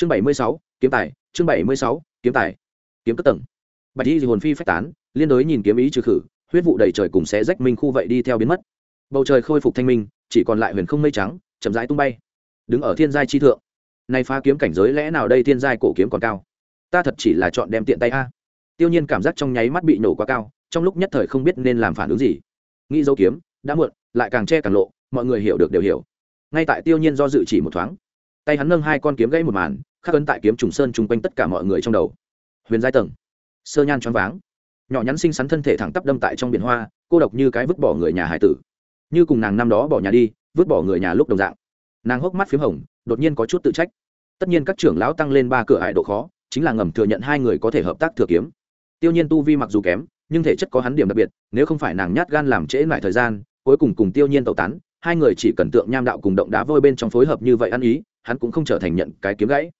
chương bảy mươi sáu, kiếm tài, chương bảy mươi sáu, kiếm tài, kiếm cất tầng. Bạch y hồn phi phách tán, liên đối nhìn kiếm ý trừ khử, huyết vụ đầy trời cùng sẽ rách minh khu vậy đi theo biến mất. Bầu trời khôi phục thanh minh, chỉ còn lại huyền không mây trắng, chậm rãi tung bay, đứng ở thiên giai chi thượng. Nay phá kiếm cảnh giới lẽ nào đây thiên giai cổ kiếm còn cao? Ta thật chỉ là chọn đem tiện tay a. Tiêu nhiên cảm giác trong nháy mắt bị nổ quá cao, trong lúc nhất thời không biết nên làm phản ứng gì. Nghĩ dấu kiếm, đã muộn, lại càng che càng lộ, mọi người hiểu được đều hiểu. Ngay tại tiêu nhiên do dự chỉ một thoáng tay hắn nâng hai con kiếm gãy một màn, khắc ấn tại kiếm trùng sơn chung quanh tất cả mọi người trong đầu. Huyền giai tầng. Sơ nhan choáng váng. Nhỏ nhắn xinh xắn thân thể thẳng tắp đâm tại trong biển hoa, cô độc như cái vứt bỏ người nhà hải tử. Như cùng nàng năm đó bỏ nhà đi, vứt bỏ người nhà lúc đồng dạng. Nàng hốc mắt p h í m hồng, đột nhiên có chút tự trách. Tất nhiên các trưởng lão tăng lên ba cửa hải độ khó, chính là ngầm thừa nhận hai người có thể hợp tác thừa kiếm. Tiêu nhiên tu vi mặc dù kém, nhưng thể chất có hắn điểm đặc biệt, nếu không phải nàng nhát gan làm trễ lại thời gian, cuối cùng cùng tiêu nhiên tẩu tán, hai người chỉ cần tượng nham đạo cùng động đá vôi bên trong phối hợp như vậy ăn ý hắn cũng không trở thành nhận cái kiếm gãy.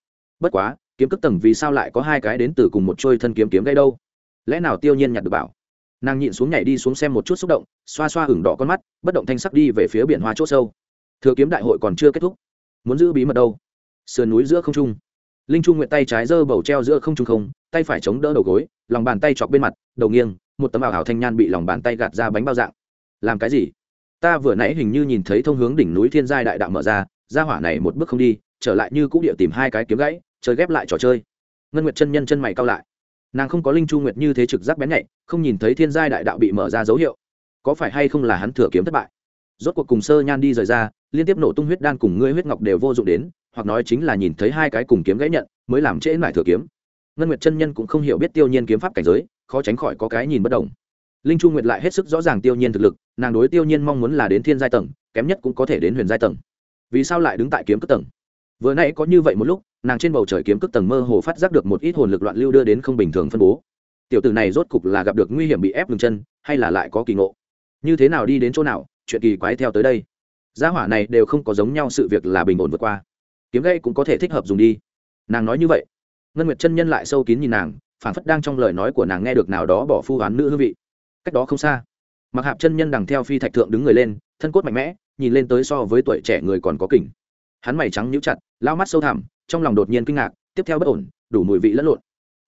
Bất quá, kiếm cấp tầng vì sao lại có hai cái đến từ cùng một trôi thân kiếm kiếm gãy đâu? Lẽ nào tiêu nhiên nhặt được bảo? Nàng nhịn xuống nhảy đi xuống xem một chút xúc động, xoa xoa hửng đỏ con mắt, bất động thanh sắc đi về phía biển hoa c h ỗ sâu. Thừa kiếm đại hội còn chưa kết thúc. Muốn giữ bí mật đâu? Sườn núi giữa không trung. Linh trung nguyện tay trái giơ bầu treo giữa không trung không, tay phải chống đỡ đầu gối, lòng bàn tay chọc bên mặt, đầu nghiêng, một tấm ảo hảo thanh nhan bị lòng bàn tay gạt ra bánh bao dạng. Làm cái gì? Ta vừa nãy hình như nhìn thấy thông hướng đỉnh núi thiên giai đại đạo mở ra ra hỏa này một bước không đi, trở lại như cũ địa tìm hai cái kiếm gãy, chơi ghép lại trò chơi. Ngân nguyệt chân nhân chân mày cao lại. Nàng không có linh chu nguyệt như thế trực giác bén nhạy, không nhìn thấy thiên giai đại đạo bị mở ra dấu hiệu. Có phải hay không là hắn thừa kiếm thất bại? Rốt cuộc cùng sơ nhan đi rời ra, liên tiếp nổ tung huyết đan cùng ngươi huyết ngọc đều vô dụng đến, hoặc nói chính là nhìn thấy hai cái cùng kiếm gãy nhận, mới làm trễ lại thừa kiếm. Ngân nguyệt chân nhân cũng không hiểu biết tiêu nhiên kiếm pháp cảnh giới, khó tránh khỏi có cái nhìn bất đồng. Linh chu nguyệt lại hết sức rõ ràng tiêu nhiên thực lực, nàng đối tiêu nhiên mong muốn là đến thiên giai tầng, kém nhất cũng có thể đến huyền giai tầng vì sao lại đứng tại kiếm cất tầng? Vừa nãy có như vậy một lúc, nàng trên bầu trời kiếm cất tầng mơ hồ phát giác được một ít hồn lực loạn lưu đưa đến không bình thường phân bố. Tiểu tử này rốt cục là gặp được nguy hiểm bị ép ngừng chân, hay là lại có kỳ ngộ? Như thế nào đi đến chỗ nào, chuyện kỳ quái theo tới đây. Gia hỏa này đều không có giống nhau sự việc là bình ổn vượt qua. Kiếm gây cũng có thể thích hợp dùng đi. Nàng nói như vậy. Ngân nguyệt chân nhân lại sâu kín nhìn nàng phản phất đang trong lời nói của nàng nghe được nào đó bỏ phu hoán nữ hương vị. Cách đó không xa mặc hạp chân nhân đằng theo phi thạch thượng đứng người lên, thân cốt mạnh mẽ nhìn lên tới so với tuổi trẻ người còn có kỉnh. Hắn mày trắng nhíu chặt lao mắt sâu thẳm, trong lòng đột nhiên kinh ngạc, tiếp theo bất ổn, đủ mùi vị lẫn lộn.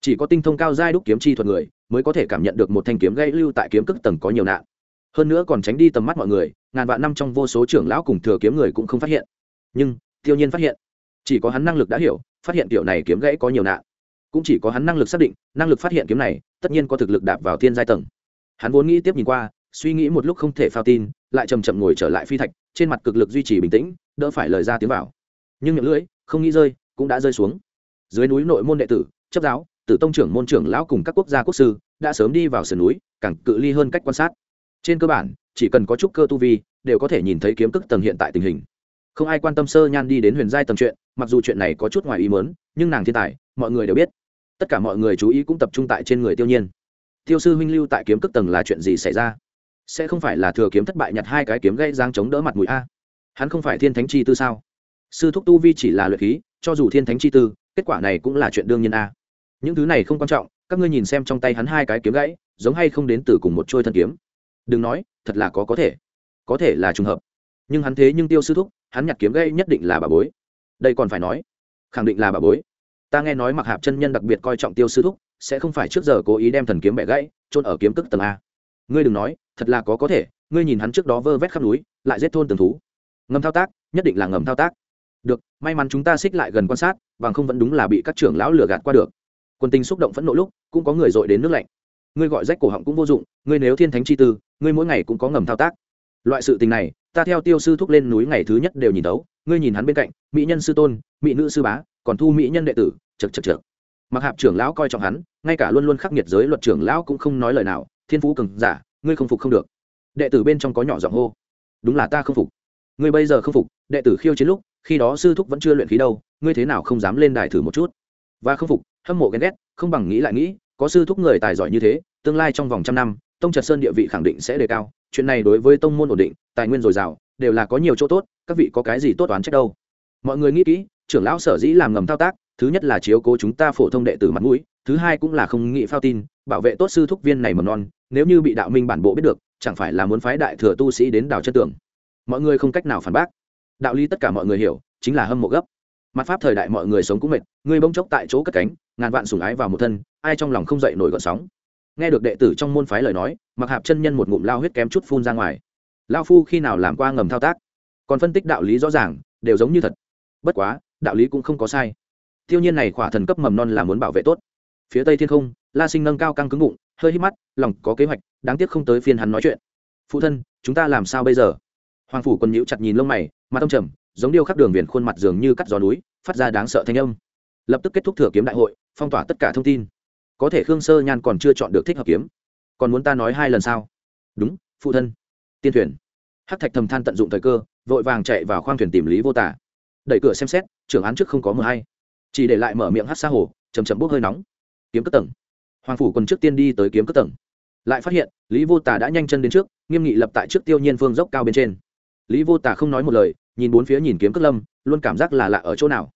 Chỉ có tinh thông cao giai đúc kiếm chi thuật người, mới có thể cảm nhận được một thanh kiếm gây lưu tại kiếm cước tầng có nhiều nạn. Hơn nữa còn tránh đi tầm mắt mọi người, ngàn vạn năm trong vô số trưởng lão cùng thừa kiếm người cũng không phát hiện. Nhưng, tiêu nhiên phát hiện, chỉ có hắn năng lực đã hiểu, phát hiện kiểu này kiếm gãy có nhiều nạn. Cũng chỉ có hắn năng lực xác định, năng lực phát hiện kiếm này, tất nhiên có thực lực đạp vào thiên giai tầng. Hắn vốn nghĩ tiếp nhìn qua, suy nghĩ một lúc không thể phao tin lại chầm chậm ngồi trở lại phi thạch, trên mặt cực lực duy trì bình tĩnh, đỡ phải lời ra tiếng vào. Nhưng miệng lưỡi, không nghĩ rơi, cũng đã rơi xuống. Dưới núi nội môn đệ tử, chấp giáo, tử tông trưởng môn trưởng lão cùng các quốc gia quốc sư, đã sớm đi vào sườn núi, càng cự ly hơn cách quan sát. Trên cơ bản, chỉ cần có chút cơ tu vi, đều có thể nhìn thấy kiếm cước tầng hiện tại tình hình. Không ai quan tâm sơ nhan đi đến huyền giai tầng chuyện, mặc dù chuyện này có chút ngoài ý mớn nhưng nàng thiên tài, mọi người đều biết. Tất cả mọi người chú ý cũng tập trung tại trên người tiêu nhiên. Tiêu sư huynh lưu tại kiếm cước tầng là chuyện gì xảy ra? Sẽ không phải là thừa kiếm thất bại nhặt hai cái kiếm gây giang chống đỡ mặt mũi a. Hắn không phải thiên thánh chi tư sao? Sư thúc tu vi chỉ là luyện khí, cho dù thiên thánh chi tư, kết quả này cũng là chuyện đương nhiên a. Những thứ này không quan trọng, các ngươi nhìn xem trong tay hắn hai cái kiếm gãy, giống hay không đến từ cùng một trôi thân kiếm. Đừng nói, thật là có có thể. Có thể là trùng hợp. Nhưng hắn thế nhưng tiêu sư thúc, hắn nhặt kiếm gãy nhất định là bà bối. Đây còn phải nói, khẳng định là bà bối. Ta nghe nói mặc hạp chân nhân đặc biệt coi trọng tiêu sư thúc, sẽ không phải trước giờ cố ý đem thần kiếm bẻ gãy trôn ở kiếm tức tầng a. Ngươi đừng nói thật là có có thể, ngươi nhìn hắn trước đó vơ vét khắp núi, lại giết thôn tường thú. Ngầm thao tác, nhất định là ngầm thao tác. Được, may mắn chúng ta xích lại gần quan sát, bằng không vẫn đúng là bị các trưởng lão lừa gạt qua được. Quân tình xúc động phẫn nộ lúc, cũng có người dội đến nước lạnh. Ngươi gọi rách cổ họng cũng vô dụng, ngươi nếu thiên thánh chi tư, ngươi mỗi ngày cũng có ngầm thao tác. Loại sự tình này, ta theo tiêu sư thúc lên núi ngày thứ nhất đều nhìn tấu ngươi nhìn hắn bên cạnh, mỹ nhân sư tôn, mỹ nữ sư bá, còn thu mỹ nhân đệ tử chật chật chật mặc hạp trưởng lão coi trọng hắn, ngay cả luôn luôn khắc nghiệt giới luật trưởng lão cũng không nói lời nào, thiên phú cường giả ngươi không phục không được. Đệ tử bên trong có nhỏ giọng hô. Đúng là ta không phục. Ngươi bây giờ không phục, đệ tử khiêu chiến lúc, khi đó sư thúc vẫn chưa luyện khí đâu, ngươi thế nào không dám lên đài thử một chút? Và không phục, hâm mộ ghen ghét, không bằng nghĩ lại nghĩ, có sư thúc người tài giỏi như thế, tương lai trong vòng trăm năm, tông trật sơn địa vị khẳng định sẽ đề cao, chuyện này đối với tông môn ổn định, tài nguyên dồi dào, đều là có nhiều chỗ tốt, các vị có cái gì tốt toán trách đâu? Mọi người nghĩ kỹ, trưởng lão sở dĩ làm ngầm thao tác, thứ nhất là chiếu cố chúng ta phổ thông đệ tử mặt mũi thứ hai cũng là không nghĩ phao tin, bảo vệ tốt sư thúc viên này mầm non, nếu như bị đạo minh bản bộ biết được, chẳng phải là muốn phái đại thừa tu sĩ đến đào chân tường. Mọi người không cách nào phản bác. Đạo lý tất cả mọi người hiểu, chính là hâm mộ gấp. Mặt pháp thời đại mọi người sống cũng mệt, người bông chốc tại chỗ cất cánh, ngàn vạn sủng ái vào một thân, ai trong lòng không dậy nổi gợn sóng. Nghe được đệ tử trong môn phái lời nói, mặc hạp chân nhân một ngụm lao huyết kém chút phun ra ngoài. Lao phu khi nào làm qua ngầm thao tác? Còn phân tích đạo lý rõ ràng, đều giống như thật. Bất quá, đạo lý cũng không có sai. Tiêu nhiên này khỏa thần cấp mầm non là muốn bảo vệ tốt phía tây thiên không, la sinh nâng cao căng cứng bụng, hơi hít mắt, lòng có kế hoạch, đáng tiếc không tới phiên hắn nói chuyện. Phụ thân, chúng ta làm sao bây giờ? Hoàng phủ quân nhíu chặt nhìn lông mày, mặt ông trầm, giống điêu khắc đường viền khuôn mặt dường như cắt gió núi, phát ra đáng sợ thanh âm. Lập tức kết thúc thừa kiếm đại hội, phong tỏa tất cả thông tin. Có thể khương sơ nhan còn chưa chọn được thích hợp kiếm. Còn muốn ta nói hai lần sao? Đúng, phụ thân. Tiên thuyền. Hắc thạch thầm than tận dụng thời cơ, vội vàng chạy vào khoang thuyền tìm lý vô tả. Đẩy cửa xem xét, trưởng án trước không có mờ hay. Chỉ để lại mở miệng hát xa hồ chầm chầm bốc hơi nóng kiếm cất tầng. Hoàng phủ còn trước tiên đi tới kiếm cất tầng. Lại phát hiện, lý vô tả đã nhanh chân đến trước, nghiêm nghị lập tại trước tiêu nhiên phương dốc cao bên trên. Lý vô tả không nói một lời, nhìn bốn phía nhìn kiếm cất lâm, luôn cảm giác là lạ ở chỗ nào.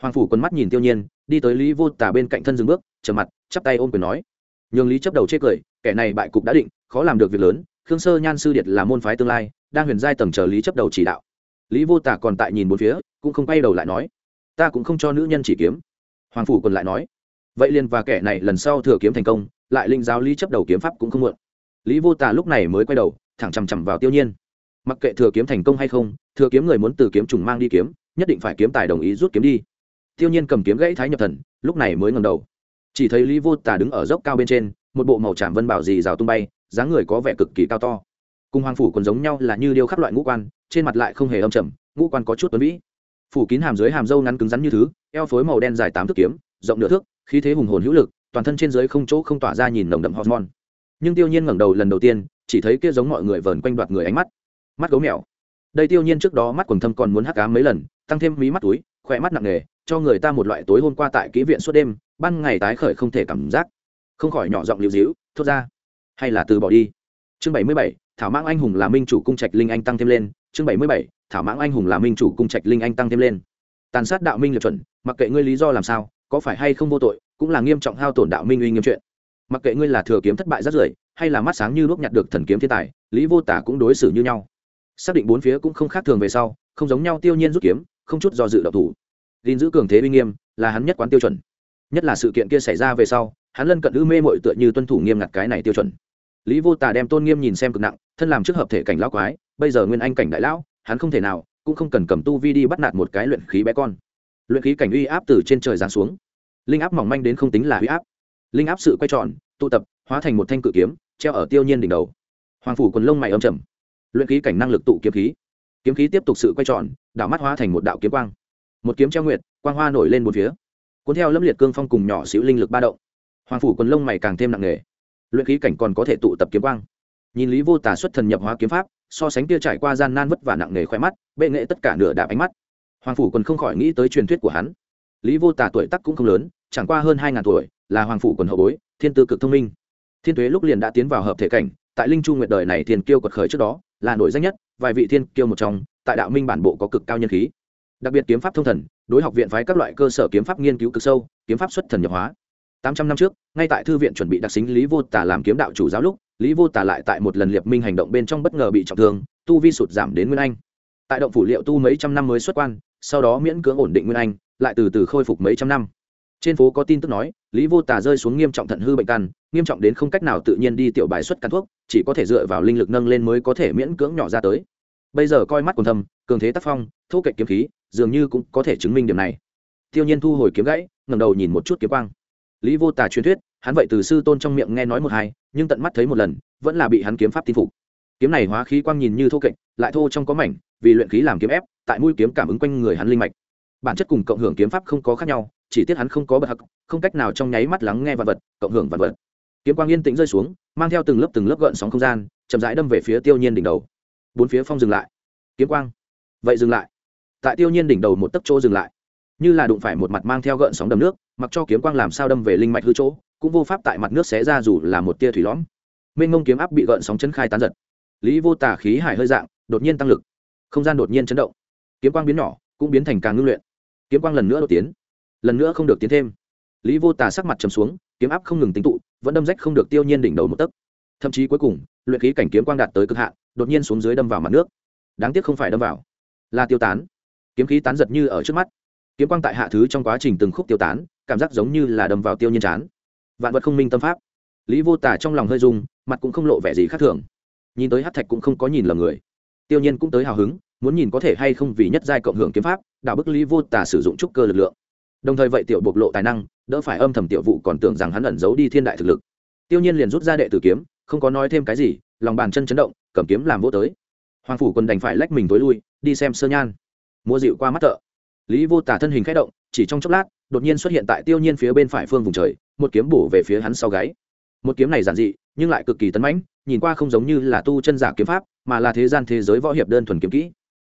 Hoàng phủ quần mắt nhìn tiêu nhiên, đi tới lý vô tả bên cạnh thân dừng bước trở mặt, chắp tay ôm quyền nói. Nhường lý chấp đầu chê cười, kẻ này bại cục đã định, khó làm được việc lớn, khương sơ nhan sư điệt là môn phái tương lai, đang huyền giai tầng chờ lý chấp đầu chỉ đạo. Lý vô tả còn tại nhìn bốn phía, cũng không quay đầu lại nói. Ta cũng không cho nữ nhân chỉ kiếm. Hoàng phủ còn lại nói vậy liền và kẻ này lần sau thừa kiếm thành công, lại linh giáo lý chấp đầu kiếm pháp cũng không muộn. Lý vô tà lúc này mới quay đầu, thẳng chằm chằm vào tiêu nhiên. Mặc kệ thừa kiếm thành công hay không, thừa kiếm người muốn từ kiếm trùng mang đi kiếm, nhất định phải kiếm tài đồng ý rút kiếm đi. Tiêu nhiên cầm kiếm gãy thái nhập thần, lúc này mới ngầm đầu. Chỉ thấy lý vô tà đứng ở dốc cao bên trên, một bộ màu tràm vân bảo dì rào tung bay, dáng người có vẻ cực kỳ cao to. Cùng hoàng phủ còn giống nhau là như điêu khắc loại ngũ quan, trên mặt lại không hề âm trầm, ngũ quan có chút tuấn vĩ phủ kín hàm dưới hàm dâu ngắn cứng rắn như thứ, eo phối màu đen dài tám thước kiếm, rộng nửa thước khí thế hùng hồn hữu lực, toàn thân trên dưới không chỗ không tỏa ra nhìn nồng đậm hormone. Nhưng tiêu nhiên ngẩng đầu lần đầu tiên, chỉ thấy kia giống mọi người vờn quanh đoạt người ánh mắt. Mắt gấu mèo. Đây tiêu nhiên trước đó mắt quần thâm còn muốn hắc ám mấy lần, tăng thêm mí mắt túi, khỏe mắt nặng nề, cho người ta một loại tối hôm qua tại kỹ viện suốt đêm, ban ngày tái khởi không thể cảm giác. Không khỏi nhỏ giọng liều dĩu, thốt ra, hay là từ bỏ đi. Chương bảy mươi bảy, thảo mãng anh hùng là minh chủ cung trạch linh anh tăng thêm lên. Chương bảy mươi bảy, thảo mãng anh hùng là minh chủ cung trạch linh anh tăng thêm lên. Tàn sát đạo minh liệt chuẩn, mặc kệ ngươi lý do làm sao có phải hay không vô tội, cũng là nghiêm trọng hao tổn đạo minh uy nghiêm chuyện. Mặc kệ ngươi là thừa kiếm thất bại rất rưởi, hay là mắt sáng như lúc nhặt được thần kiếm thiên tài, lý vô tả cũng đối xử như nhau. Xác định bốn phía cũng không khác thường về sau, không giống nhau tiêu nhiên rút kiếm, không chút do dự độc thủ. Gìn giữ cường thế uy nghiêm là hắn nhất quán tiêu chuẩn. Nhất là sự kiện kia xảy ra về sau, hắn lân cận ư mê mội tựa như tuân thủ nghiêm ngặt cái này tiêu chuẩn. Lý vô tà đem tôn nghiêm nhìn xem cực nặng, thân làm trước hợp thể cảnh lão quái, bây giờ nguyên anh cảnh đại lão, hắn không thể nào, cũng không cần cầm tu vi đi bắt nạt một cái luyện khí bé con luyện khí cảnh uy áp từ trên trời giáng xuống. Linh áp mỏng manh đến không tính là uy áp. Linh áp sự quay tròn, tụ tập, hóa thành một thanh cự kiếm, treo ở tiêu nhiên đỉnh đầu. Hoàng phủ quần lông mày âm trầm. Luyện khí cảnh năng lực tụ kiếm khí. Kiếm khí tiếp tục sự quay tròn đảo mắt hóa thành một đạo kiếm quang. Một kiếm treo nguyệt, quang hoa nổi lên một phía. Cuốn theo lâm liệt cương phong cùng nhỏ xíu linh lực ba động. Hoàng phủ quần lông mày càng thêm nặng nề. Luyện khí cảnh còn có thể tụ tập kiếm quang. Nhìn lý vô tả xuất thần nhập hóa kiếm pháp, so sánh kia trải qua gian nan vất vả nặng nề khoe mắt, bệ nghệ tất cả nửa đạp ánh mắt hoàng phủ còn không khỏi nghĩ tới truyền thuyết của hắn. Lý vô tả tuổi tắc cũng không lớn, chẳng qua hơn hai ngàn tuổi, là hoàng phủ quần hậu bối, thiên tư cực thông minh. Thiên tuế lúc liền đã tiến vào hợp thể cảnh, tại linh chu nguyệt đời này thiên kiêu quật khởi trước đó, là nổi danh nhất, vài vị thiên kiêu một trong, tại đạo minh bản bộ có cực cao nhân khí. Đặc biệt kiếm pháp thông thần, đối học viện phái các loại cơ sở kiếm pháp nghiên cứu cực sâu, kiếm pháp xuất thần nhập hóa. Tám trăm năm trước, ngay tại thư viện chuẩn bị đặc xính lý vô tả làm kiếm đạo chủ giáo lúc, lý vô tả lại tại một lần liệp minh hành động bên trong bất ngờ bị trọng thương, tu vi sụt giảm đến nguyên anh. Tại động phủ liệu tu mấy trăm năm mới xuất quan sau đó miễn cưỡng ổn định nguyên anh, lại từ từ khôi phục mấy trăm năm. Trên phố có tin tức nói, lý vô tà rơi xuống nghiêm trọng thận hư bệnh căn, nghiêm trọng đến không cách nào tự nhiên đi tiểu bài xuất căn thuốc, chỉ có thể dựa vào linh lực nâng lên mới có thể miễn cưỡng nhỏ ra tới. Bây giờ coi mắt còn thâm, cường thế tác phong thu kệ kiếm khí, dường như cũng có thể chứng minh điểm này. Tiêu nhiên thu hồi kiếm gãy, ngẩng đầu nhìn một chút kiếm quang. Lý vô tà truyền thuyết, hắn vậy từ sư tôn trong miệng nghe nói một hai, nhưng tận mắt thấy một lần, vẫn là bị hắn kiếm pháp tin phục kiếm này hóa khí quang nhìn như thô kệch, lại thô trong có mảnh, vì luyện khí làm kiếm ép, tại mũi kiếm cảm ứng quanh người hắn linh mạch. Bản chất cùng cộng hưởng kiếm pháp không có khác nhau, chỉ tiếc hắn không có bậc hắc, không cách nào trong nháy mắt lắng nghe vật vật, cộng hưởng vật vật. Kiếm quang yên tĩnh rơi xuống, mang theo từng lớp từng lớp gợn sóng không gian, chậm rãi đâm về phía tiêu nhiên đỉnh đầu. Bốn phía phong dừng lại. Kiếm quang. Vậy dừng lại. Tại tiêu nhiên đỉnh đầu một tấc chỗ dừng lại. Như là đụng phải một mặt mang theo gợn sóng đầm nước, mặc cho kiếm quang làm sao đâm về linh mạch hư chỗ, cũng vô pháp tại mặt nước xé ra dù là một tia thủy lõm. Mênh ngông kiếm áp bị gợn sóng chấn khai tán giật lý vô tả khí hải hơi dạng, đột nhiên tăng lực. Không gian đột nhiên chấn động. Kiếm quang biến nhỏ, cũng biến thành càng ngưng luyện. Kiếm quang lần nữa đột tiến. Lần nữa không được tiến thêm. Lý vô tả sắc mặt trầm xuống, kiếm áp không ngừng tính tụ, vẫn đâm rách không được tiêu nhiên đỉnh đầu một tấc. Thậm chí cuối cùng, luyện khí cảnh kiếm quang đạt tới cực hạn, đột nhiên xuống dưới đâm vào mặt nước. Đáng tiếc không phải đâm vào. Là tiêu tán. Kiếm khí tán giật như ở trước mắt. Kiếm quang tại hạ thứ trong quá trình từng khúc tiêu tán, cảm giác giống như là đâm vào tiêu nhiên chán. Vạn vật không minh tâm pháp. Lý vô tả trong lòng hơi rung, mặt cũng không lộ vẻ gì khác thường nhìn tới hát thạch cũng không có nhìn lầm người. Tiêu nhiên cũng tới hào hứng, muốn nhìn có thể hay không vì nhất giai cộng hưởng kiếm pháp, đạo bức lý vô tả sử dụng trúc cơ lực lượng. Đồng thời vậy tiểu bộc lộ tài năng, đỡ phải âm thầm tiểu vụ còn tưởng rằng hắn ẩn giấu đi thiên đại thực lực. Tiêu nhiên liền rút ra đệ tử kiếm, không có nói thêm cái gì, lòng bàn chân chấn động, cầm kiếm làm vô tới. Hoàng phủ quân đành phải lách mình tối lui, đi xem sơ nhan. Mua dịu qua mắt thợ. Lý vô tả thân hình khẽ động, chỉ trong chốc lát, đột nhiên xuất hiện tại tiêu nhiên phía bên phải phương vùng trời, một kiếm bổ về phía hắn sau gáy. Một kiếm này giản dị nhưng lại cực kỳ tấn mãnh, nhìn qua không giống như là tu chân giả kiếm pháp, mà là thế gian thế giới võ hiệp đơn thuần kiếm kỹ.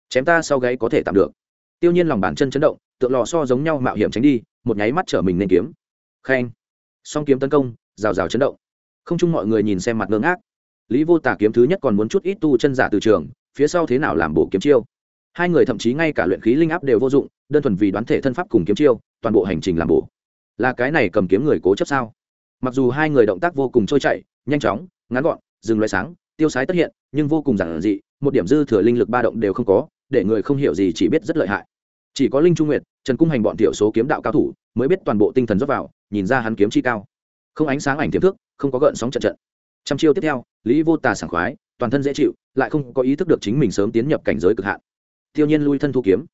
Chém ta sau gáy có thể tạm được. Tiêu nhiên lòng bàn chân chấn động tượng lò so giống nhau mạo hiểm tránh đi, một nháy mắt trở mình nên kiếm. Khen. Song kiếm tấn công, rào rào chấn động. Không chung mọi người nhìn xem mặt ngưng ác lý vô tả kiếm thứ nhất còn muốn chút ít tu chân giả từ trường, phía sau thế nào làm bổ kiếm chiêu. Hai người thậm chí ngay cả luyện khí linh áp đều vô dụng, đơn thuần vì đoán thể thân pháp cùng kiếm chiêu, toàn bộ hành trình làm bổ. Là cái này cầm kiếm người cố chấp sao? Mặc dù hai người động tác vô cùng trôi chảy, nhanh chóng, ngắn gọn, dừng loại sáng, tiêu sái tất hiện, nhưng vô cùng giản dị, một điểm dư thừa linh lực ba động đều không có, để người không hiểu gì chỉ biết rất lợi hại. Chỉ có linh trung nguyệt, trần cung hành bọn tiểu số kiếm đạo cao thủ, mới biết toàn bộ tinh thần dốc vào, nhìn ra hắn kiếm chi cao. Không ánh sáng ảnh tiềm thức, không có gợn sóng trận trận. Trăm chiêu tiếp theo, lý vô tà sảng khoái, toàn thân dễ chịu, lại không có ý thức được chính mình sớm tiến nhập cảnh giới cực hạn. Tiêu nhiên lui thân thu kiếm.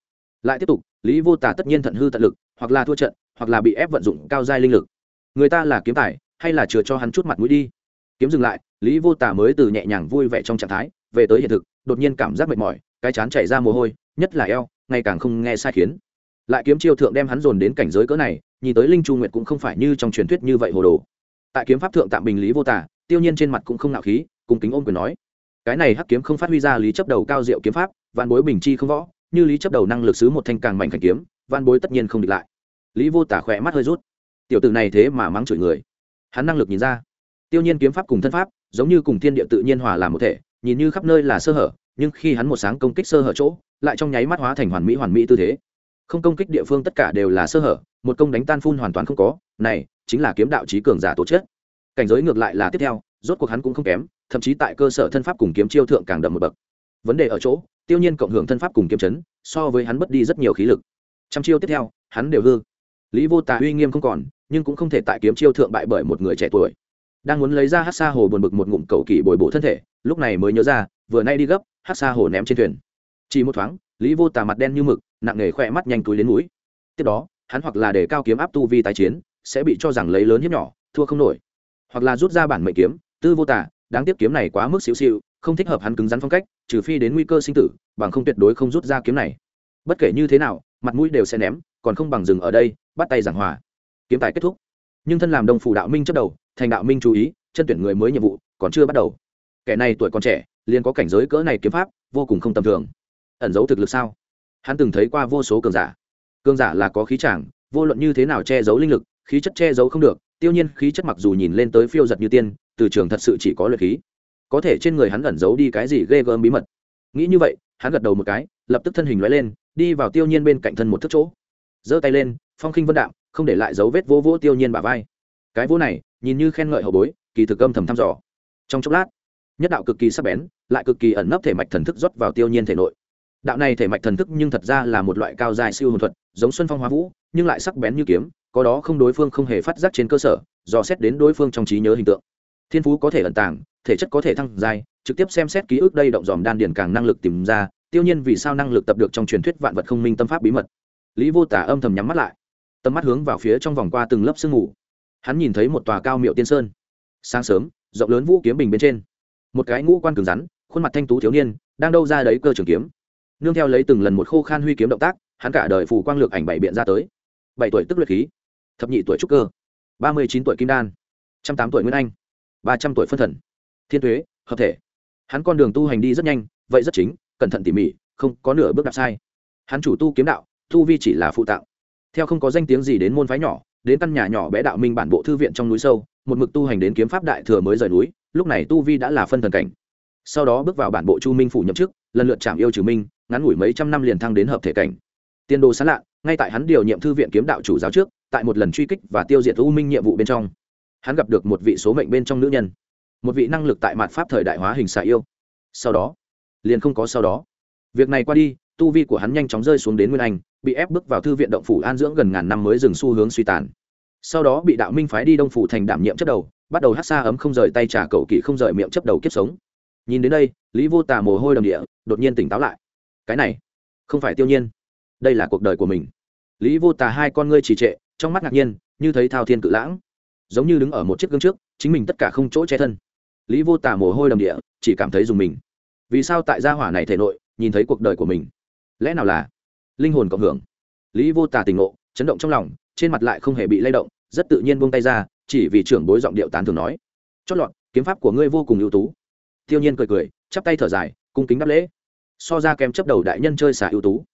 Lại tiếp tục, lý vô tà tất nhiên thận hư tận lực, hoặc là thua trận, hoặc là bị ép vận dụng cao giai linh lực người ta là kiếm tài, hay là chừa cho hắn chút mặt mũi đi. Kiếm dừng lại, lý vô tả mới từ nhẹ nhàng vui vẻ trong trạng thái, về tới hiện thực, đột nhiên cảm giác mệt mỏi, cái chán chảy ra mồ hôi, nhất là eo, ngày càng không nghe sai khiến. Lại kiếm chiêu thượng đem hắn dồn đến cảnh giới cỡ này, nhìn tới linh chu nguyệt cũng không phải như trong truyền thuyết như vậy hồ đồ. Tại kiếm pháp thượng tạm bình lý vô tả, tiêu nhiên trên mặt cũng không nạo khí, cùng kính ôm quyền nói, cái này hắc kiếm không phát huy ra lý chấp đầu cao diệu kiếm pháp văn bối bình chi không võ, như lý chấp đầu năng lực sứ một thanh càng mạnh khánh kiếm văn bối tất nhiên không địch lại. Lý vô tả khỏe mắt hơi rút tiểu tử này thế mà mắng chửi người. Hắn năng lực nhìn ra. Tiêu nhiên kiếm pháp cùng thân pháp, giống như cùng thiên địa tự nhiên hòa làm một thể, nhìn như khắp nơi là sơ hở, nhưng khi hắn một sáng công kích sơ hở chỗ, lại trong nháy mắt hóa thành hoàn mỹ hoàn mỹ tư thế. Không công kích địa phương tất cả đều là sơ hở, một công đánh tan phun hoàn toàn không có, này, chính là kiếm đạo trí cường giả tổ chức cảnh giới ngược lại là tiếp theo, rốt cuộc hắn cũng không kém, thậm chí tại cơ sở thân pháp cùng kiếm chiêu thượng càng đậm một bậc. Vấn đề ở chỗ, tiêu nhiên cộng hưởng thân pháp cùng kiếm chấn, so với hắn mất đi rất nhiều khí lực. Trăm chiêu tiếp theo, hắn đều hư. Lý vô tà uy nghiêm không còn nhưng cũng không thể tại kiếm chiêu thượng bại bởi một người trẻ tuổi. Đang muốn lấy ra hát xa hồ buồn bực một ngụm cầu kỳ bồi bổ thân thể, lúc này mới nhớ ra, vừa nay đi gấp hát xa hồ ném trên thuyền. Chỉ một thoáng, lý vô tà mặt đen như mực, nặng nề khỏe mắt nhanh túi đến mũi. Tiếp đó, hắn hoặc là để cao kiếm áp tu vi tái chiến, sẽ bị cho rằng lấy lớn hiếp nhỏ, thua không nổi. Hoặc là rút ra bản mệnh kiếm, tư vô tả đáng tiếc kiếm này quá mức xíu xiu không thích hợp hắn cứng rắn phong cách, trừ phi đến nguy cơ sinh tử, bằng không tuyệt đối không rút ra kiếm này. Bất kể như thế nào, mặt mũi đều sẽ ném, còn không bằng dừng ở đây, bắt tay giảng hòa kiếm tài kết thúc. Nhưng thân làm đồng phủ đạo minh chấp đầu, thành đạo minh chú ý, chân tuyển người mới nhiệm vụ còn chưa bắt đầu. Kẻ này tuổi còn trẻ, liền có cảnh giới cỡ này kiếm pháp, vô cùng không tầm thường. Ẩn giấu thực lực sao? Hắn từng thấy qua vô số cường giả. Cường giả là có khí chàng, vô luận như thế nào che giấu linh lực, khí chất che giấu không được, tiêu nhiên khí chất mặc dù nhìn lên tới phiêu giật như tiên, từ trường thật sự chỉ có luyện khí. Có thể trên người hắn ẩn giấu đi cái gì ghê gớm bí mật. Nghĩ như vậy, hắn gật đầu một cái, lập tức thân hình lóe lên, đi vào tiêu nhiên bên cạnh thân một thước chỗ. Giơ tay lên, phong khinh vân đạm không để lại dấu vết vô vỗ tiêu nhiên bả vai. Cái vô này, nhìn như khen ngợi hậu bối, kỳ thực âm thầm thăm dò. Trong chốc lát, nhất đạo cực kỳ sắc bén, lại cực kỳ ẩn nấp thể mạch thần thức rót vào tiêu nhiên thể nội. Đạo này thể mạch thần thức nhưng thật ra là một loại cao dài siêu hồn thuật, giống xuân phong hoa vũ, nhưng lại sắc bén như kiếm, có đó không đối phương không hề phát giác trên cơ sở, dò xét đến đối phương trong trí nhớ hình tượng. Thiên phú có thể ẩn tàng, thể chất có thể thăng dài trực tiếp xem xét ký ức đây động dòm đan điển càng năng lực tìm ra, tiêu nhiên vì sao năng lực tập được trong truyền thuyết vạn vật không minh tâm pháp bí mật. Lý vô tả âm thầm nhắm mắt lại tầm mắt hướng vào phía trong vòng qua từng lớp sương mù. Hắn nhìn thấy một tòa cao miệu tiên sơn. Sáng sớm, rộng lớn vũ kiếm bình bên trên. Một cái ngũ quan cường rắn, khuôn mặt thanh tú thiếu niên, đang đâu ra đấy cơ trường kiếm. Nương theo lấy từng lần một khô khan huy kiếm động tác, hắn cả đời phù quang lược ảnh bảy biện ra tới. Bảy tuổi tức luyện khí, thập nhị tuổi trúc cơ, ba mươi chín tuổi kim đan, trăm tám tuổi nguyên anh, ba trăm tuổi phân thần. Thiên thuế hợp thể. Hắn con đường tu hành đi rất nhanh, vậy rất chính, cẩn thận tỉ mỉ, không có nửa bước đạp sai. Hắn chủ tu kiếm đạo, tu vi chỉ là phụ tạo theo không có danh tiếng gì đến môn phái nhỏ, đến căn nhà nhỏ bé đạo minh bản bộ thư viện trong núi sâu, một mực tu hành đến kiếm pháp đại thừa mới rời núi, lúc này tu vi đã là phân thần cảnh. Sau đó bước vào bản bộ chu minh phủ nhậm chức, lần lượt chạm yêu trừ minh, ngắn ngủi mấy trăm năm liền thăng đến hợp thể cảnh. Tiên đồ sán lạ ngay tại hắn điều nhiệm thư viện kiếm đạo chủ giáo trước, tại một lần truy kích và tiêu diệt u minh nhiệm vụ bên trong. Hắn gặp được một vị số mệnh bên trong nữ nhân, một vị năng lực tại mạt pháp thời đại hóa hình xạ yêu. Sau đó, liền không có sau đó. Việc này qua đi tu vi của hắn nhanh chóng rơi xuống đến nguyên anh, bị ép bước vào thư viện động phủ an dưỡng gần ngàn năm mới dừng xu hướng suy tàn. Sau đó bị đạo minh phái đi đông phủ thành đảm nhiệm chấp đầu, bắt đầu hát xa ấm không rời tay trả cậu kỵ không rời miệng chấp đầu kiếp sống. Nhìn đến đây, lý vô tà mồ hôi đầm địa, đột nhiên tỉnh táo lại. Cái này, không phải tiêu nhiên. Đây là cuộc đời của mình. Lý vô tà hai con ngươi trì trệ, trong mắt ngạc nhiên, như thấy thao thiên cự lãng. Giống như đứng ở một chiếc gương trước, chính mình tất cả không chỗ che thân. Lý vô tà mồ hôi đầm địa, chỉ cảm thấy dùng mình. Vì sao tại gia hỏa này thể nội, nhìn thấy cuộc đời của mình? Lẽ nào là linh hồn cộng hưởng? Lý vô tà tình ngộ, chấn động trong lòng, trên mặt lại không hề bị lay động, rất tự nhiên buông tay ra, chỉ vì trưởng bối giọng điệu tán thường nói, chót lọt, kiếm pháp của ngươi vô cùng ưu tú. Tiêu nhiên cười cười, chắp tay thở dài, cung kính đáp lễ. So ra kém chấp đầu đại nhân chơi xả ưu tú.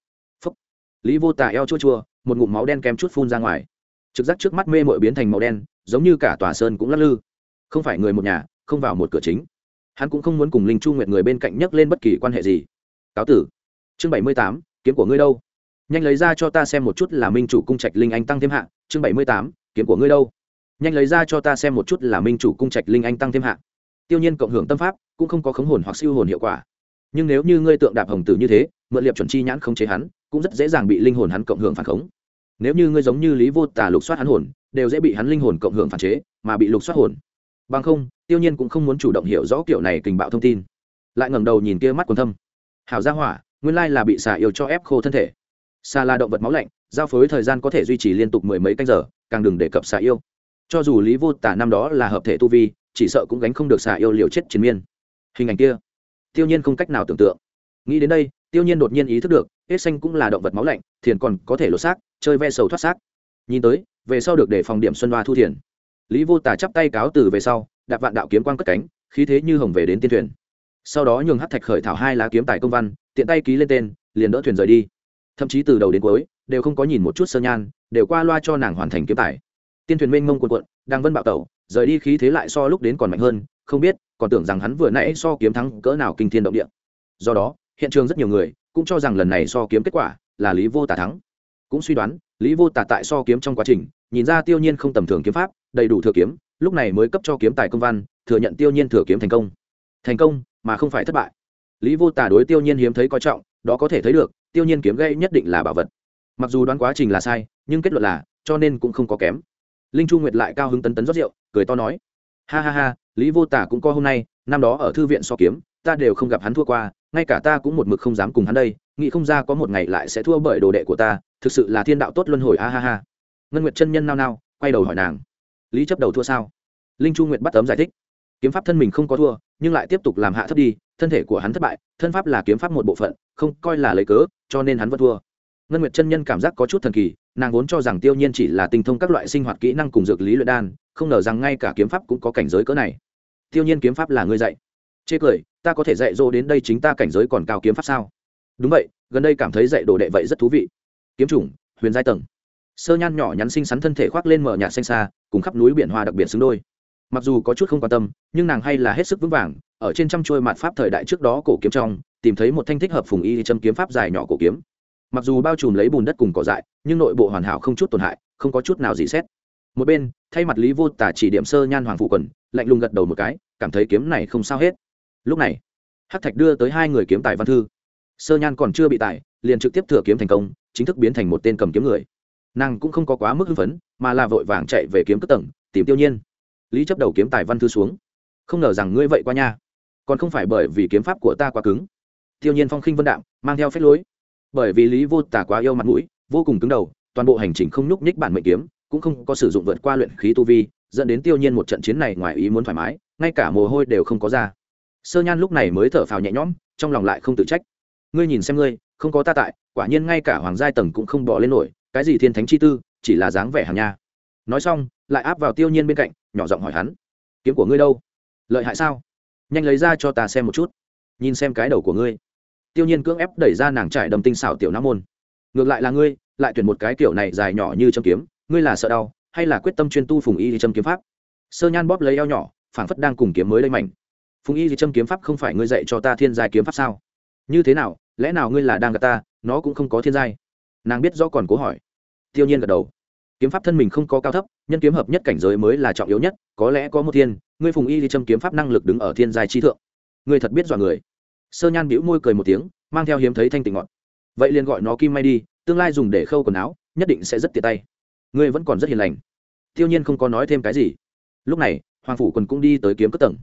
Phúc. lý vô tà eo chua chua, một ngụm máu đen kém chút phun ra ngoài. Trực giác trước mắt mê mội biến thành màu đen, giống như cả tòa sơn cũng lắc lư. Không phải người một nhà, không vào một cửa chính. Hắn cũng không muốn cùng linh chu nguyệt người bên cạnh nhắc lên bất kỳ quan hệ gì. Cáo tử chương bảy mươi tám, kiếm của ngươi đâu? Nhanh lấy ra cho ta xem một chút là minh chủ cung trạch linh anh tăng thêm hạ. Chương bảy mươi tám, kiếm của ngươi đâu? Nhanh lấy ra cho ta xem một chút là minh chủ cung trạch linh anh tăng thêm hạ. Tiêu nhiên cộng hưởng tâm pháp, cũng không có khống hồn hoặc siêu hồn hiệu quả. Nhưng nếu như ngươi tượng đạp hồng tử như thế, mượn liệp chuẩn chi nhãn không chế hắn, cũng rất dễ dàng bị linh hồn hắn cộng hưởng phản khống. Nếu như ngươi giống như lý vô tà lục soát hắn hồn, đều dễ bị hắn linh hồn cộng hưởng phản chế, mà bị lục soát hồn. Bằng không, tiêu nhiên cũng không muốn chủ động hiểu rõ kiểu này kình bạo thông tin. Lại ngẩng đầu nhìn kia mắt quần thâm. Hảo gia hỏa nguyên lai là bị xà yêu cho ép khô thân thể. Xà là động vật máu lạnh, giao phối thời gian có thể duy trì liên tục mười mấy canh giờ, càng đừng đề cập xà yêu. Cho dù lý vô tả năm đó là hợp thể tu vi, chỉ sợ cũng gánh không được xà yêu liều chết chiến miên. Hình ảnh kia, tiêu nhiên không cách nào tưởng tượng. Nghĩ đến đây, tiêu nhiên đột nhiên ý thức được, hết xanh cũng là động vật máu lạnh, thiền còn có thể lột xác, chơi ve sầu thoát xác. Nhìn tới, về sau được để phòng điểm xuân hoa thu thiền. Lý vô tả chắp tay cáo từ về sau, đạp vạn đạo kiếm quang cất cánh, khí thế như hồng về đến tiên thuyền. Sau đó nhường hát thạch khởi thảo hai lá kiếm tài công văn tiện tay ký lên tên, liền đỡ thuyền rời đi. Thậm chí từ đầu đến cuối, đều không có nhìn một chút sơ nhan, đều qua loa cho nàng hoàn thành kiếm tài. Tiên thuyền mênh mông quần quận đang vân bạo tẩu, rời đi khí thế lại so lúc đến còn mạnh hơn, không biết, còn tưởng rằng hắn vừa nãy so kiếm thắng cỡ nào kinh thiên động địa. Do đó, hiện trường rất nhiều người cũng cho rằng lần này so kiếm kết quả là lý vô tả thắng. Cũng suy đoán, lý vô tả tại so kiếm trong quá trình, nhìn ra tiêu nhiên không tầm thường kiếm pháp, đầy đủ thừa kiếm, lúc này mới cấp cho kiếm tài công văn, thừa nhận tiêu nhiên thừa kiếm thành công. Thành công, mà không phải thất bại lý vô tả đối tiêu nhiên hiếm thấy coi trọng, đó có thể thấy được, tiêu nhiên kiếm gây nhất định là bảo vật. Mặc dù đoán quá trình là sai, nhưng kết luận là, cho nên cũng không có kém. Linh chu nguyệt lại cao hứng tấn tấn rót rượu, cười to nói, ha ha ha, lý vô tả cũng có hôm nay, năm đó ở thư viện so kiếm, ta đều không gặp hắn thua qua, ngay cả ta cũng một mực không dám cùng hắn đây, nghĩ không ra có một ngày lại sẽ thua bởi đồ đệ của ta, thực sự là thiên đạo tốt luân hồi a ha ha. Ngân nguyệt chân nhân nao nao, quay đầu hỏi nàng, lý chấp đầu thua sao? Linh chu nguyệt bắt tấm giải thích, kiếm pháp thân mình không có thua, nhưng lại tiếp tục làm hạ thấp đi thân thể của hắn thất bại, thân pháp là kiếm pháp một bộ phận, không coi là lấy cớ, cho nên hắn vẫn thua. Ngân nguyệt chân nhân cảm giác có chút thần kỳ, nàng vốn cho rằng tiêu nhiên chỉ là tinh thông các loại sinh hoạt kỹ năng cùng dược lý luyện đan, không ngờ rằng ngay cả kiếm pháp cũng có cảnh giới cỡ này. Tiêu nhiên kiếm pháp là ngươi dạy. Chê cười, ta có thể dạy dỗ đến đây chính ta cảnh giới còn cao kiếm pháp sao? Đúng vậy, gần đây cảm thấy dạy đồ đệ vậy rất thú vị. Kiếm chủng, huyền giai tầng. Sơ nhan nhỏ nhắn xinh xắn thân thể khoác lên mở nhạt xanh xa, cùng khắp núi biển hoa đặc biệt xứng đôi mặc dù có chút không quan tâm, nhưng nàng hay là hết sức vững vàng, ở trên trăm chuôi mạt pháp thời đại trước đó cổ kiếm trong, tìm thấy một thanh thích hợp phùng y châm kiếm pháp dài nhỏ cổ kiếm. Mặc dù bao trùm lấy bùn đất cùng cỏ dại, nhưng nội bộ hoàn hảo không chút tổn hại, không có chút nào gì xét. Một bên, thay mặt lý vô tả chỉ điểm sơ nhan hoàng phụ quần, lạnh lùng gật đầu một cái, cảm thấy kiếm này không sao hết. Lúc này, hắc thạch đưa tới hai người kiếm tài văn thư. Sơ nhan còn chưa bị tài, liền trực tiếp thừa kiếm thành công, chính thức biến thành một tên cầm kiếm người. Nàng cũng không có quá mức hưng phấn, mà là vội vàng chạy về kiếm cất tầng, tìm tiêu nhiên lý chấp đầu kiếm tài văn thư xuống. Không ngờ rằng ngươi vậy qua nha. Còn không phải bởi vì kiếm pháp của ta quá cứng. Tiêu nhiên phong khinh vân đạm, mang theo phép lối. Bởi vì lý vô tả quá yêu mặt mũi, vô cùng cứng đầu, toàn bộ hành trình không nhúc nhích bản mệnh kiếm, cũng không có sử dụng vượt qua luyện khí tu vi, dẫn đến tiêu nhiên một trận chiến này ngoài ý muốn thoải mái, ngay cả mồ hôi đều không có ra. Sơ nhan lúc này mới thở phào nhẹ nhõm, trong lòng lại không tự trách. Ngươi nhìn xem ngươi, không có ta tại, quả nhiên ngay cả hoàng giai tầng cũng không bỏ lên nổi, cái gì thiên thánh chi tư, chỉ là dáng vẻ hàng nha. Nói xong, lại áp vào tiêu nhiên bên cạnh nhỏ giọng hỏi hắn, kiếm của ngươi đâu? Lợi hại sao? Nhanh lấy ra cho ta xem một chút, nhìn xem cái đầu của ngươi. Tiêu nhiên cưỡng ép đẩy ra nàng trải đầm tinh xảo tiểu nam môn. Ngược lại là ngươi, lại tuyển một cái kiểu này dài nhỏ như châm kiếm, ngươi là sợ đau, hay là quyết tâm chuyên tu phùng y thì châm kiếm pháp? Sơ nhan bóp lấy eo nhỏ, phảng phất đang cùng kiếm mới lấy mảnh. Phùng y thì châm kiếm pháp không phải ngươi dạy cho ta thiên giai kiếm pháp sao? Như thế nào, lẽ nào ngươi là đang gặp ta, nó cũng không có thiên giai? Nàng biết rõ còn cố hỏi. Tiêu nhiên gật đầu kiếm pháp thân mình không có cao thấp, nhân kiếm hợp nhất cảnh giới mới là trọng yếu nhất, có lẽ có một thiên, ngươi phùng y thì châm kiếm pháp năng lực đứng ở thiên giai trí thượng. Ngươi thật biết dọa người. Sơ nhan bĩu môi cười một tiếng, mang theo hiếm thấy thanh tình ngọt. Vậy liền gọi nó kim may đi, tương lai dùng để khâu quần áo, nhất định sẽ rất tiện tay. Ngươi vẫn còn rất hiền lành. Tiêu nhiên không có nói thêm cái gì. Lúc này, hoàng phủ quần cũng đi tới kiếm cất tầng.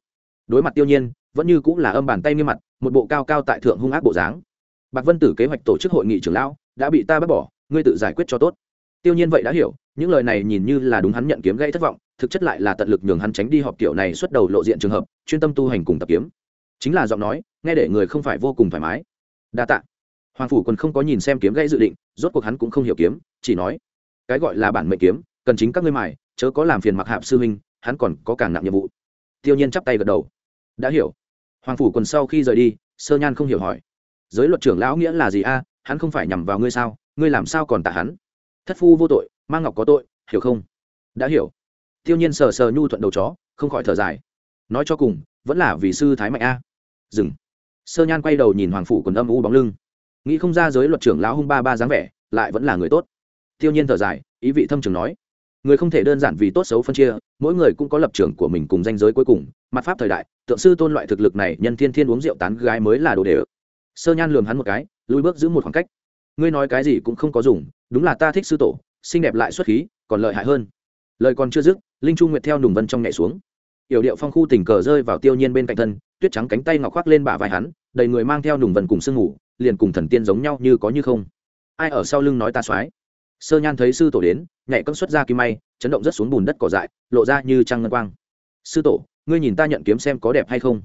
Đối mặt tiêu nhiên, vẫn như cũng là âm bàn tay nghiêm mặt, một bộ cao cao tại thượng hung ác bộ dáng. Bạc vân tử kế hoạch tổ chức hội nghị trưởng lão, đã bị ta bác bỏ, ngươi tự giải quyết cho tốt. Tiêu nhiên vậy đã hiểu những lời này nhìn như là đúng hắn nhận kiếm gây thất vọng, thực chất lại là tận lực nhường hắn tránh đi họp kiểu này xuất đầu lộ diện trường hợp, chuyên tâm tu hành cùng tập kiếm. Chính là giọng nói, nghe để người không phải vô cùng thoải mái. Đa tạ. Hoàng phủ còn không có nhìn xem kiếm gãy dự định, rốt cuộc hắn cũng không hiểu kiếm, chỉ nói, cái gọi là bản mệnh kiếm, cần chính các ngươi mài, chớ có làm phiền mặc hạp sư huynh, hắn còn có càng nặng nhiệm vụ. Tiêu nhiên chắp tay gật đầu. Đã hiểu. Hoàng phủ quần sau khi rời đi, sơ nhan không hiểu hỏi, giới luật trưởng lão nghĩa là gì a? Hắn không phải nhằm vào ngươi sao? Ngươi làm sao còn tạ hắn? Thất phu vô tội mang ngọc có tội, hiểu không? Đã hiểu. Tiêu nhiên sờ sờ nhu thuận đầu chó, không khỏi thở dài. Nói cho cùng, vẫn là vì sư thái mạnh a. Dừng. Sơ nhan quay đầu nhìn hoàng phủ quần âm u bóng lưng. Nghĩ không ra giới luật trưởng lão hung ba ba dáng vẻ, lại vẫn là người tốt. Tiêu nhiên thở dài, ý vị thâm trường nói. Người không thể đơn giản vì tốt xấu phân chia, mỗi người cũng có lập trường của mình cùng danh giới cuối cùng, mặt pháp thời đại, tượng sư tôn loại thực lực này, nhân thiên thiên uống rượu tán gái mới là đồ đề ự sơ nhan lường hắn một cái, lùi bước giữ một khoảng cách. Ngươi nói cái gì cũng không có dùng, đúng là ta thích sư tổ xinh đẹp lại xuất khí, còn lợi hại hơn. Lời còn chưa dứt, linh chu nguyệt theo nùng vân trong nhảy xuống. Yểu điệu phong khu tình cờ rơi vào tiêu nhiên bên cạnh thân, tuyết trắng cánh tay ngọc khoác lên bả vai hắn, đầy người mang theo nùng vân cùng sương ngủ liền cùng thần tiên giống nhau như có như không. Ai ở sau lưng nói ta soái? Sơ nhan thấy sư tổ đến, nhảy cấm xuất ra kim may, chấn động rất xuống bùn đất cỏ dại, lộ ra như trăng ngân quang. Sư tổ, ngươi nhìn ta nhận kiếm xem có đẹp hay không?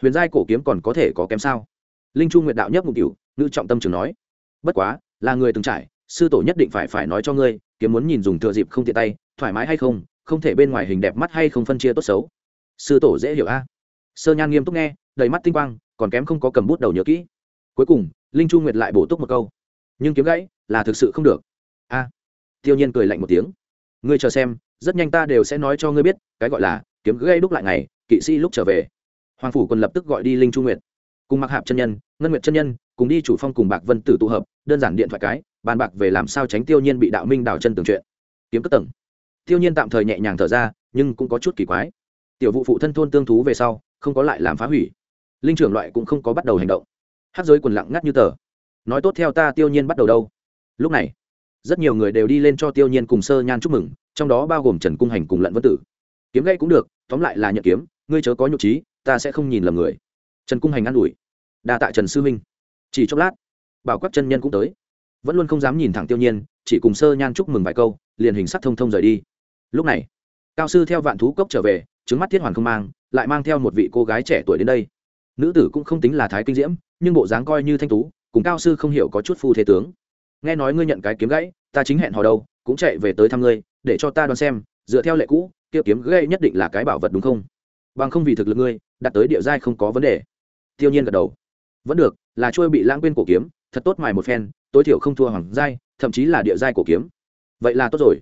Huyền giai cổ kiếm còn có thể có kém sao? Linh chu nguyệt đạo nhấp ngụ cửu nữ trọng tâm trường nói. Bất quá, là người từng trải sư tổ nhất định phải phải nói cho ngươi, kiếm muốn nhìn dùng thừa dịp không tiện tay, thoải mái hay không không thể bên ngoài hình đẹp mắt hay không phân chia tốt xấu. Sư tổ dễ hiểu a. Sơ nhan nghiêm túc nghe, đầy mắt tinh quang, còn kém không có cầm bút đầu nhớ kỹ. Cuối cùng, linh chu nguyệt lại bổ túc một câu. Nhưng kiếm gãy là thực sự không được. A. Tiêu nhiên cười lạnh một tiếng. Ngươi chờ xem, rất nhanh ta đều sẽ nói cho ngươi biết, cái gọi là kiếm gãy đúc lại ngày, kỵ sĩ lúc trở về. Hoàng phủ quân lập tức gọi đi linh chu nguyệt. Cùng mặc hạp chân nhân, ngân nguyệt chân nhân, cùng đi chủ phong cùng bạc vân tử tụ hợp, đơn giản điện thoại cái bàn bạc về làm sao tránh tiêu nhiên bị đạo minh đào chân tường chuyện. Kiếm cất tầng. Tiêu nhiên tạm thời nhẹ nhàng thở ra, nhưng cũng có chút kỳ quái. Tiểu vụ phụ thân thôn tương thú về sau, không có lại làm phá hủy. Linh trưởng loại cũng không có bắt đầu hành động. Hát giới quần lặng ngắt như tờ. Nói tốt theo ta, tiêu nhiên bắt đầu đâu? Lúc này, rất nhiều người đều đi lên cho tiêu nhiên cùng sơ nhan chúc mừng, trong đó bao gồm trần cung hành cùng lận vân tử. Kiếm gây cũng được, tóm lại là nhận kiếm, ngươi chớ có nhục trí, ta sẽ không nhìn lầm người. Trần cung hành an ủi. Đa tạ trần sư minh. Chỉ chốc lát, bảo quắc chân nhân cũng tới vẫn luôn không dám nhìn thẳng tiêu nhiên, chỉ cùng sơ nhan chúc mừng vài câu, liền hình sắc thông thông rời đi. Lúc này, cao sư theo vạn thú cốc trở về, trứng mắt thiết hoàn không mang, lại mang theo một vị cô gái trẻ tuổi đến đây. Nữ tử cũng không tính là thái kinh diễm, nhưng bộ dáng coi như thanh tú, cùng cao sư không hiểu có chút phu thế tướng. Nghe nói ngươi nhận cái kiếm gãy, ta chính hẹn hò đâu, cũng chạy về tới thăm ngươi, để cho ta đoán xem, dựa theo lệ cũ, kia kiếm gãy nhất định là cái bảo vật đúng không? Bằng không vì thực lực ngươi, đặt tới địa giai không có vấn đề. Tiêu nhiên gật đầu. Vẫn được, là trôi bị lãng quên cổ kiếm, thật tốt mài một phen tối thiểu không thua hoàng giai, thậm chí là địa giai cổ kiếm. Vậy là tốt rồi.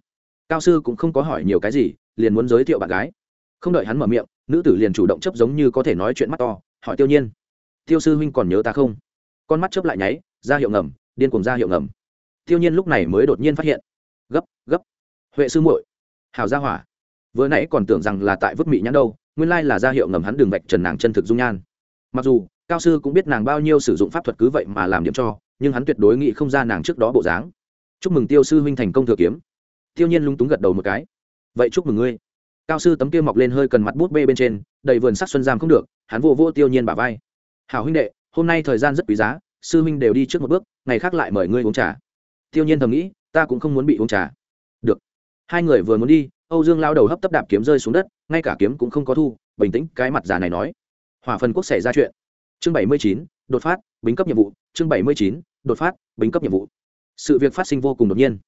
Cao sư cũng không có hỏi nhiều cái gì, liền muốn giới thiệu bạn gái. Không đợi hắn mở miệng, nữ tử liền chủ động chấp giống như có thể nói chuyện mắt to, hỏi tiêu nhiên. Tiêu sư huynh còn nhớ ta không? Con mắt chớp lại nháy ra hiệu ngầm, điên cuồng ra hiệu ngầm. Tiêu nhiên lúc này mới đột nhiên phát hiện. Gấp gấp. Huệ sư muội. Hào gia hỏa. Vừa nãy còn tưởng rằng là tại vứt mị nhãn đâu, nguyên lai là ra hiệu ngầm hắn đường vạch trần nàng chân thực dung nhan. Mặc dù, cao sư cũng biết nàng bao nhiêu sử dụng pháp thuật cứ vậy mà làm điểm cho nhưng hắn tuyệt đối nghĩ không ra nàng trước đó bộ dáng. Chúc mừng tiêu sư huynh thành công thừa kiếm. Tiêu nhiên lung túng gật đầu một cái. Vậy chúc mừng ngươi. Cao sư tấm kia mọc lên hơi cần mặt bút bê bên trên, đầy vườn sắc xuân giam không được, hắn vô vô tiêu nhiên bả vai. Hảo huynh đệ, hôm nay thời gian rất quý giá, sư huynh đều đi trước một bước, ngày khác lại mời ngươi uống trà. Tiêu nhiên thầm nghĩ, ta cũng không muốn bị uống trà. Được. Hai người vừa muốn đi, âu dương lao đầu hấp tấp đạp kiếm rơi xuống đất, ngay cả kiếm cũng không có thu, bình tĩnh cái mặt già này nói. Hỏa phần quốc xảy ra chuyện. Chương bảy mươi chín đột phát, bính cấp nhiệm vụ, chương bảy mươi chín, đột phát, bính cấp nhiệm vụ. Sự việc phát sinh vô cùng đột nhiên.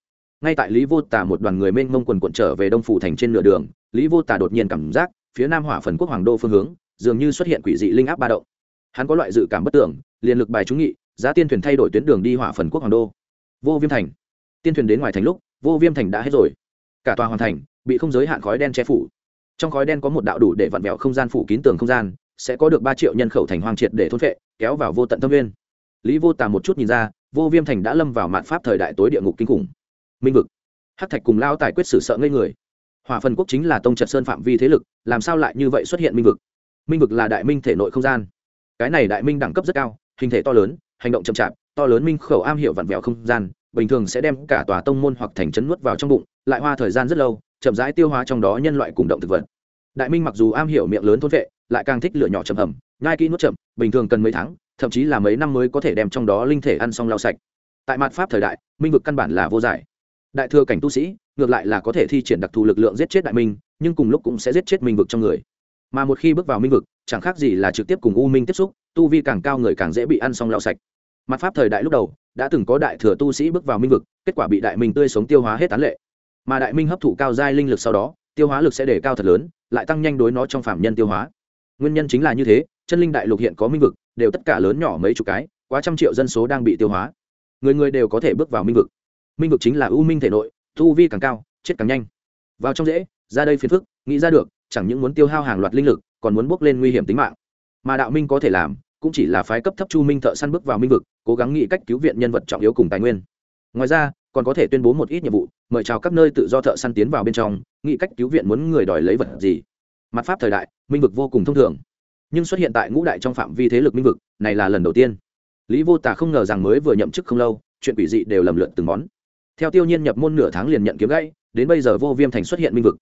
Ngay tại lý vô tả một đoàn người mênh mông quần quận trở về đông phủ thành trên nửa đường, lý vô tả đột nhiên cảm giác, phía nam hỏa phần quốc hoàng đô phương hướng, dường như xuất hiện quỷ dị linh áp ba động. Hắn có loại dự cảm bất tưởng, liền lực bài trúng nghị, giá tiên thuyền thay đổi tuyến đường đi hỏa phần quốc hoàng đô. Vô viêm thành. Tiên thuyền đến ngoài thành lúc, vô viêm thành đã hết rồi. Cả tòa hoàn thành, bị không giới hạn khói đen che phủ. Trong khói đen có một đạo đủ để vặn vẹo không gian phủ kín tường không gian sẽ có được ba triệu nhân khẩu thành hoang triệt để thôn phệ, kéo vào vô tận thâm nguyên. Lý vô tà một chút nhìn ra, vô viêm thành đã lâm vào mạn pháp thời đại tối địa ngục kinh khủng. Minh vực. Hát thạch cùng lao tài quyết xử sợ ngây người. Hòa phần quốc chính là tông trật sơn phạm vi thế lực, làm sao lại như vậy xuất hiện minh vực? Minh vực là đại minh thể nội không gian. Cái này đại minh đẳng cấp rất cao, hình thể to lớn, hành động chậm chạp, to lớn minh khẩu am hiểu vặn vẹo không gian, bình thường sẽ đem cả tòa tông môn hoặc thành trấn nuốt vào trong bụng, lại hoa thời gian rất lâu, chậm rãi tiêu hóa trong đó nhân loại cùng động thực vật đại minh mặc dù am hiểu miệng lớn thôn vệ, lại càng thích lửa nhỏ chậm hầm ngai kỹ nuốt chậm, bình thường cần mấy tháng, thậm chí là mấy năm mới có thể đem trong đó linh thể ăn xong lau sạch. Tại mặt pháp thời đại, minh vực căn bản là vô giải. Đại thừa cảnh tu sĩ, ngược lại là có thể thi triển đặc thù lực lượng giết chết đại minh, nhưng cùng lúc cũng sẽ giết chết minh vực trong người. Mà một khi bước vào minh vực, chẳng khác gì là trực tiếp cùng u minh tiếp xúc, tu vi càng cao người càng dễ bị ăn xong lau sạch. Mặt pháp thời đại lúc đầu, đã từng có đại thừa tu sĩ bước vào minh vực, kết quả bị đại minh tươi sống tiêu hóa hết tán lệ. Mà đại minh hấp thụ cao giai linh lực sau đó, tiêu hóa lực sẽ để cao thật lớn lại tăng nhanh đối nó trong phạm nhân tiêu hóa. Nguyên nhân chính là như thế, chân linh đại lục hiện có minh vực, đều tất cả lớn nhỏ mấy chục cái, quá trăm triệu dân số đang bị tiêu hóa. Người người đều có thể bước vào minh vực. Minh vực chính là ưu minh thể nội thu vi càng cao, chết càng nhanh. Vào trong dễ, ra đây phiền phức, nghĩ ra được, chẳng những muốn tiêu hao hàng loạt linh lực, còn muốn bước lên nguy hiểm tính mạng. Mà đạo minh có thể làm, cũng chỉ là phái cấp thấp chu minh thợ săn bước vào minh vực, cố gắng nghĩ cách cứu viện nhân vật trọng yếu cùng tài nguyên. Ngoài ra, còn có thể tuyên bố một ít nhiệm vụ mời chào các nơi tự do thợ săn tiến vào bên trong, nghĩ cách cứu viện muốn người đòi lấy vật gì. Mặt pháp thời đại, minh vực vô cùng thông thường. Nhưng xuất hiện tại ngũ đại trong phạm vi thế lực minh vực, này là lần đầu tiên. Lý vô tả không ngờ rằng mới vừa nhậm chức không lâu, chuyện quỷ dị đều lầm lượn từng món. Theo tiêu nhiên nhập môn nửa tháng liền nhận kiếm gãy, đến bây giờ vô viêm thành xuất hiện minh vực.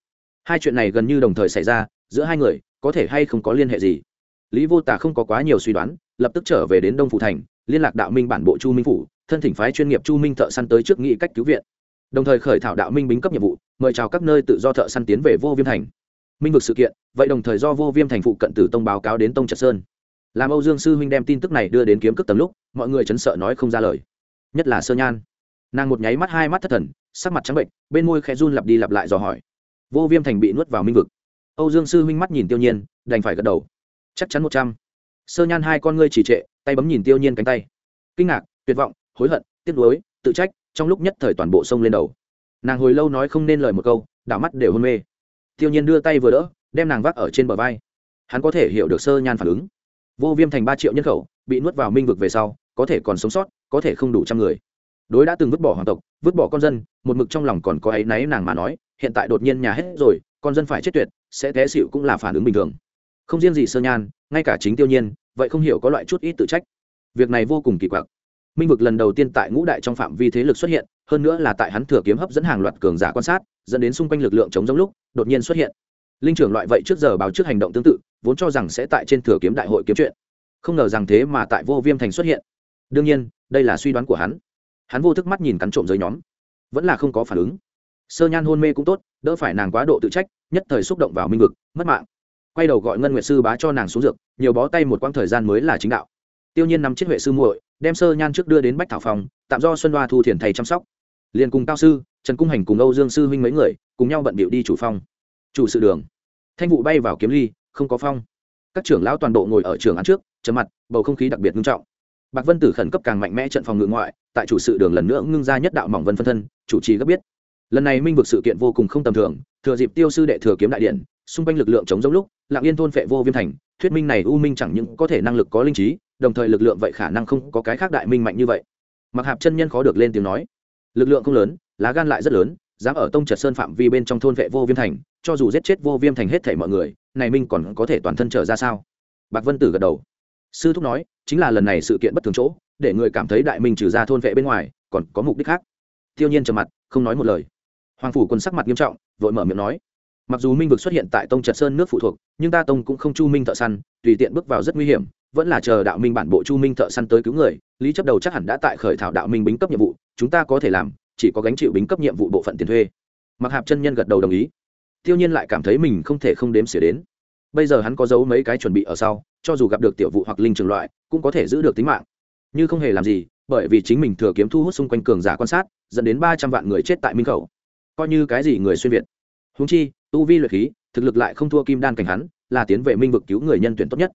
Hai chuyện này gần như đồng thời xảy ra, giữa hai người, có thể hay không có liên hệ gì? Lý vô tả không có quá nhiều suy đoán, lập tức trở về đến đông phủ thành, liên lạc đạo minh bản bộ chu minh phủ, thân thỉnh phái chuyên nghiệp chu minh thợ săn tới trước nghị cách cứu viện đồng thời khởi thảo đạo minh bính cấp nhiệm vụ, mời chào các nơi tự do thợ săn tiến về vô viêm thành. Minh vực sự kiện, vậy đồng thời do vô viêm thành phụ cận tử tông báo cáo đến tông trật sơn. Làm âu dương sư huynh đem tin tức này đưa đến kiếm cước tầm lúc, mọi người chấn sợ nói không ra lời. Nhất là sơ nhan. Nàng một nháy mắt hai mắt thất thần, sắc mặt trắng bệnh, bên môi khẽ run lặp đi lặp lại dò hỏi. Vô viêm thành bị nuốt vào minh vực. Âu dương sư huynh mắt nhìn tiêu nhiên, đành phải gật đầu. Chắc chắn một trăm. Sơ nhan hai con ngươi chỉ trệ, tay bấm nhìn tiêu nhiên cánh tay. Kinh ngạc, tuyệt vọng, hối hận, tiếc nuối, tự trách trong lúc nhất thời toàn bộ sông lên đầu. Nàng hồi lâu nói không nên lời một câu, đảo mắt đều hôn mê. Tiêu nhiên đưa tay vừa đỡ, đem nàng vác ở trên bờ vai. Hắn có thể hiểu được sơ nhan phản ứng. Vô viêm thành ba triệu nhân khẩu, bị nuốt vào minh vực về sau, có thể còn sống sót, có thể không đủ trăm người. Đối đã từng vứt bỏ hoàng tộc, vứt bỏ con dân, một mực trong lòng còn có áy náy nàng mà nói, hiện tại đột nhiên nhà hết rồi, con dân phải chết tuyệt, sẽ té xịu cũng là phản ứng bình thường. Không riêng gì sơ nhan, ngay cả chính tiêu nhiên, vậy không hiểu có loại chút ít tự trách. Việc này vô cùng kỳ quặc minh vực lần đầu tiên tại ngũ đại trong phạm vi thế lực xuất hiện, hơn nữa là tại hắn thừa kiếm hấp dẫn hàng loạt cường giả quan sát, dẫn đến xung quanh lực lượng chống giống lúc, đột nhiên xuất hiện. Linh trưởng loại vậy trước giờ báo trước hành động tương tự, vốn cho rằng sẽ tại trên thừa kiếm đại hội kiếm chuyện. Không ngờ rằng thế mà tại vô viêm thành xuất hiện. Đương nhiên, đây là suy đoán của hắn. Hắn vô thức mắt nhìn cắn trộm giới nhóm. Vẫn là không có phản ứng. Sơ nhan hôn mê cũng tốt, đỡ phải nàng quá độ tự trách, nhất thời xúc động vào minh vực, mất mạng. Quay đầu gọi ngân nguyệt sư bá cho nàng xuống dược, nhiều bó tay một quãng thời gian mới là chính đạo tiêu nhiên nắm chiếc huệ sư muội, đem sơ nhan trước đưa đến bách thảo phòng, tạm do xuân đoa thu thiền thầy chăm sóc. Liền cùng cao sư, trần cung hành cùng âu dương sư huynh mấy người, cùng nhau bận bịu đi chủ phong chủ sự đường. Thanh vụ bay vào kiếm ly, không có phong. Các trưởng lão toàn bộ ngồi ở trường án trước chấm mặt, bầu không khí đặc biệt nghiêm trọng. Bạc vân tử khẩn cấp càng mạnh mẽ trận phòng ngự ngoại, tại chủ sự đường lần nữa ngưng ra nhất đạo mỏng vân phân thân, chủ trì gấp biết. Lần này minh vực sự kiện vô cùng không tầm thường, thừa dịp tiêu sư đệ thừa kiếm đại điện, xung quanh lực lượng chống giống lúc, lạng yên thôn phệ vô viêm thành, thuyết minh này u minh chẳng những có thể năng lực có linh trí đồng thời lực lượng vậy khả năng không có cái khác đại minh mạnh như vậy. Mặc hạp chân nhân khó được lên tiếng nói, lực lượng không lớn, lá gan lại rất lớn, dám ở tông trật sơn phạm vi bên trong thôn vệ vô viêm thành, cho dù giết chết vô viêm thành hết thể mọi người, này minh còn có thể toàn thân trở ra sao? Bạc vân tử gật đầu. Sư thúc nói, chính là lần này sự kiện bất thường chỗ, để người cảm thấy đại minh trừ ra thôn vệ bên ngoài, còn có mục đích khác. Tiêu nhiên trầm mặt, không nói một lời. Hoàng phủ quân sắc mặt nghiêm trọng, vội mở miệng nói, mặc dù minh vực xuất hiện tại tông trật sơn nước phụ thuộc, nhưng ta tông cũng không chu minh thợ săn, tùy tiện bước vào rất nguy hiểm vẫn là chờ đạo minh bản bộ chu minh thợ săn tới cứu người, lý chấp đầu chắc hẳn đã tại khởi thảo đạo minh bính cấp nhiệm vụ, chúng ta có thể làm, chỉ có gánh chịu bính cấp nhiệm vụ bộ phận tiền thuê. Mặc hạp chân nhân gật đầu đồng ý. Tiêu nhiên lại cảm thấy mình không thể không đếm xỉa đến. Bây giờ hắn có giấu mấy cái chuẩn bị ở sau, cho dù gặp được tiểu vụ hoặc linh trường loại, cũng có thể giữ được tính mạng. Như không hề làm gì, bởi vì chính mình thừa kiếm thu hút xung quanh cường giả quan sát, dẫn đến ba trăm vạn người chết tại minh khẩu. Coi như cái gì người xuyên việt. Húng chi, tu vi luyện khí, thực lực lại không thua kim đan cảnh hắn, là tiến về minh vực cứu người nhân tuyển tốt nhất.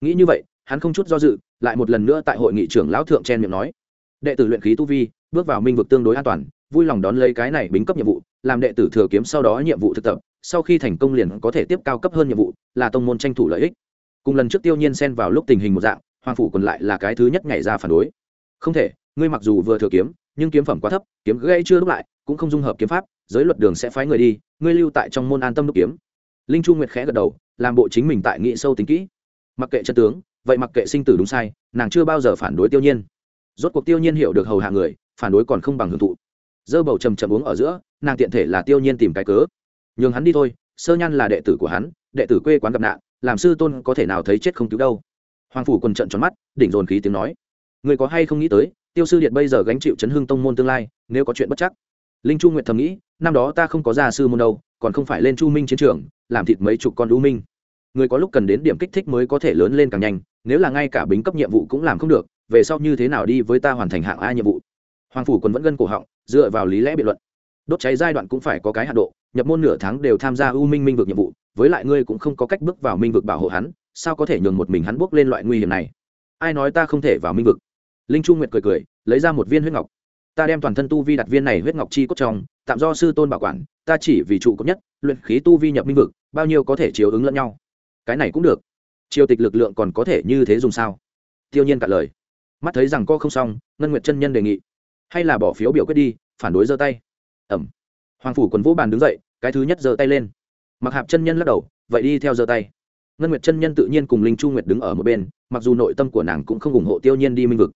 Nghĩ như vậy hắn không chút do dự, lại một lần nữa tại hội nghị trưởng lão thượng chen miệng nói, đệ tử luyện khí tu vi, bước vào minh vực tương đối an toàn, vui lòng đón lấy cái này bính cấp nhiệm vụ, làm đệ tử thừa kiếm sau đó nhiệm vụ thực tập, sau khi thành công liền có thể tiếp cao cấp hơn nhiệm vụ, là tông môn tranh thủ lợi ích. Cùng lần trước tiêu nhiên xen vào lúc tình hình một dạng, hoàng phủ còn lại là cái thứ nhất nhảy ra phản đối. Không thể, ngươi mặc dù vừa thừa kiếm, nhưng kiếm phẩm quá thấp, kiếm gây chưa đúc lại, cũng không dung hợp kiếm pháp, giới luật đường sẽ phái người đi, ngươi lưu tại trong môn an tâm đúc kiếm. Linh chu nguyệt khẽ gật đầu, làm bộ chính mình tại nghị sâu tính kỹ. Mặc kệ chân tướng vậy mặc kệ sinh tử đúng sai, nàng chưa bao giờ phản đối tiêu nhiên. Rốt cuộc tiêu nhiên hiểu được hầu hạ người, phản đối còn không bằng hưởng thụ. Dơ bầu trầm trầm uống ở giữa, nàng tiện thể là tiêu nhiên tìm cái cớ. Nhường hắn đi thôi, sơ nhan là đệ tử của hắn, đệ tử quê quán gặp nạn, làm sư tôn có thể nào thấy chết không cứu đâu. Hoàng phủ quần trận tròn mắt, đỉnh dồn khí tiếng nói. Người có hay không nghĩ tới, tiêu sư điện bây giờ gánh chịu chấn hưng tông môn tương lai, nếu có chuyện bất chắc. Linh chu nguyện thầm nghĩ, năm đó ta không có gia sư môn đâu, còn không phải lên chu minh chiến trường, làm thịt mấy chục con lũ minh. Người có lúc cần đến điểm kích thích mới có thể lớn lên càng nhanh nếu là ngay cả bính cấp nhiệm vụ cũng làm không được, về sau như thế nào đi với ta hoàn thành hạng a nhiệm vụ? Hoàng phủ còn vẫn gân cổ họng, dựa vào lý lẽ biện luận. Đốt cháy giai đoạn cũng phải có cái hạ độ, nhập môn nửa tháng đều tham gia u minh minh vực nhiệm vụ, với lại ngươi cũng không có cách bước vào minh vực bảo hộ hắn, sao có thể nhường một mình hắn bước lên loại nguy hiểm này? Ai nói ta không thể vào minh vực? Linh chu nguyệt cười cười, lấy ra một viên huyết ngọc. Ta đem toàn thân tu vi đặt viên này huyết ngọc chi cốt trong, tạm do sư tôn bảo quản, ta chỉ vì trụ cốt nhất, luyện khí tu vi nhập minh vực, bao nhiêu có thể chiếu ứng lẫn nhau. Cái này cũng được triều tịch lực lượng còn có thể như thế dùng sao? Tiêu nhiên cả lời. Mắt thấy rằng co không xong, ngân nguyệt chân nhân đề nghị. Hay là bỏ phiếu biểu quyết đi, phản đối giơ tay. Ẩm. Hoàng phủ quần vũ bàn đứng dậy, cái thứ nhất giơ tay lên. Mặc hạp chân nhân lắc đầu, vậy đi theo giơ tay. Ngân nguyệt chân nhân tự nhiên cùng linh chu nguyệt đứng ở một bên, mặc dù nội tâm của nàng cũng không ủng hộ tiêu nhiên đi minh vực.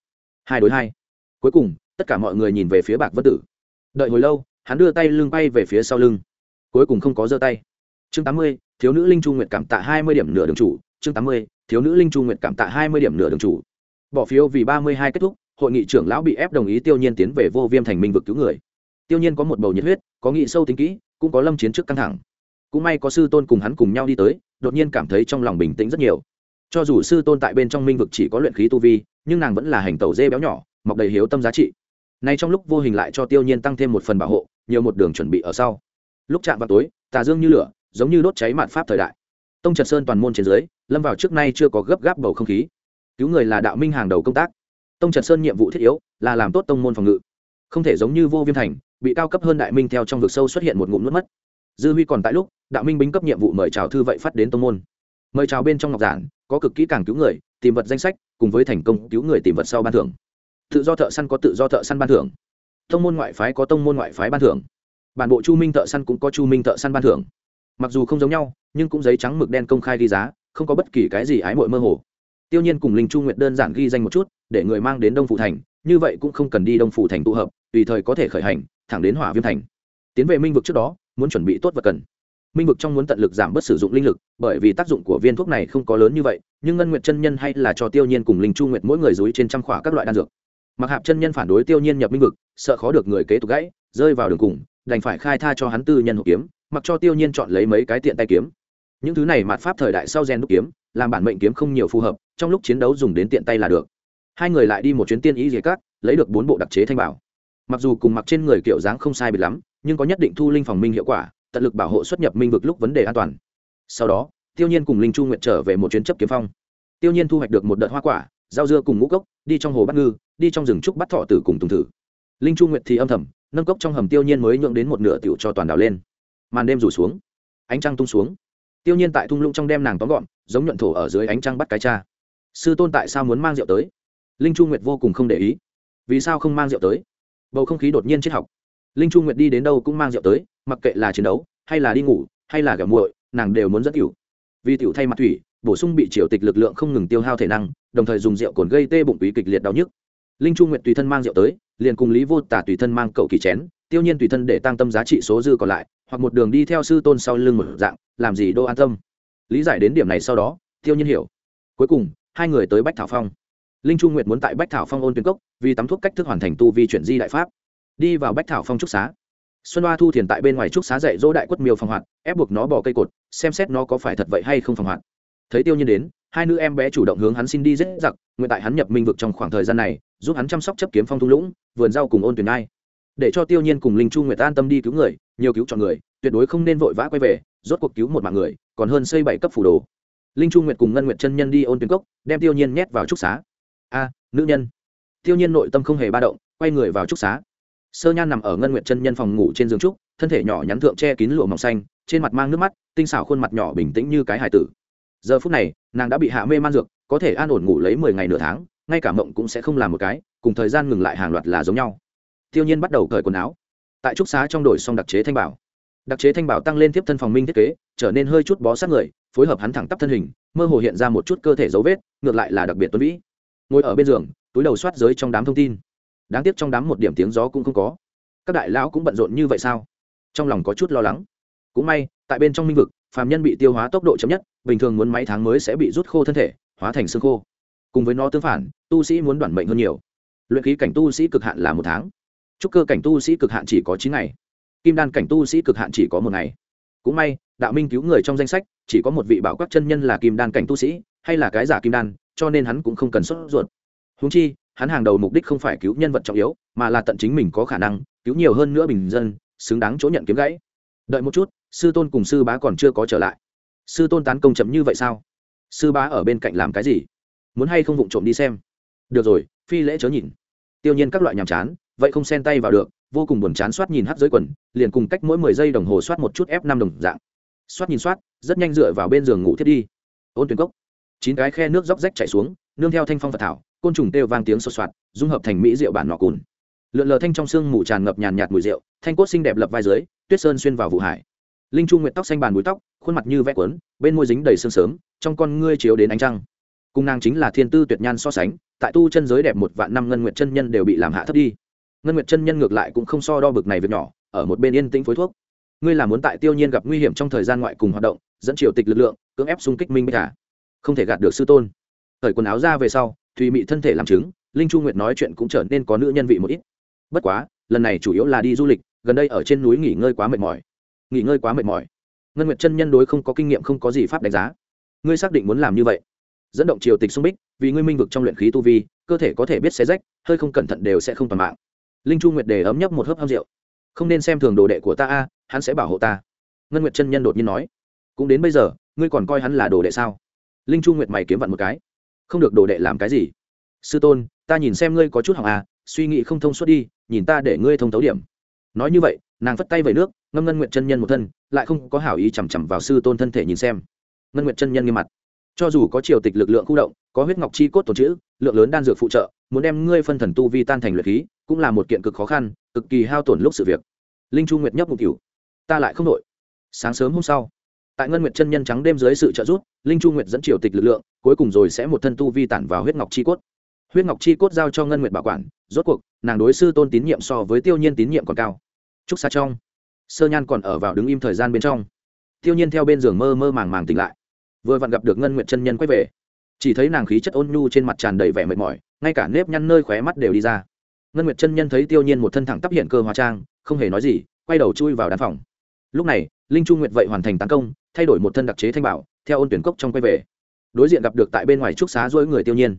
Hai đối hai. Cuối cùng, tất cả mọi người nhìn về phía bạc vân tử. Đợi hồi lâu, hắn đưa tay lưng bay về phía sau lưng. Cuối cùng không có giơ tay. Chương tám mươi, thiếu nữ linh chu nguyệt cảm tạ hai mươi điểm nửa đường chủ chương tám mươi, thiếu nữ linh chu nguyệt cảm tạ hai mươi điểm nửa đường chủ. Bỏ phiếu vì ba mươi hai kết thúc, hội nghị trưởng lão bị ép đồng ý tiêu nhiên tiến về vô viêm thành minh vực cứu người. Tiêu nhiên có một bầu nhiệt huyết, có nghị sâu tính kỹ, cũng có lâm chiến trước căng thẳng. Cũng may có sư tôn cùng hắn cùng nhau đi tới, đột nhiên cảm thấy trong lòng bình tĩnh rất nhiều. Cho dù sư tôn tại bên trong minh vực chỉ có luyện khí tu vi, nhưng nàng vẫn là hành tẩu dê béo nhỏ, mọc đầy hiếu tâm giá trị. Nay trong lúc vô hình lại cho tiêu nhiên tăng thêm một phần bảo hộ, nhiều một đường chuẩn bị ở sau. Lúc chạm vào tối, tà dương như lửa, giống như đốt cháy mạn pháp thời đại. Tông trật sơn toàn môn trên dưới lâm vào trước nay chưa có gấp gáp bầu không khí. Cứu người là đạo minh hàng đầu công tác. Tông trần sơn nhiệm vụ thiết yếu là làm tốt tông môn phòng ngự. Không thể giống như vô viêm thành, bị cao cấp hơn đại minh theo trong vực sâu xuất hiện một ngụm nuốt mất. Dư huy còn tại lúc, đạo minh bính cấp nhiệm vụ mời chào thư vậy phát đến tông môn. Mời chào bên trong ngọc giản, có cực kỹ càng cứu người, tìm vật danh sách, cùng với thành công cứu người tìm vật sau ban thưởng. Tự do thợ săn có tự do thợ săn ban thưởng. Tông môn ngoại phái có tông môn ngoại phái ban thưởng. Bản bộ chu minh thợ săn cũng có chu minh thợ săn ban thưởng. Mặc dù không giống nhau, nhưng cũng giấy trắng mực đen công khai ghi giá không có bất kỳ cái gì ái mội mơ hồ. Tiêu nhiên cùng linh chu nguyệt đơn giản ghi danh một chút, để người mang đến đông phủ thành, như vậy cũng không cần đi đông phủ thành tụ hợp, tùy thời có thể khởi hành, thẳng đến hỏa viêm thành. Tiến về minh vực trước đó, muốn chuẩn bị tốt và cần. Minh vực trong muốn tận lực giảm bớt sử dụng linh lực, bởi vì tác dụng của viên thuốc này không có lớn như vậy, nhưng ngân nguyệt chân nhân hay là cho tiêu nhiên cùng linh chu nguyệt mỗi người dối trên trăm khỏa các loại đan dược. Mặc hạp chân nhân phản đối tiêu nhiên nhập minh vực, sợ khó được người kế tục gãy, rơi vào đường cùng, đành phải khai tha cho hắn tư nhân hộ kiếm, mặc cho tiêu nhiên chọn lấy mấy cái tiện tay kiếm những thứ này mạt pháp thời đại sau gen đúc kiếm, làm bản mệnh kiếm không nhiều phù hợp, trong lúc chiến đấu dùng đến tiện tay là được. Hai người lại đi một chuyến tiên ý dễ cát lấy được bốn bộ đặc chế thanh bảo. Mặc dù cùng mặc trên người kiểu dáng không sai biệt lắm, nhưng có nhất định thu linh phòng minh hiệu quả, tận lực bảo hộ xuất nhập minh vực lúc vấn đề an toàn. Sau đó, tiêu nhiên cùng linh chu nguyện trở về một chuyến chấp kiếm phong. Tiêu nhiên thu hoạch được một đợt hoa quả, rau dưa cùng ngũ cốc, đi trong hồ bắt ngư, đi trong rừng trúc bắt thọ tử cùng tùng thử. Linh chu nguyện thì âm thầm, nâng cốc trong hầm tiêu nhiên mới nhượng đến một nửa tiểu cho toàn đào lên. Màn đêm rủ xuống, ánh trăng tung xuống tiêu nhiên tại thung lũng trong đem nàng tóm gọn, giống nhuận thổ ở dưới ánh trăng bắt cái cha. Sư tôn tại sao muốn mang rượu tới? Linh chu nguyệt vô cùng không để ý. Vì sao không mang rượu tới? Bầu không khí đột nhiên triết học. Linh chu nguyệt đi đến đâu cũng mang rượu tới, mặc kệ là chiến đấu, hay là đi ngủ, hay là gặp muội, nàng đều muốn dẫn tiểu. Vì tiểu thay mặt thủy, bổ sung bị triều tịch lực lượng không ngừng tiêu hao thể năng, đồng thời dùng rượu cồn gây tê bụng quý kịch liệt đau nhức. Linh chu nguyệt tùy thân mang rượu tới, liền cùng lý vô tả tùy thân mang cậu kỳ chén, tiêu nhiên tùy thân để tăng tâm giá trị số dư còn lại hoặc một đường đi theo sư tôn sau lưng một dạng, làm gì đô an tâm. Lý giải đến điểm này sau đó, tiêu nhiên hiểu. Cuối cùng, hai người tới bách thảo phong. Linh chu nguyệt muốn tại bách thảo phong ôn tuyến cốc, vì tắm thuốc cách thức hoàn thành tu vi chuyển di đại pháp. Đi vào bách thảo phong trúc xá. Xuân hoa thu thiền tại bên ngoài trúc xá dạy dỗ đại quất miêu phòng hoạt, ép buộc nó bỏ cây cột, xem xét nó có phải thật vậy hay không phòng hoạt. Thấy tiêu nhiên đến, hai nữ em bé chủ động hướng hắn xin đi dễ giặc, nguyện tại hắn nhập minh vực trong khoảng thời gian này, giúp hắn chăm sóc chấp kiếm phong thung lũng, vườn rau cùng ôn tuyển ai để cho tiêu nhiên cùng linh chu nguyệt an tâm đi cứu người, nhiều cứu chọn người, tuyệt đối không nên vội vã quay về, rốt cuộc cứu một mạng người, còn hơn xây bảy cấp phủ đồ. Linh chu nguyệt cùng ngân nguyệt chân nhân đi ôn tuyến cốc, đem tiêu nhiên nhét vào trúc xá. A, nữ nhân. Tiêu nhiên nội tâm không hề ba động, quay người vào trúc xá. Sơ nhan nằm ở ngân nguyệt chân nhân phòng ngủ trên giường trúc, thân thể nhỏ nhắn thượng che kín lụa mỏng xanh, trên mặt mang nước mắt, tinh xảo khuôn mặt nhỏ bình tĩnh như cái hài tử. Giờ phút này, nàng đã bị hạ mê man dược, có thể an ổn ngủ lấy mười ngày nửa tháng, ngay cả mộng cũng sẽ không làm một cái, cùng thời gian ngừng lại hàng loạt là giống nhau tiêu nhiên bắt đầu cởi quần áo. Tại trúc xá trong đổi xong đặc chế thanh bảo. Đặc chế thanh bảo tăng lên tiếp thân phòng minh thiết kế, trở nên hơi chút bó sát người, phối hợp hắn thẳng tắp thân hình, mơ hồ hiện ra một chút cơ thể dấu vết, ngược lại là đặc biệt tuấn vĩ ngồi ở bên giường, túi đầu soát giới trong đám thông tin. Đáng tiếc trong đám một điểm tiếng gió cũng không có. Các đại lão cũng bận rộn như vậy sao? Trong lòng có chút lo lắng. Cũng may, tại bên trong minh vực, phàm nhân bị tiêu hóa tốc độ chậm nhất, bình thường muốn mấy tháng mới sẽ bị rút khô thân thể, hóa thành xương khô. Cùng với nó tương phản, tu sĩ muốn đoạn mệnh hơn nhiều. Luyện khí cảnh tu sĩ cực hạn là một tháng trúc cơ cảnh tu sĩ cực hạn chỉ có chín ngày. Kim đan cảnh tu sĩ cực hạn chỉ có một ngày. Cũng may, đạo minh cứu người trong danh sách, chỉ có một vị bảo các chân nhân là kim đan cảnh tu sĩ, hay là cái giả kim đan, cho nên hắn cũng không cần sốt ruột. Húng chi, hắn hàng đầu mục đích không phải cứu nhân vật trọng yếu, mà là tận chính mình có khả năng cứu nhiều hơn nữa bình dân, xứng đáng chỗ nhận kiếm gãy. Đợi một chút, sư tôn cùng sư bá còn chưa có trở lại. Sư tôn tán công chậm như vậy sao? Sư bá ở bên cạnh làm cái gì? Muốn hay không vụng trộm đi xem? Được rồi, phi lễ chớ nhìn. Tiêu nhiên các loại nhàm chán vậy không xen tay vào được, vô cùng buồn chán soát nhìn hát dưới quần, liền cùng cách mỗi mười giây đồng hồ soát một chút f năm đồng dạng. Soát nhìn soát rất nhanh dựa vào bên giường ngủ thiết đi. Ôn tuyến cốc. Chín cái khe nước róc rách chảy xuống, nương theo thanh phong phật thảo, côn trùng têu vang tiếng sột soạt, dung hợp thành mỹ rượu bản nọ cùn. Lượn lờ thanh trong sương mù tràn ngập nhàn nhạt mùi rượu, thanh cốt xinh đẹp lập vai dưới, tuyết sơn xuyên vào vụ hải. Linh chu nguyệt tóc xanh bàn búi tóc, khuôn mặt như vẽ quấn bên môi dính đầy sương sớm, trong con ngươi chiếu đến ánh trăng. Cung nàng chính là thiên tư tuyệt nhan so sánh, tại tu chân giới đẹp một vạn năm ngân nguyệt chân nhân đều bị làm hạ thấp đi ngân nguyệt chân nhân ngược lại cũng không so đo bực này việc nhỏ, ở một bên yên tĩnh phối thuốc. Ngươi là muốn tại tiêu nhiên gặp nguy hiểm trong thời gian ngoại cùng hoạt động, dẫn triều tịch lực lượng, cưỡng ép xung kích minh bích cả không thể gạt được sư tôn. Thời quần áo ra về sau, thùy mị thân thể làm chứng, linh chu nguyệt nói chuyện cũng trở nên có nữ nhân vị một ít. Bất quá, lần này chủ yếu là đi du lịch, gần đây ở trên núi nghỉ ngơi quá mệt mỏi. Nghỉ ngơi quá mệt mỏi. Ngân nguyệt chân nhân đối không có kinh nghiệm không có gì pháp đánh giá. Ngươi xác định muốn làm như vậy. Dẫn động triều tịch xung bích vì ngươi minh vực trong luyện khí tu vi, cơ thể có thể biết xé rách, hơi không cẩn thận đều sẽ không toàn mạng linh chu nguyệt đề ấm nhấp một hớp hâm rượu. Không nên xem thường đồ đệ của ta a, hắn sẽ bảo hộ ta. Ngân nguyệt chân nhân đột nhiên nói. Cũng đến bây giờ, ngươi còn coi hắn là đồ đệ sao? Linh chu nguyệt mày kiếm vặn một cái. Không được đồ đệ làm cái gì. Sư tôn, ta nhìn xem ngươi có chút hỏng à suy nghĩ không thông suốt đi, nhìn ta để ngươi thông thấu điểm. Nói như vậy, nàng phất tay về nước, ngâm ngân nguyện chân nhân một thân, lại không có hảo ý chằm chằm vào sư tôn thân thể nhìn xem. Ngân nguyện chân nhân nghiêm mặt. Cho dù có triều tịch lực lượng khu động, có huyết ngọc chi cốt tồn chữ, lượng lớn đan dược phụ trợ, muốn đem ngươi phân thần tu vi tan thành luyện khí cũng là một kiện cực khó khăn, cực kỳ hao tổn lúc sự việc. Linh chu nguyệt nhấp một cửu ta lại không đội sáng sớm hôm sau, tại ngân nguyệt chân nhân trắng đêm dưới sự trợ giúp, linh chu nguyệt dẫn triều tịch lực lượng, cuối cùng rồi sẽ một thân tu vi tản vào huyết ngọc chi cốt. Huyết ngọc chi cốt giao cho ngân nguyệt bảo quản, rốt cuộc, nàng đối sư tôn tín nhiệm so với tiêu nhiên tín nhiệm còn cao. Trúc xa trong, sơ nhan còn ở vào đứng im thời gian bên trong. Tiêu nhiên theo bên giường mơ mơ màng màng tỉnh lại. Vừa vặn gặp được ngân nguyệt chân nhân quay về. Chỉ thấy nàng khí chất ôn nhu trên mặt tràn đầy vẻ mệt mỏi, ngay cả nếp nhăn nơi khóe mắt đều đi ra ngân nguyệt chân nhân thấy tiêu nhiên một thân thẳng tắp hiện cơ hóa trang, không hề nói gì, quay đầu chui vào đan phòng. Lúc này, linh chu nguyệt vậy hoàn thành tấn công, thay đổi một thân đặc chế thanh bảo, theo ôn tuyển cốc trong quay về. Đối diện gặp được tại bên ngoài trúc xá dối người tiêu nhiên.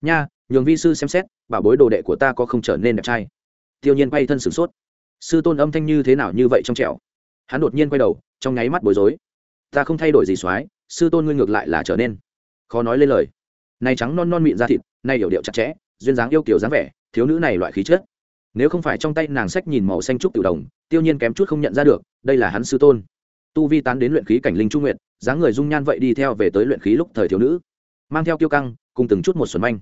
Nha, nhường vi sư xem xét, bảo bối đồ đệ của ta có không trở nên đẹp trai. Tiêu nhiên quay thân sửng sốt. Sư tôn âm thanh như thế nào như vậy trong trẻo? Hắn đột nhiên quay đầu, trong nháy mắt bối rối. Ta không thay đổi gì soái, sư tôn ngươi ngược lại là trở nên. Khó nói lên lời. Này trắng non non mịn da thịt, này hiểu điệu chặt chẽ, duyên dáng yêu kiểu dáng vẻ thiếu nữ này loại khí chất. Nếu không phải trong tay nàng sách nhìn màu xanh trúc tiểu đồng tiêu nhiên kém chút không nhận ra được đây là hắn sư tôn. Tu vi tán đến luyện khí cảnh linh trung nguyệt dáng người dung nhan vậy đi theo về tới luyện khí lúc thời thiếu nữ. Mang theo tiêu căng cùng từng chút một xuẩn manh.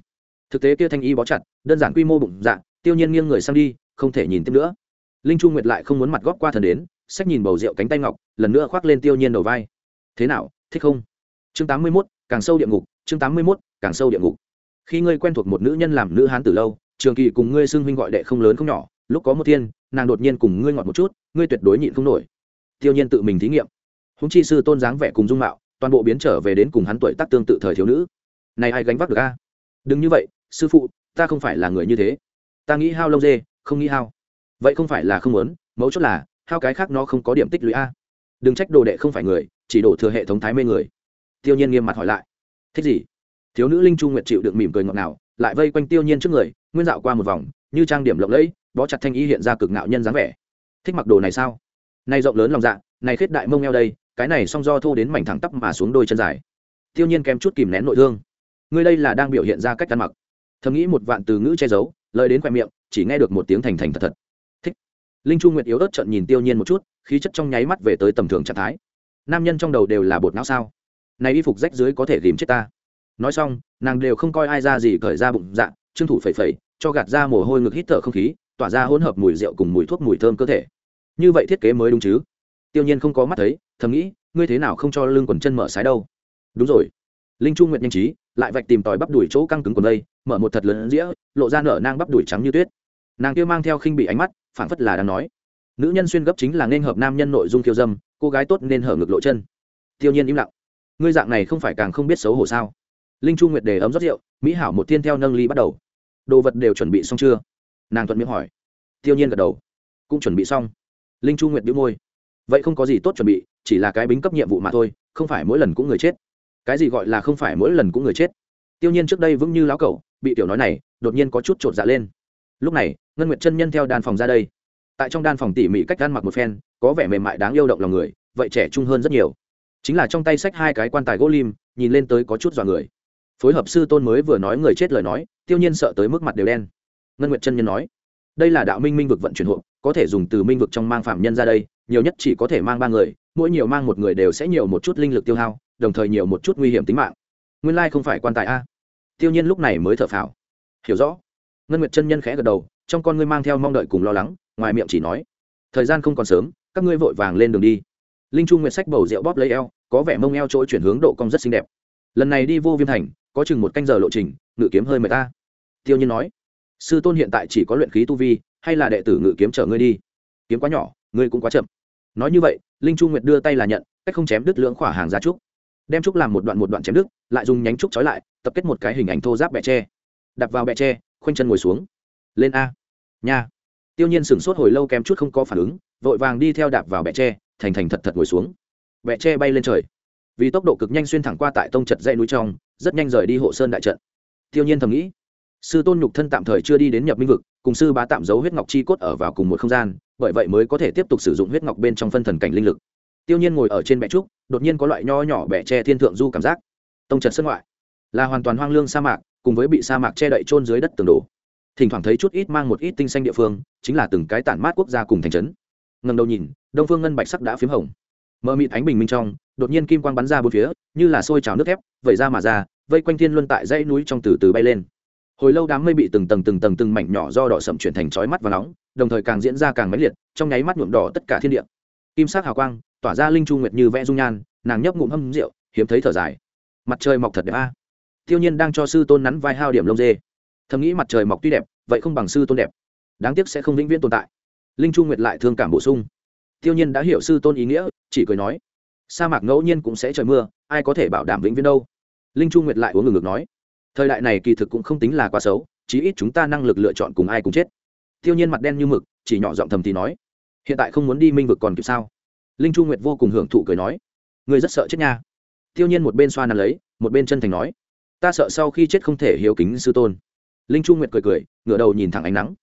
Thực tế kia thanh y bó chặt đơn giản quy mô bụng dạ tiêu nhiên nghiêng người sang đi không thể nhìn tiếp nữa. Linh trung nguyệt lại không muốn mặt góp qua thần đến sách nhìn bầu rượu cánh tay ngọc lần nữa khoác lên tiêu nhiên đầu vai. Thế nào thích không? Chương tám mươi 81, càng sâu địa ngục chương tám mươi 81, càng sâu địa ngục. Khi ngươi quen thuộc một nữ nhân làm nữ hán từ lâu trường kỳ cùng ngươi xưng huynh gọi đệ không lớn không nhỏ, lúc có một thiên, nàng đột nhiên cùng ngươi ngọt một chút, ngươi tuyệt đối nhịn không nổi. Tiêu nhiên tự mình thí nghiệm. Húng chi sư tôn dáng vẻ cùng dung mạo, toàn bộ biến trở về đến cùng hắn tuổi tác tương tự thời thiếu nữ. Này ai gánh vác được a? Đừng như vậy, sư phụ, ta không phải là người như thế. Ta nghĩ hao lông dê, không nghĩ hao. Vậy không phải là không muốn, mấu chốt là, hao cái khác nó không có điểm tích lũy a. Đừng trách đồ đệ không phải người, chỉ đổ thừa hệ thống thái mê người. Tiêu nhiên nghiêm mặt hỏi lại. Thích gì? Thiếu nữ linh trung nguyệt chịu được mỉm cười ngọt ngào lại vây quanh tiêu nhiên trước người, nguyên dạo qua một vòng, như trang điểm lộng lẫy, bó chặt thanh y hiện ra cực ngạo nhân dáng vẻ. Thích mặc đồ này sao? Này rộng lớn lòng dạ này khết đại mông eo đây, cái này song do thô đến mảnh thẳng tắp mà xuống đôi chân dài. Tiêu nhiên kém chút kìm nén nội thương. Ngươi đây là đang biểu hiện ra cách ăn mặc. Thầm nghĩ một vạn từ ngữ che giấu, lời đến khoe miệng, chỉ nghe được một tiếng thành thành thật thật. Thích. Linh trung nguyệt yếu ớt trận nhìn tiêu nhiên một chút, khí chất trong nháy mắt về tới tầm thường trạng thái. Nam nhân trong đầu đều là bột não sao? Này y phục rách dưới có thể ghìm chết ta nói xong, nàng đều không coi ai ra gì cởi ra bụng dạ trương thủ phẩy phẩy, cho gạt ra mồ hôi ngực hít thở không khí, tỏa ra hỗn hợp mùi rượu cùng mùi thuốc mùi thơm cơ thể. Như vậy thiết kế mới đúng chứ? Tiêu nhiên không có mắt thấy, thầm nghĩ, ngươi thế nào không cho lưng quần chân mở sái đâu? Đúng rồi. Linh trung nguyện nhanh trí, lại vạch tìm tòi bắp đuổi chỗ căng cứng của đây, mở một thật lớn dĩa, lộ ra nở nang bắp đuổi trắng như tuyết. Nàng kia mang theo khinh bị ánh mắt, phảng phất là đang nói. Nữ nhân xuyên gấp chính là nên hợp nam nhân nội dung khiêu dâm, cô gái tốt nên hở ngực lộ chân. Tiêu nhiên im lặng. Ngươi dạng này không phải càng không biết xấu hổ sao? Linh chu nguyệt đề ấm rót rượu, mỹ hảo một tiên theo nâng ly bắt đầu. Đồ vật đều chuẩn bị xong chưa? Nàng thuận miệng hỏi. Tiêu nhiên gật đầu. Cũng chuẩn bị xong. Linh chu nguyệt đĩu môi. Vậy không có gì tốt chuẩn bị, chỉ là cái bính cấp nhiệm vụ mà thôi, không phải mỗi lần cũng người chết. Cái gì gọi là không phải mỗi lần cũng người chết? Tiêu nhiên trước đây vững như lão cẩu, bị tiểu nói này, đột nhiên có chút trột dạ lên. Lúc này, ngân nguyệt chân nhân theo đàn phòng ra đây. Tại trong đan phòng tỉ mỉ cách gan mặc một phen, có vẻ mềm mại đáng yêu động lòng người, vậy trẻ trung hơn rất nhiều. Chính là trong tay sách hai cái quan tài gỗ lim, nhìn lên tới có chút dọa người phối hợp sư tôn mới vừa nói người chết lời nói, tiêu nhiên sợ tới mức mặt đều đen. Ngân nguyệt chân nhân nói, đây là đạo minh minh vực vận chuyển hộ, có thể dùng từ minh vực trong mang phạm nhân ra đây, nhiều nhất chỉ có thể mang ba người, mỗi nhiều mang một người đều sẽ nhiều một chút linh lực tiêu hao, đồng thời nhiều một chút nguy hiểm tính mạng. Nguyên lai không phải quan tài a. Tiêu nhiên lúc này mới thở phào. Hiểu rõ. Ngân nguyệt chân nhân khẽ gật đầu, trong con ngươi mang theo mong đợi cùng lo lắng, ngoài miệng chỉ nói, thời gian không còn sớm, các ngươi vội vàng lên đường đi. Linh trung nguyệt sách bầu rượu bóp lấy eo, có vẻ mông eo trỗi chuyển hướng độ cong rất xinh đẹp. Lần này đi vô viêm thành có chừng một canh giờ lộ trình, ngự kiếm hơi mời ta. Tiêu nhiên nói, sư tôn hiện tại chỉ có luyện khí tu vi, hay là đệ tử ngự kiếm chở ngươi đi? Kiếm quá nhỏ, ngươi cũng quá chậm. Nói như vậy, linh trung nguyệt đưa tay là nhận, cách không chém đứt lưỡng khỏa hàng ra trúc. Đem trúc làm một đoạn một đoạn chém đứt, lại dùng nhánh trúc trói lại, tập kết một cái hình ảnh thô giáp bẹ tre. Đặt vào bẹ tre, khoanh chân ngồi xuống. Lên a. Nha. Tiêu nhiên sửng sốt hồi lâu kém chút không có phản ứng, vội vàng đi theo đạp vào bẹ tre, thành thành thật thật ngồi xuống. Bẹ tre bay lên trời vì tốc độ cực nhanh xuyên thẳng qua tại tông trật dãy núi trong, rất nhanh rời đi hộ sơn đại trận. Tiêu nhiên thầm nghĩ, sư tôn nhục thân tạm thời chưa đi đến nhập minh vực, cùng sư bá tạm giấu huyết ngọc chi cốt ở vào cùng một không gian, bởi vậy mới có thể tiếp tục sử dụng huyết ngọc bên trong phân thần cảnh linh lực. Tiêu nhiên ngồi ở trên bệ trúc, đột nhiên có loại nho nhỏ bẻ tre thiên thượng du cảm giác. Tông trật sân ngoại, là hoàn toàn hoang lương sa mạc, cùng với bị sa mạc che đậy trôn dưới đất tường đổ. Thỉnh thoảng thấy chút ít mang một ít tinh xanh địa phương, chính là từng cái tản mát quốc gia cùng thành trấn. Ngần đầu nhìn, đông phương ngân bạch sắc đã p h í m hồng mờ mịt ánh bình minh trong, đột nhiên kim quang bắn ra bốn phía, như là sôi trào nước thép, vẩy ra mà ra, vây quanh thiên luân tại dãy núi trong từ từ bay lên. Hồi lâu đám mây bị từng tầng từng tầng từng mảnh nhỏ do đỏ sậm chuyển thành chói mắt và nóng, đồng thời càng diễn ra càng mãnh liệt, trong nháy mắt nhuộm đỏ tất cả thiên địa. Kim sắc hào quang, tỏa ra linh chu nguyệt như vẽ dung nhan, nàng nhấp ngụm hâm rượu, hiếm thấy thở dài. Mặt trời mọc thật đẹp a. À. tiêu nhiên đang cho sư tôn nắn vai hao điểm lông dê. Thầm nghĩ mặt trời mọc tuy đẹp, vậy không bằng sư tôn đẹp. Đáng tiếc sẽ không vĩnh viễn tồn tại. Linh chu nguyệt lại thương cảm bổ sung tiêu nhiên đã hiểu sư tôn ý nghĩa, chỉ cười nói, sa mạc ngẫu nhiên cũng sẽ trời mưa, ai có thể bảo đảm vĩnh viễn đâu? Linh chu nguyệt lại uống ngừng ngược nói, thời đại này kỳ thực cũng không tính là quá xấu, chí ít chúng ta năng lực lựa chọn cùng ai cùng chết. Tiêu nhiên mặt đen như mực, chỉ nhỏ giọng thầm thì nói, hiện tại không muốn đi minh vực còn kịp sao? Linh chu nguyệt vô cùng hưởng thụ cười nói, ngươi rất sợ chết nha. Tiêu nhiên một bên xoa nắn lấy, một bên chân thành nói, ta sợ sau khi chết không thể hiếu kính sư tôn. Linh chu nguyệt cười cười, ngửa đầu nhìn thẳng ánh nắng,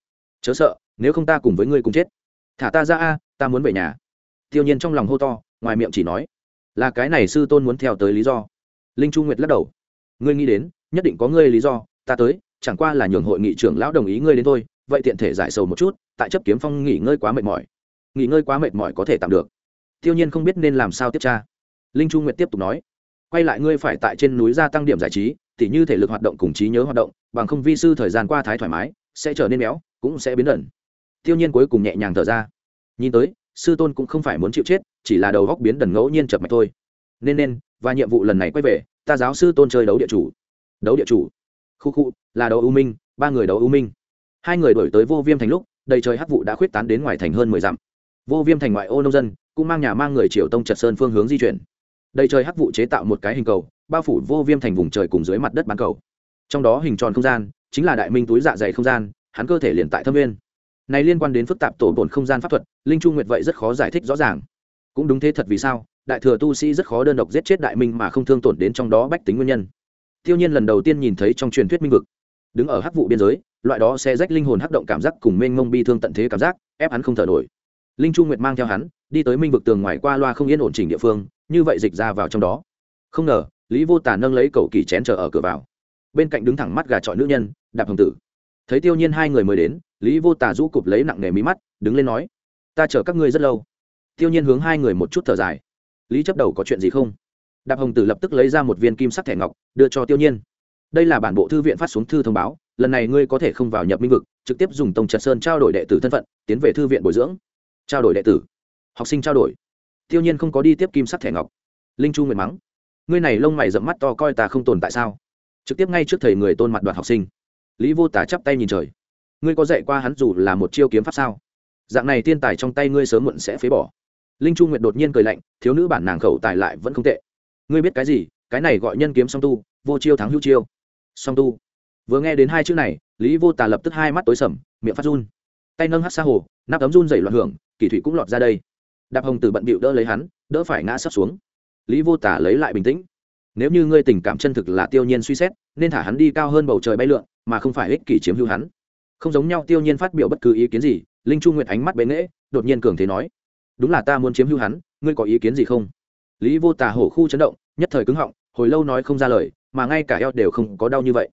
chớ sợ, nếu không ta cùng với ngươi cùng chết thả ta ra a, ta muốn về nhà. Tiêu nhiên trong lòng hô to, ngoài miệng chỉ nói, là cái này sư tôn muốn theo tới lý do. Linh chu nguyệt lắc đầu, ngươi nghĩ đến, nhất định có ngươi lý do, ta tới, chẳng qua là nhường hội nghị trưởng lão đồng ý ngươi đến thôi, vậy tiện thể giải sầu một chút, tại chấp kiếm phong nghỉ ngơi quá mệt mỏi. Nghỉ ngơi quá mệt mỏi có thể tạm được. Tiêu nhiên không biết nên làm sao tiếp tra. Linh chu nguyệt tiếp tục nói, quay lại ngươi phải tại trên núi gia tăng điểm giải trí, tỉ như thể lực hoạt động cùng trí nhớ hoạt động, bằng không vi sư thời gian qua thái thoải mái, sẽ trở nên béo, cũng sẽ biến ẩn tiêu nhiên cuối cùng nhẹ nhàng thở ra. Nhìn tới, sư tôn cũng không phải muốn chịu chết, chỉ là đầu góc biến đần ngẫu nhiên chập mạch thôi. Nên nên, và nhiệm vụ lần này quay về, ta giáo sư tôn chơi đấu địa chủ. Đấu địa chủ. Khu khu, là đấu ưu minh, ba người đấu ưu minh. Hai người đổi tới vô viêm thành lúc, đầy trời hắc vụ đã khuyết tán đến ngoài thành hơn mười dặm. Vô viêm thành ngoại ô nông dân, cũng mang nhà mang người triều tông trật sơn phương hướng di chuyển. Đầy trời hắc vụ chế tạo một cái hình cầu, bao phủ vô viêm thành vùng trời cùng dưới mặt đất bán cầu. Trong đó hình tròn không gian, chính là đại minh túi dạ dày không gian, hắn cơ thể liền tại thâm viên này liên quan đến phức tạp tổ bổn không gian pháp thuật, linh trung nguyệt vậy rất khó giải thích rõ ràng. Cũng đúng thế thật vì sao, đại thừa tu sĩ rất khó đơn độc giết chết đại minh mà không thương tổn đến trong đó bách tính nguyên nhân. Tiêu nhiên lần đầu tiên nhìn thấy trong truyền thuyết minh vực. Đứng ở hắc vụ biên giới, loại đó sẽ rách linh hồn hắc động cảm giác cùng mênh mông bi thương tận thế cảm giác, ép hắn không thở nổi. Linh chu nguyệt mang theo hắn, đi tới minh vực tường ngoài qua loa không yên ổn chỉnh địa phương, như vậy dịch ra vào trong đó. Không ngờ, lý vô tả nâng lấy cầu kỳ chén chờ ở cửa vào. Bên cạnh đứng thẳng mắt gà trọi nữ nhân, đạp hồng tử thấy tiêu nhiên hai người mới đến, lý vô tả rũ cụp lấy nặng nề mí mắt, đứng lên nói, ta chờ các ngươi rất lâu. Tiêu nhiên hướng hai người một chút thở dài. Lý chấp đầu có chuyện gì không? Đạp hồng tử lập tức lấy ra một viên kim sắc thẻ ngọc, đưa cho tiêu nhiên. Đây là bản bộ thư viện phát xuống thư thông báo, lần này ngươi có thể không vào nhập minh vực, trực tiếp dùng tông trật sơn trao đổi đệ tử thân phận, tiến về thư viện bồi dưỡng. Trao đổi đệ tử? Học sinh trao đổi. Tiêu nhiên không có đi tiếp kim sắc thẻ ngọc. Linh chu nguyệt mắng, ngươi này lông mày rậm mắt to coi ta không tồn tại sao? Trực tiếp ngay trước thầy người tôn mặt đoạt học sinh lý vô tả chắp tay nhìn trời. Ngươi có dạy qua hắn dù là một chiêu kiếm pháp sao? Dạng này tiên tài trong tay ngươi sớm muộn sẽ phế bỏ. Linh trung nguyệt đột nhiên cười lạnh, thiếu nữ bản nàng khẩu tài lại vẫn không tệ. Ngươi biết cái gì? Cái này gọi nhân kiếm song tu, vô chiêu thắng hữu chiêu. Song tu. Vừa nghe đến hai chữ này, lý vô tà lập tức hai mắt tối sầm, miệng phát run. Tay nâng hát xa hồ, nắp ấm run dày loạn hưởng, kỳ thủy cũng lọt ra đây. Đạp hồng từ bận bịu đỡ lấy hắn, đỡ phải ngã sắp xuống. Lý vô tả lấy lại bình tĩnh nếu như ngươi tình cảm chân thực là tiêu nhiên suy xét, nên thả hắn đi cao hơn bầu trời bay lượn, mà không phải ích kỷ chiếm hữu hắn. Không giống nhau, tiêu nhiên phát biểu bất cứ ý kiến gì, linh chu nguyệt ánh mắt bế nghễ, đột nhiên cường thế nói, đúng là ta muốn chiếm hữu hắn, ngươi có ý kiến gì không? Lý vô tà hổ khu chấn động, nhất thời cứng họng, hồi lâu nói không ra lời, mà ngay cả eo đều không có đau như vậy.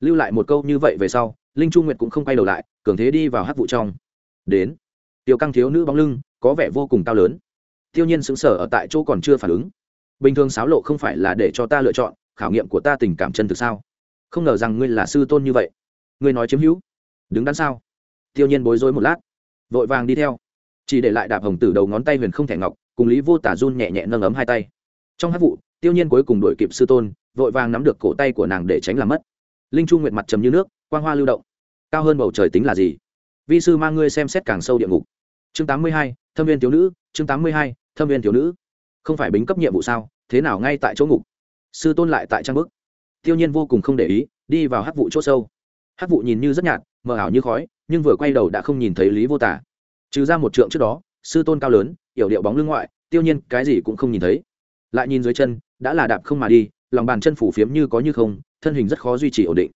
Lưu lại một câu như vậy về sau, linh chu nguyệt cũng không quay đầu lại, cường thế đi vào hát vụ trong. Đến, tiêu căng thiếu nữ bóng lưng, có vẻ vô cùng cao lớn. Tiêu nhiên sững sờ ở tại chỗ còn chưa phản ứng bình thường xáo lộ không phải là để cho ta lựa chọn, khảo nghiệm của ta tình cảm chân thực sao? Không ngờ rằng ngươi là sư tôn như vậy. Ngươi nói chiếm hữu. Đứng đắn sao? Tiêu nhiên bối rối một lát. Vội vàng đi theo. Chỉ để lại đạp hồng tử đầu ngón tay huyền không thể ngọc, cùng lý vô tả run nhẹ nhẹ nâng ấm hai tay. Trong hát vụ, tiêu nhiên cuối cùng đuổi kịp sư tôn, vội vàng nắm được cổ tay của nàng để tránh làm mất. Linh trung nguyệt mặt trầm như nước, quang hoa lưu động. Cao hơn bầu trời tính là gì? Vi sư mang ngươi xem xét càng sâu địa ngục. Chương tám mươi hai, thâm viên thiếu nữ, chương tám mươi hai, thâm viên thiếu nữ không phải bính cấp nhiệm vụ sao? Thế nào ngay tại chỗ ngục? Sư tôn lại tại trang bức. Tiêu nhiên vô cùng không để ý, đi vào hát vụ chỗ sâu. Hát vụ nhìn như rất nhạt, mờ ảo như khói, nhưng vừa quay đầu đã không nhìn thấy lý vô tả trừ ra một trượng trước đó, sư tôn cao lớn, yểu điệu bóng lưng ngoại, tiêu nhiên cái gì cũng không nhìn thấy. Lại nhìn dưới chân, đã là đạp không mà đi, lòng bàn chân phủ phiếm như có như không, thân hình rất khó duy trì ổn định.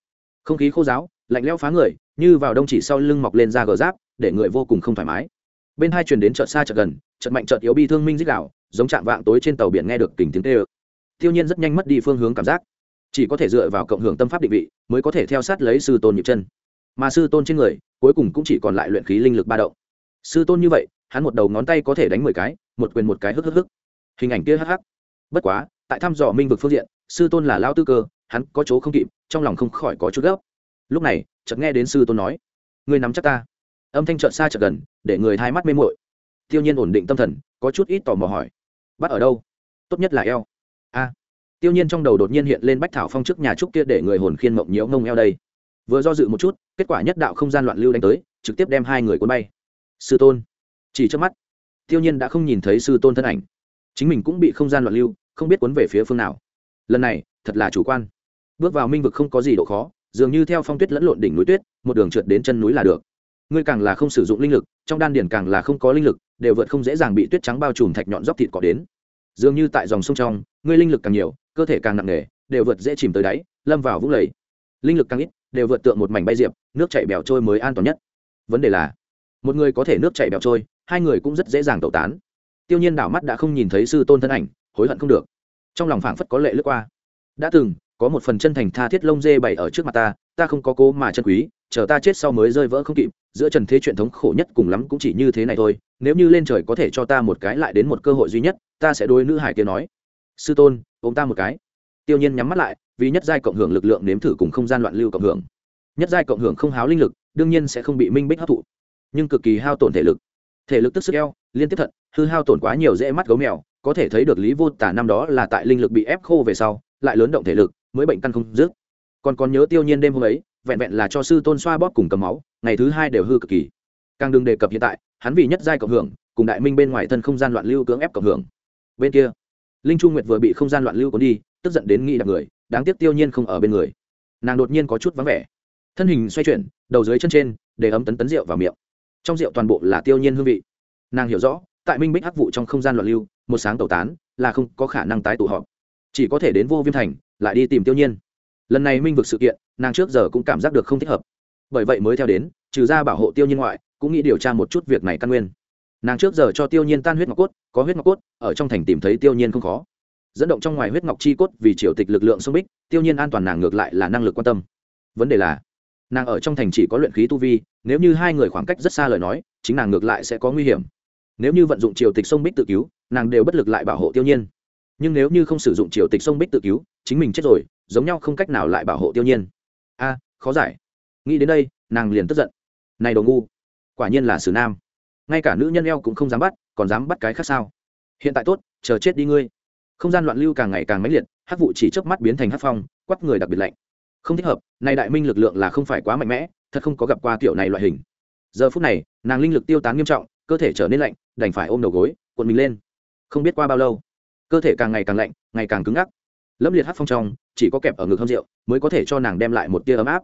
Không khí khô giáo, lạnh lẽo phá người, như vào đông chỉ sau lưng mọc lên ra gờ giáp, để người vô cùng không thoải mái. Bên hai truyền đến chợt xa chợt gần, chợt mạnh chợt yếu bi thương minh dích đạo giống chạm vạng tối trên tàu biển nghe được kình tiếng tê ơ. Tiêu nhiên rất nhanh mất đi phương hướng cảm giác. Chỉ có thể dựa vào cộng hưởng tâm pháp định vị, mới có thể theo sát lấy sư tôn nhịp chân. Mà sư tôn trên người, cuối cùng cũng chỉ còn lại luyện khí linh lực ba động. Sư tôn như vậy, hắn một đầu ngón tay có thể đánh mười cái, một quyền một cái hức hức hức. Hình ảnh kia hắc hắc. Bất quá, tại thăm dò minh vực phương diện, sư tôn là lao tư cơ, hắn có chỗ không kịp, trong lòng không khỏi có chút gấp. Lúc này, chợt nghe đến sư tôn nói, ngươi nắm chắc ta. Âm thanh trợn xa chợt gần, để người hai mắt mê muội. Tiêu nhiên ổn định tâm thần, có chút ít tò mò hỏi bắt ở đâu? Tốt nhất là eo. A. Tiêu nhiên trong đầu đột nhiên hiện lên bách thảo phong trước nhà trúc kia để người hồn khiên mộng nhiễu ngông eo đây. Vừa do dự một chút, kết quả nhất đạo không gian loạn lưu đánh tới, trực tiếp đem hai người cuốn bay. Sư tôn. Chỉ trước mắt, tiêu nhiên đã không nhìn thấy sư tôn thân ảnh. Chính mình cũng bị không gian loạn lưu, không biết cuốn về phía phương nào. Lần này, thật là chủ quan. Bước vào minh vực không có gì độ khó, dường như theo phong tuyết lẫn lộn đỉnh núi tuyết, một đường trượt đến chân núi là được. Ngươi càng là không sử dụng linh lực, trong đan điển càng là không có linh lực đều vượt không dễ dàng bị tuyết trắng bao trùm thạch nhọn dốc thịt cỏ đến. Dường như tại dòng sông trong, ngươi linh lực càng nhiều, cơ thể càng nặng nề, đều vượt dễ chìm tới đáy, lâm vào vũng lầy. Linh lực càng ít, đều vượt tượng một mảnh bay diệp, nước chảy bèo trôi mới an toàn nhất. Vấn đề là, một người có thể nước chảy bèo trôi, hai người cũng rất dễ dàng tẩu tán. Tiêu nhiên đảo mắt đã không nhìn thấy sư tôn thân ảnh, hối hận không được. Trong lòng phảng phất có lệ lướt qua. Đã từng, có một phần chân thành tha thiết lông dê bày ở trước mặt ta ta không có cố mà chân quý chờ ta chết sau mới rơi vỡ không kịp, giữa trần thế truyền thống khổ nhất cùng lắm cũng chỉ như thế này thôi, nếu như lên trời có thể cho ta một cái lại đến một cơ hội duy nhất, ta sẽ đối nữ hải kia nói. Sư tôn, ôm ta một cái. Tiêu nhiên nhắm mắt lại, vì nhất giai cộng hưởng lực lượng nếm thử cùng không gian loạn lưu cộng hưởng. Nhất giai cộng hưởng không háo linh lực, đương nhiên sẽ không bị minh bích hấp thụ, nhưng cực kỳ hao tổn thể lực. Thể lực tức sức eo, liên tiếp thận, hư hao tổn quá nhiều dễ mắt gấu mèo, có thể thấy được lý vô tả năm đó là tại linh lực bị ép khô về sau, lại lớn động thể lực, mới bệnh căn không dứt. Còn còn nhớ tiêu nhiên đêm hôm ấy vẹn vẹn là cho sư tôn xoa bóp cùng cầm máu, ngày thứ hai đều hư cực kỳ. Càng đừng đề cập hiện tại, hắn vì nhất giai cộng hưởng, cùng đại minh bên ngoài thân không gian loạn lưu cưỡng ép cộng hưởng. Bên kia, linh chu nguyệt vừa bị không gian loạn lưu cuốn đi, tức giận đến nghĩ đặc người, đáng tiếc tiêu nhiên không ở bên người. Nàng đột nhiên có chút vắng vẻ. Thân hình xoay chuyển, đầu dưới chân trên, để ấm tấn tấn rượu vào miệng. Trong rượu toàn bộ là tiêu nhiên hương vị. Nàng hiểu rõ, tại minh bích hắc vụ trong không gian loạn lưu, một sáng tẩu tán, là không có khả năng tái tụ họp. Chỉ có thể đến vô viêm thành, lại đi tìm tiêu nhiên lần này minh vực sự kiện, nàng trước giờ cũng cảm giác được không thích hợp. Bởi vậy mới theo đến, trừ ra bảo hộ tiêu nhiên ngoại, cũng nghĩ điều tra một chút việc này căn nguyên. Nàng trước giờ cho tiêu nhiên tan huyết ngọc cốt, có huyết ngọc cốt, ở trong thành tìm thấy tiêu nhiên không khó. Dẫn động trong ngoài huyết ngọc chi cốt vì triều tịch lực lượng sông bích, tiêu nhiên an toàn nàng ngược lại là năng lực quan tâm. Vấn đề là, nàng ở trong thành chỉ có luyện khí tu vi, nếu như hai người khoảng cách rất xa lời nói, chính nàng ngược lại sẽ có nguy hiểm. Nếu như vận dụng triều tịch sông bích tự cứu, nàng đều bất lực lại bảo hộ tiêu nhiên. Nhưng nếu như không sử dụng triều tịch sông bích tự cứu, chính mình chết rồi giống nhau không cách nào lại bảo hộ tiêu nhiên. A, khó giải. Nghĩ đến đây, nàng liền tức giận. Này đồ ngu, quả nhiên là sử nam. Ngay cả nữ nhân eo cũng không dám bắt, còn dám bắt cái khác sao? Hiện tại tốt, chờ chết đi ngươi. Không gian loạn lưu càng ngày càng mãnh liệt hát vụ chỉ chớp mắt biến thành hát phong quắp người đặc biệt lạnh. Không thích hợp nay đại minh lực lượng là không phải quá mạnh mẽ, thật không có gặp qua kiểu này loại hình. Giờ phút này, nàng linh lực tiêu tán nghiêm trọng, cơ thể trở nên lạnh, đành phải ôm đầu gối, cuộn mình lên. Không biết qua bao lâu, cơ thể càng ngày càng lạnh, ngày càng cứng ngắc lâm liệt hát phong trong, chỉ có kẹp ở ngực hâm rượu mới có thể cho nàng đem lại một tia ấm áp.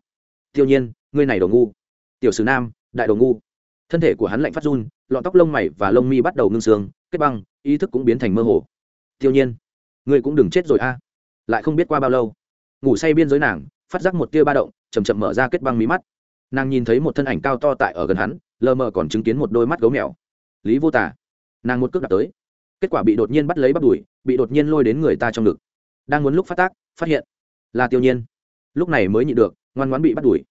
Tiêu nhiên, ngươi này đồ ngu. Tiểu sử nam, đại đồ ngu. Thân thể của hắn lạnh phát run, lọn tóc lông mày và lông mi bắt đầu ngưng xương kết băng, ý thức cũng biến thành mơ hồ. Tiêu nhiên, ngươi cũng đừng chết rồi a. Lại không biết qua bao lâu, ngủ say biên giới nàng, phát giác một tia ba động chầm chậm mở ra kết băng mí mắt. Nàng nhìn thấy một thân ảnh cao to tại ở gần hắn, lờ mờ còn chứng kiến một đôi mắt gấu mèo. Lý vô tả nàng một cước đặt tới. Kết quả bị đột nhiên bắt lấy bắt đùi, bị đột nhiên lôi đến người ta trong ngực đang muốn lúc phát tác, phát hiện là tiêu nhiên. Lúc này mới nhịn được, ngoan ngoãn bị bắt đuổi.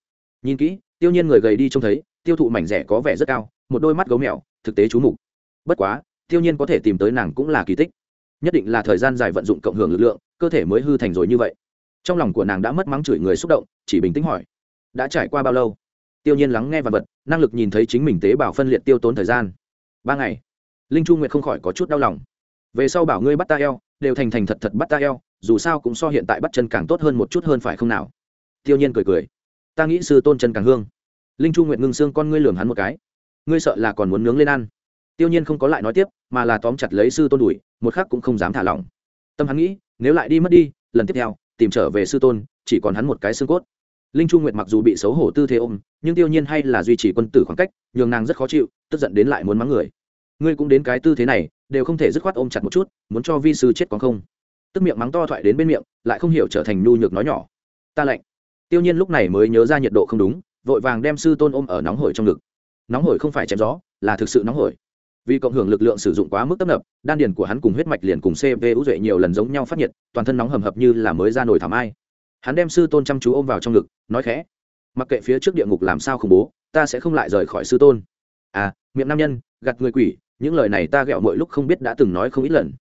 Nhìn kỹ, tiêu nhiên người gầy đi trông thấy, tiêu thụ mảnh rẻ có vẻ rất cao, một đôi mắt gấu mèo, thực tế chú mục. Bất quá, tiêu nhiên có thể tìm tới nàng cũng là kỳ tích. Nhất định là thời gian dài vận dụng cộng hưởng lực lượng, cơ thể mới hư thành rồi như vậy. Trong lòng của nàng đã mất mắng chửi người xúc động, chỉ bình tĩnh hỏi, đã trải qua bao lâu? Tiêu nhiên lắng nghe vật vật năng lực nhìn thấy chính mình tế bào phân liệt tiêu tốn thời gian. Ba ngày. Linh chu nguyệt không khỏi có chút đau lòng về sau bảo ngươi bắt ta eo, đều thành thành thật thật bắt ta eo, dù sao cũng so hiện tại bắt chân càng tốt hơn một chút hơn phải không nào? Tiêu nhiên cười cười. Ta nghĩ sư tôn chân càng hương. Linh chu nguyện ngưng xương con ngươi lường hắn một cái. Ngươi sợ là còn muốn nướng lên ăn. Tiêu nhiên không có lại nói tiếp, mà là tóm chặt lấy sư tôn đuổi một khắc cũng không dám thả lỏng. Tâm hắn nghĩ, nếu lại đi mất đi, lần tiếp theo, tìm trở về sư tôn, chỉ còn hắn một cái xương cốt. Linh chu nguyệt mặc dù bị xấu hổ tư thế ôm, nhưng tiêu nhiên hay là duy trì quân tử khoảng cách, nhường nàng rất khó chịu, tức giận đến lại muốn mắng người. Ngươi cũng đến cái tư thế này đều không thể dứt khoát ôm chặt một chút, muốn cho vi sư chết còn không. Tức miệng mắng to thoại đến bên miệng, lại không hiểu trở thành nhu nhược nói nhỏ. Ta lạnh. Tiêu nhiên lúc này mới nhớ ra nhiệt độ không đúng, vội vàng đem sư tôn ôm ở nóng hổi trong ngực. Nóng hổi không phải chém gió, là thực sự nóng hổi. Vì cộng hưởng lực lượng sử dụng quá mức tấp nập, đan điền của hắn cùng huyết mạch liền cùng cpu duệ nhiều lần giống nhau phát nhiệt, toàn thân nóng hầm hập như là mới ra nồi thảm ai hắn đem sư tôn chăm chú ôm vào trong ngực, nói khẽ, mặc kệ phía trước địa ngục làm sao khủng bố, ta sẽ không lại rời khỏi sư tôn. À miệng nam nhân gặt người quỷ những lời này ta ghẹo mỗi lúc không biết đã từng nói không ít lần.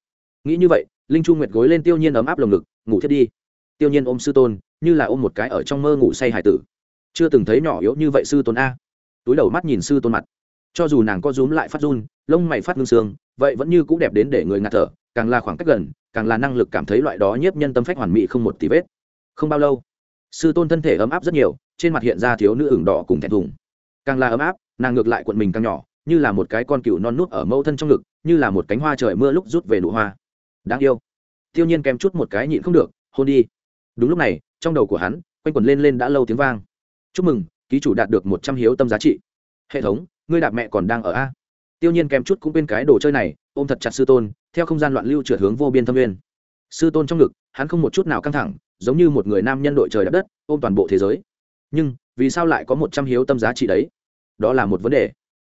Nghĩ như vậy, linh chu nguyệt gối lên tiêu nhiên ấm áp lồng ngực, ngủ thiết đi. Tiêu nhiên ôm sư tôn, như là ôm một cái ở trong mơ ngủ say hải tử. Chưa từng thấy nhỏ yếu như vậy sư tôn a. Túi đầu mắt nhìn sư tôn mặt. Cho dù nàng có rúm lại phát run, lông mày phát ngưng xương vậy vẫn như cũ đẹp đến để người ngạt thở, càng là khoảng cách gần, càng là năng lực cảm thấy loại đó nhiếp nhân tâm phách hoàn mỹ không một tí vết. Không bao lâu, sư tôn thân thể ấm áp rất nhiều, trên mặt hiện ra thiếu nữ ửng đỏ cùng thẹn thùng. Càng là ấm áp, nàng ngược lại quận mình càng nhỏ như là một cái con cừu non nuốt ở mâu thân trong ngực, như là một cánh hoa trời mưa lúc rút về nụ hoa. Đáng yêu. Tiêu nhiên kèm chút một cái nhịn không được, hôn đi. Đúng lúc này, trong đầu của hắn, quanh quẩn lên lên đã lâu tiếng vang. Chúc mừng, ký chủ đạt được một trăm hiếu tâm giá trị. Hệ thống, ngươi đạp mẹ còn đang ở a? Tiêu nhiên kèm chút cũng bên cái đồ chơi này, ôm thật chặt sư tôn, theo không gian loạn lưu trượt hướng vô biên thâm nguyên. sư tôn trong ngực, hắn không một chút nào căng thẳng, giống như một người nam nhân đội trời đạp đất, ôm toàn bộ thế giới. Nhưng, vì sao lại có một trăm hiếu tâm giá trị đấy? Đó là một vấn đề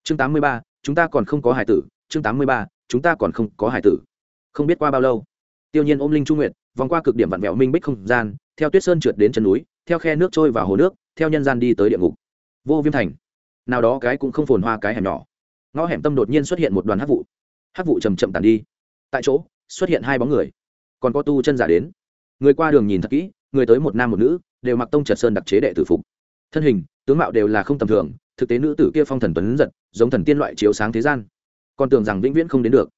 chương tám mươi ba, chúng ta còn không có hải tử, chương tám mươi ba, chúng ta còn không có hải tử. Không biết qua bao lâu, tiêu nhiên ôm linh trung nguyệt, vòng qua cực điểm vặn vẹo minh bích không gian, theo tuyết sơn trượt đến chân núi, theo khe nước trôi vào hồ nước, theo nhân gian đi tới địa ngục. Vô viêm thành, nào đó cái cũng không phồn hoa cái hẻm nhỏ. Ngõ hẻm tâm đột nhiên xuất hiện một đoàn hát vụ. Hát vụ chầm chậm tàn đi. Tại chỗ, xuất hiện hai bóng người. Còn có tu chân giả đến. Người qua đường nhìn thật kỹ, người tới một nam một nữ, đều mặc tông trật sơn đặc chế đệ tử phục. Thân hình, tướng mạo đều là không tầm thường thực tế nữ tử kia phong thần tuấn giật, giống thần tiên loại chiếu sáng thế gian. Còn tưởng rằng vĩnh viễn không đến được.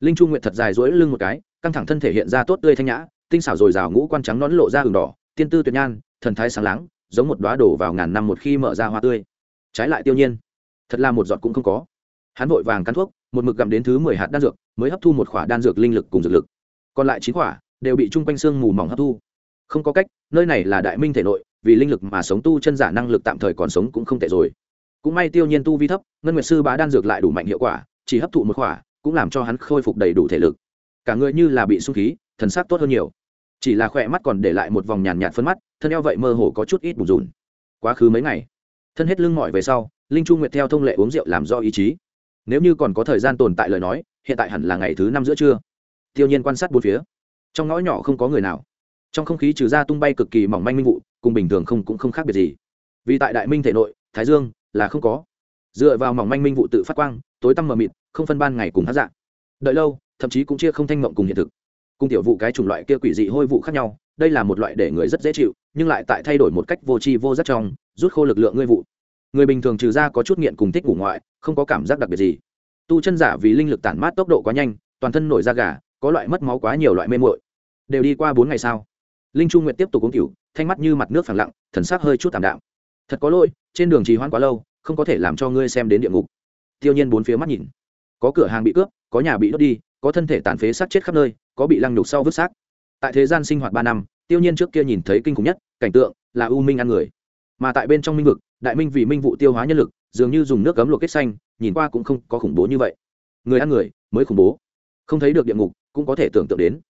Linh chu nguyện thật dài dỗi lưng một cái, căng thẳng thân thể hiện ra tốt tươi thanh nhã, tinh xảo dồi rào ngũ quan trắng nón lộ ra hừng đỏ, tiên tư tuyệt nhan, thần thái sáng láng, giống một đoá đổ vào ngàn năm một khi mở ra hoa tươi. Trái lại tiêu nhiên, thật là một giọt cũng không có. Hắn vội vàng cắn thuốc, một mực gặm đến thứ mười hạt đan dược, mới hấp thu một khỏa đan dược linh lực cùng dược lực. Còn lại chín khỏa đều bị chung quanh xương mù mỏng hấp thu. Không có cách, nơi này là đại minh thể nội, vì linh lực mà sống tu chân giả năng lực tạm thời còn sống cũng không tệ rồi cũng may tiêu nhiên tu vi thấp, ngân nguyệt sư bá đan dược lại đủ mạnh hiệu quả, chỉ hấp thụ một khỏa, cũng làm cho hắn khôi phục đầy đủ thể lực. Cả người như là bị sung khí, thần sắc tốt hơn nhiều. Chỉ là khỏe mắt còn để lại một vòng nhàn nhạt phân mắt, thân eo vậy mơ hồ có chút ít bùn rùn. Quá khứ mấy ngày, thân hết lưng mỏi về sau, linh chu nguyệt theo thông lệ uống rượu làm do ý chí. Nếu như còn có thời gian tồn tại lời nói, hiện tại hẳn là ngày thứ năm giữa trưa. Tiêu nhiên quan sát bốn phía. Trong ngõ nhỏ không có người nào. Trong không khí trừ ra tung bay cực kỳ mỏng manh minh vụ, cùng bình thường không cũng không khác biệt gì. Vì tại đại minh thể nội, thái dương là không có. Dựa vào mỏng manh minh vụ tự phát quang, tối tăm mờ mịt, không phân ban ngày cùng hát dạng đợi lâu, thậm chí cũng chia không thanh mộng cùng hiện thực. Cùng tiểu vụ cái chủng loại kia quỷ dị hôi vụ khác nhau, đây là một loại để người rất dễ chịu, nhưng lại tại thay đổi một cách vô tri vô giác trong, rút khô lực lượng ngươi vụ. Người bình thường trừ ra có chút nghiện cùng thích ngủ ngoại, không có cảm giác đặc biệt gì. Tu chân giả vì linh lực tản mát tốc độ quá nhanh, toàn thân nổi da gà, có loại mất máu quá nhiều loại mê mội đều đi qua bốn ngày sau, linh trung nguyện tiếp tục uống cửu thanh mắt như mặt nước phẳng lặng, thần sắc hơi chút tạm đạm. Thật có lỗi, trên đường trì hoãn quá lâu không có thể làm cho ngươi xem đến địa ngục. Tiêu nhiên bốn phía mắt nhìn. Có cửa hàng bị cướp, có nhà bị đốt đi, có thân thể tàn phế sát chết khắp nơi, có bị lăng nhục sau vứt xác. Tại thế gian sinh hoạt ba năm, tiêu nhiên trước kia nhìn thấy kinh khủng nhất, cảnh tượng là u minh ăn người. Mà tại bên trong minh vực, đại minh vì minh vụ tiêu hóa nhân lực, dường như dùng nước cấm luộc kết xanh, nhìn qua cũng không có khủng bố như vậy. Người ăn người, mới khủng bố. Không thấy được địa ngục, cũng có thể tưởng tượng đến.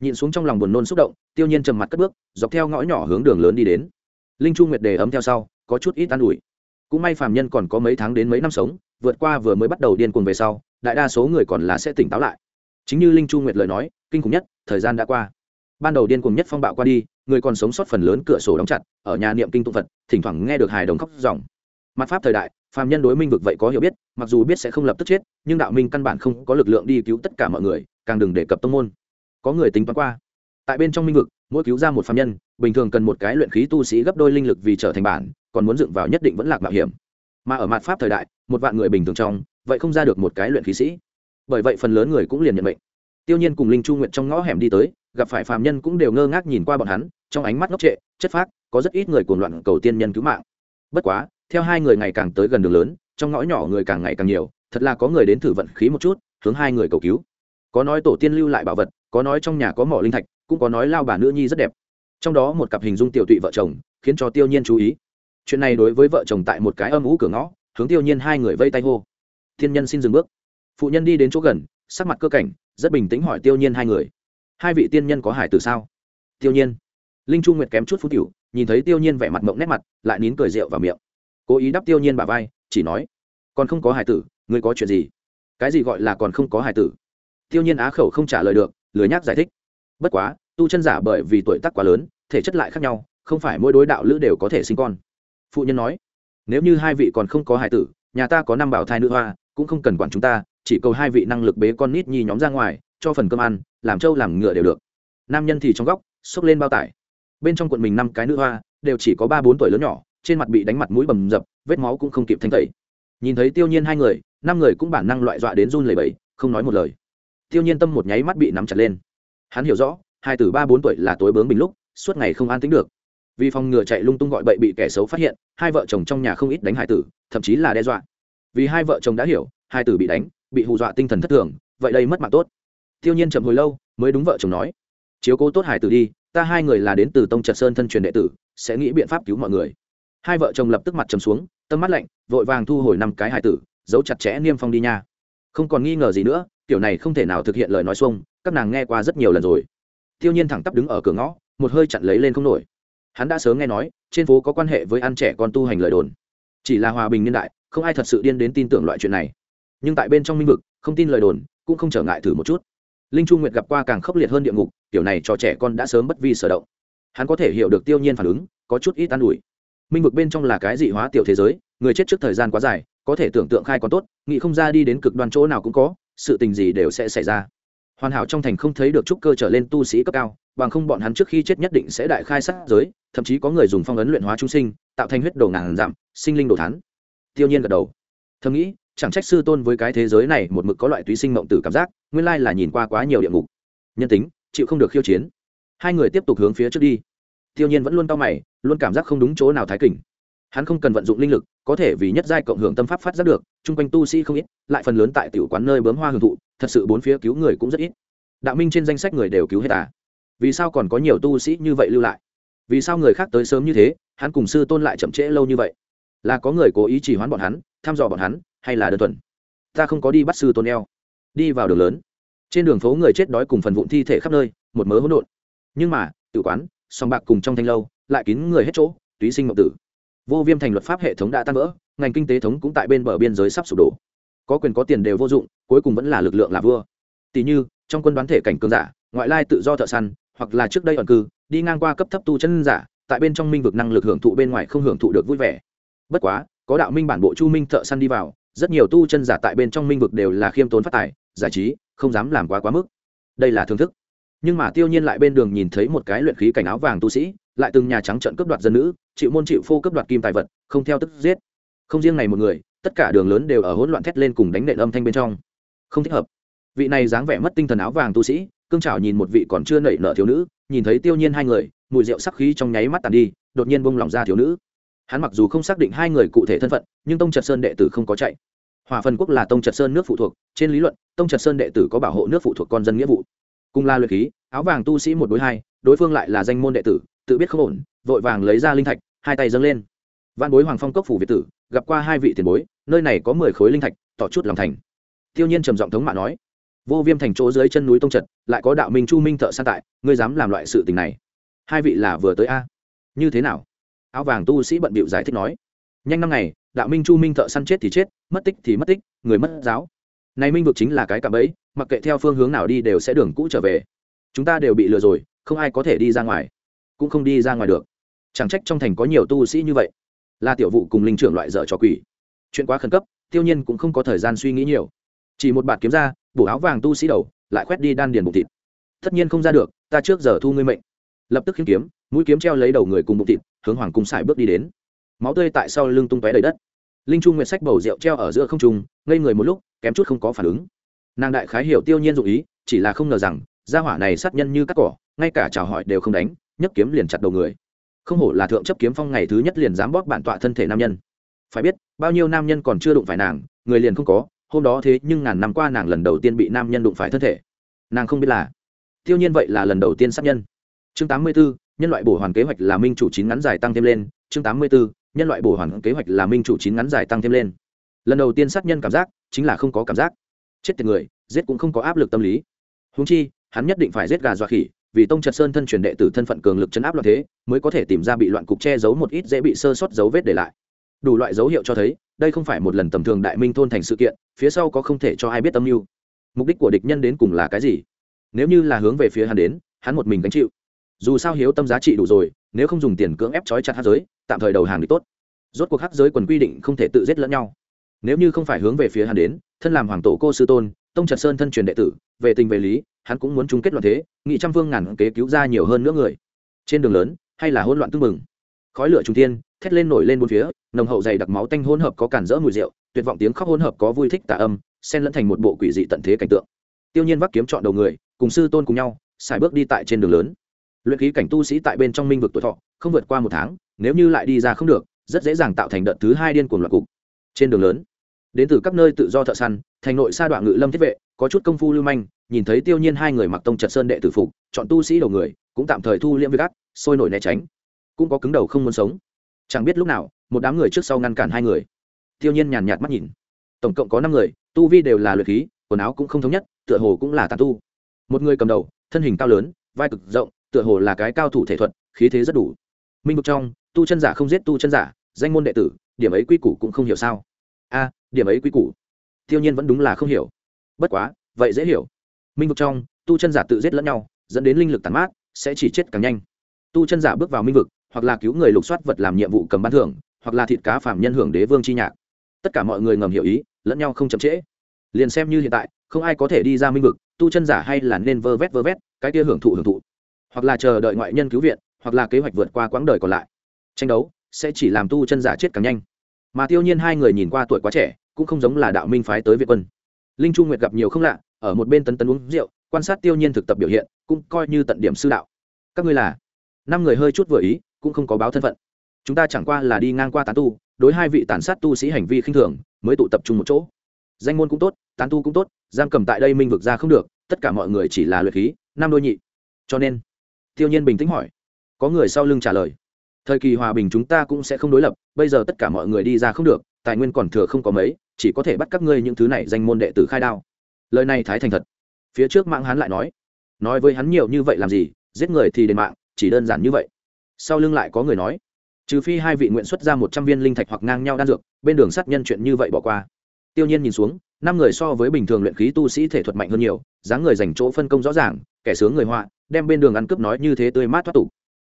Nhìn xuống trong lòng buồn nôn xúc động, tiêu nhiên trầm mặt cất bước, dọc theo ngõ nhỏ hướng đường lớn đi đến. Linh chu nguyệt đề ấm theo sau, có chút ít an ủi cũng may phàm nhân còn có mấy tháng đến mấy năm sống, vượt qua vừa mới bắt đầu điên cuồng về sau, đại đa số người còn là sẽ tỉnh táo lại. Chính như linh chu nguyệt lời nói, kinh khủng nhất, thời gian đã qua. Ban đầu điên cuồng nhất phong bạo qua đi, người còn sống sót phần lớn cửa sổ đóng chặt, ở nhà niệm kinh tụng phật, thỉnh thoảng nghe được hài đồng khóc dòng mặt pháp thời đại, phàm nhân đối minh vực vậy có hiểu biết, mặc dù biết sẽ không lập tức chết, nhưng đạo minh căn bản không có lực lượng đi cứu tất cả mọi người, càng đừng đề cập tông môn. Có người tính toán qua. Tại bên trong minh vực, mỗi cứu ra một phàm nhân, bình thường cần một cái luyện khí tu sĩ gấp đôi linh lực vì trở thành bản còn muốn dựng vào nhất định vẫn lạc mạo hiểm. Mà ở mặt pháp thời đại, một vạn người bình thường trong, vậy không ra được một cái luyện khí sĩ. Bởi vậy phần lớn người cũng liền nhận mệnh. Tiêu nhiên cùng linh chu nguyện trong ngõ hẻm đi tới, gặp phải phàm nhân cũng đều ngơ ngác nhìn qua bọn hắn, trong ánh mắt ngốc trệ, chất phác, có rất ít người cuồng loạn cầu tiên nhân cứu mạng. Bất quá, theo hai người ngày càng tới gần đường lớn, trong ngõ nhỏ người càng ngày càng nhiều, thật là có người đến thử vận khí một chút, hướng hai người cầu cứu. Có nói tổ tiên lưu lại bảo vật, có nói trong nhà có mỏ linh thạch, cũng có nói lao bà nữ nhi rất đẹp. Trong đó một cặp hình dung tiểu tụy vợ chồng, khiến cho tiêu nhiên chú ý chuyện này đối với vợ chồng tại một cái âm ủ cửa ngõ, hướng tiêu nhiên hai người vây tay hô. Thiên nhân xin dừng bước. Phụ nhân đi đến chỗ gần, sắc mặt cơ cảnh, rất bình tĩnh hỏi tiêu nhiên hai người. Hai vị tiên nhân có hải từ sao? Tiêu nhiên. Linh chu nguyệt kém chút phút cửu nhìn thấy tiêu nhiên vẻ mặt mộng nét mặt, lại nín cười rượu vào miệng. Cố ý đắp tiêu nhiên bà vai, chỉ nói, còn không có hải tử, ngươi có chuyện gì? Cái gì gọi là còn không có hải tử? Tiêu nhiên á khẩu không trả lời được, lười nhác giải thích. Bất quá, tu chân giả bởi vì tuổi tác quá lớn, thể chất lại khác nhau, không phải mỗi đối đạo lữ đều có thể sinh con phụ nhân nói, nếu như hai vị còn không có hài tử, nhà ta có năm bảo thai nữ hoa, cũng không cần quản chúng ta, chỉ cầu hai vị năng lực bế con nít nhi nhóm ra ngoài, cho phần cơm ăn, làm trâu làm ngựa đều được. Nam nhân thì trong góc, xốc lên bao tải. Bên trong quận mình năm cái nữ hoa, đều chỉ có ba bốn tuổi lớn nhỏ, trên mặt bị đánh mặt mũi bầm dập, vết máu cũng không kịp thanh tẩy. Nhìn thấy tiêu nhiên hai người, năm người cũng bản năng loại dọa đến run lẩy bẩy, không nói một lời. Tiêu nhiên tâm một nháy mắt bị nắm chặt lên. Hắn hiểu rõ, hai từ ba bốn tuổi là tối bướng bình lúc, suốt ngày không an tính được vì phòng ngừa chạy lung tung gọi bậy bị kẻ xấu phát hiện, hai vợ chồng trong nhà không ít đánh hải tử, thậm chí là đe dọa. Vì hai vợ chồng đã hiểu, hai tử bị đánh, bị hù dọa tinh thần thất thường, vậy đây mất mạng tốt. Tiêu nhiên chậm hồi lâu, mới đúng vợ chồng nói, chiếu cố tốt hải tử đi, ta hai người là đến từ tông trật sơn thân truyền đệ tử, sẽ nghĩ biện pháp cứu mọi người. Hai vợ chồng lập tức mặt trầm xuống, tâm mắt lạnh, vội vàng thu hồi năm cái hải tử, giấu chặt chẽ niêm phong đi nha. Không còn nghi ngờ gì nữa, kiểu này không thể nào thực hiện lời nói xuông, các nàng nghe qua rất nhiều lần rồi. Tiêu nhiên thẳng tắp đứng ở cửa ngõ, một hơi chặn lấy lên không nổi hắn đã sớm nghe nói, trên phố có quan hệ với ăn trẻ con tu hành lời đồn. Chỉ là hòa bình niên đại, không ai thật sự điên đến tin tưởng loại chuyện này. Nhưng tại bên trong minh vực, không tin lời đồn, cũng không trở ngại thử một chút. Linh chu nguyệt gặp qua càng khốc liệt hơn địa ngục, kiểu này cho trẻ con đã sớm bất vi sở động. Hắn có thể hiểu được tiêu nhiên phản ứng, có chút ít an ủi. Minh vực bên trong là cái dị hóa tiểu thế giới, người chết trước thời gian quá dài, có thể tưởng tượng khai còn tốt, nghĩ không ra đi đến cực đoan chỗ nào cũng có, sự tình gì đều sẽ xảy ra. Hoàn hảo trong thành không thấy được trúc cơ trở lên tu sĩ cấp cao bằng không bọn hắn trước khi chết nhất định sẽ đại khai sát giới, thậm chí có người dùng phong ấn luyện hóa trung sinh, tạo thành huyết đồ ngàn giảm sinh linh đồ thán. Tiêu nhiên gật đầu. Thầm nghĩ, chẳng trách sư tôn với cái thế giới này một mực có loại túy sinh mộng tử cảm giác, nguyên lai là nhìn qua quá nhiều địa ngục. Nhân tính, chịu không được khiêu chiến. Hai người tiếp tục hướng phía trước đi. Tiêu nhiên vẫn luôn cao mày, luôn cảm giác không đúng chỗ nào thái kình. Hắn không cần vận dụng linh lực, có thể vì nhất giai cộng hưởng tâm pháp phát giác được, chung quanh tu sĩ không ít, lại phần lớn tại tiểu quán nơi bướm hoa hưởng thụ, thật sự bốn phía cứu người cũng rất ít. Đạo minh trên danh sách người đều cứu hết à? Vì sao còn có nhiều tu sĩ như vậy lưu lại? Vì sao người khác tới sớm như thế, hắn cùng sư tôn lại chậm trễ lâu như vậy? Là có người cố ý chỉ hoán bọn hắn, thăm dò bọn hắn, hay là đơn thuần, ta không có đi bắt sư tôn eo? Đi vào đường lớn. Trên đường phố người chết đói cùng phần vụn thi thể khắp nơi, một mớ hỗn độn. Nhưng mà, tự quán, song bạc cùng trong thanh lâu, lại kín người hết chỗ, túy sinh mộng tử. Vô viêm thành luật pháp hệ thống đã tan vỡ, ngành kinh tế thống cũng tại bên bờ biên giới sắp sụp đổ. Có quyền có tiền đều vô dụng, cuối cùng vẫn là lực lượng là vua. Tỷ như, trong quân đoán thể cảnh cường giả, ngoại lai tự do thợ săn hoặc là trước đây ẩn cư, đi ngang qua cấp thấp tu chân giả, tại bên trong minh vực năng lực hưởng thụ bên ngoài không hưởng thụ được vui vẻ. Bất quá, có đạo minh bản bộ chu minh thợ săn đi vào, rất nhiều tu chân giả tại bên trong minh vực đều là khiêm tốn phát tài, giải trí, không dám làm quá quá mức. Đây là thưởng thức. Nhưng mà tiêu nhiên lại bên đường nhìn thấy một cái luyện khí cảnh áo vàng tu sĩ, lại từng nhà trắng trận cướp đoạt dân nữ, chịu môn chịu phô cướp đoạt kim tài vật, không theo tức giết. Không riêng này một người, tất cả đường lớn đều ở hỗn loạn thét lên cùng đánh nện âm thanh bên trong. Không thích hợp. Vị này dáng vẻ mất tinh thần áo vàng tu sĩ cương trảo nhìn một vị còn chưa nảy nở thiếu nữ, nhìn thấy tiêu nhiên hai người, mùi rượu sắc khí trong nháy mắt tàn đi, đột nhiên bông lỏng ra thiếu nữ. Hắn mặc dù không xác định hai người cụ thể thân phận, nhưng tông trật sơn đệ tử không có chạy. Hòa phần quốc là tông trật sơn nước phụ thuộc, trên lý luận, tông trật sơn đệ tử có bảo hộ nước phụ thuộc con dân nghĩa vụ. Cùng la luyện khí, áo vàng tu sĩ một đối hai, đối phương lại là danh môn đệ tử, tự biết không ổn, vội vàng lấy ra linh thạch, hai tay dâng lên. Văn bối hoàng phong cốc phủ việt tử, gặp qua hai vị tiền bối, nơi này có mười khối linh thạch, tỏ chút lòng thành. Tiêu nhiên trầm giọng thống mạ nói vô viêm thành chỗ dưới chân núi tông trật, lại có đạo minh chu minh thợ san tại, ngươi dám làm loại sự tình này. Hai vị là vừa tới a. Như thế nào? Áo vàng tu sĩ bận bịu giải thích nói. Nhanh năm ngày, đạo minh chu minh thợ săn chết thì chết, mất tích thì mất tích, người mất giáo. Này minh vực chính là cái cạm bẫy, mặc kệ theo phương hướng nào đi đều sẽ đường cũ trở về. Chúng ta đều bị lừa rồi, không ai có thể đi ra ngoài, cũng không đi ra ngoài được. Chẳng trách trong thành có nhiều tu sĩ như vậy. Là tiểu vụ cùng linh trưởng loại dở trò quỷ. Chuyện quá khẩn cấp, tiêu nhiên cũng không có thời gian suy nghĩ nhiều. Chỉ một bạt kiếm ra bổ áo vàng tu sĩ đầu, lại khoét đi đan điền bụng thịt. Tất nhiên không ra được, ta trước giờ thu ngươi mệnh. Lập tức kiếm kiếm, mũi kiếm treo lấy đầu người cùng bụng thịt, hướng hoàng cung xài bước đi đến. Máu tươi tại sau lưng tung tóe đầy đất. Linh trung nguyệt sách bầu rượu treo ở giữa không trung, ngây người một lúc, kém chút không có phản ứng. Nàng đại khái hiểu tiêu nhiên dụ ý, chỉ là không ngờ rằng, gia hỏa này sát nhân như cắt cỏ, ngay cả chào hỏi đều không đánh, nhấc kiếm liền chặt đầu người. Không hổ là thượng chấp kiếm phong ngày thứ nhất liền dám bóp bản tọa thân thể nam nhân. Phải biết, bao nhiêu nam nhân còn chưa đụng phải nàng, người liền không có hôm đó thế nhưng ngàn năm qua nàng lần đầu tiên bị nam nhân đụng phải thân thể. Nàng không biết là tiêu nhiên vậy là lần đầu tiên sát nhân. Chương 84, nhân loại bổ hoàn kế hoạch là minh chủ chín ngắn dài tăng thêm lên. Chương 84, nhân loại bổ hoàn kế hoạch là minh chủ chín ngắn dài tăng thêm lên. Lần đầu tiên sát nhân cảm giác chính là không có cảm giác. Chết tiệt người giết cũng không có áp lực tâm lý. Húng chi hắn nhất định phải giết gà dọa khỉ vì tông trật sơn thân truyền đệ tử thân phận cường lực chấn áp loạn thế mới có thể tìm ra bị loạn cục che giấu một ít dễ bị sơ sót dấu vết để lại đủ loại dấu hiệu cho thấy, đây không phải một lần tầm thường đại minh thôn thành sự kiện, phía sau có không thể cho ai biết âm mưu. Mục đích của địch nhân đến cùng là cái gì? Nếu như là hướng về phía hắn đến, hắn một mình gánh chịu. Dù sao hiếu tâm giá trị đủ rồi, nếu không dùng tiền cưỡng ép trói chặt hát giới, tạm thời đầu hàng thì tốt. Rốt cuộc hát giới quần quy định không thể tự giết lẫn nhau. Nếu như không phải hướng về phía hắn đến, thân làm hoàng tổ cô sư tôn, tông trật sơn thân truyền đệ tử, về tình về lý, hắn cũng muốn chung kết loạn thế, nghị trăm vương ngàn kế cứu ra nhiều hơn nữa người. Trên đường lớn, hay là hỗn loạn tưng mừng khói lửa trung thiên, thét lên nổi lên bốn phía nồng hậu dày đặc máu tanh hỗn hợp có cản rỡ mùi rượu, tuyệt vọng tiếng khóc hỗn hợp có vui thích tà âm, xen lẫn thành một bộ quỷ dị tận thế cảnh tượng. Tiêu nhiên vác kiếm chọn đầu người, cùng sư tôn cùng nhau, xài bước đi tại trên đường lớn. Luyện khí cảnh tu sĩ tại bên trong minh vực tuổi thọ, không vượt qua một tháng, nếu như lại đi ra không được, rất dễ dàng tạo thành đợt thứ hai điên cuồng loạn cục. Trên đường lớn, đến từ các nơi tự do thợ săn, thành nội sa đoạn ngự lâm thiết vệ, có chút công phu lưu manh, nhìn thấy tiêu nhiên hai người mặc tông trật sơn đệ tử phục, chọn tu sĩ đầu người, cũng tạm thời thu liễm với gắt sôi nổi né tránh. Cũng có cứng đầu không muốn sống. Chẳng biết lúc nào một đám người trước sau ngăn cản hai người. Tiêu nhiên nhàn nhạt mắt nhìn. Tổng cộng có năm người, tu vi đều là luyện khí, quần áo cũng không thống nhất, tựa hồ cũng là tàn tu. Một người cầm đầu, thân hình cao lớn, vai cực rộng, tựa hồ là cái cao thủ thể thuật, khí thế rất đủ. Minh vực trong, tu chân giả không giết tu chân giả, danh môn đệ tử, điểm ấy quy củ cũng không hiểu sao? A, điểm ấy quy củ. Tiêu nhiên vẫn đúng là không hiểu. Bất quá, vậy dễ hiểu. Minh vực trong, tu chân giả tự giết lẫn nhau, dẫn đến linh lực tàn mát, sẽ chỉ chết càng nhanh. Tu chân giả bước vào minh vực, hoặc là cứu người lục soát vật làm nhiệm vụ cầm ban thưởng hoặc là thịt cá phạm nhân hưởng đế vương chi nhạc. Tất cả mọi người ngầm hiểu ý, lẫn nhau không chậm trễ. Liền xem như hiện tại, không ai có thể đi ra minh vực, tu chân giả hay là nên vơ vét vơ vét, cái kia hưởng thụ hưởng thụ. Hoặc là chờ đợi ngoại nhân cứu viện, hoặc là kế hoạch vượt qua quãng đời còn lại. Tranh đấu sẽ chỉ làm tu chân giả chết càng nhanh. Mà tiêu nhiên hai người nhìn qua tuổi quá trẻ, cũng không giống là đạo minh phái tới việt quân. Linh chu nguyệt gặp nhiều không lạ, ở một bên tấn tấn uống rượu, quan sát tiêu nhiên thực tập biểu hiện, cũng coi như tận điểm sư đạo. Các ngươi là? Năm người hơi chút vừa ý, cũng không có báo thân phận chúng ta chẳng qua là đi ngang qua tán tu, đối hai vị tàn sát tu sĩ hành vi khinh thường, mới tụ tập trung một chỗ. Danh môn cũng tốt, tán tu cũng tốt, giam cầm tại đây minh vực ra không được, tất cả mọi người chỉ là luyện khí, năm đôi nhị. Cho nên, tiêu nhiên bình tĩnh hỏi. Có người sau lưng trả lời. Thời kỳ hòa bình chúng ta cũng sẽ không đối lập, bây giờ tất cả mọi người đi ra không được, tài nguyên còn thừa không có mấy, chỉ có thể bắt các ngươi những thứ này danh môn đệ tử khai đao. Lời này thái thành thật. Phía trước mạng hắn lại nói. Nói với hắn nhiều như vậy làm gì, giết người thì đền mạng, chỉ đơn giản như vậy. Sau lưng lại có người nói trừ phi hai vị nguyện xuất ra một trăm viên linh thạch hoặc ngang nhau đan dược, bên đường sát nhân chuyện như vậy bỏ qua. Tiêu nhiên nhìn xuống, năm người so với bình thường luyện khí tu sĩ thể thuật mạnh hơn nhiều, dáng người dành chỗ phân công rõ ràng, kẻ sướng người họa, đem bên đường ăn cướp nói như thế tươi mát thoát tục.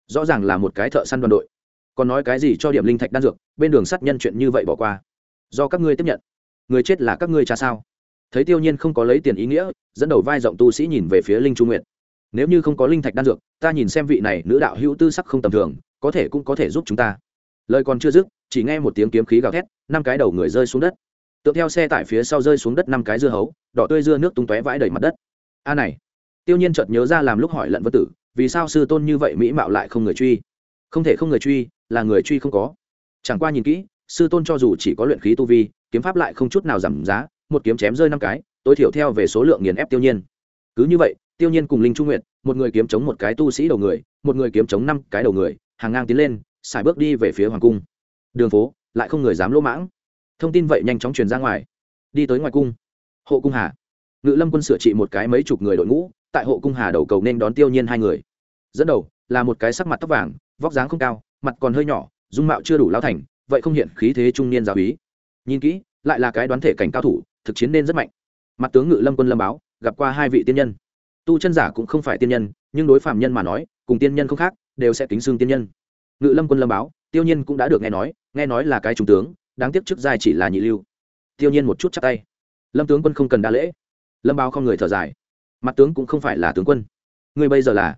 Rõ ràng là một cái thợ săn đoàn đội. Còn nói cái gì cho điểm linh thạch đan dược, bên đường sát nhân chuyện như vậy bỏ qua. Do các ngươi tiếp nhận. Người chết là các ngươi cha sao? Thấy tiêu nhiên không có lấy tiền ý nghĩa, dẫn đầu vai rộng tu sĩ nhìn về phía linh trung nguyện nếu như không có linh thạch đan dược, ta nhìn xem vị này nữ đạo hữu tư sắc không tầm thường có thể cũng có thể giúp chúng ta. Lời còn chưa dứt, chỉ nghe một tiếng kiếm khí gào thét, năm cái đầu người rơi xuống đất. Tựa theo xe tải phía sau rơi xuống đất năm cái dưa hấu, đỏ tươi dưa nước tung tóe vãi đầy mặt đất. A này. Tiêu nhiên chợt nhớ ra làm lúc hỏi lận vân tử, vì sao sư tôn như vậy mỹ mạo lại không người truy? Không thể không người truy, là người truy không có. Chẳng qua nhìn kỹ, sư tôn cho dù chỉ có luyện khí tu vi, kiếm pháp lại không chút nào giảm giá, một kiếm chém rơi năm cái, tối thiểu theo về số lượng nghiền ép tiêu nhiên. Cứ như vậy, tiêu nhiên cùng linh trung nguyện một người kiếm chống một cái tu sĩ đầu người, một người kiếm chống năm cái đầu người hàng ngang tiến lên, xài bước đi về phía hoàng cung. Đường phố, lại không người dám lỗ mãng. Thông tin vậy nhanh chóng truyền ra ngoài. Đi tới ngoài cung. Hộ cung hà. Ngự lâm quân sửa trị một cái mấy chục người đội ngũ, tại hộ cung hà đầu cầu nên đón tiêu nhiên hai người. Dẫn đầu, là một cái sắc mặt tóc vàng, vóc dáng không cao, mặt còn hơi nhỏ, dung mạo chưa đủ lao thành, vậy không hiện khí thế trung niên giáo ý nhìn kỹ, lại là cái đoán thể cảnh cao thủ, thực chiến nên rất mạnh. Mặt tướng ngự lâm quân lâm báo, gặp qua hai vị tiên nhân. Tu chân giả cũng không phải tiên nhân, nhưng đối phạm nhân mà nói, cùng tiên nhân không khác đều sẽ kính xương tiên nhân. Ngự lâm quân lâm báo, tiêu nhiên cũng đã được nghe nói nghe nói là cái trung tướng, đáng tiếc trước giai chỉ là nhị lưu. Tiêu nhiên một chút chắp tay. Lâm tướng quân không cần đa lễ. Lâm báo không người thở dài. Mặt tướng cũng không phải là tướng quân. Người bây giờ là?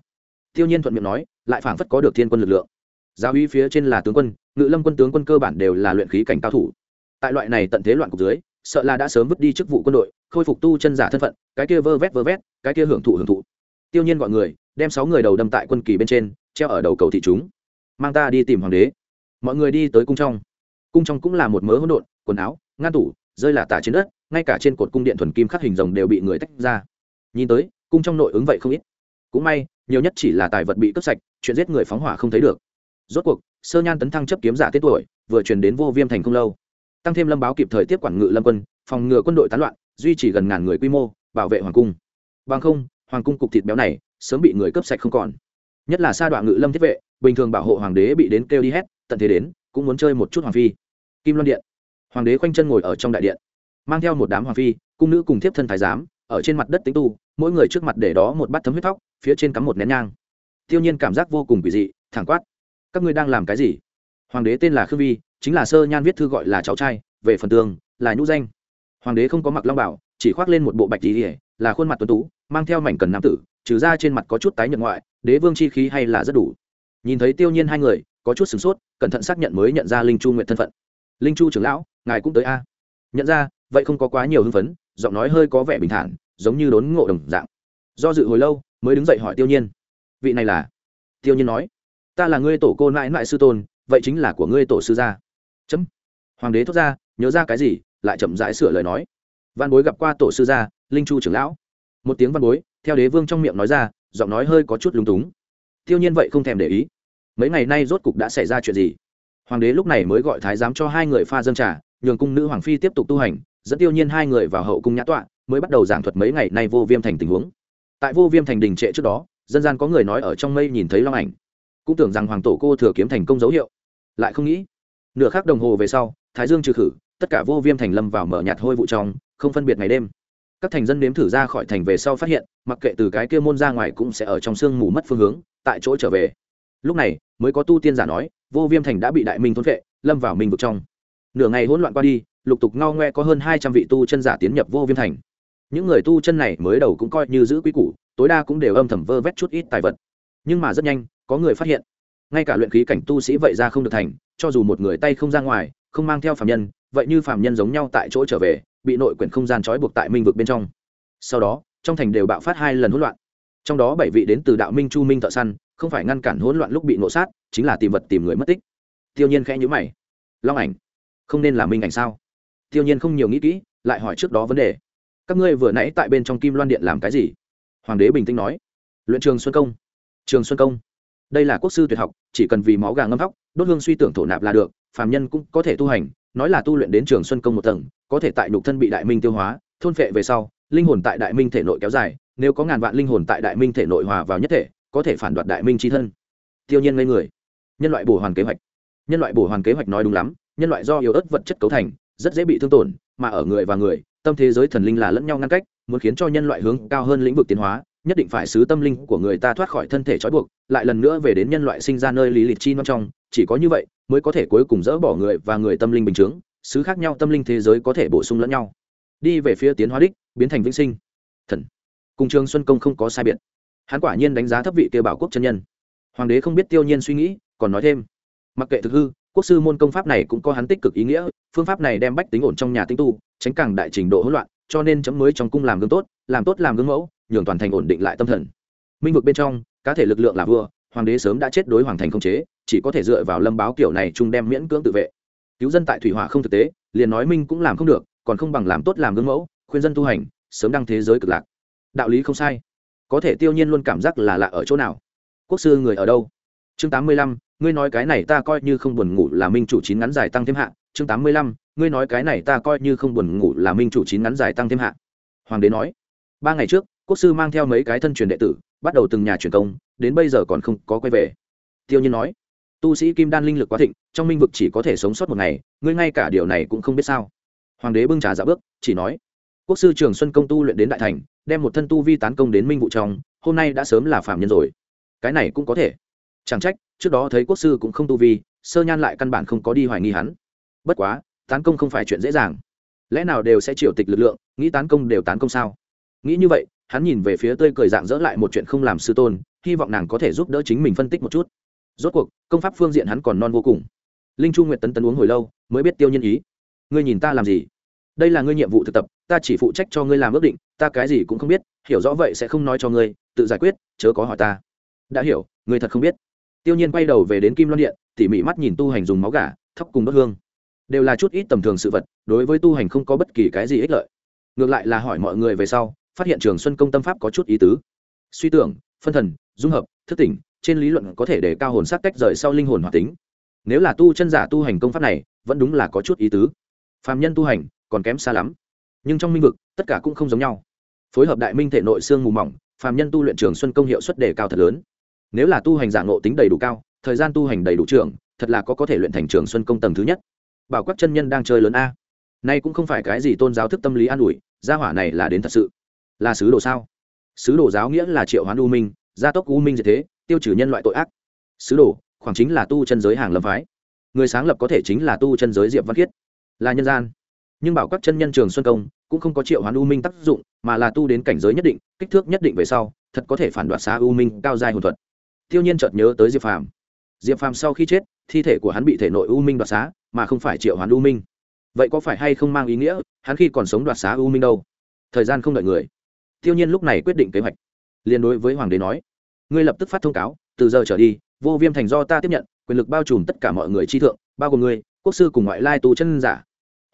Tiêu nhiên thuận miệng nói, lại phảng phất có được thiên quân lực lượng. Giáo uy phía trên là tướng quân, ngự lâm quân tướng quân cơ bản đều là luyện khí cảnh cao thủ. Tại loại này tận thế loạn cục dưới, sợ là đã sớm vứt đi chức vụ quân đội, khôi phục tu chân giả thân phận, cái kia vơ vét vơ vét, cái kia hưởng thụ hưởng thụ. Tiêu nhiên gọi người, đem sáu người đầu đâm tại quân kỳ bên trên treo ở đầu cầu thị chúng. Mang ta đi tìm hoàng đế. Mọi người đi tới cung trong. Cung trong cũng là một mớ hỗn độn, quần áo, ngăn tủ, rơi là tả trên đất, ngay cả trên cột cung điện thuần kim khắc hình rồng đều bị người tách ra. Nhìn tới, cung trong nội ứng vậy không ít. Cũng may, nhiều nhất chỉ là tài vật bị cướp sạch, chuyện giết người phóng hỏa không thấy được. Rốt cuộc, sơ nhan tấn thăng chấp kiếm giả tết tuổi, vừa truyền đến vô viêm thành không lâu. Tăng thêm lâm báo kịp thời tiếp quản ngự lâm quân, phòng ngừa quân đội tán loạn, duy trì gần ngàn người quy mô, bảo vệ hoàng cung. Bằng không, hoàng cung cục thịt béo này sớm bị người cướp sạch không còn nhất là sa đoạn ngự lâm thiết vệ, bình thường bảo hộ hoàng đế bị đến kêu đi hết, tận thế đến, cũng muốn chơi một chút hoàng phi. Kim loan điện. Hoàng đế khoanh chân ngồi ở trong đại điện, mang theo một đám hoàng phi, cung nữ cùng thiếp thân thái giám, ở trên mặt đất tính tu, mỗi người trước mặt để đó một bát thấm huyết thóc, phía trên cắm một nén nhang. Tiêu nhiên cảm giác vô cùng kỳ dị, thẳng quát, các ngươi đang làm cái gì? Hoàng đế tên là khương vi, chính là sơ nhan viết thư gọi là cháu trai, về phần tường, là nhũ danh. Hoàng đế không có mặc long bảo, chỉ khoác lên một bộ bạch tỉ là khuôn mặt tuấn tú, mang theo mảnh cần nam tử, trừ ra trên mặt có chút tái nhợt ngoại đế vương chi khí hay là rất đủ. Nhìn thấy tiêu nhiên hai người, có chút sửng sốt, cẩn thận xác nhận mới nhận ra linh chu nguyện thân phận. Linh chu trưởng lão, ngài cũng tới a. Nhận ra, vậy không có quá nhiều hưng phấn, giọng nói hơi có vẻ bình thản, giống như đốn ngộ đồng dạng. Do dự hồi lâu, mới đứng dậy hỏi tiêu nhiên. Vị này là? Tiêu nhiên nói. Ta là ngươi tổ cô nãi nãi sư tôn, vậy chính là của ngươi tổ sư gia. Chấm. Hoàng đế thốt ra, nhớ ra cái gì, lại chậm rãi sửa lời nói. Văn bối gặp qua tổ sư gia, linh chu trưởng lão. Một tiếng văn bối, theo đế vương trong miệng nói ra giọng nói hơi có chút lúng túng. Tiêu nhiên vậy không thèm để ý. Mấy ngày nay rốt cục đã xảy ra chuyện gì? Hoàng đế lúc này mới gọi thái giám cho hai người pha dân trà, nhường cung nữ hoàng phi tiếp tục tu hành, dẫn tiêu nhiên hai người vào hậu cung nhã tọa, mới bắt đầu giảng thuật mấy ngày nay vô viêm thành tình huống. Tại vô viêm thành đình trệ trước đó, dân gian có người nói ở trong mây nhìn thấy long ảnh. Cũng tưởng rằng hoàng tổ cô thừa kiếm thành công dấu hiệu. Lại không nghĩ, nửa khắc đồng hồ về sau, thái dương trừ khử, tất cả vô viêm thành lâm vào mở nhạt hôi vụ trong, không phân biệt ngày đêm các thành dân nếm thử ra khỏi thành về sau phát hiện, mặc kệ từ cái kia môn ra ngoài cũng sẽ ở trong sương mù mất phương hướng, tại chỗ trở về. Lúc này, mới có tu tiên giả nói, vô viêm thành đã bị đại minh thôn vệ lâm vào minh vực trong. Nửa ngày hỗn loạn qua đi, lục tục ngao ngoe có hơn hai trăm vị tu chân giả tiến nhập vô viêm thành. Những người tu chân này mới đầu cũng coi như giữ quý củ, tối đa cũng đều âm thầm vơ vét chút ít tài vật. Nhưng mà rất nhanh, có người phát hiện. Ngay cả luyện khí cảnh tu sĩ vậy ra không được thành, cho dù một người tay không ra ngoài, không mang theo phạm nhân vậy như phạm nhân giống nhau tại chỗ trở về, bị nội quyển không gian trói buộc tại minh vực bên trong. Sau đó, trong thành đều bạo phát hai lần hỗn loạn. Trong đó bảy vị đến từ đạo minh chu minh thợ săn, không phải ngăn cản hỗn loạn lúc bị nộ sát, chính là tìm vật tìm người mất tích. Tiêu nhiên khẽ nhữ mày. Long ảnh, không nên là minh ảnh sao? Tiêu nhiên không nhiều nghĩ kỹ, lại hỏi trước đó vấn đề. Các ngươi vừa nãy tại bên trong kim loan điện làm cái gì? Hoàng đế bình tĩnh nói. Luyện trường xuân công. Trường xuân công. Đây là quốc sư tuyệt học, chỉ cần vì máu gà ngâm thóc đốt hương suy tưởng thổ nạp là được, phàm nhân cũng có thể tu hành nói là tu luyện đến trường xuân công một tầng, có thể tại nhục thân bị đại minh tiêu hóa, thôn phệ về sau, linh hồn tại đại minh thể nội kéo dài, nếu có ngàn vạn linh hồn tại đại minh thể nội hòa vào nhất thể, có thể phản đoạt đại minh tri thân. Tiêu nhiên ngây người. Nhân loại bổ hoàn kế hoạch. Nhân loại bổ hoàn kế hoạch nói đúng lắm, nhân loại do yếu ớt vật chất cấu thành, rất dễ bị thương tổn, mà ở người và người, tâm thế giới thần linh là lẫn nhau ngăn cách, muốn khiến cho nhân loại hướng cao hơn lĩnh vực tiến hóa, nhất định phải xứ tâm linh của người ta thoát khỏi thân thể trói buộc, lại lần nữa về đến nhân loại sinh ra nơi lý lịch chi non trong, chỉ có như vậy mới có thể cuối cùng dỡ bỏ người và người tâm linh bình chướng, xứ khác nhau tâm linh thế giới có thể bổ sung lẫn nhau. Đi về phía tiến hóa đích, biến thành vĩnh sinh. Thần. Cùng trường xuân công không có sai biệt. Hắn quả nhiên đánh giá thấp vị kia bảo quốc chân nhân. Hoàng đế không biết tiêu nhiên suy nghĩ, còn nói thêm. Mặc kệ thực hư, quốc sư môn công pháp này cũng có hắn tích cực ý nghĩa, phương pháp này đem bách tính ổn trong nhà tinh tu, tránh càng đại trình độ hỗn loạn, cho nên chấm mới trong cung làm gương tốt, làm tốt làm gương mẫu, nhường toàn thành ổn định lại tâm thần. Minh vực bên trong, cá thể lực lượng là vua hoàng đế sớm đã chết đối hoàng thành không chế, chỉ có thể dựa vào lâm báo kiểu này chung đem miễn cưỡng tự vệ. Cứu dân tại thủy hỏa không thực tế, liền nói minh cũng làm không được, còn không bằng làm tốt làm gương mẫu, khuyên dân tu hành, sớm đăng thế giới cực lạc. Đạo lý không sai. Có thể tiêu nhiên luôn cảm giác là lạ ở chỗ nào? Quốc sư người ở đâu? Chương tám mươi lăm, ngươi nói cái này ta coi như không buồn ngủ là minh chủ chín ngắn dài tăng thêm hạ. Chương tám mươi lăm, ngươi nói cái này ta coi như không buồn ngủ là minh chủ chín ngắn dài tăng thêm hạ. Hoàng đế nói. Ba ngày trước quốc sư mang theo mấy cái thân truyền đệ tử, bắt đầu từng nhà truyền công, đến bây giờ còn không có quay về. Tiêu nhiên nói, tu sĩ kim đan linh lực quá thịnh, trong minh vực chỉ có thể sống sót một ngày, ngươi ngay cả điều này cũng không biết sao. Hoàng đế bưng trà dạ bước, chỉ nói, quốc sư trường xuân công tu luyện đến đại thành, đem một thân tu vi tán công đến minh vụ trong, hôm nay đã sớm là phạm nhân rồi. Cái này cũng có thể. Chẳng trách, trước đó thấy quốc sư cũng không tu vi, sơ nhan lại căn bản không có đi hoài nghi hắn. Bất quá, tán công không phải chuyện dễ dàng. Lẽ nào đều sẽ triều tịch lực lượng, nghĩ tán công đều tán công sao? Nghĩ như vậy hắn nhìn về phía tươi cười dạng dỡ lại một chuyện không làm sư tôn, hy vọng nàng có thể giúp đỡ chính mình phân tích một chút. Rốt cuộc, công pháp phương diện hắn còn non vô cùng. Linh chu nguyệt tấn tấn uống hồi lâu, mới biết tiêu nhân ý. Ngươi nhìn ta làm gì? Đây là ngươi nhiệm vụ thực tập, ta chỉ phụ trách cho ngươi làm ước định, ta cái gì cũng không biết, hiểu rõ vậy sẽ không nói cho ngươi, tự giải quyết, chớ có hỏi ta. Đã hiểu, ngươi thật không biết. Tiêu nhiên quay đầu về đến kim loan điện, tỉ mỉ mắt nhìn tu hành dùng máu gà, thóc cùng bất hương. Đều là chút ít tầm thường sự vật, đối với tu hành không có bất kỳ cái gì ích lợi. Ngược lại là hỏi mọi người về sau phát hiện trường xuân công tâm pháp có chút ý tứ. Suy tưởng, phân thần, dung hợp, thức tỉnh, trên lý luận có thể để cao hồn sát cách rời sau linh hồn hoạt tính. Nếu là tu chân giả tu hành công pháp này, vẫn đúng là có chút ý tứ. Phàm nhân tu hành, còn kém xa lắm. Nhưng trong minh vực, tất cả cũng không giống nhau. Phối hợp đại minh thể nội xương mù mỏng, phàm nhân tu luyện trường xuân công hiệu suất đề cao thật lớn. Nếu là tu hành giả ngộ tính đầy đủ cao, thời gian tu hành đầy đủ trường thật là có có thể luyện thành trường xuân công tầng thứ nhất. Bảo quắc chân nhân đang chơi lớn a. Nay cũng không phải cái gì tôn giáo thức tâm lý an ủi, gia hỏa này là đến thật sự là sứ đồ sao? Sứ đồ giáo nghĩa là triệu hoán u minh, gia tốc u minh như thế, tiêu trừ nhân loại tội ác. Sứ đồ, khoảng chính là tu chân giới hàng lâm phái. Người sáng lập có thể chính là tu chân giới diệp văn khiết, là nhân gian. Nhưng bảo các chân nhân trường xuân công, cũng không có triệu hoán u minh tác dụng, mà là tu đến cảnh giới nhất định, kích thước nhất định về sau, thật có thể phản đoạt xa u minh cao dài hồn thuật. Tiêu nhiên chợt nhớ tới diệp phàm. Diệp phàm sau khi chết, thi thể của hắn bị thể nội u minh đoạt xá, mà không phải triệu hoán u minh. Vậy có phải hay không mang ý nghĩa, hắn khi còn sống đoạt xá u minh đâu? Thời gian không đợi người tiêu nhiên lúc này quyết định kế hoạch. Liên đối với hoàng đế nói, ngươi lập tức phát thông cáo, từ giờ trở đi, vô viêm thành do ta tiếp nhận, quyền lực bao trùm tất cả mọi người chi thượng, bao gồm ngươi, quốc sư cùng ngoại lai tù chân giả.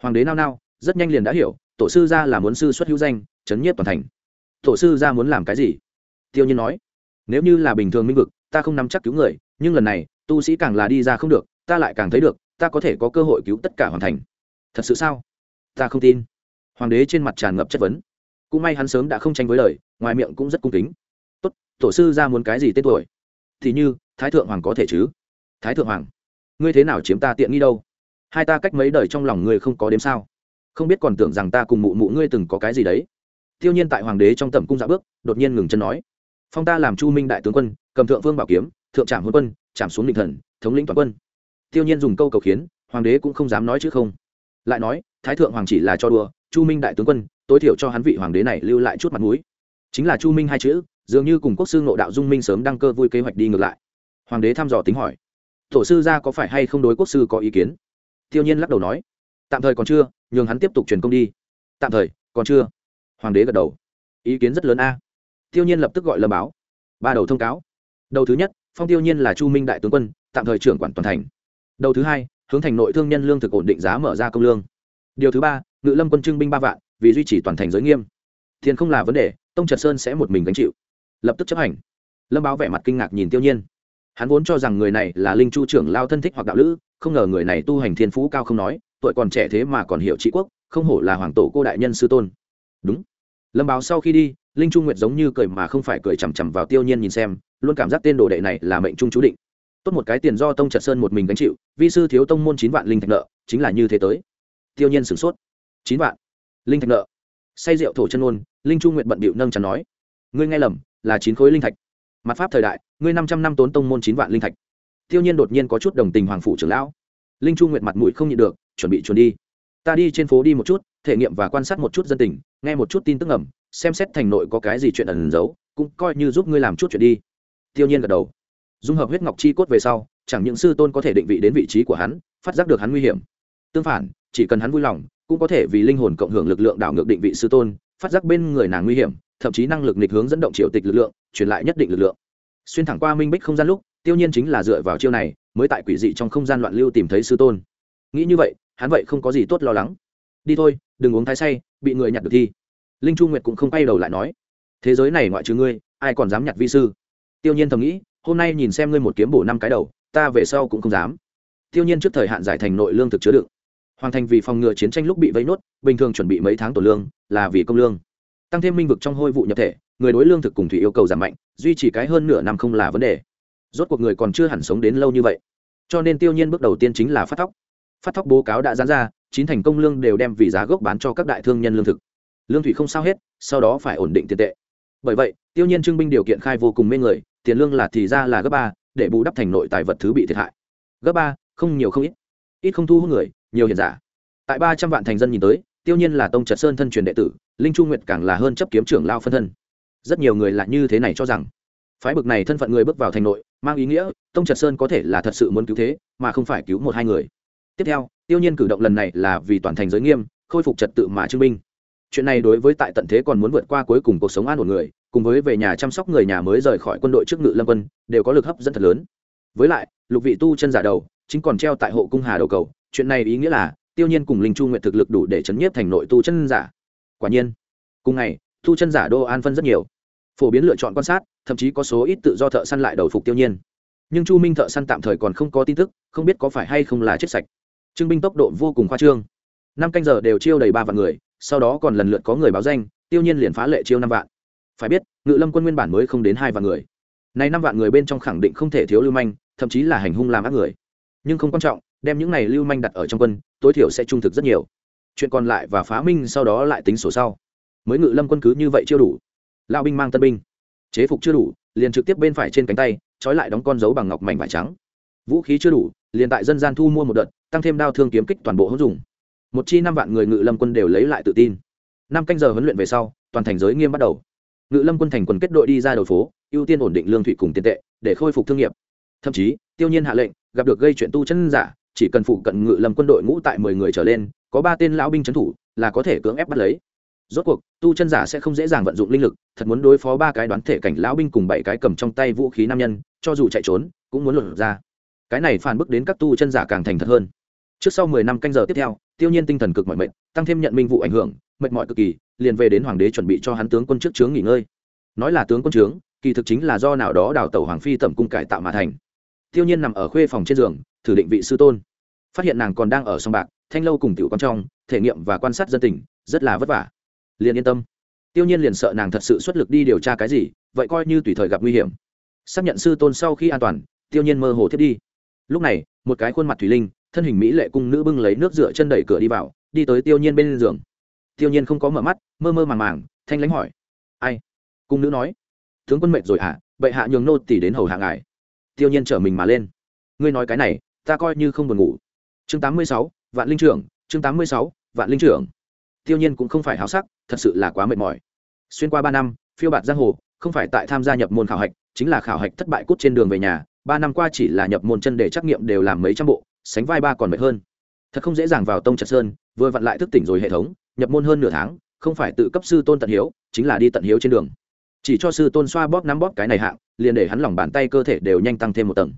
Hoàng đế nao nao, rất nhanh liền đã hiểu, tổ sư ra là muốn sư xuất hữu danh, chấn nhiếp toàn thành. Tổ sư ra muốn làm cái gì? Tiêu nhiên nói, nếu như là bình thường minh vực, ta không nắm chắc cứu người, nhưng lần này, tu sĩ càng là đi ra không được, ta lại càng thấy được, ta có thể có cơ hội cứu tất cả hoàn thành. Thật sự sao? Ta không tin. Hoàng đế trên mặt tràn ngập chất vấn cũng may hắn sớm đã không tranh với lời, ngoài miệng cũng rất cung kính. Tốt, tổ sư ra muốn cái gì tên tuổi? Thì như, thái thượng hoàng có thể chứ? Thái thượng hoàng, ngươi thế nào chiếm ta tiện nghi đâu? Hai ta cách mấy đời trong lòng ngươi không có đếm sao? Không biết còn tưởng rằng ta cùng mụ mụ ngươi từng có cái gì đấy. Tiêu nhiên tại hoàng đế trong tầm cung dạ bước, đột nhiên ngừng chân nói, phong ta làm chu minh đại tướng quân, cầm thượng vương bảo kiếm, thượng trạm hôn quân trạm xuống định thần, thống lĩnh toàn quân. Tiêu nhiên dùng câu cầu khiến, hoàng đế cũng không dám nói chứ không. Lại nói, thái thượng hoàng chỉ là cho đùa, chu minh đại tướng quân tối thiểu cho hắn vị hoàng đế này lưu lại chút mặt mũi. Chính là chu minh hai chữ, dường như cùng quốc sư ngộ đạo dung minh sớm đăng cơ vui kế hoạch đi ngược lại. Hoàng đế thăm dò tính hỏi, tổ sư gia có phải hay không đối quốc sư có ý kiến? Tiêu nhiên lắc đầu nói, tạm thời còn chưa, nhường hắn tiếp tục truyền công đi. Tạm thời, còn chưa. Hoàng đế gật đầu, ý kiến rất lớn a. Tiêu nhiên lập tức gọi lâm báo, ba đầu thông cáo. Đầu thứ nhất, phong tiêu nhiên là chu minh đại tướng quân, tạm thời trưởng quản toàn thành. Đầu thứ hai, hướng thành nội thương nhân lương thực ổn định giá mở ra công lương. Điều thứ ba ngự lâm quân trưng binh ba vạn, vì duy trì toàn thành giới nghiêm. Tiền không là vấn đề, tông trật sơn sẽ một mình gánh chịu. Lập tức chấp hành. Lâm báo vẻ mặt kinh ngạc nhìn tiêu nhiên. Hắn vốn cho rằng người này là linh chu trưởng lao thân thích hoặc đạo lữ, không ngờ người này tu hành thiên phú cao không nói, tuổi còn trẻ thế mà còn hiểu trị quốc, không hổ là hoàng tổ cô đại nhân sư tôn. Đúng. Lâm báo sau khi đi, linh chu nguyệt giống như cười mà không phải cười chằm chằm vào tiêu nhiên nhìn xem, luôn cảm giác tên đồ đệ này là mệnh trung chú định. Tốt một cái tiền do tông trật sơn một mình gánh chịu, vi sư thiếu tông môn chín vạn linh thạch nợ, chính là như thế tới. Tiêu nhiên sửng sốt chín vạn. Linh thạch nợ. Say rượu thổ chân ôn linh chu nguyện bận bịu nâng chắn nói. Ngươi nghe lầm, là chín khối linh thạch. Mặt pháp thời đại, ngươi năm trăm năm tốn tông môn chín vạn linh thạch. Tiêu nhiên đột nhiên có chút đồng tình hoàng phủ trưởng lão. Linh chu nguyện mặt mũi không nhịn được, chuẩn bị chuẩn đi. Ta đi trên phố đi một chút, thể nghiệm và quan sát một chút dân tình, nghe một chút tin tức ẩm xem xét thành nội có cái gì chuyện ẩn giấu, cũng coi như giúp ngươi làm chút chuyện đi. Tiêu nhiên gật đầu. Dung hợp huyết ngọc chi cốt về sau, chẳng những sư tôn có thể định vị đến vị trí của hắn, phát giác được hắn nguy hiểm. Tương phản, chỉ cần hắn vui lòng cũng có thể vì linh hồn cộng hưởng lực lượng đảo ngược định vị sư tôn, phát giác bên người nàng nguy hiểm, thậm chí năng lực nghịch hướng dẫn động triều tịch lực lượng, truyền lại nhất định lực lượng. Xuyên thẳng qua minh bích không gian lúc, tiêu nhiên chính là dựa vào chiêu này, mới tại quỷ dị trong không gian loạn lưu tìm thấy sư tôn. Nghĩ như vậy, hắn vậy không có gì tốt lo lắng. Đi thôi, đừng uống thái say, bị người nhặt được thi linh chu nguyệt cũng không quay đầu lại nói, thế giới này ngoại trừ ngươi, ai còn dám nhặt vi sư? Tiêu nhiên thầm nghĩ, hôm nay nhìn xem ngươi một kiếm bổ năm cái đầu, ta về sau cũng không dám. Tiêu nhiên trước thời hạn giải thành nội lương thực chứa đựng hoàn thành vì phòng ngừa chiến tranh lúc bị vây nốt, bình thường chuẩn bị mấy tháng tổ lương, là vì công lương. Tăng thêm minh vực trong hôi vụ nhập thể, người đối lương thực cùng thủy yêu cầu giảm mạnh, duy trì cái hơn nửa năm không là vấn đề. Rốt cuộc người còn chưa hẳn sống đến lâu như vậy. Cho nên tiêu nhiên bước đầu tiên chính là phát thóc. Phát thóc bố cáo đã dán ra, chín thành công lương đều đem vì giá gốc bán cho các đại thương nhân lương thực. Lương thủy không sao hết, sau đó phải ổn định tiền tệ. Bởi vậy, tiêu nhiên trưng binh điều kiện khai vô cùng mê người, tiền lương là thì ra là gấp ba, để bù đắp thành nội tài vật thứ bị thiệt hại. Gấp ba, không nhiều không ít. Ít không thu hút người nhiều hiện giả. Tại ba trăm vạn thành dân nhìn tới, tiêu nhiên là tông trật sơn thân truyền đệ tử, linh chu nguyệt càng là hơn chấp kiếm trưởng lao phân thân. Rất nhiều người lại như thế này cho rằng, phái bực này thân phận người bước vào thành nội, mang ý nghĩa, tông trật sơn có thể là thật sự muốn cứu thế, mà không phải cứu một hai người. Tiếp theo, tiêu nhiên cử động lần này là vì toàn thành giới nghiêm, khôi phục trật tự mà chứng minh. chuyện này đối với tại tận thế còn muốn vượt qua cuối cùng cuộc sống an ổn người, cùng với về nhà chăm sóc người nhà mới rời khỏi quân đội trước ngự lâm quân, đều có lực hấp dẫn thật lớn. Với lại, lục vị tu chân giả đầu, chính còn treo tại hộ cung hà đầu cầu chuyện này ý nghĩa là, tiêu nhiên cùng linh chu nguyện thực lực đủ để chấn nhiếp thành nội tu chân giả. Quả nhiên, cùng ngày, tu chân giả đô an phân rất nhiều. Phổ biến lựa chọn quan sát, thậm chí có số ít tự do thợ săn lại đầu phục tiêu nhiên. Nhưng chu minh thợ săn tạm thời còn không có tin tức, không biết có phải hay không là chết sạch. Trưng binh tốc độ vô cùng khoa trương. Năm canh giờ đều chiêu đầy ba vạn người, sau đó còn lần lượt có người báo danh, tiêu nhiên liền phá lệ chiêu năm vạn. Phải biết, ngự lâm quân nguyên bản mới không đến hai vạn người. Nay năm vạn người bên trong khẳng định không thể thiếu lưu manh, thậm chí là hành hung làm ác người. Nhưng không quan trọng đem những này lưu manh đặt ở trong quân, tối thiểu sẽ trung thực rất nhiều. Chuyện còn lại và phá minh sau đó lại tính sổ sau. Mới ngự lâm quân cứ như vậy chưa đủ. Lao binh mang tân binh. Chế phục chưa đủ, liền trực tiếp bên phải trên cánh tay, trói lại đóng con dấu bằng ngọc mảnh vải trắng. Vũ khí chưa đủ, liền tại dân gian thu mua một đợt, tăng thêm đao thương kiếm kích toàn bộ hữu dùng một chi năm vạn người ngự lâm quân đều lấy lại tự tin. Năm canh giờ huấn luyện về sau, toàn thành giới nghiêm bắt đầu. Ngự lâm quân thành quần kết đội đi ra đầu phố, ưu tiên ổn định lương thủy cùng tiền tệ, để khôi phục thương nghiệp. Thậm chí, tiêu nhiên hạ lệnh, gặp được gây chuyện tu chân giả chỉ cần phụ cận ngự lâm quân đội ngũ tại mười người trở lên, có ba tên lão binh trấn thủ, là có thể cưỡng ép bắt lấy. Rốt cuộc, tu chân giả sẽ không dễ dàng vận dụng linh lực, thật muốn đối phó ba cái đoán thể cảnh lão binh cùng bảy cái cầm trong tay vũ khí nam nhân, cho dù chạy trốn, cũng muốn lột ra. Cái này phản bức đến các tu chân giả càng thành thật hơn. Trước sau mười năm canh giờ tiếp theo, tiêu nhiên tinh thần cực mọi mệt, tăng thêm nhận minh vụ ảnh hưởng, mệt mỏi cực kỳ, liền về đến hoàng đế chuẩn bị cho hắn tướng quân trước trướng nghỉ ngơi. Nói là tướng quân trướng kỳ thực chính là do nào đó đào tẩu hoàng phi tẩm cung cải tạo mà thành. Tiêu nhiên nằm ở khuê phòng trên giường, thử định vị sư tôn phát hiện nàng còn đang ở sông bạc thanh lâu cùng tiểu con trong thể nghiệm và quan sát dân tình rất là vất vả. Liền yên tâm. Tiêu nhiên liền sợ nàng thật sự xuất lực đi điều tra cái gì vậy coi như tùy thời gặp nguy hiểm. Xác nhận sư tôn sau khi an toàn tiêu nhiên mơ hồ thiết đi. Lúc này một cái khuôn mặt thủy linh thân hình mỹ lệ cung nữ bưng lấy nước rửa chân đẩy cửa đi vào đi tới tiêu nhiên bên giường. Tiêu nhiên không có mở mắt mơ mơ màng màng thanh lãnh hỏi. Ai? Cung nữ nói. Tướng quân mệt rồi hả? À, bệ hạ nhường nô tỷ đến hầu hạ ngài. Tiêu nhiên trở mình mà lên. Ngươi nói cái này ta coi như không buồn ngủ chương 86, vạn linh trưởng chương 86, vạn linh trưởng. Tiêu nhiên cũng không phải háo sắc thật sự là quá mệt mỏi. Xuyên qua ba năm phiêu bạt giang hồ không phải tại tham gia nhập môn khảo hạch chính là khảo hạch thất bại cút trên đường về nhà. Ba năm qua chỉ là nhập môn chân để trắc nghiệm đều làm mấy trăm bộ sánh vai ba còn mệt hơn. Thật không dễ dàng vào tông trật sơn vừa vặn lại thức tỉnh rồi hệ thống nhập môn hơn nửa tháng không phải tự cấp sư tôn tận hiếu chính là đi tận hiếu trên đường. Chỉ cho sư tôn xoa bóp nắm bóp cái này hạng liền để hắn lòng bàn tay cơ thể đều nhanh tăng thêm một tầng.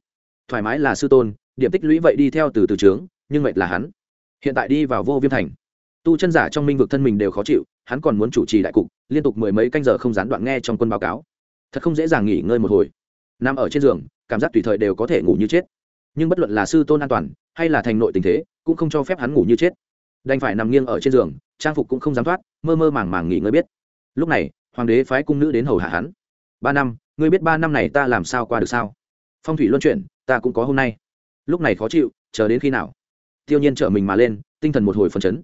Thoải mái là sư tôn điểm tích lũy vậy đi theo từ từ trướng nhưng mệt là hắn. Hiện tại đi vào vô viêm thành. Tu chân giả trong minh vực thân mình đều khó chịu, hắn còn muốn chủ trì đại cục, liên tục mười mấy canh giờ không gián đoạn nghe trong quân báo cáo. Thật không dễ dàng nghỉ ngơi một hồi. Nằm ở trên giường, cảm giác tùy thời đều có thể ngủ như chết. Nhưng bất luận là sư tôn an toàn, hay là thành nội tình thế, cũng không cho phép hắn ngủ như chết. Đành phải nằm nghiêng ở trên giường, trang phục cũng không dám thoát, mơ mơ màng màng nghỉ ngơi biết. Lúc này, hoàng đế phái cung nữ đến hầu hạ hắn. Ba năm, ngươi biết ba năm này ta làm sao qua được sao? Phong thủy luân chuyển, ta cũng có hôm nay. Lúc này khó chịu, chờ đến khi nào? Tiêu nhiên trở mình mà lên, tinh thần một hồi phấn chấn.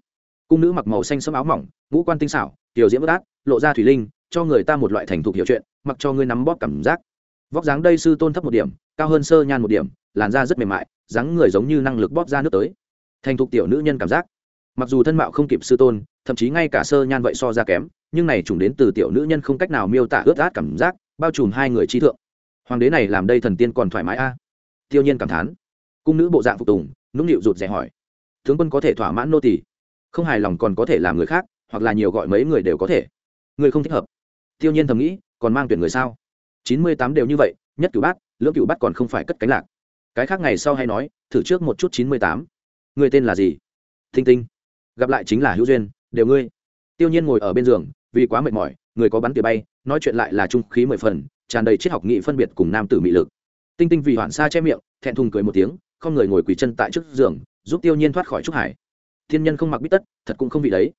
Cung nữ mặc màu xanh sẫm áo mỏng, ngũ quan tinh xảo, tiểu diễm bất ác, lộ ra thủy linh, cho người ta một loại thành thục hiểu chuyện, mặc cho ngươi nắm bóp cảm giác. Vóc dáng đây sư tôn thấp một điểm, cao hơn sơ nhan một điểm, làn da rất mềm mại, dáng người giống như năng lực bóp ra nước tới. Thành thục tiểu nữ nhân cảm giác. Mặc dù thân mạo không kịp sư tôn, thậm chí ngay cả sơ nhan vậy so ra kém, nhưng này trùng đến từ tiểu nữ nhân không cách nào miêu tả ướt át cảm giác, bao trùm hai người trí thượng. Hoàng đế này làm đây thần tiên còn thoải mái a. Tiêu nhiên cảm thán. Cung nữ bộ dạng phục tùng nũng nịu rụt rè hỏi, tướng quân có thể thỏa mãn nô tỳ? Không hài lòng còn có thể làm người khác, hoặc là nhiều gọi mấy người đều có thể. Người không thích hợp. Tiêu nhiên thầm nghĩ, còn mang tuyển người sao? Chín mươi tám đều như vậy, nhất cửu bát, lưỡng cửu bát còn không phải cất cánh lạc. Cái khác ngày sau hay nói, thử trước một chút chín mươi tám. Người tên là gì? Thinh tinh. Gặp lại chính là hữu duyên, đều ngươi. Tiêu nhiên ngồi ở bên giường, vì quá mệt mỏi, người có bắn tỉa bay, nói chuyện lại là trung khí mười phần, tràn đầy triết học nghị phân biệt cùng nam tử mị lực. Tinh tinh vì hoạn xa che miệng, thẹn thùng cười một tiếng không người ngồi quỳ chân tại trước giường, giúp tiêu nhiên thoát khỏi trúc hải. Thiên nhân không mặc bít tất, thật cũng không vị đấy.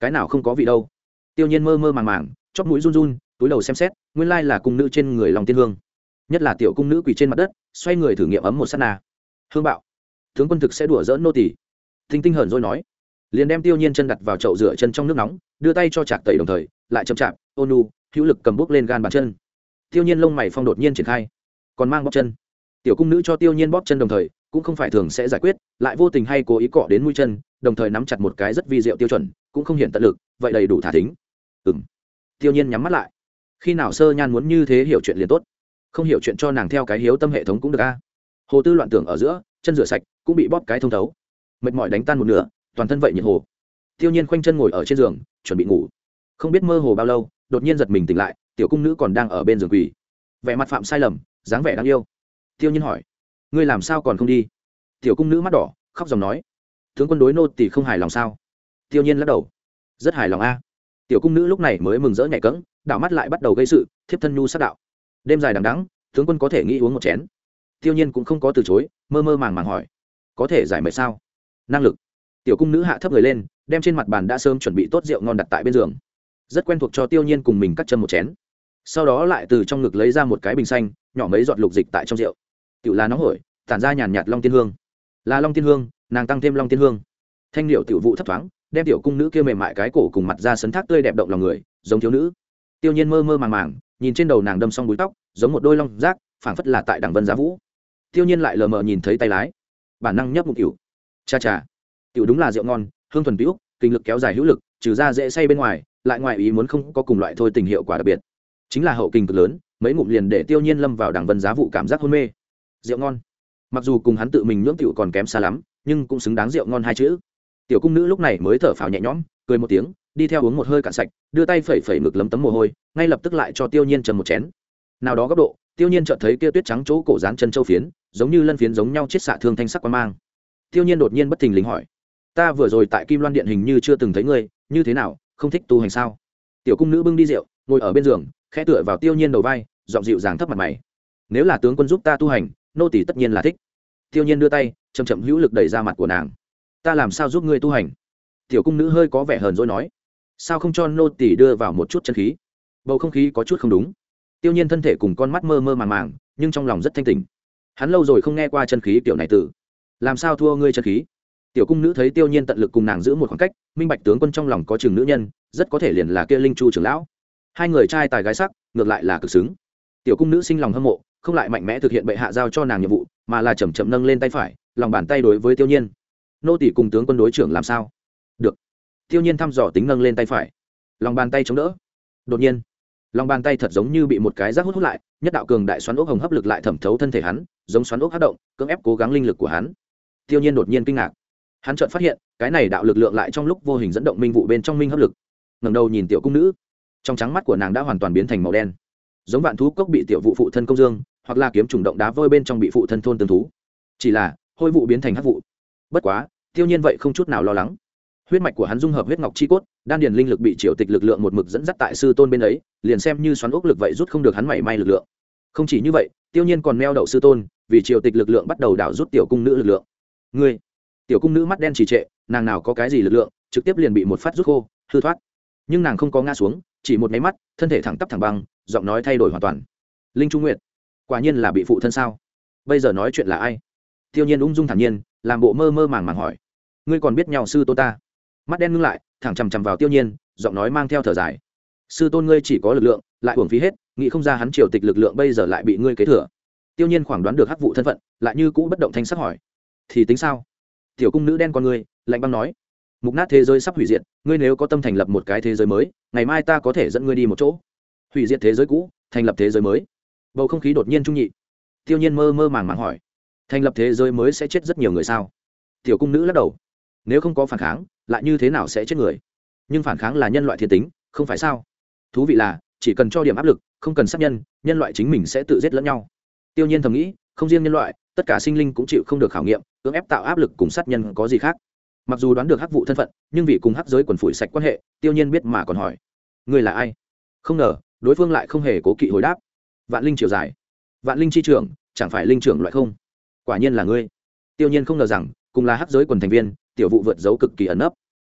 Cái nào không có vị đâu. Tiêu nhiên mơ mơ màng màng, chóp mũi run run, túi đầu xem xét, nguyên lai là cung nữ trên người lòng tiên hương. Nhất là tiểu cung nữ quỳ trên mặt đất, xoay người thử nghiệm ấm một s á t na. Hương bạo. Tướng quân thực sẽ đùa dỡn nô tỳ. Thinh tinh hờn rồi nói. Liền đem tiêu nhiên chân đặt vào chậu rửa chân trong nước nóng, đưa tay cho chạc tẩy đồng thời, lại chậm chạp, ôn nu hữu lực cầm bút lên gan bàn chân. Tiêu nhiên lông mày phong đột nhiên triển khai. Còn mang bóp chân. Tiểu cung nữ cho tiêu nhiên bóp chân đồng thời cũng không phải thường sẽ giải quyết, lại vô tình hay cố ý cọ đến mũi chân, đồng thời nắm chặt một cái rất vi diệu tiêu chuẩn, cũng không hiện tận lực, vậy đầy đủ thả thính. Ừng tiêu nhiên nhắm mắt lại. Khi nào sơ nhan muốn như thế hiểu chuyện liền tốt. Không hiểu chuyện cho nàng theo cái hiếu tâm hệ thống cũng được a. Hồ tư loạn tưởng ở giữa, chân rửa sạch, cũng bị bóp cái thông thấu. Mệt mỏi đánh tan một nửa, toàn thân vậy nhiệt hồ. Tiêu nhiên khoanh chân ngồi ở trên giường, chuẩn bị ngủ. Không biết mơ hồ bao lâu, đột nhiên giật mình tỉnh lại, tiểu cung nữ còn đang ở bên giường quỳ. Vẻ mặt phạm sai lầm, dáng vẻ đáng yêu. Tiêu nhiên hỏi ngươi làm sao còn không đi? Tiểu cung nữ mắt đỏ, khóc dòng nói. Tướng quân đối nô tỷ không hài lòng sao? Tiêu nhiên lắc đầu. Rất hài lòng a. Tiểu cung nữ lúc này mới mừng rỡ nhảy cẫng đảo mắt lại bắt đầu gây sự, thiếp thân nhu sát đạo. Đêm dài đằng đắng tướng quân có thể nghĩ uống một chén? Tiêu nhiên cũng không có từ chối, mơ mơ màng màng hỏi. Có thể giải mệt sao? Năng lực. Tiểu cung nữ hạ thấp người lên, đem trên mặt bàn đã sớm chuẩn bị tốt rượu ngon đặt tại bên giường. Rất quen thuộc cho tiêu nhiên cùng mình cắt chân một chén. Sau đó lại từ trong ngực lấy ra một cái bình xanh, nhỏ mấy giọt lục dịch tại trong rượu tiểu là nóng hổi tản ra nhàn nhạt long tiên hương. Là long tiên hương nàng tăng thêm long tiên hương. Thanh liệu tiểu vụ thấp thoáng đem tiểu cung nữ kia mềm mại cái cổ cùng mặt ra sấn thác tươi đẹp động lòng người giống thiếu nữ. Tiêu nhiên mơ mơ màng màng nhìn trên đầu nàng đâm xong búi tóc giống một đôi long rác phảng phất là tại đằng vân giá vũ. Tiêu nhiên lại lờ mờ nhìn thấy tay lái. Bản năng nhấp một kiểu cha cha. Tiểu đúng là rượu ngon hương thuần tiếu, kinh lực kéo dài hữu lực trừ ra dễ say bên ngoài lại ngoài ý muốn không có cùng loại thôi tình hiệu quả đặc biệt. Chính là hậu kinh cực lớn mấy ngụm liền để tiêu nhiên lâm vào đằng vân giá vụ cảm giác hôn mê rượu ngon. Mặc dù cùng hắn tự mình nhưỡng tiểu còn kém xa lắm, nhưng cũng xứng đáng rượu ngon hai chữ. Tiểu cung nữ lúc này mới thở phào nhẹ nhõm, cười một tiếng, đi theo uống một hơi cạn sạch, đưa tay phẩy phẩy ngực lấm tấm mồ hôi, ngay lập tức lại cho tiêu nhiên trầm một chén. Nào đó góc độ, tiêu nhiên chợt thấy kia tuyết trắng chỗ cổ dán chân châu phiến, giống như lân phiến giống nhau chết xạ thương thanh sắc quan mang. Tiêu nhiên đột nhiên bất thình lình hỏi, ta vừa rồi tại kim loan điện hình như chưa từng thấy ngươi, như thế nào, không thích tu hành sao? Tiểu cung nữ bưng đi rượu, ngồi ở bên giường, khẽ tựa vào tiêu nhiên đầu vai, giọng dịu dàng thấp mặt mày, nếu là tướng quân giúp ta tu hành nô tỷ tất nhiên là thích. Tiêu nhiên đưa tay, chậm chậm hữu lực đẩy ra mặt của nàng. Ta làm sao giúp ngươi tu hành? Tiểu cung nữ hơi có vẻ hờn dỗi nói. Sao không cho nô tỷ đưa vào một chút chân khí? Bầu không khí có chút không đúng. Tiêu nhiên thân thể cùng con mắt mơ mơ màng màng, nhưng trong lòng rất thanh tình hắn lâu rồi không nghe qua chân khí kiểu này tử. làm sao thua ngươi chân khí? Tiểu cung nữ thấy tiêu nhiên tận lực cùng nàng giữ một khoảng cách, minh bạch tướng quân trong lòng có chừng nữ nhân, rất có thể liền là kia linh chu trưởng lão. Hai người trai tài gái sắc, ngược lại là cực xứng. Tiểu cung nữ sinh lòng hâm mộ không lại mạnh mẽ thực hiện bệ hạ giao cho nàng nhiệm vụ, mà là chầm chậm nâng lên tay phải, lòng bàn tay đối với tiêu nhiên. Nô tỷ cùng tướng quân đối trưởng làm sao? Được. Tiêu nhiên thăm dò tính nâng lên tay phải. Lòng bàn tay chống đỡ. Đột nhiên, lòng bàn tay thật giống như bị một cái rác hút hút lại, nhất đạo cường đại xoắn ốc hồng hấp lực lại thẩm thấu thân thể hắn, giống xoắn ốc hát động, cưỡng ép cố gắng linh lực của hắn. Tiêu nhiên đột nhiên kinh ngạc. Hắn chợt phát hiện, cái này đạo lực lượng lại trong lúc vô hình dẫn động minh vụ bên trong minh hấp lực. Ngẩng đầu nhìn tiểu cung nữ, trong trắng mắt của nàng đã hoàn toàn biến thành màu đen. Giống vạn thú cốc bị tiểu vụ phụ thân công dương hoặc là kiếm trùng động đá vôi bên trong bị phụ thân thôn tương thú. Chỉ là, hôi vụ biến thành hắc vụ. Bất quá, tiêu nhiên vậy không chút nào lo lắng. Huyết mạch của hắn dung hợp huyết ngọc chi cốt, đan điền linh lực bị triều tịch lực lượng một mực dẫn dắt tại sư tôn bên ấy, liền xem như xoắn ốc lực vậy rút không được hắn mảy may lực lượng. Không chỉ như vậy, tiêu nhiên còn meo đậu sư tôn, vì triều tịch lực lượng bắt đầu đảo rút tiểu cung nữ lực lượng. Ngươi, tiểu cung nữ mắt đen trì trệ, nàng nào có cái gì lực lượng, trực tiếp liền bị một phát rút khô, hư thoát. Nhưng nàng không có ngã xuống, chỉ một máy mắt, thân thể thẳng tắp thẳng băng, giọng nói thay đổi hoàn toàn. Linh trung nguyệt quả nhiên là bị phụ thân sao? Bây giờ nói chuyện là ai? Tiêu nhiên ung dung thản nhiên, làm bộ mơ mơ màng màng hỏi. Ngươi còn biết nhau sư tôn ta? Mắt đen ngưng lại, thẳng chằm chằm vào tiêu nhiên, giọng nói mang theo thở dài. Sư tôn ngươi chỉ có lực lượng, lại uổng phí hết, nghĩ không ra hắn triều tịch lực lượng bây giờ lại bị ngươi kế thừa. Tiêu nhiên khoảng đoán được hắc vụ thân phận, lại như cũ bất động thanh sắc hỏi. Thì tính sao? Tiểu cung nữ đen con ngươi, lạnh băng nói. Mục nát thế giới sắp hủy diệt, ngươi nếu có tâm thành lập một cái thế giới mới, ngày mai ta có thể dẫn ngươi đi một chỗ. Hủy diệt thế giới cũ, thành lập thế giới mới bầu không khí đột nhiên trung nhị. Tiêu nhiên mơ mơ màng màng hỏi, thành lập thế giới mới sẽ chết rất nhiều người sao? Tiểu cung nữ lắc đầu, nếu không có phản kháng, lại như thế nào sẽ chết người? Nhưng phản kháng là nhân loại thiên tính, không phải sao? Thú vị là, chỉ cần cho điểm áp lực, không cần sát nhân nhân loại chính mình sẽ tự giết lẫn nhau. Tiêu nhiên thầm nghĩ, không riêng nhân loại, tất cả sinh linh cũng chịu không được khảo nghiệm, cưỡng ép tạo áp lực cùng sát nhân có gì khác? Mặc dù đoán được hắc vụ thân phận, nhưng vì cùng hắc giới quần phủi sạch quan hệ, tiêu nhiên biết mà còn hỏi người là ai? Không ngờ, đối phương lại không hề cố kỵ hồi đáp vạn linh chiều dài. Vạn linh chi trưởng, chẳng phải linh trưởng loại không? Quả nhiên là ngươi. Tiêu nhiên không ngờ rằng, cùng là hắc giới quần thành viên, tiểu vụ vượt dấu cực kỳ ẩn ấp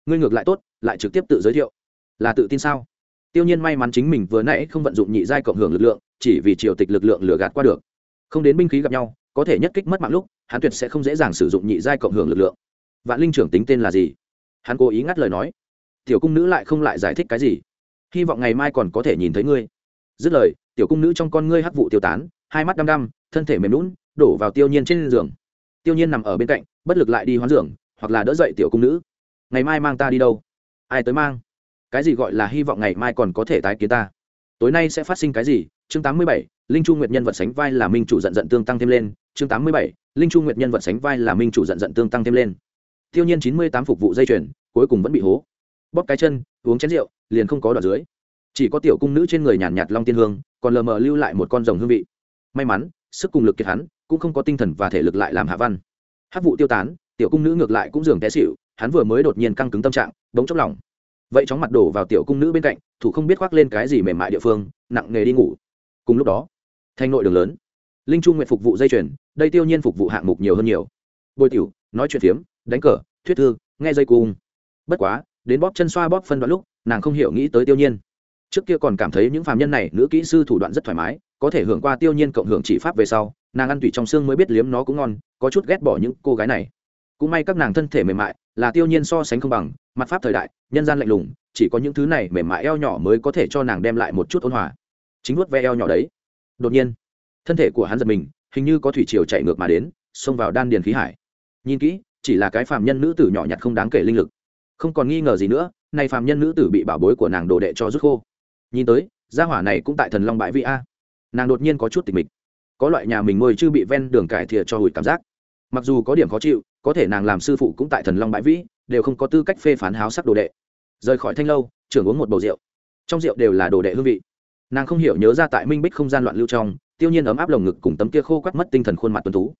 ngươi ngược lại tốt, lại trực tiếp tự giới thiệu. Là tự tin sao? Tiêu nhiên may mắn chính mình vừa nãy không vận dụng nhị giai cộng hưởng lực lượng, chỉ vì triều tịch lực lượng lừa gạt qua được. Không đến binh khí gặp nhau, có thể nhất kích mất mạng lúc, hắn tuyệt sẽ không dễ dàng sử dụng nhị giai cộng hưởng lực lượng. Vạn linh trưởng tính tên là gì? Hắn cố ý ngắt lời nói. Tiểu cung nữ lại không lại giải thích cái gì. Hy vọng ngày mai còn có thể nhìn thấy ngươi. Dứt lời tiểu cung nữ trong con ngươi hắc vụ tiêu tán, hai mắt đăm đăm, thân thể mềm lún đổ vào tiêu nhiên trên giường. Tiêu nhiên nằm ở bên cạnh, bất lực lại đi hoán giường, hoặc là đỡ dậy tiểu cung nữ. Ngày mai mang ta đi đâu? Ai tới mang? Cái gì gọi là hy vọng ngày mai còn có thể tái kiến ta? Tối nay sẽ phát sinh cái gì? Chương tám mươi bảy, linh chu nguyệt nhân vật sánh vai là minh chủ giận giận tương tăng thêm lên. Chương tám mươi bảy, linh chu nguyệt nhân vật sánh vai là minh chủ giận giận tương tăng thêm lên. Tiêu nhiên chín mươi tám phục vụ dây chuyền, cuối cùng vẫn bị hố. Bóp cái chân, uống chén rượu, liền không có đoạn dưới. Chỉ có tiểu cung nữ trên người nhàn nhạt long tiên hương còn lờ mờ lưu lại một con rồng hương vị. May mắn, sức cùng lực kiệt hắn, cũng không có tinh thần và thể lực lại làm hạ văn. Hát vụ tiêu tán, tiểu cung nữ ngược lại cũng dường té xịu hắn vừa mới đột nhiên căng cứng tâm trạng, bỗng trong lòng vậy chóng mặt đổ vào tiểu cung nữ bên cạnh, thủ không biết khoác lên cái gì mềm mại địa phương, nặng nghề đi ngủ. Cùng lúc đó, thanh nội đường lớn, linh trung nguyện phục vụ dây chuyền, đây tiêu nhiên phục vụ hạng mục nhiều hơn nhiều. Bồi tiểu, nói chuyện phiếm, đánh cờ, thuyết thư, nghe dây cung. Bất quá, đến bóp chân xoa bóp phân đoạn lúc, nàng không hiểu nghĩ tới tiêu nhiên trước kia còn cảm thấy những phàm nhân này, nữ kỹ sư thủ đoạn rất thoải mái, có thể hưởng qua tiêu nhiên cộng hưởng chỉ pháp về sau, nàng ăn tủy trong xương mới biết liếm nó cũng ngon, có chút ghét bỏ những cô gái này. Cũng may các nàng thân thể mềm mại, là tiêu nhiên so sánh không bằng, mặt pháp thời đại, nhân gian lạnh lùng, chỉ có những thứ này mềm mại eo nhỏ mới có thể cho nàng đem lại một chút ôn hòa. Chính nuốt ve eo nhỏ đấy. Đột nhiên, thân thể của hắn giật mình, hình như có thủy triều chạy ngược mà đến, xông vào đan điền khí hải. Nhìn kỹ, chỉ là cái phàm nhân nữ tử nhỏ nhặt không đáng kể linh lực. Không còn nghi ngờ gì nữa, nay phàm nhân nữ tử bị bảo bối của nàng đồ đệ cho rút khô nhìn tới, gia hỏa này cũng tại thần long bãi vị a. Nàng đột nhiên có chút tịch mịch. Có loại nhà mình ngồi chưa bị ven đường cải thiện cho hủi cảm giác. Mặc dù có điểm khó chịu, có thể nàng làm sư phụ cũng tại thần long bãi vĩ, đều không có tư cách phê phán háo sắc đồ đệ. Rời khỏi thanh lâu, trưởng uống một bầu rượu. Trong rượu đều là đồ đệ hương vị. Nàng không hiểu nhớ ra tại minh bích không gian loạn lưu trong, tiêu nhiên ấm áp lồng ngực cùng tấm kia khô quắt mất tinh thần khuôn mặt tuấn tú.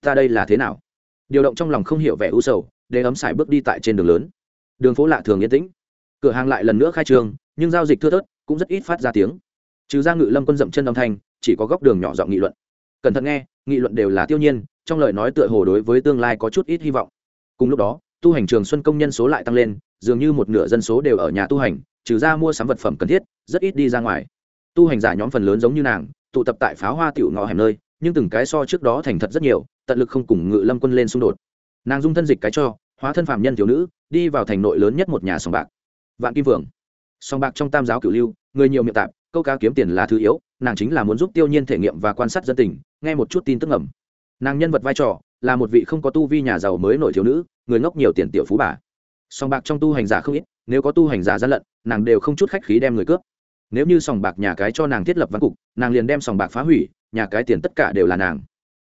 Ta đây là thế nào? Điều động trong lòng không hiểu vẻ u sầu, để ấm xài bước đi tại trên đường lớn. Đường phố lạ thường yên tĩnh. Cửa hàng lại lần nữa khai trương, nhưng giao dịch thưa thớt cũng rất ít phát ra tiếng. Trừ ra ngự lâm quân dậm chân âm thanh, chỉ có góc đường nhỏ giọng nghị luận. Cẩn thận nghe, nghị luận đều là tiêu nhiên, trong lời nói tựa hồ đối với tương lai có chút ít hy vọng. Cùng lúc đó, tu hành trường xuân công nhân số lại tăng lên, dường như một nửa dân số đều ở nhà tu hành, trừ ra mua sắm vật phẩm cần thiết, rất ít đi ra ngoài. Tu hành giả nhóm phần lớn giống như nàng, tụ tập tại pháo hoa tiểu ngõ hẻm nơi, nhưng từng cái so trước đó thành thật rất nhiều, tận lực không cùng ngự lâm quân lên xung đột. Nàng dung thân dịch cái cho, hóa thân phạm nhân thiếu nữ, đi vào thành nội lớn nhất một nhà sòng bạc. Vạn kim vượng song bạc trong tam giáo cửu lưu, người nhiều miệng tạp, câu cá kiếm tiền là thứ yếu, nàng chính là muốn giúp tiêu nhiên thể nghiệm và quan sát dân tình, nghe một chút tin tức ngầm. Nàng nhân vật vai trò, là một vị không có tu vi nhà giàu mới nổi thiếu nữ, người ngốc nhiều tiền tiểu phú bà. Song bạc trong tu hành giả không ít, nếu có tu hành giả gian lận, nàng đều không chút khách khí đem người cướp. Nếu như sòng bạc nhà cái cho nàng thiết lập văn cục, nàng liền đem sòng bạc phá hủy, nhà cái tiền tất cả đều là nàng.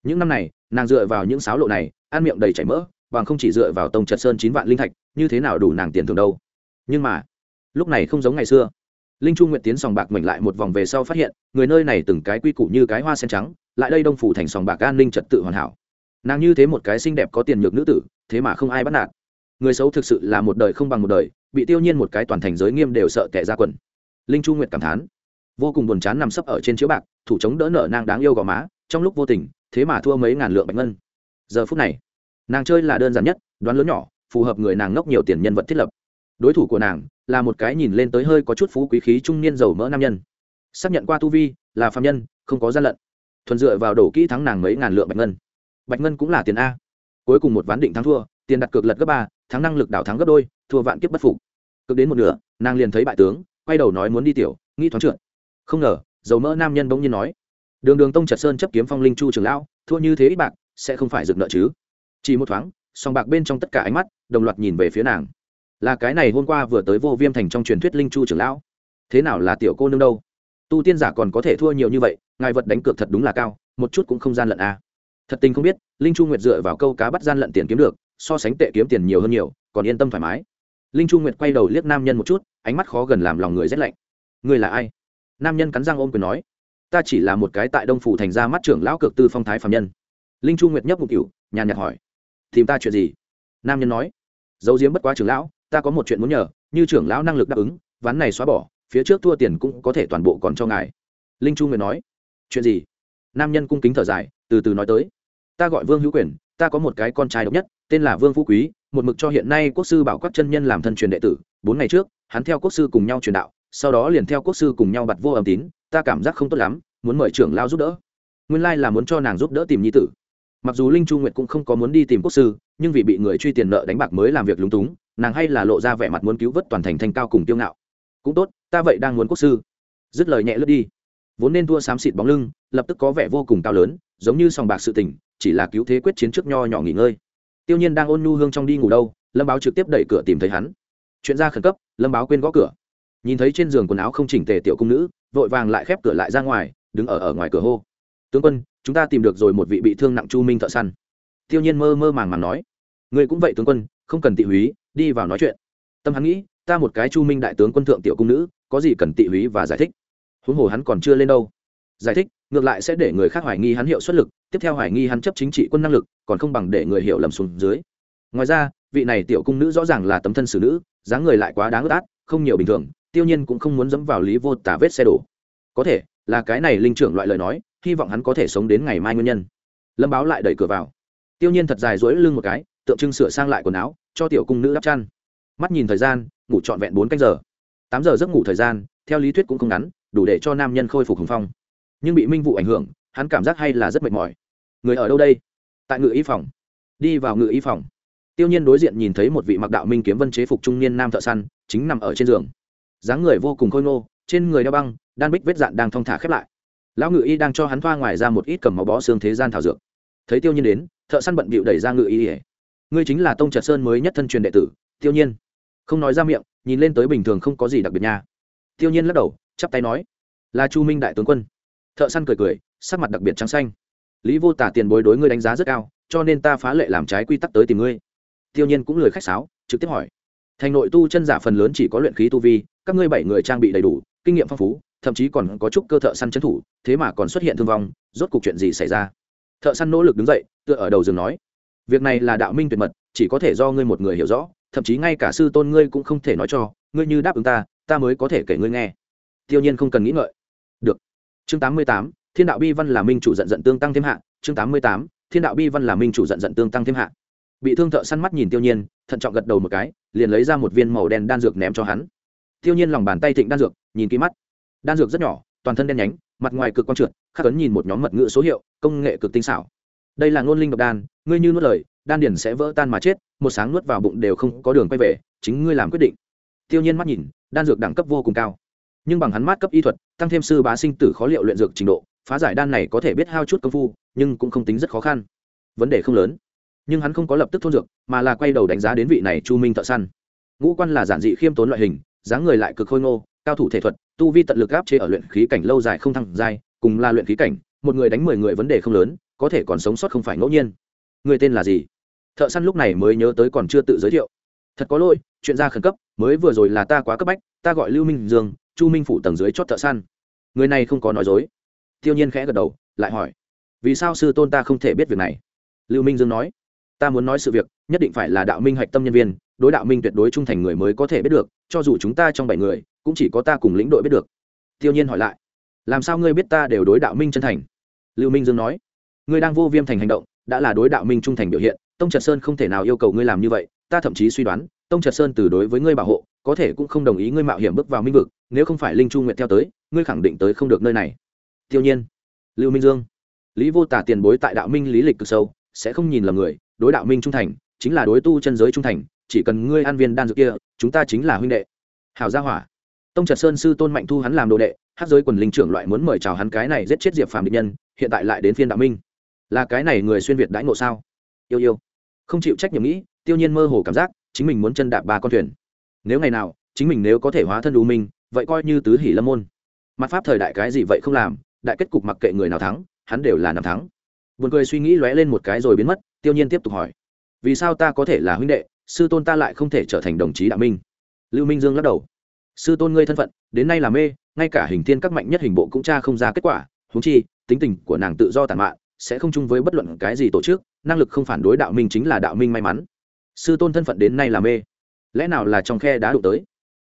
Những năm này, nàng dựa vào những sáo lộ này, ăn miệng đầy chảy mỡ, bằng không chỉ dựa vào tông trật sơn chín vạn linh thạch, như thế nào đủ nàng tiền thường đâu. Nhưng mà lúc này không giống ngày xưa. Linh chu nguyện tiến sòng bạc mình lại một vòng về sau phát hiện, người nơi này từng cái quy củ như cái hoa sen trắng, lại đây đông phủ thành sòng bạc an ninh trật tự hoàn hảo. Nàng như thế một cái xinh đẹp có tiền nhược nữ tử, thế mà không ai bắt nạt. Người xấu thực sự là một đời không bằng một đời, bị tiêu nhiên một cái toàn thành giới nghiêm đều sợ kẻ ra quần. Linh chu nguyệt cảm thán, vô cùng buồn chán nằm sấp ở trên chiếu bạc, thủ chống đỡ nợ nàng đáng yêu gò má, trong lúc vô tình, thế mà thua mấy ngàn lượng bạch ngân. Giờ phút này, nàng chơi là đơn giản nhất, đoán lớn nhỏ, phù hợp người nàng ngốc nhiều tiền nhân vật thiết lập. Đối thủ của nàng là một cái nhìn lên tới hơi có chút phú quý khí trung niên giàu mỡ nam nhân. Xác nhận qua tu vi, là phạm nhân, không có gian lận. Thuần dựa vào đổ kỹ thắng nàng mấy ngàn lượng bạch ngân. Bạch ngân cũng là tiền a. Cuối cùng một ván định thắng thua, tiền đặt cược lật gấp ba, thắng năng lực đảo thắng gấp đôi, thua vạn kiếp bất phục. Cực đến một nửa, nàng liền thấy bại tướng, quay đầu nói muốn đi tiểu nghĩ thoáng trượt. Không ngờ, dầu mỡ nam nhân bỗng nhiên nói, đường đường tông trật sơn chấp kiếm phong linh chu trường lão, thua như thế ít bạc, sẽ không phải dựng nợ chứ? Chỉ một thoáng, song bạc bên trong tất cả ánh mắt, đồng loạt nhìn về phía nàng là cái này hôm qua vừa tới vô viêm thành trong truyền thuyết linh chu trưởng lão. Thế nào là tiểu cô nương đâu? Tu tiên giả còn có thể thua nhiều như vậy, ngài vật đánh cược thật đúng là cao, một chút cũng không gian lận a. À. thật tình không biết, linh chu nguyệt dựa vào câu cá bắt gian lận tiền kiếm được, so sánh tệ kiếm tiền nhiều hơn nhiều, còn yên tâm thoải mái. Linh chu nguyệt quay đầu liếc nam nhân một chút, ánh mắt khó gần làm lòng người rét lạnh. Người là ai? Nam nhân cắn răng ôm quyền nói, ta chỉ là một cái tại đông phủ thành ra mắt trưởng lão cực tư phong thái phạm nhân. Linh chu nguyệt nhấp một cựu nhàn nhạt hỏi, tìm ta chuyện gì? Nam nhân nói dấu diếm bất quá trưởng lão ta có một chuyện muốn nhờ, như trưởng lão năng lực đáp ứng, ván này xóa bỏ, phía trước thua tiền cũng có thể toàn bộ còn cho ngài. Linh chu nguyệt nói. Chuyện gì? Nam nhân cung kính thở dài, từ từ nói tới. Ta gọi vương hữu quyền, ta có một cái con trai độc nhất, tên là vương phú quý, một mực cho hiện nay quốc sư bảo các chân nhân làm thân truyền đệ tử. Bốn ngày trước, hắn theo quốc sư cùng nhau truyền đạo, sau đó liền theo quốc sư cùng nhau bặt vô âm tín, ta cảm giác không tốt lắm, muốn mời trưởng lao giúp đỡ. Nguyên lai là muốn cho nàng giúp đỡ tìm nhi tử mặc dù linh chu nguyệt cũng không có muốn đi tìm quốc sư, nhưng vì bị người truy tiền nợ đánh bạc mới làm việc lúng túng, nàng hay là lộ ra vẻ mặt muốn cứu vớt toàn thành thanh cao cùng tiêu ngạo. Cũng tốt, ta vậy đang muốn quốc sư. Dứt lời nhẹ lướt đi. Vốn nên thua xám xịt bóng lưng, lập tức có vẻ vô cùng cao lớn, giống như sòng bạc sự tình, chỉ là cứu thế quyết chiến trước nho nhỏ nghỉ ngơi. Tiêu nhiên đang ôn nhu hương trong đi ngủ đâu, lâm báo trực tiếp đẩy cửa tìm thấy hắn. Chuyện ra khẩn cấp, lâm báo quên gõ cửa. Nhìn thấy trên giường quần áo không chỉnh tề tiểu cung nữ, vội vàng lại khép cửa lại ra ngoài, đứng ở ở ngoài cửa hô tướng quân, chúng ta tìm được rồi một vị bị thương nặng chu minh thợ săn. Tiêu nhiên mơ mơ màng màng nói. Người cũng vậy tướng quân, không cần tị húy, đi vào nói chuyện. Tâm hắn nghĩ, ta một cái chu minh đại tướng quân thượng tiểu cung nữ, có gì cần tị húy và giải thích? Huống hồ hắn còn chưa lên đâu. Giải thích, ngược lại sẽ để người khác hoài nghi hắn hiệu suất lực, tiếp theo hoài nghi hắn chấp chính trị quân năng lực, còn không bằng để người hiểu lầm xuống dưới. Ngoài ra, vị này tiểu cung nữ rõ ràng là tấm thân xử nữ, dáng người lại quá đáng ướt át, không nhiều bình thường, tiêu nhiên cũng không muốn dẫm vào lý vô tả vết xe đổ. Có thể, là cái này linh trưởng loại lời nói hy vọng hắn có thể sống đến ngày mai nguyên nhân. Lâm báo lại đẩy cửa vào. Tiêu nhiên thật dài dỗi lưng một cái, tượng trưng sửa sang lại quần áo, cho tiểu cung nữ đắp chăn. Mắt nhìn thời gian, ngủ trọn vẹn bốn canh giờ. Tám giờ giấc ngủ thời gian, theo lý thuyết cũng không ngắn, đủ để cho nam nhân khôi phục hùng phong. Nhưng bị minh vụ ảnh hưởng, hắn cảm giác hay là rất mệt mỏi. Người ở đâu đây? Tại ngự y phòng. Đi vào ngự y phòng. Tiêu nhiên đối diện nhìn thấy một vị mặc đạo minh kiếm vân chế phục trung niên nam thợ săn, chính nằm ở trên giường. Dáng người vô cùng khôi ngô, trên người đeo băng, đan bích vết dạn đang thong thả khép lại lão ngự y đang cho hắn thoa ngoài ra một ít cầm máu bó xương thế gian thảo dược. Thấy tiêu nhiên đến, thợ săn bận bịu đẩy ra ngự y ỉa ngươi chính là tông trật sơn mới nhất thân truyền đệ tử, tiêu nhiên. Không nói ra miệng, nhìn lên tới bình thường không có gì đặc biệt nha. Tiêu nhiên lắc đầu, chắp tay nói, là chu minh đại tướng quân. Thợ săn cười cười, sắc mặt đặc biệt trắng xanh. Lý vô tả tiền bối đối ngươi đánh giá rất cao, cho nên ta phá lệ làm trái quy tắc tới tìm ngươi. Tiêu nhiên cũng lười khách sáo, trực tiếp hỏi, thành nội tu chân giả phần lớn chỉ có luyện khí tu vi, các ngươi bảy người trang bị đầy đủ, kinh nghiệm phong phú thậm chí còn có chút cơ thợ săn trấn thủ thế mà còn xuất hiện thương vong rốt cuộc chuyện gì xảy ra? Thợ săn nỗ lực đứng dậy tựa ở đầu giường nói việc này là đạo minh tuyệt mật chỉ có thể do ngươi một người hiểu rõ thậm chí ngay cả sư tôn ngươi cũng không thể nói cho ngươi như đáp ứng ta ta mới có thể kể ngươi nghe. Tiêu nhiên không cần nghĩ ngợi. Được. Chương 88, thiên đạo bi văn là minh chủ giận giận tương tăng thêm hạ. Chương 88, thiên đạo bi văn là minh chủ giận giận tương tăng thêm hạ. Bị thương thợ săn mắt nhìn tiêu nhiên thận trọng gật đầu một cái liền lấy ra một viên màu đen đan dược ném cho hắn. Tiêu nhiên lòng bàn tay thịnh đan dược nhìn kỹ mắt đan dược rất nhỏ, toàn thân đen nhánh, mặt ngoài cực quang trượt, khắc ấn nhìn một nhóm mật ngữ số hiệu, công nghệ cực tinh xảo. Đây là ngôn linh độc đan, ngươi như nuốt lời, đan điển sẽ vỡ tan mà chết, một sáng nuốt vào bụng đều không có đường quay về, chính ngươi làm quyết định. Tiêu nhiên mắt nhìn, đan dược đẳng cấp vô cùng cao. Nhưng bằng hắn mát cấp y thuật, tăng thêm sư bá sinh tử khó liệu luyện dược trình độ, phá giải đan này có thể biết hao chút công phu, nhưng cũng không tính rất khó khăn. Vấn đề không lớn. Nhưng hắn không có lập tức thôn dược, mà là quay đầu đánh giá đến vị này chu minh thợ săn. Ngũ quan là giản dị khiêm tốn loại hình, dáng người lại cực khôi ngô cao thủ thể thuật, tu vi tận lực áp chế ở luyện khí cảnh lâu dài không thăng dài cùng là luyện khí cảnh, một người đánh mười người vấn đề không lớn, có thể còn sống sót không phải ngẫu nhiên. Người tên là gì? Thợ săn lúc này mới nhớ tới còn chưa tự giới thiệu. Thật có lỗi, chuyện ra khẩn cấp, mới vừa rồi là ta quá cấp bách, ta gọi lưu minh dương, chu minh phủ tầng dưới chót thợ săn. Người này không có nói dối. Tiêu nhiên khẽ gật đầu, lại hỏi, vì sao sư tôn ta không thể biết việc này? Lưu minh dương nói, ta muốn nói sự việc, nhất định phải là đạo minh hạch tâm nhân viên, đối đạo minh tuyệt đối trung thành người mới có thể biết được, cho dù chúng ta trong bảy người cũng chỉ có ta cùng lĩnh đội biết được. Tiêu nhiên hỏi lại, làm sao ngươi biết ta đều đối đạo minh chân thành? Lưu minh dương nói, ngươi đang vô viêm thành hành động, đã là đối đạo minh trung thành biểu hiện, tông trật sơn không thể nào yêu cầu ngươi làm như vậy, ta thậm chí suy đoán, tông trật sơn từ đối với ngươi bảo hộ, có thể cũng không đồng ý ngươi mạo hiểm bước vào minh vực, nếu không phải linh chu nguyện theo tới, ngươi khẳng định tới không được nơi này. Tiêu nhiên, lưu minh dương, lý vô tả tiền bối tại đạo minh lý lịch cực sâu, sẽ không nhìn lầm người, đối đạo minh trung thành, chính là đối tu chân giới trung thành, chỉ cần ngươi an viên đan dược kia, chúng ta chính là huynh đệ. Hào gia hỏa tông trật sơn sư tôn mạnh thu hắn làm đồ đệ hát giới quần linh trưởng loại muốn mời chào hắn cái này giết chết diệp phàm định nhân hiện tại lại đến phiên đạo minh. Là cái này người xuyên việt đãi ngộ sao? Yêu yêu. Không chịu trách nhiệm nghĩ tiêu nhiên mơ hồ cảm giác chính mình muốn chân đạp ba con thuyền. Nếu ngày nào chính mình nếu có thể hóa thân u minh vậy coi như tứ hỷ lâm môn. Mặt pháp thời đại cái gì vậy không làm đại kết cục mặc kệ người nào thắng hắn đều là nằm thắng. Buồn cười suy nghĩ lóe lên một cái rồi biến mất, Tiêu Nhiên tiếp tục hỏi: "Vì sao ta có thể là huynh đệ, sư tôn ta lại không thể trở thành đồng chí đạo minh?" Lưu Minh Dương lắc đầu: "Sư tôn ngươi thân phận, đến nay là mê, ngay cả hình thiên các mạnh nhất hình bộ cũng tra không ra kết quả húng chi tính tình của nàng tự do tàn mạn sẽ không chung với bất luận cái gì tổ chức năng lực không phản đối đạo minh chính là đạo minh may mắn. Sư tôn thân phận đến nay là mê. Lẽ nào là trong khe đá đụng tới?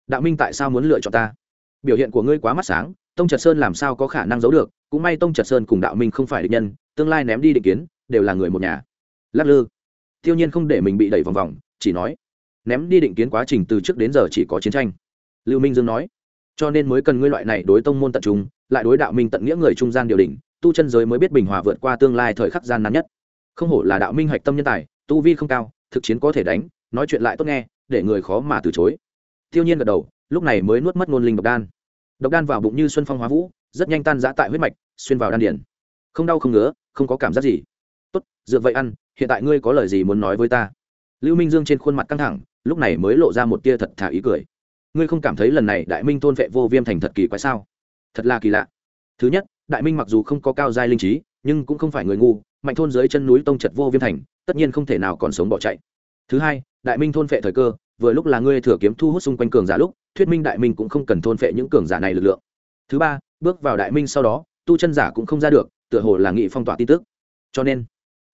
Đạo minh tại sao muốn lựa chọn ta? Biểu hiện của ngươi quá mắt sáng tông trật sơn làm sao có khả năng giấu được cũng may tông trật sơn cùng đạo minh không phải định nhân tương lai ném đi định kiến đều là người một nhà. Lắc lư. Tiêu nhiên không để mình bị đẩy vòng vòng chỉ nói ném đi định kiến quá trình từ trước đến giờ chỉ có chiến tranh lưu minh dương nói, cho nên mới cần ngươi loại này đối tông môn tận trung, lại đối đạo minh tận nghĩa người trung gian điều đỉnh, tu chân giới mới biết bình hòa vượt qua tương lai thời khắc gian nan nhất. Không hổ là đạo minh hạch tâm nhân tài, tu vi không cao, thực chiến có thể đánh, nói chuyện lại tốt nghe, để người khó mà từ chối. Tiêu nhiên gật đầu, lúc này mới nuốt mất ngôn linh độc đan. Độc đan vào bụng như xuân phong hóa vũ, rất nhanh tan giã tại huyết mạch, xuyên vào đan điển không đau không ngứa, không có cảm giác gì. Tốt dược vậy ăn, hiện tại ngươi có lời gì muốn nói với ta? Lưu minh dương trên khuôn mặt căng thẳng, lúc này mới lộ ra một tia thật thà ý cười ngươi không cảm thấy lần này đại minh thôn vệ vô viêm thành thật kỳ quái sao? Thật là kỳ lạ. Thứ nhất, đại minh mặc dù không có cao giai linh trí, nhưng cũng không phải người ngu, mạnh thôn dưới chân núi tông chật vô viêm thành, tất nhiên không thể nào còn sống bỏ chạy. Thứ hai, đại minh thôn phệ thời cơ, vừa lúc là ngươi thừa kiếm thu hút xung quanh cường giả lúc, thuyết minh đại minh cũng không cần thôn phệ những cường giả này lực lượng. Thứ ba, bước vào đại minh sau đó, tu chân giả cũng không ra được, tựa hồ là nghị phong tỏa tin tức. Cho nên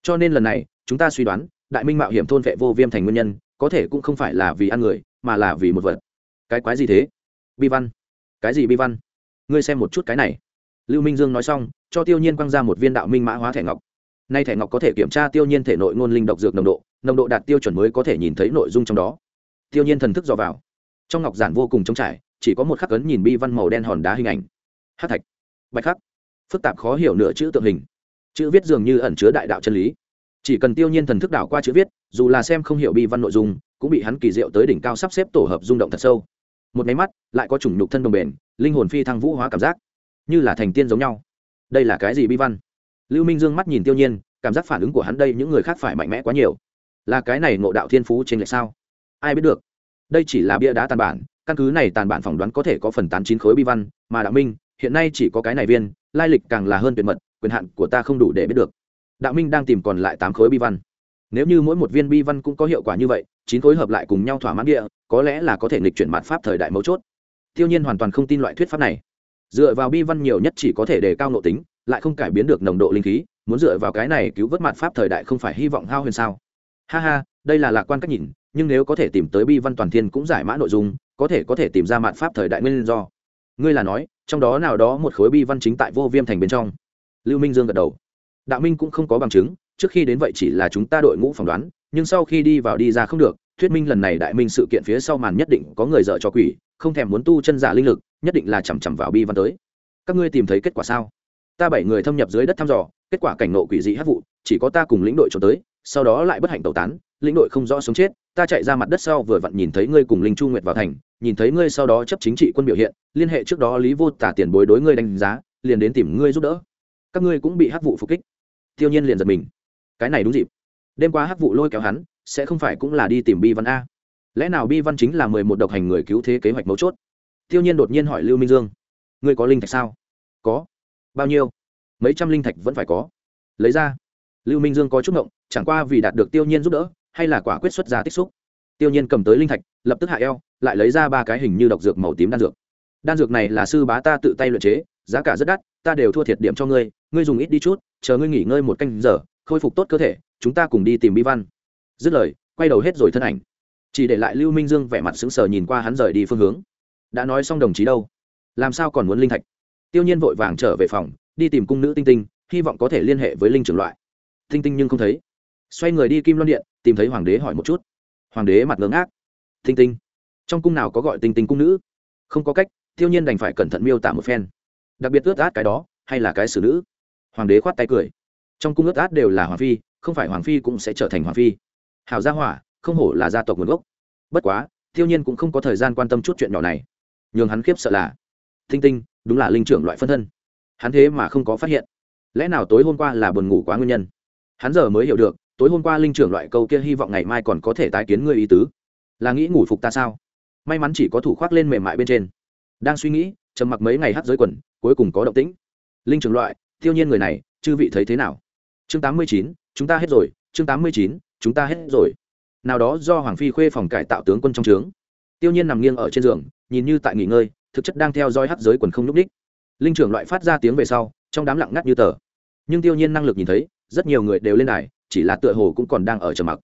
cho nên lần này, chúng ta suy đoán, đại minh mạo hiểm thôn phệ vô viêm thành nguyên nhân, có thể cũng không phải là vì ăn người, mà là vì một vật cái quái gì thế? Bi văn. Cái gì bi văn? Ngươi xem một chút cái này. Lưu minh dương nói xong, cho tiêu nhiên quăng ra một viên đạo minh mã hóa thẻ ngọc. Nay thẻ ngọc có thể kiểm tra tiêu nhiên thể nội ngôn linh độc dược nồng độ nồng độ đạt tiêu chuẩn mới có thể nhìn thấy nội dung trong đó. Tiêu nhiên thần thức dò vào. Trong ngọc giản vô cùng trống trải, chỉ có một khắc ấn nhìn bi văn màu đen hòn đá hình ảnh. Hát thạch. Bạch khắc. Phức tạp khó hiểu nửa chữ tượng hình. Chữ viết dường như ẩn chứa đại đạo chân lý. Chỉ cần tiêu nhiên thần thức đảo qua chữ viết, dù là xem không hiểu bi văn nội dung, cũng bị hắn kỳ diệu tới đỉnh cao sắp xếp tổ hợp rung động thật sâu một máy mắt, lại có chủng nhục thân đồng bền, linh hồn phi thăng vũ hóa cảm giác, như là thành tiên giống nhau. Đây là cái gì bi văn? Lưu minh dương mắt nhìn tiêu nhiên, cảm giác phản ứng của hắn đây những người khác phải mạnh mẽ quá nhiều. Là cái này ngộ đạo thiên phú trên lệch sao? Ai biết được? Đây chỉ là bia đá tàn bản, căn cứ này tàn bản phỏng đoán có thể có phần tán chín khối bi văn, mà đạo minh, hiện nay chỉ có cái này viên, lai lịch càng là hơn tuyệt mật, quyền hạn của ta không đủ để biết được. Đạo minh đang tìm còn lại tám khối bi văn nếu như mỗi một viên bi văn cũng có hiệu quả như vậy, chín khối hợp lại cùng nhau thỏa mãn địa, có lẽ là có thể nghịch chuyển mặt pháp thời đại mấu chốt. Tiêu nhiên hoàn toàn không tin loại thuyết pháp này. Dựa vào bi văn nhiều nhất chỉ có thể đề cao nội tính, lại không cải biến được nồng độ linh khí, muốn dựa vào cái này cứu vớt mặt pháp thời đại không phải hy vọng hao huyền sao? Ha ha, đây là lạc quan cách nhìn, nhưng nếu có thể tìm tới bi văn toàn thiên cũng giải mã nội dung, có thể có thể tìm ra mặt pháp thời đại nguyên do. Ngươi là nói, trong đó nào đó một khối bi văn chính tại vô viêm thành bên trong. Lưu minh dương gật đầu. Đạo minh cũng không có bằng chứng trước khi đến vậy chỉ là chúng ta đội ngũ phỏng đoán, nhưng sau khi đi vào đi ra không được, thuyết minh lần này đại minh sự kiện phía sau màn nhất định có người dợ cho quỷ, không thèm muốn tu chân giả linh lực, nhất định là chằm chằm vào bi văn tới. Các ngươi tìm thấy kết quả sao? Ta bảy người thâm nhập dưới đất thăm dò, kết quả cảnh nộ quỷ dị hát vụ, chỉ có ta cùng lĩnh đội trốn tới, sau đó lại bất hạnh tẩu tán, lĩnh đội không rõ sống chết, ta chạy ra mặt đất sau vừa vặn nhìn thấy ngươi cùng linh chu nguyệt vào thành, nhìn thấy ngươi sau đó chấp chính trị quân biểu hiện, liên hệ trước đó lý vô tả tiền bối đối ngươi đánh giá, liền đến tìm ngươi giúp đỡ. Các ngươi cũng bị hát vụ phục kích. Tiêu nhiên liền giật mình cái này đúng dịp. Đêm qua hắc vụ lôi kéo hắn, sẽ không phải cũng là đi tìm bi văn a. Lẽ nào bi văn chính là mười một độc hành người cứu thế kế hoạch mấu chốt? Tiêu nhiên đột nhiên hỏi lưu minh dương. Ngươi có linh thạch sao? Có. Bao nhiêu? Mấy trăm linh thạch vẫn phải có. Lấy ra. Lưu minh dương có chút ngộng, chẳng qua vì đạt được tiêu nhiên giúp đỡ, hay là quả quyết xuất ra tích xúc. Tiêu nhiên cầm tới linh thạch, lập tức hạ eo, lại lấy ra ba cái hình như độc dược màu tím đan dược. Đan dược này là sư bá ta tự tay luyện chế, giá cả rất đắt, ta đều thua thiệt điểm cho ngươi ngươi dùng ít đi chút, chờ ngươi nghỉ ngơi một canh giờ khôi phục tốt cơ thể, chúng ta cùng đi tìm bi văn. Dứt lời, quay đầu hết rồi thân ảnh. Chỉ để lại lưu minh dương vẻ mặt sững sờ nhìn qua hắn rời đi phương hướng. Đã nói xong đồng chí đâu? Làm sao còn muốn linh thạch? Tiêu nhiên vội vàng trở về phòng, đi tìm cung nữ tinh tinh, hy vọng có thể liên hệ với linh trưởng loại. Tinh tinh nhưng không thấy. Xoay người đi kim loan điện, tìm thấy hoàng đế hỏi một chút. Hoàng đế mặt ngớ ngác tinh tinh. Trong cung nào có gọi tinh tinh cung nữ? Không có cách, tiêu nhiên đành phải cẩn thận miêu tả một phen. Đặc biệt ướt át cái đó, hay là cái xử nữ? Hoàng đế khoát tay cười trong cung ướt át đều là hoàng phi, không phải hoàng phi cũng sẽ trở thành hoàng phi. Hảo gia hỏa, không hổ là gia tộc nguồn gốc. Bất quá, tiêu nhiên cũng không có thời gian quan tâm chút chuyện nhỏ này. Nhường hắn khiếp sợ là tinh tinh, đúng là linh trưởng loại phân thân. Hắn thế mà không có phát hiện. Lẽ nào tối hôm qua là buồn ngủ quá nguyên nhân? Hắn giờ mới hiểu được, tối hôm qua linh trưởng loại câu kia hy vọng ngày mai còn có thể tái kiến ngươi ý tứ. Là nghĩ ngủ phục ta sao? May mắn chỉ có thủ khoác lên mềm mại bên trên. Đang suy nghĩ, trầm mặc mấy ngày hắt giới quần, cuối cùng có động tĩnh. Linh trưởng loại, tiêu nhiên người này, chư vị thấy thế nào? Chương tám mươi chín, chúng ta hết rồi. Chương tám mươi chín, chúng ta hết rồi. Nào đó do hoàng phi khuê phòng cải tạo tướng quân trong trướng. Tiêu nhiên nằm nghiêng ở trên giường, nhìn như tại nghỉ ngơi, thực chất đang theo dõi hắc giới quần không nhúc ních linh trưởng loại phát ra tiếng về sau, trong đám lặng ngắt như tờ. Nhưng tiêu nhiên năng lực nhìn thấy, rất nhiều người đều lên đài, chỉ là tựa hồ cũng còn đang ở trầm mặc.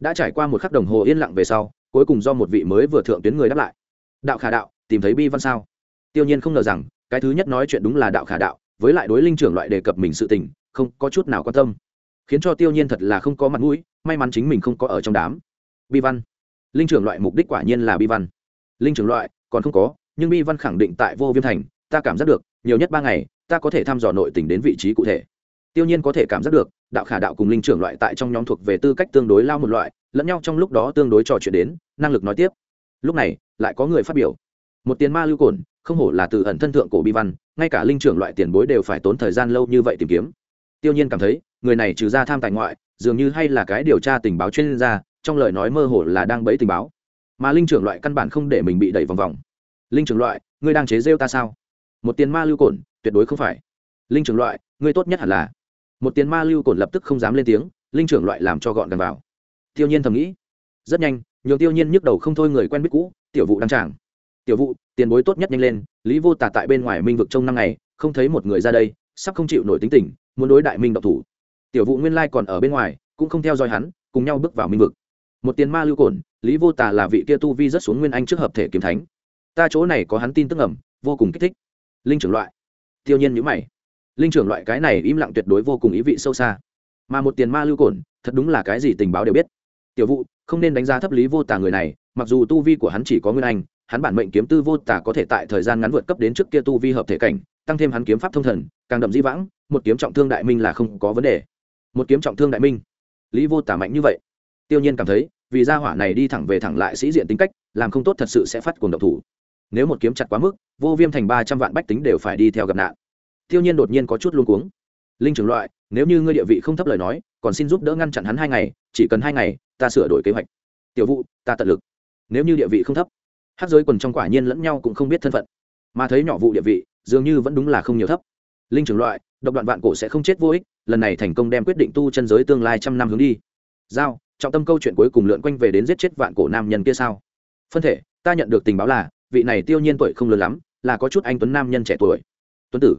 Đã trải qua một khắc đồng hồ yên lặng về sau, cuối cùng do một vị mới vừa thượng tuyến người đáp lại. Đạo khả đạo, tìm thấy bi văn sao? Tiêu nhiên không ngờ rằng, cái thứ nhất nói chuyện đúng là đạo khả đạo, với lại đối linh trưởng loại đề cập mình sự tình không có chút nào quan tâm. Khiến cho tiêu nhiên thật là không có mặt mũi, may mắn chính mình không có ở trong đám. Bi văn. Linh trưởng loại mục đích quả nhiên là bi văn. Linh trưởng loại, còn không có, nhưng bi văn khẳng định tại vô viêm thành, ta cảm giác được, nhiều nhất ba ngày, ta có thể thăm dò nội tình đến vị trí cụ thể. Tiêu nhiên có thể cảm giác được, đạo khả đạo cùng linh trưởng loại tại trong nhóm thuộc về tư cách tương đối lao một loại, lẫn nhau trong lúc đó tương đối trò chuyện đến, năng lực nói tiếp. Lúc này, lại có người phát biểu. Một tiền ma lưu cồn không hổ là từ ẩn thân thượng cổ bi văn, ngay cả linh trưởng loại tiền bối đều phải tốn thời gian lâu như vậy tìm kiếm tiêu nhiên cảm thấy, người này trừ ra tham tài ngoại, dường như hay là cái điều tra tình báo chuyên gia, trong lời nói mơ hồ là đang bẫy tình báo. Mà linh trưởng loại căn bản không để mình bị đẩy vòng vòng. Linh trưởng loại, ngươi đang chế rêu ta sao? Một tiền ma lưu cồn tuyệt đối không phải. Linh trưởng loại, ngươi tốt nhất hẳn là. Một tiền ma lưu cồn lập tức không dám lên tiếng, linh trưởng loại làm cho gọn gàng vào. Tiêu nhiên thầm nghĩ. Rất nhanh nhiều tiêu nhiên nhức đầu không thôi người quen biết cũ, tiểu vụ đăng tràng. Tiểu vụ, tiền bối tốt nhất nhanh lên, lý vô tà tại bên ngoài minh vực trong năm ngày, không thấy một người ra đây, sắp không chịu nổi tính tình muốn đối đại minh độc thủ. Tiểu vụ nguyên lai còn ở bên ngoài, cũng không theo dõi hắn, cùng nhau bước vào minh vực. Một tiền ma lưu cồn lý vô tà là vị kia tu vi rất xuống nguyên anh trước hợp thể kiếm thánh. Ta chỗ này có hắn tin tức ẩm vô cùng kích thích. Linh trưởng loại. Tiêu nhiên nhữ mày. Linh trưởng loại cái này im lặng tuyệt đối vô cùng ý vị sâu xa. Mà một tiền ma lưu cồn thật đúng là cái gì tình báo đều biết. Tiểu vụ không nên đánh giá thấp lý vô tà người này, mặc dù tu vi của hắn chỉ có nguyên anh, hắn bản mệnh kiếm tư vô tà có thể tại thời gian ngắn vượt cấp đến trước kia tu vi hợp thể cảnh tăng thêm hắn kiếm pháp thông thần, càng đậm di vãng, một kiếm trọng thương đại minh là không có vấn đề. Một kiếm trọng thương đại minh. Lý vô tả mạnh như vậy. Tiêu nhiên cảm thấy, vì gia hỏa này đi thẳng về thẳng lại sĩ diện tính cách, làm không tốt thật sự sẽ phát cuồng độc thủ. Nếu một kiếm chặt quá mức, vô viêm thành ba trăm vạn bách tính đều phải đi theo gặp nạn. Tiêu nhiên đột nhiên có chút luống cuống. Linh trưởng loại, nếu như ngươi địa vị không thấp lời nói, còn xin giúp đỡ ngăn chặn hắn hai ngày, chỉ cần hai ngày, ta sửa đổi kế hoạch. Tiểu vụ ta tận lực. Nếu như địa vị không thấp, hát giới quần trong quả nhiên lẫn nhau cũng không biết thân phận. Mà thấy nhỏ vụ địa vị dường như vẫn đúng là không nhiều thấp. Linh trưởng loại, độc đoạn vạn cổ sẽ không chết vô ích, lần này thành công đem quyết định tu chân giới tương lai trăm năm hướng đi. Giao, trọng tâm câu chuyện cuối cùng lượn quanh về đến giết chết vạn cổ nam nhân kia sao? Phân thể, ta nhận được tình báo là, vị này tiêu nhiên tuổi không lớn lắm, là có chút anh tuấn nam nhân trẻ tuổi. Tuấn tử,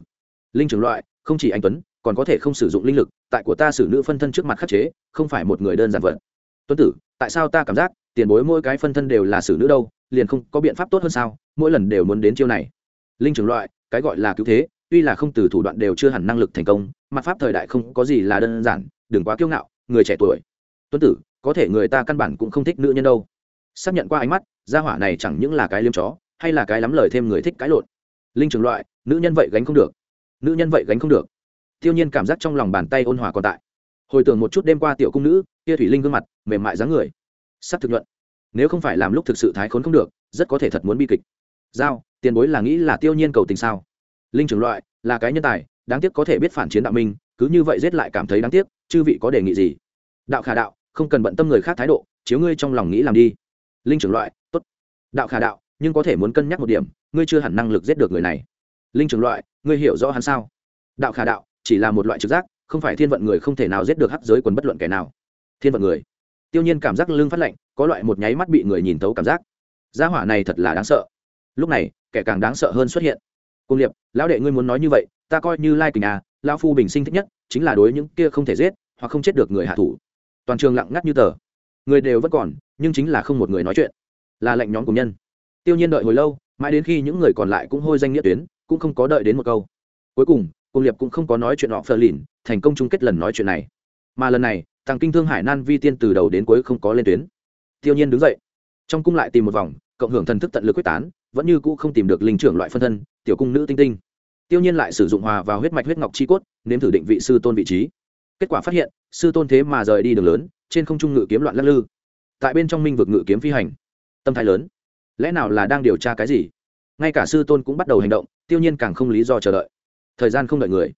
linh trưởng loại, không chỉ anh tuấn, còn có thể không sử dụng linh lực, tại của ta xử nữ phân thân trước mặt khắc chế, không phải một người đơn giản vận tuấn tử, tại sao ta cảm giác, tiền bối mỗi cái phân thân đều là xử nữ đâu, liền không có biện pháp tốt hơn sao, mỗi lần đều muốn đến chiêu này. Linh trưởng loại cái gọi là cứu thế, tuy là không từ thủ đoạn đều chưa hẳn năng lực thành công mặt pháp thời đại không có gì là đơn giản, đừng quá kiêu ngạo, người trẻ tuổi. Tuấn tử, có thể người ta căn bản cũng không thích nữ nhân đâu. Xác nhận qua ánh mắt, gia hỏa này chẳng những là cái liêm chó, hay là cái lắm lời thêm người thích cái lộn. Linh trưởng loại, nữ nhân vậy gánh không được. Nữ nhân vậy gánh không được. Tiêu nhiên cảm giác trong lòng bàn tay ôn hòa còn tại. Hồi tưởng một chút đêm qua tiểu cung nữ, kia thủy linh gương mặt, mềm mại dáng người. Sắp thực nhuận. Nếu không phải làm lúc thực sự thái khốn không được, rất có thể thật muốn bi kịch giao, tiền bối là nghĩ là tiêu nhiên cầu tình sao? Linh trưởng loại, là cái nhân tài, đáng tiếc có thể biết phản chiến đạo minh, cứ như vậy giết lại cảm thấy đáng tiếc, chư vị có đề nghị gì? Đạo khả đạo, không cần bận tâm người khác thái độ, chiếu ngươi trong lòng nghĩ làm đi. Linh trưởng loại, tốt. Đạo khả đạo, nhưng có thể muốn cân nhắc một điểm, ngươi chưa hẳn năng lực giết được người này. Linh trưởng loại, ngươi hiểu rõ hắn sao? Đạo khả đạo, chỉ là một loại trực giác, không phải thiên vận người không thể nào giết được hắc giới quần bất luận kẻ nào. Thiên vận người. Tiêu nhiên cảm giác lưng phát lạnh, có loại một nháy mắt bị người nhìn thấu cảm giác. Gia hỏa này thật là đáng sợ lúc này, kẻ càng đáng sợ hơn xuất hiện. Cung liệp, lão đệ ngươi muốn nói như vậy, ta coi như lai kình à lão phu bình sinh thích nhất, chính là đối những kia không thể giết, hoặc không chết được người hạ thủ. Toàn trường lặng ngắt như tờ. Người đều vẫn còn, nhưng chính là không một người nói chuyện. Là lệnh nhóm cùng nhân. Tiêu nhiên đợi hồi lâu, mãi đến khi những người còn lại cũng hôi danh nghĩa tuyến, cũng không có đợi đến một câu. Cuối cùng cung liệp cũng không có nói chuyện họ phờ lìn, thành công chung kết lần nói chuyện này. Mà lần này, thằng kinh thương hải nan vi tiên từ đầu đến cuối không có lên tuyến. Tiêu nhiên đứng dậy. Trong cung lại tìm một vòng, cộng hưởng thần thức tận lực quyết tán vẫn như cũ không tìm được linh trưởng loại phân thân, tiểu cung nữ tinh tinh. Tiêu nhiên lại sử dụng hòa vào huyết mạch huyết ngọc chi cốt, nếm thử định vị sư tôn vị trí. Kết quả phát hiện, sư tôn thế mà rời đi đường lớn, trên không trung ngự kiếm loạn lắc lư. Tại bên trong minh vực ngự kiếm phi hành, tâm thái lớn. Lẽ nào là đang điều tra cái gì? Ngay cả sư tôn cũng bắt đầu hành động, tiêu nhiên càng không lý do chờ đợi. Thời gian không đợi người.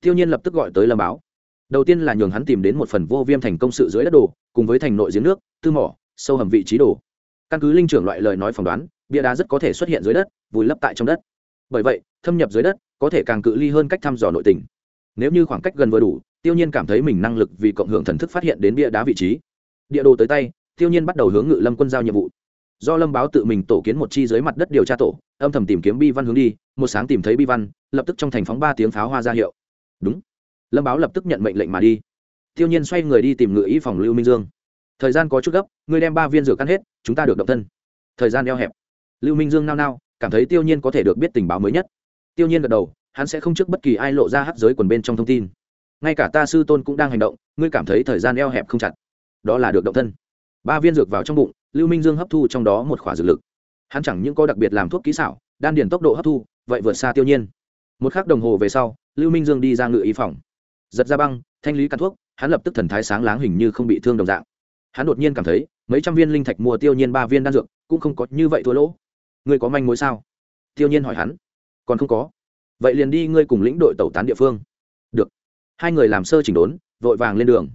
Tiêu nhiên lập tức gọi tới lâm báo. Đầu tiên là nhường hắn tìm đến một phần vô viêm thành công sự dưới đất đồ, cùng với thành nội giếng nước, tư mỏ, sâu hầm vị trí đồ. Căn cứ linh trưởng loại lời nói phỏng đoán bia đá rất có thể xuất hiện dưới đất, vùi lấp tại trong đất. Bởi vậy, thâm nhập dưới đất có thể càng cự ly hơn cách thăm dò nội tình. Nếu như khoảng cách gần vừa đủ, tiêu nhiên cảm thấy mình năng lực vì cộng hưởng thần thức phát hiện đến bia đá vị trí. Địa đồ tới tay, tiêu nhiên bắt đầu hướng ngự lâm quân giao nhiệm vụ. Do lâm báo tự mình tổ kiến một chi dưới mặt đất điều tra tổ, âm thầm tìm kiếm bi văn hướng đi, một sáng tìm thấy bi văn, lập tức trong thành phóng ba tiếng pháo hoa ra hiệu. Đúng. Lâm báo lập tức nhận mệnh lệnh mà đi. Tiêu nhiên xoay người đi tìm ngự ý phòng lưu minh dương. Thời gian có chút gấp, ngươi đem ba viên rượu căn hết, chúng ta được động thân. Thời gian eo hẹp lưu minh dương nao nao, cảm thấy tiêu nhiên có thể được biết tình báo mới nhất. Tiêu nhiên gật đầu, hắn sẽ không trước bất kỳ ai lộ ra hắc giới quần bên trong thông tin. Ngay cả ta sư tôn cũng đang hành động, ngươi cảm thấy thời gian eo hẹp không chặt. Đó là được động thân. Ba viên dược vào trong bụng, lưu minh dương hấp thu trong đó một khỏa dược lực. Hắn chẳng những có đặc biệt làm thuốc kỹ xảo, đan điền tốc độ hấp thu, vậy vượt xa tiêu nhiên. Một khắc đồng hồ về sau, lưu minh dương đi ra ngự y phòng. Giật ra băng, thanh lý căn thuốc, hắn lập tức thần thái sáng láng hình như không bị thương đồng dạng. Hắn đột nhiên cảm thấy, mấy trăm viên linh thạch mua tiêu nhiên ba viên đan dược, cũng không có như vậy thua lỗ ngươi có manh mối sao? Tiêu nhiên hỏi hắn. Còn không có. Vậy liền đi ngươi cùng lĩnh đội tẩu tán địa phương. Được. Hai người làm sơ chỉnh đốn, vội vàng lên đường.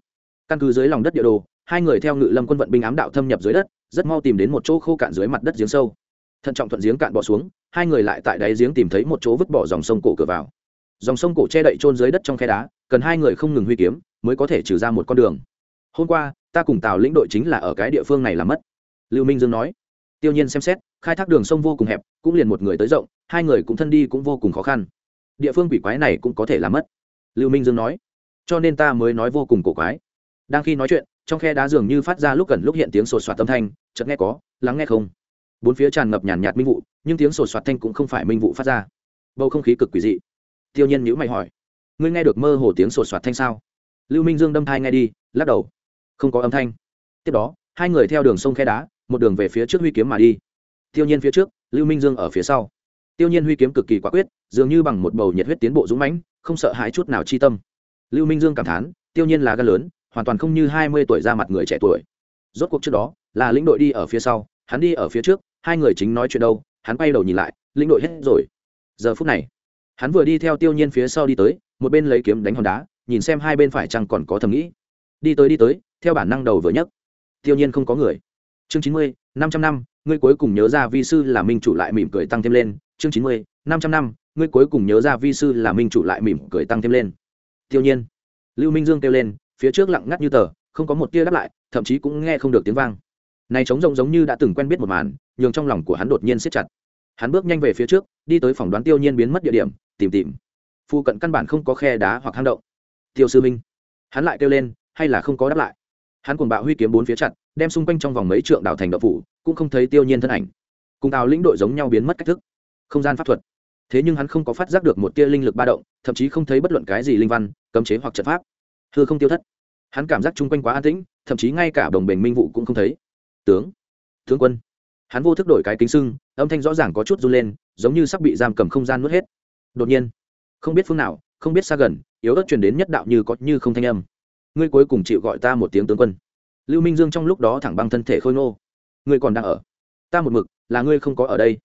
Căn cứ dưới lòng đất địa đồ, hai người theo ngự lâm quân vận binh ám đạo thâm nhập dưới đất, rất mau tìm đến một chỗ khô cạn dưới mặt đất giếng sâu. Thận trọng thuận giếng cạn bỏ xuống, hai người lại tại đáy giếng tìm thấy một chỗ vứt bỏ dòng sông cổ cửa vào. Dòng sông cổ che đậy trôn dưới đất trong khe đá, cần hai người không ngừng huy kiếm, mới có thể trừ ra một con đường. Hôm qua, ta cùng tào lĩnh đội chính là ở cái địa phương này làm mất. Lưu minh dương nói. Tiêu nhiên xem xét khai thác đường sông vô cùng hẹp, cũng liền một người tới rộng, hai người cũng thân đi cũng vô cùng khó khăn. Địa phương quỷ quái này cũng có thể làm mất. Lưu minh dương nói. Cho nên ta mới nói vô cùng cổ quái. Đang khi nói chuyện, trong khe đá dường như phát ra lúc gần lúc hiện tiếng sột soạt âm thanh, chợt nghe có, lắng nghe không. Bốn phía tràn ngập nhàn nhạt minh vụ, nhưng tiếng sột soạt thanh cũng không phải minh vụ phát ra. Bầu không khí cực quỷ dị. Tiêu nhiên nhữ mày hỏi, ngươi nghe được mơ hồ tiếng sột soạt thanh sao? Lưu minh dương đâm thai nghe đi, lắc đầu. Không có âm thanh. Tiếp đó, hai người theo đường sông khe đá, một đường về phía trước huy kiếm mà đi tiêu nhiên phía trước, lưu minh dương ở phía sau. Tiêu nhiên huy kiếm cực kỳ quả quyết, dường như bằng một bầu nhiệt huyết tiến bộ dũng mãnh, không sợ hãi chút nào chi tâm. Lưu minh dương cảm thán, tiêu nhiên là gan lớn, hoàn toàn không như hai mươi tuổi ra mặt người trẻ tuổi. Rốt cuộc trước đó, là lĩnh đội đi ở phía sau, hắn đi ở phía trước, hai người chính nói chuyện đâu, hắn quay đầu nhìn lại, lĩnh đội hết rồi. Giờ phút này, hắn vừa đi theo tiêu nhiên phía sau đi tới, một bên lấy kiếm đánh hòn đá, nhìn xem hai bên phải chăng còn có thầm nghĩ. Đi tới đi tới, theo bản năng đầu vừa nhấc. Tiêu nhiên không có người. Chương chín mươi, năm trăm năm ngươi cuối cùng nhớ ra vi sư là minh chủ lại mỉm cười tăng thêm lên, chương chín mươi, năm trăm năm, ngươi cuối cùng nhớ ra vi sư là minh chủ lại mỉm cười tăng thêm lên. Tiêu nhiên, lưu minh dương kêu lên, phía trước lặng ngắt như tờ, không có một tia đáp lại, thậm chí cũng nghe không được tiếng vang. Này trống rộng giống như đã từng quen biết một màn, nhường trong lòng của hắn đột nhiên siết chặt. Hắn bước nhanh về phía trước, đi tới phòng đoán tiêu nhiên biến mất địa điểm, tìm tìm. Phụ cận căn bản không có khe đá hoặc hang động. Tiêu sư minh, hắn lại kêu lên, hay là không có đáp lại? Hắn cùng bạo huy kiếm bốn phía chặt, đem xung quanh trong vòng mấy trượng đảo thành đậu phủ cũng không thấy tiêu nhiên thân ảnh. Cùng tào lĩnh đội giống nhau biến mất cách thức. Không gian pháp thuật. Thế nhưng hắn không có phát giác được một tia linh lực ba động, thậm chí không thấy bất luận cái gì linh văn, cấm chế hoặc trận pháp. Thưa không tiêu thất. Hắn cảm giác chung quanh quá an tĩnh, thậm chí ngay cả đồng bình minh vụ cũng không thấy. Tướng. Tướng quân. Hắn vô thức đổi cái kính sưng, âm thanh rõ ràng có chút run lên, giống như sắp bị giam cầm không gian nuốt hết. Đột nhiên, không biết phương nào, không biết xa gần, yếu ớt truyền đến nhất đạo như có như không thanh âm. Ngươi cuối cùng chịu gọi ta một tiếng tướng quân. Lưu minh dương trong lúc đó thẳng băng thân thể khôi ngô ngươi còn đang ở. Ta một mực, là ngươi không có ở đây.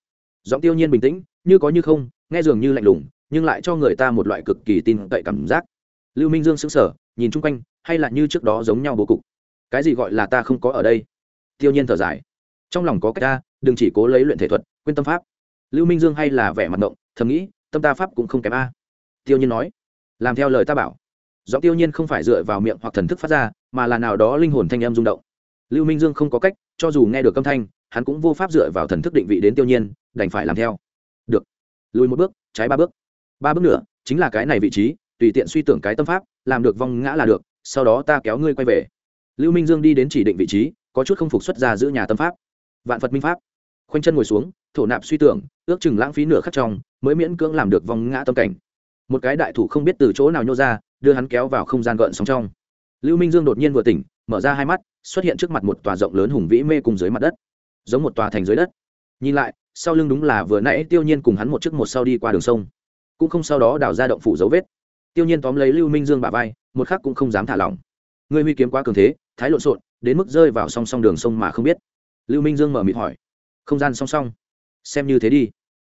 Giọng tiêu nhiên bình tĩnh, như có như không, nghe dường như lạnh lùng, nhưng lại cho người ta một loại cực kỳ tin cậy cảm giác. Lưu minh dương sững sờ, nhìn chung quanh, hay là như trước đó giống nhau bố cục. Cái gì gọi là ta không có ở đây? Tiêu nhiên thở dài. Trong lòng có cách ta, đừng chỉ cố lấy luyện thể thuật, quên tâm pháp. Lưu minh dương hay là vẻ mặt động, thầm nghĩ, tâm ta pháp cũng không kém a. Tiêu nhiên nói, làm theo lời ta bảo. Giọng tiêu nhiên không phải dựa vào miệng hoặc thần thức phát ra, mà là nào đó linh hồn thanh âm rung động lưu minh dương không có cách, cho dù nghe được âm thanh, hắn cũng vô pháp dựa vào thần thức định vị đến tiêu nhiên, đành phải làm theo. Được. Lùi một bước, trái ba bước. Ba bước nữa, chính là cái này vị trí, tùy tiện suy tưởng cái tâm pháp, làm được vong ngã là được, sau đó ta kéo ngươi quay về. Lưu minh dương đi đến chỉ định vị trí, có chút không phục xuất ra giữ nhà tâm pháp. Vạn phật minh pháp. Khoanh chân ngồi xuống, thổ nạp suy tưởng, ước chừng lãng phí nửa khắc trong, mới miễn cưỡng làm được vong ngã tâm cảnh. Một cái đại thủ không biết từ chỗ nào nhô ra, đưa hắn kéo vào không gian gợn sóng trong. Lưu minh dương đột nhiên vừa tỉnh, mở ra hai mắt xuất hiện trước mặt một tòa rộng lớn hùng vĩ mê cùng dưới mặt đất, giống một tòa thành dưới đất. Nhìn lại, sau lưng đúng là vừa nãy tiêu nhiên cùng hắn một trước một sau đi qua đường sông, cũng không sau đó đào ra động phủ dấu vết. Tiêu nhiên tóm lấy lưu minh dương bả vai, một khắc cũng không dám thả lỏng. Ngươi huy kiếm quá cường thế, thái lộn xộn, đến mức rơi vào song song đường sông mà không biết. Lưu minh dương mở mịt hỏi, không gian song song, xem như thế đi.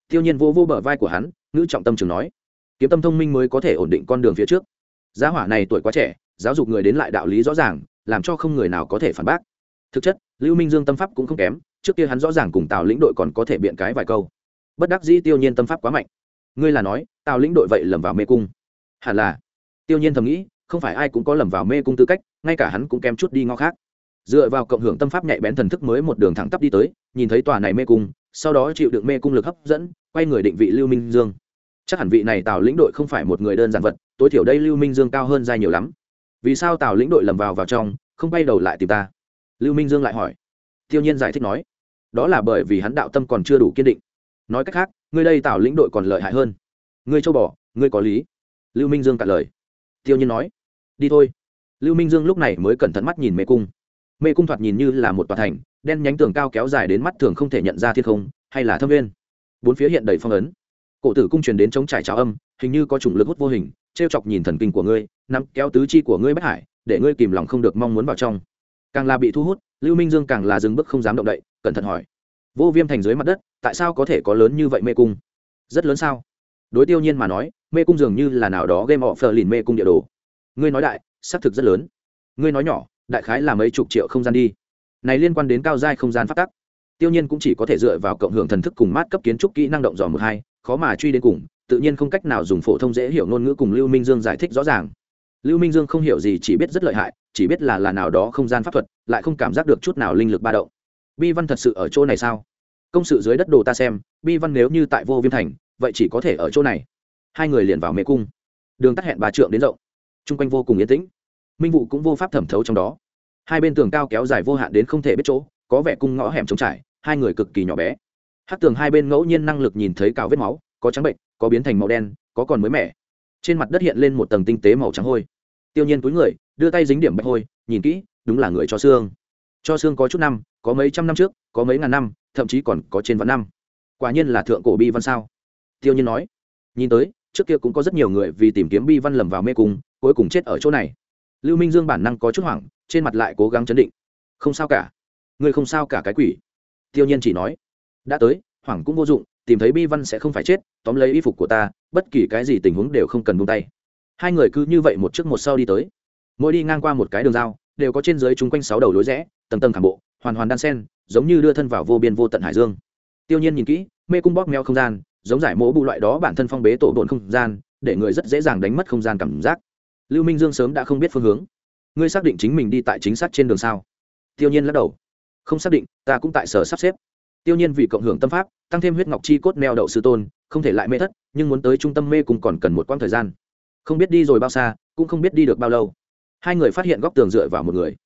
Tiêu nhiên vô vô bờ vai của hắn, ngữ trọng tâm trường nói, kiếm tâm thông minh mới có thể ổn định con đường phía trước. Giá hỏa này tuổi quá trẻ, giáo dục người đến lại đạo lý rõ ràng làm cho không người nào có thể phản bác. Thực chất, lưu minh dương tâm pháp cũng không kém, trước kia hắn rõ ràng cùng tào lĩnh đội còn có thể biện cái vài câu. Bất đắc dĩ tiêu nhiên tâm pháp quá mạnh. Ngươi là nói, tào lĩnh đội vậy lầm vào mê cung. Hẳn là. Tiêu nhiên thầm nghĩ, không phải ai cũng có lầm vào mê cung tư cách, ngay cả hắn cũng kém chút đi ngõ khác. Dựa vào cộng hưởng tâm pháp nhạy bén thần thức mới một đường thẳng tắp đi tới, nhìn thấy tòa này mê cung, sau đó chịu được mê cung lực hấp dẫn, quay người định vị lưu minh dương. Chắc hẳn vị này tào lĩnh đội không phải một người đơn giản vật, tối thiểu đây lưu minh dương cao hơn giai nhiều lắm vì sao tào lĩnh đội lầm vào vào trong, không bay đầu lại tìm ta? Lưu minh dương lại hỏi. Tiêu nhiên giải thích nói, đó là bởi vì hắn đạo tâm còn chưa đủ kiên định. Nói cách khác ngươi đây tào lĩnh đội còn lợi hại hơn. Ngươi châu bỏ ngươi có lý. Lưu minh dương cạn lời. Tiêu nhiên nói, đi thôi. Lưu minh dương lúc này mới cẩn thận mắt nhìn mê cung. Mê cung thoạt nhìn như là một tòa thành, đen nhánh tường cao kéo dài đến mắt thường không thể nhận ra thiên không, hay là thâm viên. Bốn phía hiện đầy phong ấn. Cổ tử cung truyền đến chống trải trào âm hình như có chủng lực hút vô hình, trêu chọc nhìn thần kinh của ngươi, nắm kéo tứ chi của ngươi bất hải, để ngươi kìm lòng không được mong muốn vào trong. Càng là bị thu hút, lưu minh dương càng là dừng bước không dám động đậy, cẩn thận hỏi. Vô viêm thành dưới mặt đất, tại sao có thể có lớn như vậy mê cung? Rất lớn sao? Đối tiêu nhiên mà nói, mê cung dường như là nào đó game họ phờ lìn mê cung địa đồ. Ngươi nói đại, xác thực rất lớn. Ngươi nói nhỏ, đại khái là mấy chục triệu không gian đi. Này liên quan đến cao giai không gian phát tắc. Tiêu nhiên cũng chỉ có thể dựa vào cộng hưởng thần thức cùng mát cấp kiến trúc kỹ năng động dò một hai, khó mà truy đến cùng tự nhiên không cách nào dùng phổ thông dễ hiểu ngôn ngữ cùng lưu minh dương giải thích rõ ràng. Lưu minh dương không hiểu gì chỉ biết rất lợi hại, chỉ biết là là nào đó không gian pháp thuật, lại không cảm giác được chút nào linh lực ba động. Bi văn thật sự ở chỗ này sao? Công sự dưới đất đồ ta xem, bi văn nếu như tại vô viêm thành, vậy chỉ có thể ở chỗ này. Hai người liền vào mê cung. Đường tắt hẹn bà trượng đến rộng. Chung quanh vô cùng yên tĩnh. Minh vụ cũng vô pháp thẩm thấu trong đó. Hai bên tường cao kéo dài vô hạn đến không thể biết chỗ, có vẻ cung ngõ hẻm trống trải, hai người cực kỳ nhỏ bé. Hát tường hai bên ngẫu nhiên năng lực nhìn thấy cào vết máu, có trắng bệnh có biến thành màu đen, có còn mới mẻ. Trên mặt đất hiện lên một tầng tinh tế màu trắng hôi. Tiêu nhiên túi người, đưa tay dính điểm bạch hôi, nhìn kỹ, đúng là người cho xương. Cho xương có chút năm, có mấy trăm năm trước, có mấy ngàn năm, thậm chí còn có trên vạn năm. Quả nhiên là thượng cổ bi văn sao? Tiêu nhiên nói. Nhìn tới, trước kia cũng có rất nhiều người vì tìm kiếm bi văn lầm vào mê cung, cuối cùng chết ở chỗ này. Lưu minh dương bản năng có chút hoảng, trên mặt lại cố gắng chấn định. Không sao cả. Ngươi không sao cả cái quỷ. Tiêu nhiên chỉ nói. Đã tới, hoảng cũng vô dụng tìm thấy bi văn sẽ không phải chết, tóm lấy y phục của ta, bất kỳ cái gì tình huống đều không cần buông tay. Hai người cứ như vậy một trước một sau đi tới. Mỗi đi ngang qua một cái đường dao đều có trên dưới chung quanh sáu đầu lối rẽ, tầng tầng thảm bộ, hoàn hoàn đan sen, giống như đưa thân vào vô biên vô tận hải dương. Tiêu nhiên nhìn kỹ, mê cung bóp meo không gian, giống giải mỗ bụ loại đó bản thân phong bế tổ đồn không gian, để người rất dễ dàng đánh mất không gian cảm giác. Lưu minh dương sớm đã không biết phương hướng. Ngươi xác định chính mình đi tại chính xác trên đường sao? Tiêu nhiên lắc đầu. Không xác định, ta cũng tại sở sắp xếp tiêu nhiên vì cộng hưởng tâm pháp tăng thêm huyết ngọc chi cốt neo đậu sư tôn không thể lại mê thất nhưng muốn tới trung tâm mê cùng còn cần một quãng thời gian. Không biết đi rồi bao xa cũng không biết đi được bao lâu. Hai người phát hiện góc tường dựa vào một người.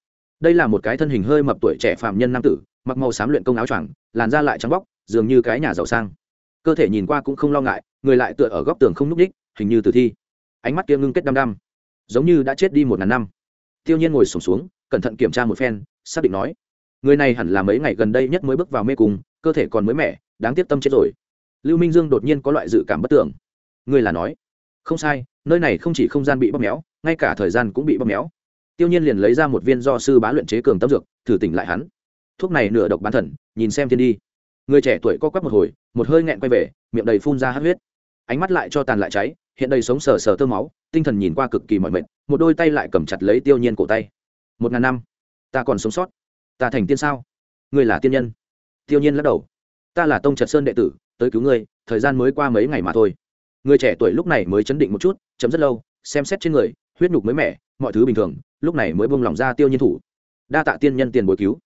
Đây là một cái thân hình hơi mập tuổi trẻ phạm nhân nam tử mặc màu xám luyện công áo choàng làn da lại trắng bóc dường như cái nhà giàu sang. Cơ thể nhìn qua cũng không lo ngại người lại tựa ở góc tường không núc ních, hình như tử thi. Ánh mắt kia ngưng kết đăm đăm giống như đã chết đi một ngàn năm. Tiêu nhiên ngồi sổm xuống, xuống cẩn thận kiểm tra một phen xác định nói người này hẳn là mấy ngày gần đây nhất mới bước vào mê cung, cơ thể còn mới mẻ, đáng tiếc tâm chết rồi. Lưu minh dương đột nhiên có loại dự cảm bất tưởng. Người là nói, không sai, nơi này không chỉ không gian bị bóp méo, ngay cả thời gian cũng bị bóp méo. Tiêu nhiên liền lấy ra một viên do sư bá luyện chế cường tâm dược, thử tỉnh lại hắn. Thuốc này nửa độc bán thần, nhìn xem thiên đi. Người trẻ tuổi co quắp một hồi, một hơi nghẹn quay về, miệng đầy phun ra hát huyết. Ánh mắt lại cho tàn lại cháy, hiện đầy sống sờ sờ tơ máu, tinh thần nhìn qua cực kỳ mọi mệt, một đôi tay lại cầm chặt lấy tiêu nhiên cổ tay. Một ngàn năm, ta còn sống sót ta thành tiên sao? Ngươi là tiên nhân. Tiêu nhiên lắc đầu. Ta là tông trật sơn đệ tử, tới cứu ngươi, thời gian mới qua mấy ngày mà thôi. Người trẻ tuổi lúc này mới chấn định một chút, chấm rất lâu, xem xét trên người, huyết nhục mới mẻ, mọi thứ bình thường, lúc này mới buông lỏng ra tiêu nhiên thủ. Đa tạ tiên nhân tiền bồi cứu.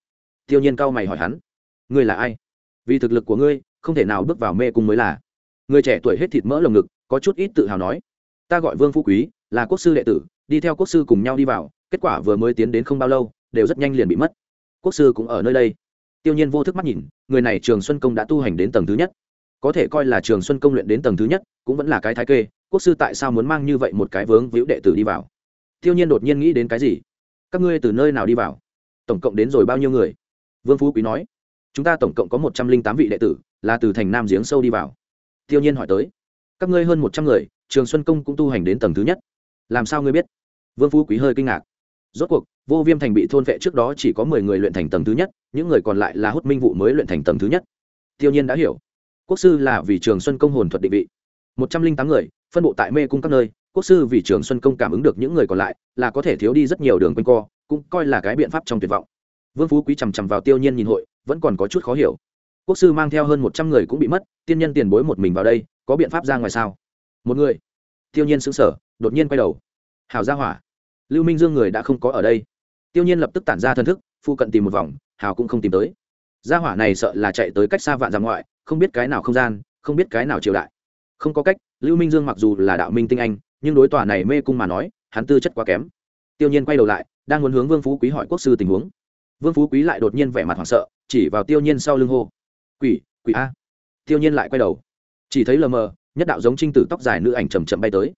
Tiêu nhiên cao mày hỏi hắn. Ngươi là ai? Vì thực lực của ngươi, không thể nào bước vào mê cung mới là. Người trẻ tuổi hết thịt mỡ lồng ngực, có chút ít tự hào nói. Ta gọi vương phú quý, là quốc sư đệ tử, đi theo quốc sư cùng nhau đi vào, kết quả vừa mới tiến đến không bao lâu, đều rất nhanh liền bị mất quốc sư cũng ở nơi đây. Tiêu nhiên vô thức mắt nhìn, người này trường xuân công đã tu hành đến tầng thứ nhất. Có thể coi là trường xuân công luyện đến tầng thứ nhất, cũng vẫn là cái thái kê, quốc sư tại sao muốn mang như vậy một cái vướng víu đệ tử đi vào? Tiêu nhiên đột nhiên nghĩ đến cái gì? Các ngươi từ nơi nào đi vào? Tổng cộng đến rồi bao nhiêu người? Vương phú quý nói. Chúng ta tổng cộng có một trăm linh tám vị đệ tử, là từ thành nam giếng sâu đi vào. Tiêu nhiên hỏi tới. Các ngươi hơn một trăm người, trường xuân công cũng tu hành đến tầng thứ nhất. Làm sao ngươi biết? Vương phú quý hơi kinh ngạc rốt cuộc, vô viêm thành bị thôn vệ trước đó chỉ có mười người luyện thành tầng thứ nhất, những người còn lại là hút minh vụ mới luyện thành tầng thứ nhất. Tiêu nhiên đã hiểu. Quốc sư là vì trường xuân công hồn thuật định vị. Một trăm linh tám người, phân bộ tại mê cung các nơi, quốc sư vì trường xuân công cảm ứng được những người còn lại, là có thể thiếu đi rất nhiều đường quanh co, cũng coi là cái biện pháp trong tuyệt vọng. Vương phú quý chằm chằm vào tiêu nhiên nhìn hội, vẫn còn có chút khó hiểu. Quốc sư mang theo hơn một trăm người cũng bị mất, tiên nhân tiền bối một mình vào đây, có biện pháp ra ngoài sao? Một người. Tiêu nhiên sững sờ, đột nhiên quay đầu. Hào ra hỏa lưu minh dương người đã không có ở đây. Tiêu nhiên lập tức tản ra thân thức, phụ cận tìm một vòng, hào cũng không tìm tới. Gia hỏa này sợ là chạy tới cách xa vạn dặm ngoại, không biết cái nào không gian, không biết cái nào triều đại. Không có cách, lưu minh dương mặc dù là đạo minh tinh anh, nhưng đối tòa này mê cung mà nói, hắn tư chất quá kém. Tiêu nhiên quay đầu lại, đang muốn hướng vương phú quý hỏi quốc sư tình huống. Vương phú quý lại đột nhiên vẻ mặt hoảng sợ, chỉ vào tiêu nhiên sau lưng hô, quỷ quỷ a! Tiêu nhiên lại quay đầu, chỉ thấy lờ mờ, nhất đạo giống trinh tử tóc dài nữ ảnh chầm chậm bay tới.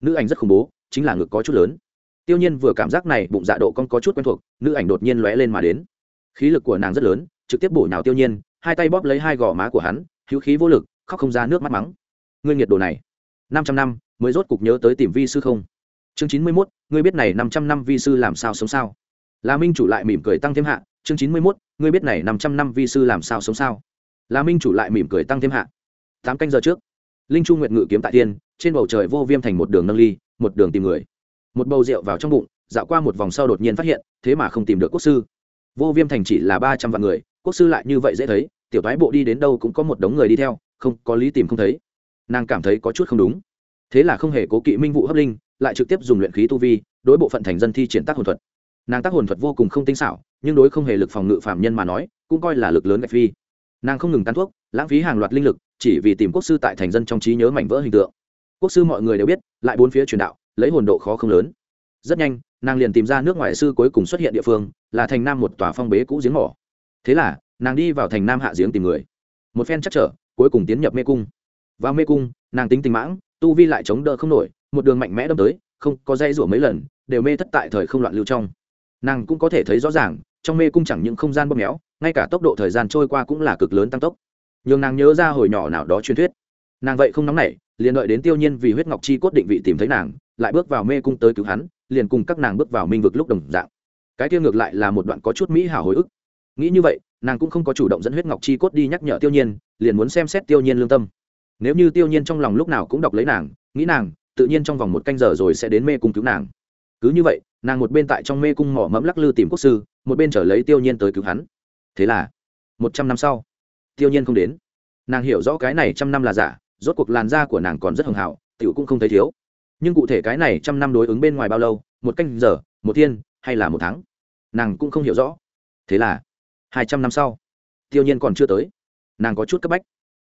Nữ ảnh rất khủng bố, chính là ngực có chút lớn tiêu nhiên vừa cảm giác này bụng dạ độ con có chút quen thuộc, nữ ảnh đột nhiên lóe lên mà đến. Khí lực của nàng rất lớn, trực tiếp bổ nhào tiêu nhiên, hai tay bóp lấy hai gò má của hắn, hữu khí vô lực, khóc không ra nước mắt mắng. Ngươi nghiệt đồ này. Năm trăm năm, mới rốt cục nhớ tới tìm vi sư không? Chương chín mươi mốt, ngươi biết này năm trăm năm vi sư làm sao sống sao? Là minh chủ lại mỉm cười tăng thêm hạ, chương chín mươi mốt, ngươi biết này năm trăm năm vi sư làm sao sống sao? Là minh chủ lại mỉm cười tăng thêm hạ. Tám canh giờ trước, linh chu nguyệt ngự kiếm tại tiên trên bầu trời vô viêm thành một đường nâng ly, một đường tìm người một bầu rượu vào trong bụng, dạo qua một vòng sau đột nhiên phát hiện, thế mà không tìm được quốc sư. Vô viêm thành chỉ là ba trăm vạn người, quốc sư lại như vậy dễ thấy, tiểu thoái bộ đi đến đâu cũng có một đống người đi theo, không, có lý tìm không thấy. Nàng cảm thấy có chút không đúng. Thế là không hề cố kỵ minh vụ hấp linh, lại trực tiếp dùng luyện khí tu vi, đối bộ phận thành dân thi triển tác hồn thuật. Nàng tác hồn thuật vô cùng không tinh xảo, nhưng đối không hề lực phòng ngự phạm nhân mà nói, cũng coi là lực lớn gạch phi. Nàng không ngừng tán thuốc, lãng phí hàng loạt linh lực, chỉ vì tìm quốc sư tại thành dân trong trí nhớ mảnh vỡ hình tượng. Quốc sư mọi người đều biết, lại bốn phía truyền đạo lấy hồn độ khó không lớn. Rất nhanh, nàng liền tìm ra nước ngoại sư cuối cùng xuất hiện địa phương, là thành nam một tòa phong bế cũ giếng mỏ. Thế là, nàng đi vào thành nam hạ giếng tìm người. Một phen chắc trở, cuối cùng tiến nhập mê cung. Vào mê cung, nàng tính tình mãng, tu vi lại chống đỡ không nổi, một đường mạnh mẽ đâm tới, không có dây rủa mấy lần, đều mê thất tại thời không loạn lưu trong. Nàng cũng có thể thấy rõ ràng, trong mê cung chẳng những không gian bóp méo, ngay cả tốc độ thời gian trôi qua cũng là cực lớn tăng tốc. Nhường nàng nhớ ra hồi nhỏ nào đó truyền thuyết. Nàng vậy không nóng nảy, liền đợi đến tiêu nhiên vì huyết ngọc chi cốt định vị tìm thấy nàng lại bước vào mê cung tới cứu hắn, liền cùng các nàng bước vào minh vực lúc đồng dạng. Cái kia ngược lại là một đoạn có chút mỹ hảo hồi ức. Nghĩ như vậy, nàng cũng không có chủ động dẫn huyết ngọc chi cốt đi nhắc nhở tiêu nhiên, liền muốn xem xét tiêu nhiên lương tâm. Nếu như tiêu nhiên trong lòng lúc nào cũng đọc lấy nàng, nghĩ nàng, tự nhiên trong vòng một canh giờ rồi sẽ đến mê cung cứu nàng. Cứ như vậy, nàng một bên tại trong mê cung mỏ mẫm lắc lư tìm quốc sư, một bên trở lấy tiêu nhiên tới cứu hắn. Thế là, một trăm năm sau, tiêu nhiên không đến. Nàng hiểu rõ cái này trăm năm là giả, rốt cuộc làn da của nàng còn rất hưng hảo, tiểu cũng không thấy thiếu nhưng cụ thể cái này trăm năm đối ứng bên ngoài bao lâu, một canh giờ, một thiên, hay là một tháng? Nàng cũng không hiểu rõ. Thế là, hai trăm năm sau, tiêu nhiên còn chưa tới. Nàng có chút cấp bách.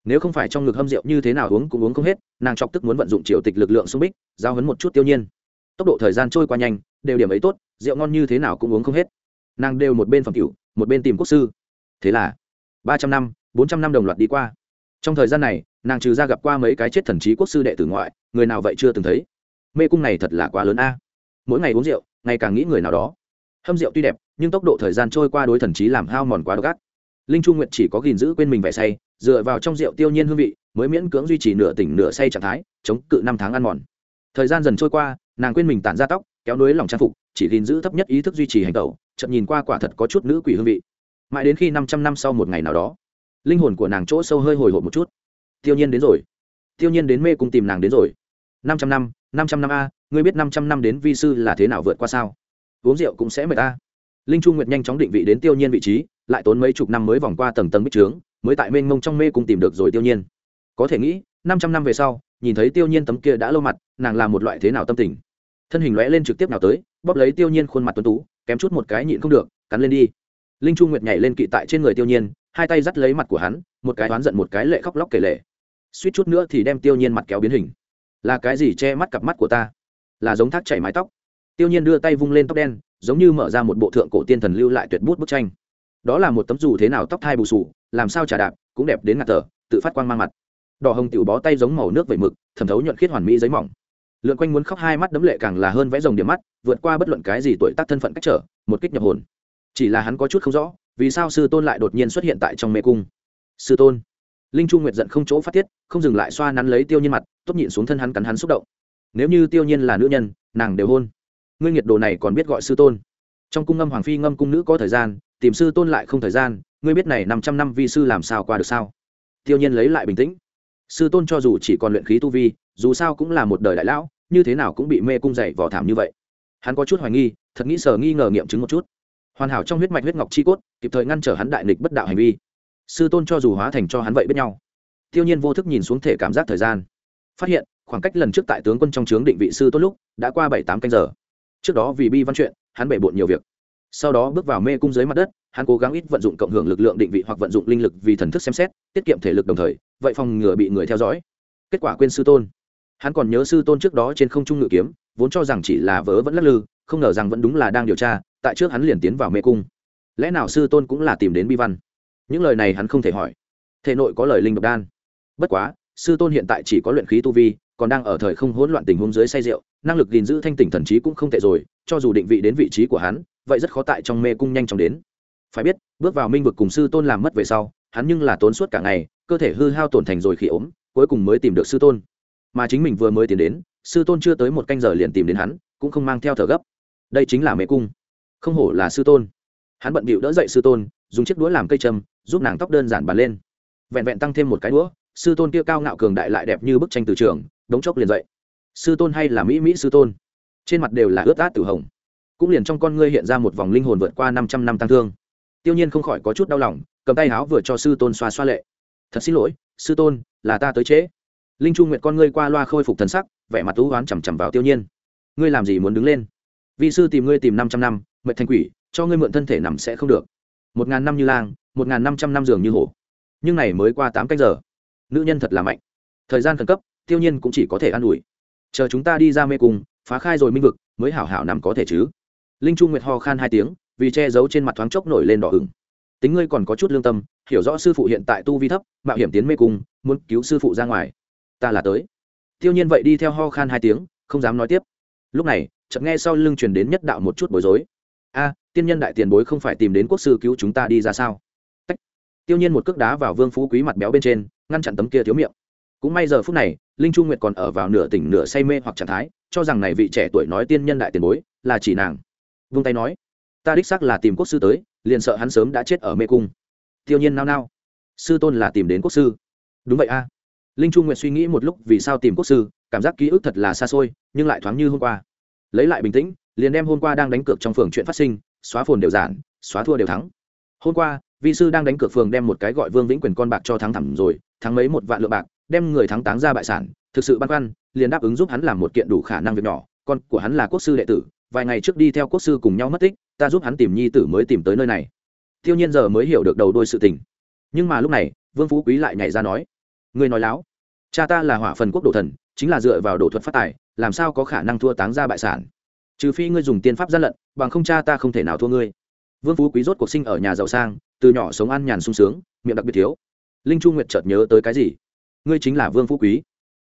Nếu không phải trong ngực hâm rượu như thế nào uống cũng uống không hết, nàng chọc tức muốn vận dụng triều tịch lực lượng xung bích, giao hấn một chút tiêu nhiên. Tốc độ thời gian trôi qua nhanh, đều điểm ấy tốt, rượu ngon như thế nào cũng uống không hết. Nàng đều một bên phẩm cửu, một bên tìm quốc sư. Thế là, ba trăm năm, bốn trăm năm đồng loạt đi qua. Trong thời gian này, nàng trừ ra gặp qua mấy cái chết thần trí quốc sư đệ tử ngoại, người nào vậy chưa từng thấy mê cung này thật là quá lớn a. Mỗi ngày uống rượu, ngày càng nghĩ người nào đó. Hâm rượu tuy đẹp, nhưng tốc độ thời gian trôi qua đối thần trí làm hao mòn quá độc ác. Linh chu nguyệt chỉ có gìn giữ quên mình vẻ say, dựa vào trong rượu tiêu nhiên hương vị, mới miễn cưỡng duy trì nửa tỉnh nửa say trạng thái, chống cự năm tháng ăn mòn. Thời gian dần trôi qua, nàng quên mình tản ra tóc, kéo nối lòng trang phục, chỉ gìn giữ thấp nhất ý thức duy trì hành tẩu chậm nhìn qua quả thật có chút nữ quỷ hương vị. Mãi đến khi năm trăm năm sau một ngày nào đó, linh hồn của nàng chỗ sâu hơi hồi hộp một chút. Tiêu nhiên đến rồi. Tiêu nhiên đến mê cung tìm nàng đến rồi năm trăm năm năm trăm năm a, ngươi biết năm trăm năm đến vi sư là thế nào vượt qua sao? Uống rượu cũng sẽ mệt ta linh chu nguyệt nhanh chóng định vị đến tiêu nhiên vị trí, lại tốn mấy chục năm mới vòng qua tầng tầng bích trướng, mới tại mênh mông trong mê cung tìm được rồi tiêu nhiên. Có thể nghĩ, năm trăm năm về sau, nhìn thấy tiêu nhiên tấm kia đã lâu mặt, nàng là một loại thế nào tâm tình? Thân hình lóe lên trực tiếp nào tới, bóp lấy tiêu nhiên khuôn mặt tuấn tú, kém chút một cái nhịn không được, cắn lên đi. Linh chu nguyệt nhảy lên kỵ tại trên người tiêu nhiên, hai tay dắt lấy mặt của hắn, một cái oán giận một cái lệ khóc lóc kể lệ. Suýt chút nữa thì đem tiêu nhiên mặt kéo biến hình là cái gì che mắt cặp mắt của ta? Là giống thác chảy mái tóc. Tiêu nhiên đưa tay vung lên tóc đen, giống như mở ra một bộ thượng cổ tiên thần lưu lại tuyệt bút bức tranh. Đó là một tấm dù thế nào tóc thai bù sù, làm sao trà đạp, cũng đẹp đến ngạt thở, tự phát quang mang mặt. Đỏ hồng tiểu bó tay giống màu nước vẩy mực, thẩm thấu nhuận khiết hoàn mỹ giấy mỏng. Lượn quanh muốn khóc hai mắt đấm lệ càng là hơn vẽ rồng điểm mắt, vượt qua bất luận cái gì tuổi tác thân phận cách trở, một kích nhập hồn. Chỉ là hắn có chút không rõ, vì sao sư tôn lại đột nhiên xuất hiện tại trong mê cung? Sư tôn linh trung nguyệt giận không chỗ phát tiết, không dừng lại xoa nắn lấy tiêu nhiên mặt, tốt nhịn xuống thân hắn cắn hắn xúc động. Nếu như tiêu nhiên là nữ nhân, nàng đều hôn. Ngươi nhiệt đồ này còn biết gọi sư tôn. Trong cung ngâm hoàng phi ngâm cung nữ có thời gian, tìm sư tôn lại không thời gian, ngươi biết này năm trăm năm vi sư làm sao qua được sao? Tiêu nhiên lấy lại bình tĩnh. Sư tôn cho dù chỉ còn luyện khí tu vi, dù sao cũng là một đời đại lão, như thế nào cũng bị mê cung dậy vỏ thảm như vậy. Hắn có chút hoài nghi, thật nghĩ sở nghi ngờ nghiệm chứng một chút. Hoàn hảo trong huyết mạch huyết ngọc chi cốt, kịp thời ngăn trở hắn đại nghịch bất đạo hành vi sư tôn cho dù hóa thành cho hắn vậy biết nhau. Tiêu nhiên vô thức nhìn xuống thể cảm giác thời gian. Phát hiện, khoảng cách lần trước tại tướng quân trong trướng định vị sư tôn lúc, đã qua bảy tám canh giờ. Trước đó vì bi văn chuyện, hắn bể bộn nhiều việc. Sau đó bước vào mê cung dưới mặt đất, hắn cố gắng ít vận dụng cộng hưởng lực lượng định vị hoặc vận dụng linh lực vì thần thức xem xét, tiết kiệm thể lực đồng thời, vậy phòng ngừa bị người theo dõi. Kết quả quên sư tôn. Hắn còn nhớ sư tôn trước đó trên không trung ngự kiếm, vốn cho rằng chỉ là vớ vẫn lắc lư, không ngờ rằng vẫn đúng là đang điều tra, tại trước hắn liền tiến vào mê cung. Lẽ nào sư tôn cũng là tìm đến bi văn? Những lời này hắn không thể hỏi. Thể nội có lời linh độc đan. Bất quá, sư tôn hiện tại chỉ có luyện khí tu vi, còn đang ở thời không hỗn loạn tình huống dưới say rượu, năng lực gìn giữ thanh tỉnh thần trí cũng không tệ rồi, cho dù định vị đến vị trí của hắn, vậy rất khó tại trong mê cung nhanh chóng đến. Phải biết, bước vào minh vực cùng sư tôn làm mất về sau, hắn nhưng là tốn suốt cả ngày, cơ thể hư hao tổn thành rồi khi ốm, cuối cùng mới tìm được sư tôn. Mà chính mình vừa mới tiến đến, sư tôn chưa tới một canh giờ liền tìm đến hắn, cũng không mang theo thở gấp. Đây chính là mê cung. Không hổ là sư tôn. Hắn bận bịu đỡ dậy sư tôn, dùng chiếc đũa làm cây châm giúp nàng tóc đơn giản bàn lên. Vẹn vẹn tăng thêm một cái đũa, sư tôn kia cao ngạo cường đại lại đẹp như bức tranh từ trường, đống chốc liền dậy. Sư tôn hay là mỹ mỹ sư tôn? Trên mặt đều là ướt át tử hồng. Cũng liền trong con ngươi hiện ra một vòng linh hồn vượt qua năm trăm năm tăng thương. Tiêu nhiên không khỏi có chút đau lòng, cầm tay áo vừa cho sư tôn xoa xoa lệ. Thật xin lỗi, sư tôn, là ta tới trễ linh chu nguyệt con ngươi qua loa khôi phục thần sắc, vẻ mặt tú oán chằm chằm vào tiêu nhiên. Ngươi làm gì muốn đứng lên? Vị sư tìm ngươi tìm năm trăm năm, mệnh thành quỷ, cho ngươi mượn thân thể nằm sẽ không được. Một ngàn năm như lang một ngàn năm trăm năm giường như hổ. Nhưng này mới qua tám cách giờ. Nữ nhân thật là mạnh. Thời gian khẩn cấp, tiêu nhiên cũng chỉ có thể an ủi. Chờ chúng ta đi ra mê cung, phá khai rồi minh vực, mới hảo hảo nằm có thể chứ. Linh chu nguyệt ho khan hai tiếng, vì che giấu trên mặt thoáng chốc nổi lên đỏ ửng. Tính ngươi còn có chút lương tâm, hiểu rõ sư phụ hiện tại tu vi thấp, mạo hiểm tiến mê cung, muốn cứu sư phụ ra ngoài. Ta là tới. Tiêu nhiên vậy đi theo ho khan hai tiếng, không dám nói tiếp. Lúc này, chợt nghe sau lưng truyền đến nhất đạo một chút bối rối. A, tiên nhân đại tiền bối không phải tìm đến quốc sư cứu chúng ta đi ra sao? Tiêu nhiên một cước đá vào vương phú quý mặt béo bên trên, ngăn chặn tấm kia thiếu miệng. Cũng may giờ phút này, linh chu nguyệt còn ở vào nửa tỉnh nửa say mê hoặc trạng thái, cho rằng này vị trẻ tuổi nói tiên nhân đại tiền bối là chỉ nàng. Vung tay nói, ta đích xác là tìm quốc sư tới, liền sợ hắn sớm đã chết ở mê cung. Tiêu nhiên nao nao, sư tôn là tìm đến quốc sư. Đúng vậy a. Linh chu nguyệt suy nghĩ một lúc vì sao tìm quốc sư, cảm giác ký ức thật là xa xôi, nhưng lại thoáng như hôm qua. Lấy lại bình tĩnh, liền đem hôm qua đang đánh cược trong phường chuyện phát sinh, xóa phồn đều giản, xóa thua đều thắng. Hôm qua vị sư đang đánh cược phường đem một cái gọi vương vĩnh quyền con bạc cho thắng thẳm rồi, thắng mấy một vạn lượng bạc, đem người thắng táng ra bại sản, thực sự băn khoăn, liền đáp ứng giúp hắn làm một kiện đủ khả năng việc nhỏ, con của hắn là quốc sư đệ tử, vài ngày trước đi theo quốc sư cùng nhau mất tích, ta giúp hắn tìm nhi tử mới tìm tới nơi này. Tiêu nhiên giờ mới hiểu được đầu đôi sự tình. Nhưng mà lúc này, vương phú quý lại nhảy ra nói, ngươi nói láo, cha ta là hỏa phần quốc độ thần, chính là dựa vào đổ thuật phát tài, làm sao có khả năng thua táng ra bại sản? Trừ phi ngươi dùng tiên pháp gian lận, bằng không cha ta không thể nào thua ngươi vương phú quý rốt cuộc sinh ở nhà giàu sang, từ nhỏ sống ăn nhàn sung sướng, miệng đặc biệt thiếu. Linh chu nguyệt chợt nhớ tới cái gì? Ngươi chính là vương phú quý.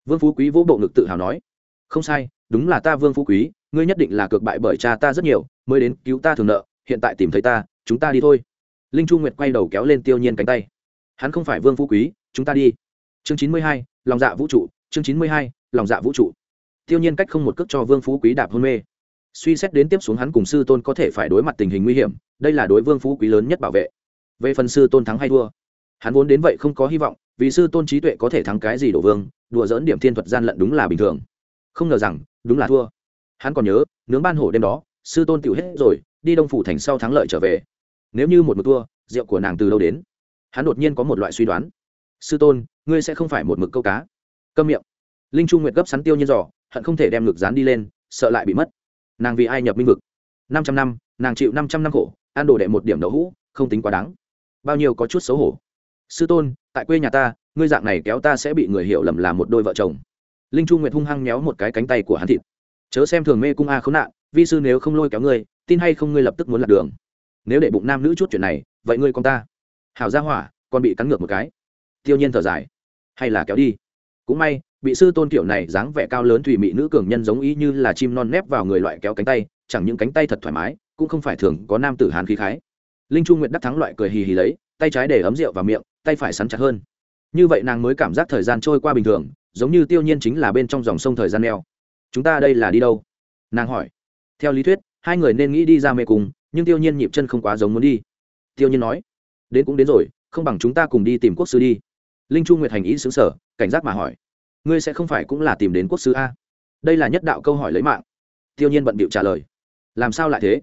Vương phú quý vỗ bộ ngực tự hào nói. Không sai, đúng là ta vương phú quý, ngươi nhất định là cực bại bởi cha ta rất nhiều, mới đến cứu ta thường nợ, hiện tại tìm thấy ta, chúng ta đi thôi. Linh chu nguyệt quay đầu kéo lên tiêu nhiên cánh tay. Hắn không phải vương phú quý, chúng ta đi. Chương chín mươi hai, lòng dạ vũ trụ, chương chín mươi hai, lòng dạ vũ trụ. Tiêu nhiên cách không một cước cho vương phú quý đạp hôn mê suy xét đến tiếp xuống hắn cùng sư tôn có thể phải đối mặt tình hình nguy hiểm, đây là đối vương phú quý lớn nhất bảo vệ. Về phần sư tôn thắng hay thua, hắn vốn đến vậy không có hy vọng, vì sư tôn trí tuệ có thể thắng cái gì đổ vương, đùa dỡn điểm thiên thuật gian lận đúng là bình thường. Không ngờ rằng, đúng là thua. Hắn còn nhớ, nướng ban hổ đêm đó, sư tôn tiểu hết rồi, đi đông phủ thành sau thắng lợi trở về. Nếu như một mực thua, rượu của nàng từ đâu đến? Hắn đột nhiên có một loại suy đoán. Sư tôn, ngươi sẽ không phải một mực câu cá. Câm miệng. Linh chu nguyệt gấp sắn tiêu nhiên giỏ hận không thể đem ngực dán đi lên, sợ lại bị mất nàng vì ai nhập minh vực? Năm trăm năm, nàng chịu năm trăm năm khổ, ăn đồ đệ một điểm đậu hũ, không tính quá đáng. Bao nhiêu có chút xấu hổ. Sư tôn, tại quê nhà ta, ngươi dạng này kéo ta sẽ bị người hiểu lầm là một đôi vợ chồng. Linh chu nguyệt hung hăng méo một cái cánh tay của hắn thịt. Chớ xem thường mê cung a khốn nạn, vi sư nếu không lôi kéo ngươi, tin hay không ngươi lập tức muốn lạc đường. Nếu để bụng nam nữ chút chuyện này, vậy ngươi con ta. Hảo ra hỏa, còn bị cắn ngược một cái. Tiêu nhiên thở dài. Hay là kéo đi cũng may, bị sư tôn kiểu này dáng vẻ cao lớn thủy mị nữ cường nhân giống ý như là chim non nép vào người loại kéo cánh tay, chẳng những cánh tay thật thoải mái, cũng không phải thường có nam tử hàn khí khái. Linh Trung nguyện đắc thắng loại cười hì hì lấy, tay trái để ấm rượu vào miệng, tay phải sắn chặt hơn. Như vậy nàng mới cảm giác thời gian trôi qua bình thường, giống như tiêu nhiên chính là bên trong dòng sông thời gian neo. Chúng ta đây là đi đâu? Nàng hỏi. Theo lý thuyết, hai người nên nghĩ đi ra mê cùng nhưng tiêu nhiên nhịp chân không quá giống muốn đi. Tiêu nhiên nói. Đến cũng đến rồi, không bằng chúng ta cùng đi tìm quốc sư đi linh chu nguyệt hành ý xứng sở, cảnh giác mà hỏi, ngươi sẽ không phải cũng là tìm đến quốc sư a? Đây là nhất đạo câu hỏi lấy mạng. Tiêu nhiên bận bịu trả lời, làm sao lại thế?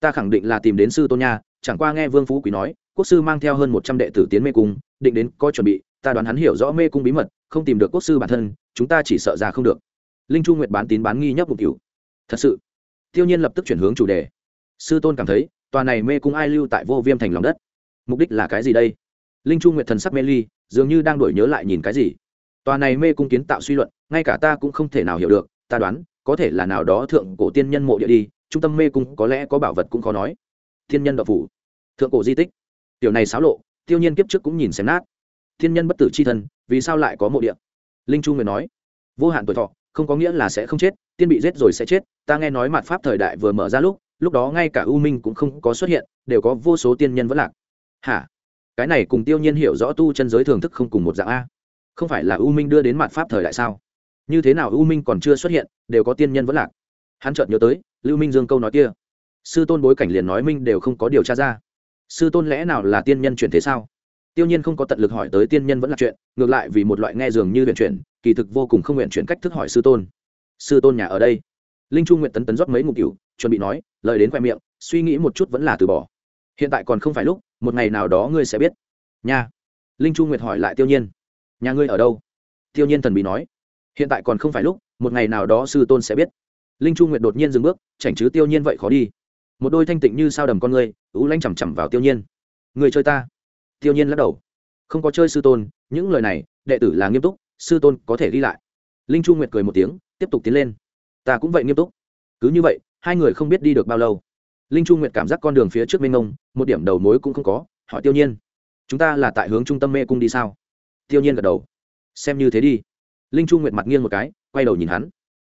Ta khẳng định là tìm đến sư tôn nha, chẳng qua nghe vương phú quý nói, quốc sư mang theo hơn một trăm đệ tử tiến mê cung, định đến có chuẩn bị, ta đoán hắn hiểu rõ mê cung bí mật, không tìm được quốc sư bản thân, chúng ta chỉ sợ ra không được. Linh chu nguyệt bán tín bán nghi nhấp một cựu thật sự? Tiêu nhiên lập tức chuyển hướng chủ đề, sư tôn cảm thấy, tòa này mê cung ai lưu tại vô viêm thành lòng đất? Mục đích là cái gì đây? Linh chu nguyệt thần sắc mê ly dường như đang đổi nhớ lại nhìn cái gì. Tòa này mê cung kiến tạo suy luận, ngay cả ta cũng không thể nào hiểu được, ta đoán, có thể là nào đó thượng cổ tiên nhân mộ địa đi, trung tâm mê cung có lẽ có bảo vật cũng khó nói. Thiên nhân đậu phủ, thượng cổ di tích. Tiểu này xáo lộ, tiêu nhiên kiếp trước cũng nhìn xem nát. Thiên nhân bất tử c h i thân, vì sao lại có mộ địa? Linh chu nguyệt nói, vô hạn tuổi thọ, không có nghĩa là sẽ không chết, tiên bị giết rồi sẽ chết, ta nghe nói mặt pháp thời đại vừa mở ra lúc lúc đó ngay cả u minh cũng không có xuất hiện, đều có vô số tiên nhân vẫn lạc. Hả? Cái này cùng tiêu nhiên hiểu rõ tu chân giới thường thức không cùng một dạng a. Không phải là u minh đưa đến mặt pháp thời đại sao? Như thế nào u minh còn chưa xuất hiện, đều có tiên nhân vẫn lạc? Hắn chợt nhớ tới, lưu minh dương câu nói kia. Sư tôn bối cảnh liền nói minh đều không có điều tra ra. Sư tôn lẽ nào là tiên nhân chuyển thế sao? Tiêu nhiên không có tận lực hỏi tới tiên nhân vẫn là chuyện, ngược lại vì một loại nghe dường như huyền chuyển, kỳ thực vô cùng không nguyện chuyển cách thức hỏi sư tôn. Sư tôn nhà ở đây. Linh trung nguyện tấn tấn rót mấy ngục cửu chuẩn bị nói, lời đến khoe miệng, suy nghĩ một chút vẫn là từ bỏ hiện tại còn không phải lúc một ngày nào đó ngươi sẽ biết. Nhà, linh chu nguyệt hỏi lại tiêu nhiên. Nhà ngươi ở đâu? Tiêu nhiên thần bí nói. Hiện tại còn không phải lúc một ngày nào đó sư tôn sẽ biết. Linh chu nguyệt đột nhiên dừng bước chảnh chứ tiêu nhiên vậy khó đi. Một đôi thanh tịnh như sao đầm con ngươi ú lanh chằm chằm vào tiêu nhiên. Người chơi ta. Tiêu nhiên lắc đầu. Không có chơi sư tôn những lời này đệ tử là nghiêm túc sư tôn có thể ghi lại. Linh chu nguyệt cười một tiếng tiếp tục tiến lên. Ta cũng vậy nghiêm túc. Cứ như vậy hai người không biết đi được bao lâu linh chu nguyệt cảm giác con đường phía trước mênh mông, một điểm đầu mối cũng không có, hỏi tiêu nhiên, chúng ta là tại hướng trung tâm mê cung đi sao? Tiêu nhiên gật đầu, xem như thế đi. Linh chu nguyệt mặt nghiêng một cái, quay đầu nhìn hắn,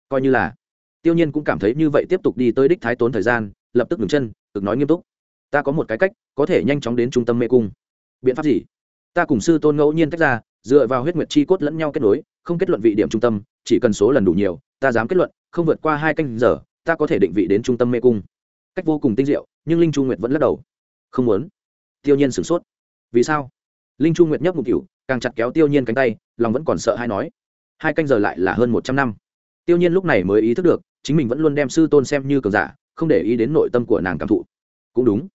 coi như là. Tiêu nhiên cũng cảm thấy như vậy tiếp tục đi tới đích thái tốn thời gian, lập tức ngừng chân, cực nói nghiêm túc, ta có một cái cách, có thể nhanh chóng đến trung tâm mê cung. Biện pháp gì? Ta cùng sư tôn ngẫu nhiên tách ra, dựa vào huyết nguyệt chi cốt lẫn nhau kết nối, không kết luận vị điểm trung tâm, chỉ cần số lần đủ nhiều, ta dám kết luận, không vượt qua hai canh giờ, ta có thể định vị đến trung tâm mê cung cách vô cùng tinh diệu, nhưng linh chu nguyệt vẫn lắc đầu. Không muốn. Tiêu nhiên sửng sốt. Vì sao? Linh chu nguyệt nhấp một cựu càng chặt kéo tiêu nhiên cánh tay, lòng vẫn còn sợ hay nói. Hai canh giờ lại là hơn một trăm năm. Tiêu nhiên lúc này mới ý thức được, chính mình vẫn luôn đem sư tôn xem như cường giả, không để ý đến nội tâm của nàng cảm thụ. Cũng đúng.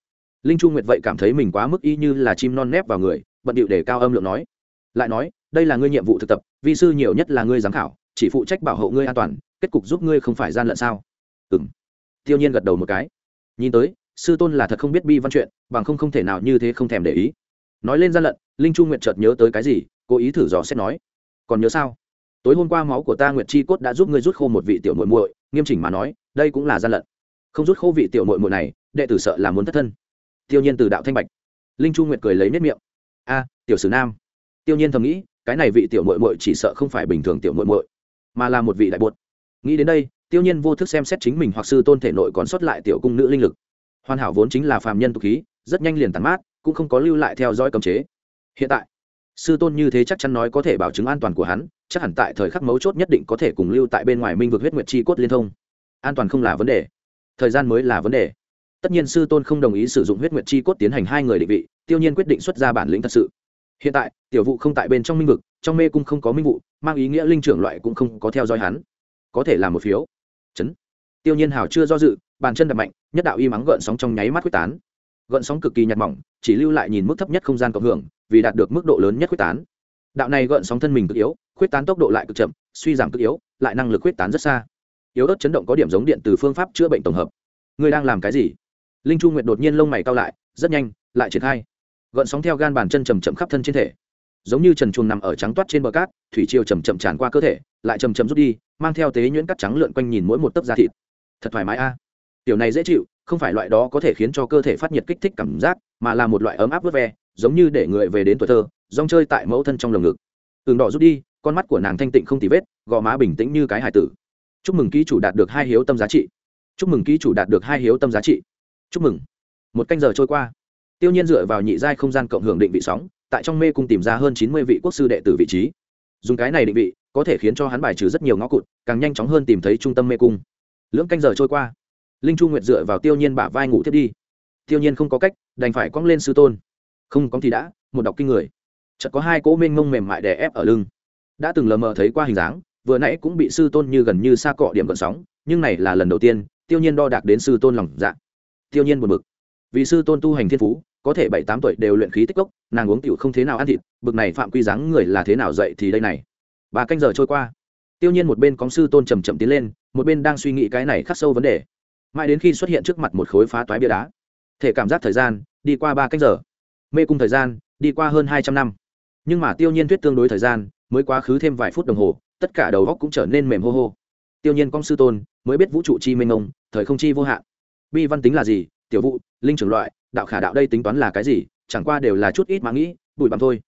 Linh chu nguyệt vậy cảm thấy mình quá mức y như là chim non nép vào người, bận điệu để cao âm lượng nói. Lại nói, đây là ngươi nhiệm vụ thực tập, vi sư nhiều nhất là ngươi giám khảo, chỉ phụ trách bảo hộ ngươi an toàn, kết cục giúp ngươi không phải gian lận sao? Ừ m tiêu nhiên gật đầu một cái nhìn tới, sư tôn là thật không biết bi văn chuyện, bằng không không thể nào như thế không thèm để ý. Nói lên gian lận, linh chu nguyệt chợt nhớ tới cái gì, cố ý thử dò xét nói. Còn nhớ sao? Tối hôm qua máu của ta nguyệt chi cốt đã giúp ngươi rút khô một vị tiểu muội muội, nghiêm chỉnh mà nói, đây cũng là gian lận. Không rút khô vị tiểu muội muội này, đệ tử sợ là muốn thất thân. Tiêu nhiên từ đạo thanh bạch. Linh chu nguyệt cười lấy nếp miệng. A, tiểu sử nam. Tiêu nhiên thầm nghĩ, cái này vị tiểu muội muội chỉ sợ không phải bình thường tiểu muội muội, mà là một vị đại bột. Nghĩ đến đây tiêu nhiên vô thức xem xét chính mình hoặc sư tôn thể nội còn sót lại tiểu cung nữ linh lực. Hoàn hảo vốn chính là phàm nhân tục khí, rất nhanh liền tàn mát, cũng không có lưu lại theo dõi cấm chế. Hiện tại, sư tôn như thế chắc chắn nói có thể bảo chứng an toàn của hắn, chắc hẳn tại thời khắc mấu chốt nhất định có thể cùng lưu tại bên ngoài minh vực huyết nguyệt chi cốt liên thông. An toàn không là vấn đề. Thời gian mới là vấn đề. Tất nhiên sư tôn không đồng ý sử dụng huyết nguyệt chi cốt tiến hành hai người định vị, tiêu nhiên quyết định xuất ra bản lĩnh thật sự. Hiện tại, tiểu vụ không tại bên trong minh vực, trong mê cung không có minh vụ, mang ý nghĩa linh trưởng loại cũng không có theo dõi hắn. Có thể là một phiếu chấn. Tiêu nhiên hào chưa do dự, bàn chân đập mạnh, nhất đạo y mắng gợn sóng trong nháy mắt quyết tán. Gợn sóng cực kỳ nhạt mỏng, chỉ lưu lại nhìn mức thấp nhất không gian cộng hưởng, vì đạt được mức độ lớn nhất quyết tán. Đạo này gợn sóng thân mình cực yếu quyết tán tốc độ lại cực chậm, suy giảm cực yếu, lại năng lực quyết tán rất xa. Yếu ớt chấn động có điểm giống điện từ phương pháp chữa bệnh tổng hợp. Ngươi đang làm cái gì? Linh chu nguyệt đột nhiên lông mày cao lại, rất nhanh, lại triển khai. Gợn sóng theo gan bàn chân chầm chậm khắp thân trên thể giống như trần chuồng nằm ở trắng toát trên bờ cát, thủy triều chầm chậm tràn qua cơ thể, lại chầm chậm rút đi, mang theo tế nhuyễn cắt trắng lượn quanh nhìn mỗi một tấc da thịt. Thật thoải mái a. À. tiểu này dễ chịu, không phải loại đó có thể khiến cho cơ thể phát nhiệt kích thích cảm giác, mà là một loại ấm áp vớt ve, giống như để người về đến tuổi thơ, rong chơi tại mẫu thân trong lồng ngực. Tường đỏ rút đi, con mắt của nàng thanh tịnh không tì vết, gò má bình tĩnh như cái hải tử. Chúc mừng ký chủ đạt được hai hiếu tâm giá trị. Chúc mừng ký chủ đạt được hai hiếu tâm giá trị. Chúc mừng. Một canh giờ trôi qua. Tiêu nhiên dựa vào nhị giai không gian cộng hưởng định vị sóng tại trong mê cung tìm ra hơn chín mươi vị quốc sư đệ tử vị trí. Dùng cái này định vị, có thể khiến cho hắn bài trừ rất nhiều ngõ cụt, càng nhanh chóng hơn tìm thấy trung tâm mê cung. Lưỡng canh giờ trôi qua, linh chu nguyệt dựa vào tiêu nhiên bả vai ngủ thiết đi. Tiêu nhiên không có cách, đành phải cong lên sư tôn. Không có thì đã, một đọc kinh người. Chợt có hai cỗ mênh mông mềm mại đè ép ở lưng. Đã từng lờ mờ thấy qua hình dáng, vừa nãy cũng bị sư tôn như gần như xa cọ điểm gần sóng, nhưng này là lần đầu tiên, tiêu nhiên đo đạc đến sư tôn lòng dạ. Tiêu nhiên buồn bực. Vì sư tôn tu hành thiên phú có thể bảy tám tuổi đều luyện khí tích cốc, nàng uống tiểu không thế nào ăn thịt, bực này phạm quy dáng người là thế nào dậy thì đây này. Ba canh giờ trôi qua. Tiêu nhiên một bên có sư tôn chầm chậm tiến lên, một bên đang suy nghĩ cái này khắc sâu vấn đề. Mãi đến khi xuất hiện trước mặt một khối phá toái bia đá. Thể cảm giác thời gian, đi qua ba canh giờ. Mê cung thời gian, đi qua hơn hai trăm năm. Nhưng mà tiêu nhiên tuyết tương đối thời gian, mới quá khứ thêm vài phút đồng hồ, tất cả đầu góc cũng trở nên mềm hô hô. Tiêu nhiên công sư tôn, mới biết vũ trụ chi mênh mông, thời không chi vô hạn. Bi văn tính là gì? Tiểu vụ linh trưởng loại đạo khả đạo đây tính toán là cái gì, chẳng qua đều là chút ít mà nghĩ, bụi bặm thôi.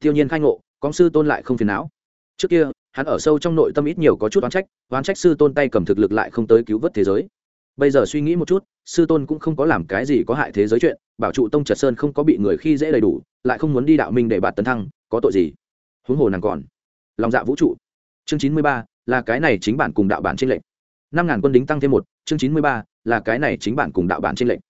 Tiêu nhiên khai ngộ công sư tôn lại không phiền não. Trước kia, hắn ở sâu trong nội tâm ít nhiều có chút oán trách oán trách sư tôn tay cầm thực lực lại không tới cứu vớt thế giới. Bây giờ suy nghĩ một chút, sư tôn cũng không có làm cái gì có hại thế giới chuyện, bảo trụ tông trật sơn không có bị người khi dễ đầy đủ, lại không muốn đi đạo minh để bạt tấn thăng, có tội gì? Huống hồ nàng còn lòng dạ vũ trụ. Chương chín mươi ba, là cái này chính bản cùng đạo bản trên lệnh năm ngàn quân đính tăng thêm một, chương chín mươi ba, là cái này chính bản cùng đạo bản trên lệnh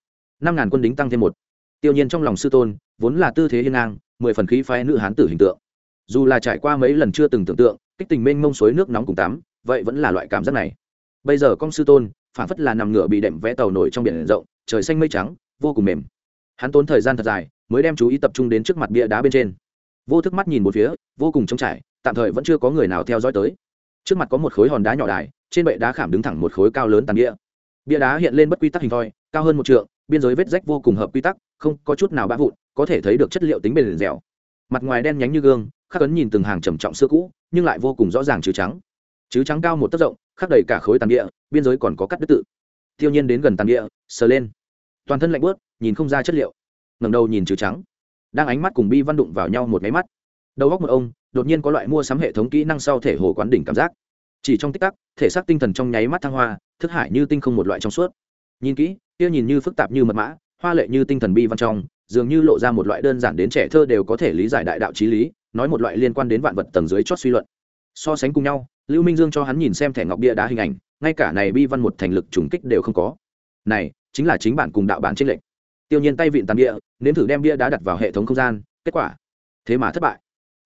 năm ngàn quân đính tăng thêm một. Tiêu nhiên trong lòng sư tôn, vốn là tư thế hiên ngang, mười phần khí phái nữ hán tử hình tượng. Dù là trải qua mấy lần chưa từng tưởng tượng, kích tình mênh mông suối nước nóng cùng tắm, vậy vẫn là loại cảm giác này. Bây giờ con sư tôn, phản phất là nằm ngửa bị đệm vẽ tàu nổi trong biển rộng, trời xanh mây trắng, vô cùng mềm. Hắn tốn thời gian thật dài, mới đem chú ý tập trung đến trước mặt bia đá bên trên. Vô thức mắt nhìn một phía, vô cùng trống trải, tạm thời vẫn chưa có người nào theo dõi tới. Trước mặt có một khối hòn đá nhỏ đài, trên bệ đá khảm đứng thẳng một khối cao lớn tàn bia. Bia đá hiện lên bất quy tắc hình thoi, cao hơn một trượng biên giới vết rách vô cùng hợp quy tắc, không có chút nào bã vụn, có thể thấy được chất liệu tính bền dẻo. Mặt ngoài đen nhánh như gương, khắc ấn nhìn từng hàng trầm trọng xưa cũ, nhưng lại vô cùng rõ ràng chứ trắng. Chứ trắng cao một tấc rộng, khắc đầy cả khối tàn địa, biên giới còn có cắt đứt tự. Tiêu nhiên đến gần tàn địa, sờ lên. Toàn thân lạnh bớt nhìn không ra chất liệu. Ngẩng đầu nhìn chữ trắng. Đang ánh mắt cùng bi văn đụng vào nhau một máy mắt. Đầu góc một ông, đột nhiên có loại mua sắm hệ thống kỹ năng sau thể hồ quán đỉnh cảm giác. Chỉ trong tích tắc, thể xác tinh thần trong nháy mắt thăng hoa, thức hải như tinh không một loại trong suốt nhìn kỹ, kia nhìn như phức tạp như mật mã, hoa lệ như tinh thần bi văn trong, dường như lộ ra một loại đơn giản đến trẻ thơ đều có thể lý giải đại đạo trí lý, nói một loại liên quan đến vạn vật tầng dưới chót suy luận. So sánh cùng nhau, lưu minh dương cho hắn nhìn xem thẻ ngọc bia đá hình ảnh, ngay cả này bi văn một thành lực trùng kích đều không có. Này, chính là chính bản cùng đạo bản trích lệnh tiêu nhiên tay vịn tàn bia, nếm thử đem bia đá đặt vào hệ thống không gian, kết quả, thế mà thất bại.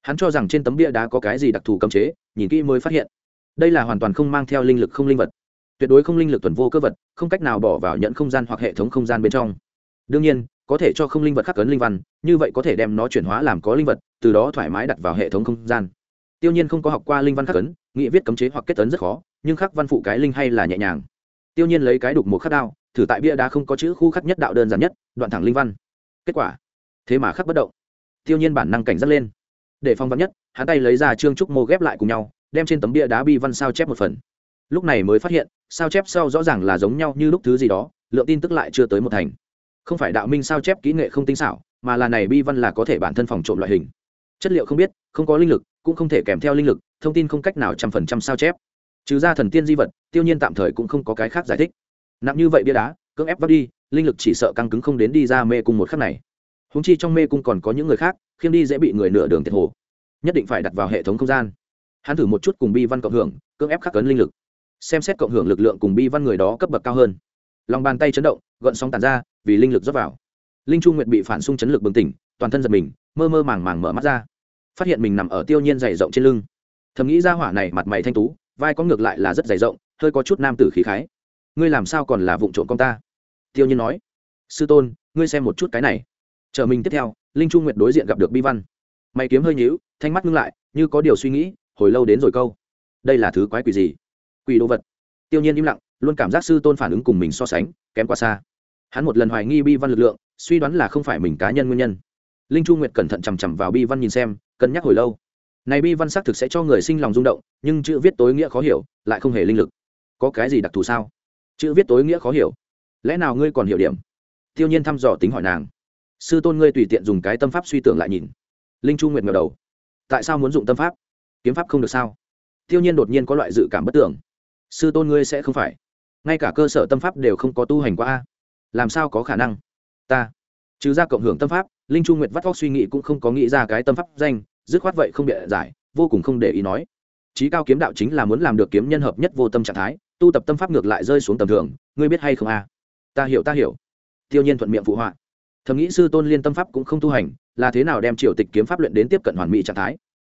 Hắn cho rằng trên tấm bia đá có cái gì đặc thù cấm chế, nhìn kỹ mới phát hiện, đây là hoàn toàn không mang theo linh lực không linh vật tuyệt đối không linh lực tuần vô cơ vật, không cách nào bỏ vào nhận không gian hoặc hệ thống không gian bên trong. Đương nhiên, có thể cho không linh vật khắc cấn linh văn, như vậy có thể đem nó chuyển hóa làm có linh vật, từ đó thoải mái đặt vào hệ thống không gian. Tiêu nhiên không có học qua linh văn khắc cấn nghị viết cấm chế hoặc kết ấn rất khó, nhưng khắc văn phụ cái linh hay là nhẹ nhàng. Tiêu nhiên lấy cái đục một khắc đao, thử tại bia đá không có chữ khu khắc nhất đạo đơn giản nhất, đoạn thẳng linh văn. Kết quả, thế mà khắc bất động. Tiêu nhiên bản năng cảnh giác lên. Để phong văn nhất, hắn tay lấy ra trương trúc mô ghép lại cùng nhau, đem trên tấm bia đá bi văn sao chép một phần lúc này mới phát hiện, sao chép sau rõ ràng là giống nhau như lúc thứ gì đó, lượng tin tức lại chưa tới một thành. Không phải đạo minh sao chép kỹ nghệ không tinh xảo, mà là này bi văn là có thể bản thân phòng trộm loại hình. Chất liệu không biết, không có linh lực, cũng không thể kèm theo linh lực, thông tin không cách nào trăm phần trăm sao chép. Trừ ra thần tiên di vật, tiêu nhiên tạm thời cũng không có cái khác giải thích. Nặng như vậy bia đá, cưỡng ép vắt đi, linh lực chỉ sợ căng cứng không đến đi ra mê cung một khắc này. Húng chi trong mê cung còn có những người khác, khiêm đi dễ bị người nửa đường thiệt hồ. Nhất định phải đặt vào hệ thống không gian. Hắn thử một chút cùng bi văn cộng hưởng, cưỡng ép khắc cấn linh lực xem xét cộng hưởng lực lượng cùng bi văn người đó cấp bậc cao hơn. Lòng bàn tay chấn động gợn sóng tàn ra, vì linh lực rót vào. Linh chu nguyệt bị phản xung chấn lực bừng tỉnh, toàn thân giật mình, mơ mơ màng màng mở mắt ra. Phát hiện mình nằm ở tiêu nhiên dày rộng trên lưng. Thầm nghĩ ra hỏa này mặt mày thanh tú, vai có ngược lại là rất dày rộng, hơi có chút nam tử khí khái. Ngươi làm sao còn là vụ trộm con ta? Tiêu nhiên nói. Sư tôn, ngươi xem một chút cái này. Chờ mình tiếp theo, linh chu nguyệt đối diện gặp được bi văn. Mày kiếm hơi nhíu, thanh mắt ngưng lại, như có điều suy nghĩ, hồi lâu đến rồi câu. Đây là thứ quái quỷ gì? Quỷ đồ vật. Tiêu nhiên im lặng, luôn cảm giác sư tôn phản ứng cùng mình so sánh, kém quá xa. Hắn một lần hoài nghi bi văn lực lượng, suy đoán là không phải mình cá nhân nguyên nhân. Linh chu nguyệt cẩn thận chằm chằm vào bi văn nhìn xem, cân nhắc hồi lâu. Này bi văn xác thực sẽ cho người sinh lòng rung động, nhưng chữ viết tối nghĩa khó hiểu, lại không hề linh lực. Có cái gì đặc thù sao? Chữ viết tối nghĩa khó hiểu. Lẽ nào ngươi còn hiểu điểm? Tiêu nhiên thăm dò tính hỏi nàng. Sư tôn ngươi tùy tiện dùng cái tâm pháp suy tưởng lại nhìn. Linh chu nguyệt ngờ đầu. Tại sao muốn dụng tâm pháp? Kiếm pháp không được sao? Tiêu nhiên đột nhiên có loại dự cảm bất tưởng sư tôn ngươi sẽ không phải. Ngay cả cơ sở tâm pháp đều không có tu hành qua a. Làm sao có khả năng? Ta. Trừ ra cộng hưởng tâm pháp, linh chu nguyệt vắt vóc suy nghĩ cũng không có nghĩ ra cái tâm pháp danh, dứt khoát vậy không bịa giải, vô cùng không để ý nói. Trí cao kiếm đạo chính là muốn làm được kiếm nhân hợp nhất vô tâm trạng thái, tu tập tâm pháp ngược lại rơi xuống tầm thường, ngươi biết hay không a? Ta hiểu ta hiểu. Tiêu nhiên thuận miệng phụ họa. Thầm nghĩ sư tôn liên tâm pháp cũng không tu hành, là thế nào đem triều tịch kiếm pháp luyện đến tiếp cận hoàn mỹ trạng thái?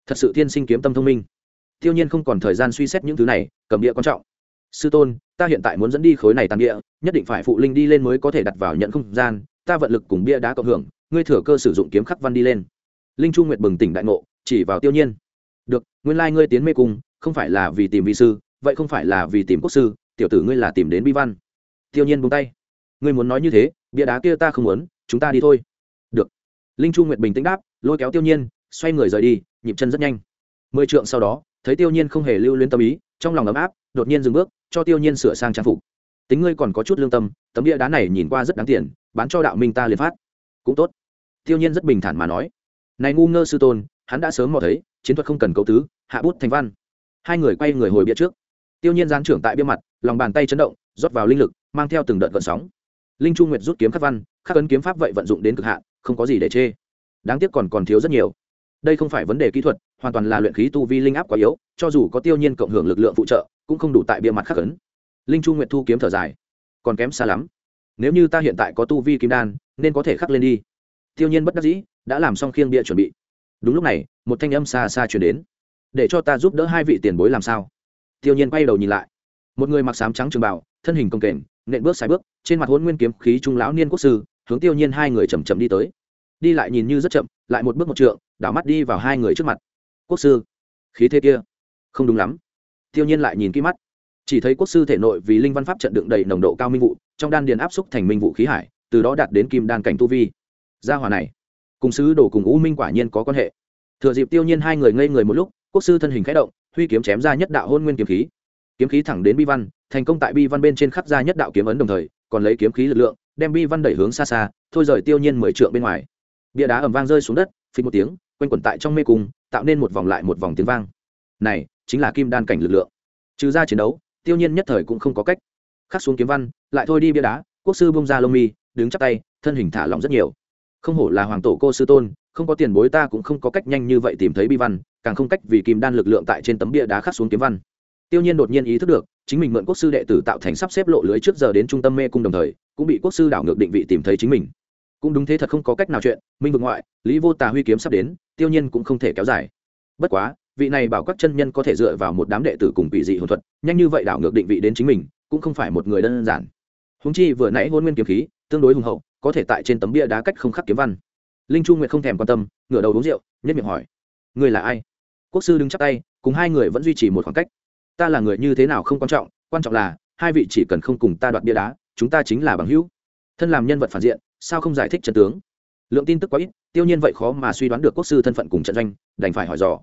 Thật sự thiên sinh kiếm tâm thông minh tiêu nhiên không còn thời gian suy xét những thứ này, cầm địa quan trọng. Sư tôn, ta hiện tại muốn dẫn đi khối này tàn địa nhất định phải phụ linh đi lên mới có thể đặt vào nhận không gian, ta vận lực cùng bia đá cộng hưởng, ngươi thừa cơ sử dụng kiếm khắc văn đi lên. Linh chu nguyệt bừng tỉnh đại ngộ, chỉ vào tiêu nhiên. Được, nguyên lai ngươi tiến mê cung, không phải là vì tìm Vi sư, vậy không phải là vì tìm quốc sư, tiểu tử ngươi là tìm đến bi văn. Tiêu nhiên buông tay. Ngươi muốn nói như thế, bia đá kia ta không muốn, chúng ta đi thôi. Được. Linh chu nguyệt bình tĩnh đáp, lôi kéo tiêu nhiên, xoay người rời đi, nhịp chân rất nhanh. Mười trượng sau đó thấy tiêu nhiên không hề lưu luyến tâm ý, trong lòng ấm áp, đột nhiên dừng bước, cho tiêu nhiên sửa sang trang phục. Tính ngươi còn có chút lương tâm, tấm địa đá này nhìn qua rất đáng tiền, bán cho đạo minh ta liền phát. Cũng tốt. Tiêu nhiên rất bình thản mà nói. Này ngu ngơ sư tôn, hắn đã sớm mò thấy, chiến thuật không cần cấu tứ, hạ bút thành văn. Hai người quay người hồi bia trước. Tiêu nhiên gián trưởng tại bia mặt, lòng bàn tay chấn động, rót vào linh lực, mang theo từng đợt gợn sóng. Linh trung nguyệt rút kiếm khắc văn, khắc ấn kiếm pháp vậy vận dụng đến cực hạn, không có gì để chê. Đáng tiếc còn còn thiếu rất nhiều đây không phải vấn đề kỹ thuật, hoàn toàn là luyện khí tu vi linh áp quá yếu, cho dù có tiêu nhiên cộng hưởng lực lượng phụ trợ, cũng không đủ tại bia mặt khắc ấn. Linh trung nguyệt thu kiếm thở dài. Còn kém xa lắm. Nếu như ta hiện tại có tu vi kim đan, nên có thể khắc lên đi. Tiêu nhiên bất đắc dĩ, đã làm xong khiêng bia chuẩn bị. Đúng lúc này, một thanh âm xa xa chuyển đến. Để cho ta giúp đỡ hai vị tiền bối làm sao? Tiêu nhiên quay đầu nhìn lại. Một người mặc sám trắng trường bảo thân hình công kềnh, nện bước sai bước, trên mặt hôn nguyên kiếm khí trung lão niên quốc sư, hướng tiêu nhiên hai người chầm chậm đi tới. Đi lại nhìn như rất chậm, lại một bước một trượng đảo mắt đi vào hai người trước mặt. Quốc sư, khí thế kia, không đúng lắm. Tiêu nhiên lại nhìn kỹ mắt. Chỉ thấy quốc sư thể nội vì linh văn pháp trận đựng đầy nồng độ cao minh vụ, trong đan điền áp xúc thành minh vụ khí hải, từ đó đạt đến kim đan cảnh tu vi. Gia hòa này, cùng sứ đồ cùng u minh quả nhiên có quan hệ. Thừa dịp tiêu nhiên hai người ngây người một lúc, quốc sư thân hình khẽ động, huy kiếm chém ra nhất đạo hôn nguyên kiếm khí. Kiếm khí thẳng đến bi văn, thành công tại bi văn bên trên khắp ra nhất đạo kiếm ấn đồng thời, còn lấy kiếm khí lực lượng, đem bi văn đẩy hướng xa xa, thôi rời tiêu nhiên mười trượng bên ngoài. Bia đá ầm vang rơi xuống đất phình một tiếng quanh quẩn tại trong mê cung, tạo nên một vòng lại một vòng tiếng vang. Này, chính là kim đan cảnh lực lượng. Trừ ra chiến đấu, tiêu nhiên nhất thời cũng không có cách. Khắc xuống kiếm văn, lại thôi đi bia đá, quốc sư bông ra lông mi, đứng chắp tay, thân hình thả lỏng rất nhiều. Không hổ là hoàng tổ cô sư tôn, không có tiền bối ta cũng không có cách nhanh như vậy tìm thấy bi văn, càng không cách vì kim đan lực lượng tại trên tấm bia đá khắc xuống kiếm văn. Tiêu nhiên đột nhiên ý thức được, chính mình mượn quốc sư đệ tử tạo thành sắp xếp lộ lưới trước giờ đến trung tâm mê cung đồng thời, cũng bị quốc sư đảo ngược định vị tìm thấy chính mình. Cũng đúng thế thật không có cách nào chuyện, minh vực ngoại, lý vô tà huy kiếm sắp đến tiêu nhiên cũng không thể kéo dài. Bất quá, vị này bảo các chân nhân có thể dựa vào một đám đệ tử cùng bị dị hồn thuật, nhanh như vậy đảo ngược định vị đến chính mình, cũng không phải một người đơn giản. Húng chi vừa nãy hôn nguyên kiếm khí, tương đối hùng hậu, có thể tại trên tấm bia đá cách không khắc kiếm văn. Linh trung nguyệt không thèm quan tâm, ngửa đầu uống rượu nhất miệng hỏi người là ai? Quốc sư đứng chắp tay, cùng hai người vẫn duy trì một khoảng cách. Ta là người như thế nào không quan trọng quan trọng là, hai vị chỉ cần không cùng ta đoạt bia đá, chúng ta chính là bằng hữu. Thân làm nhân vật phản diện, sao không giải thích trận tướng? Lượng tin tức quá ít tiêu nhiên vậy khó mà suy đoán được quốc sư thân phận cùng trận doanh, đành phải hỏi dò.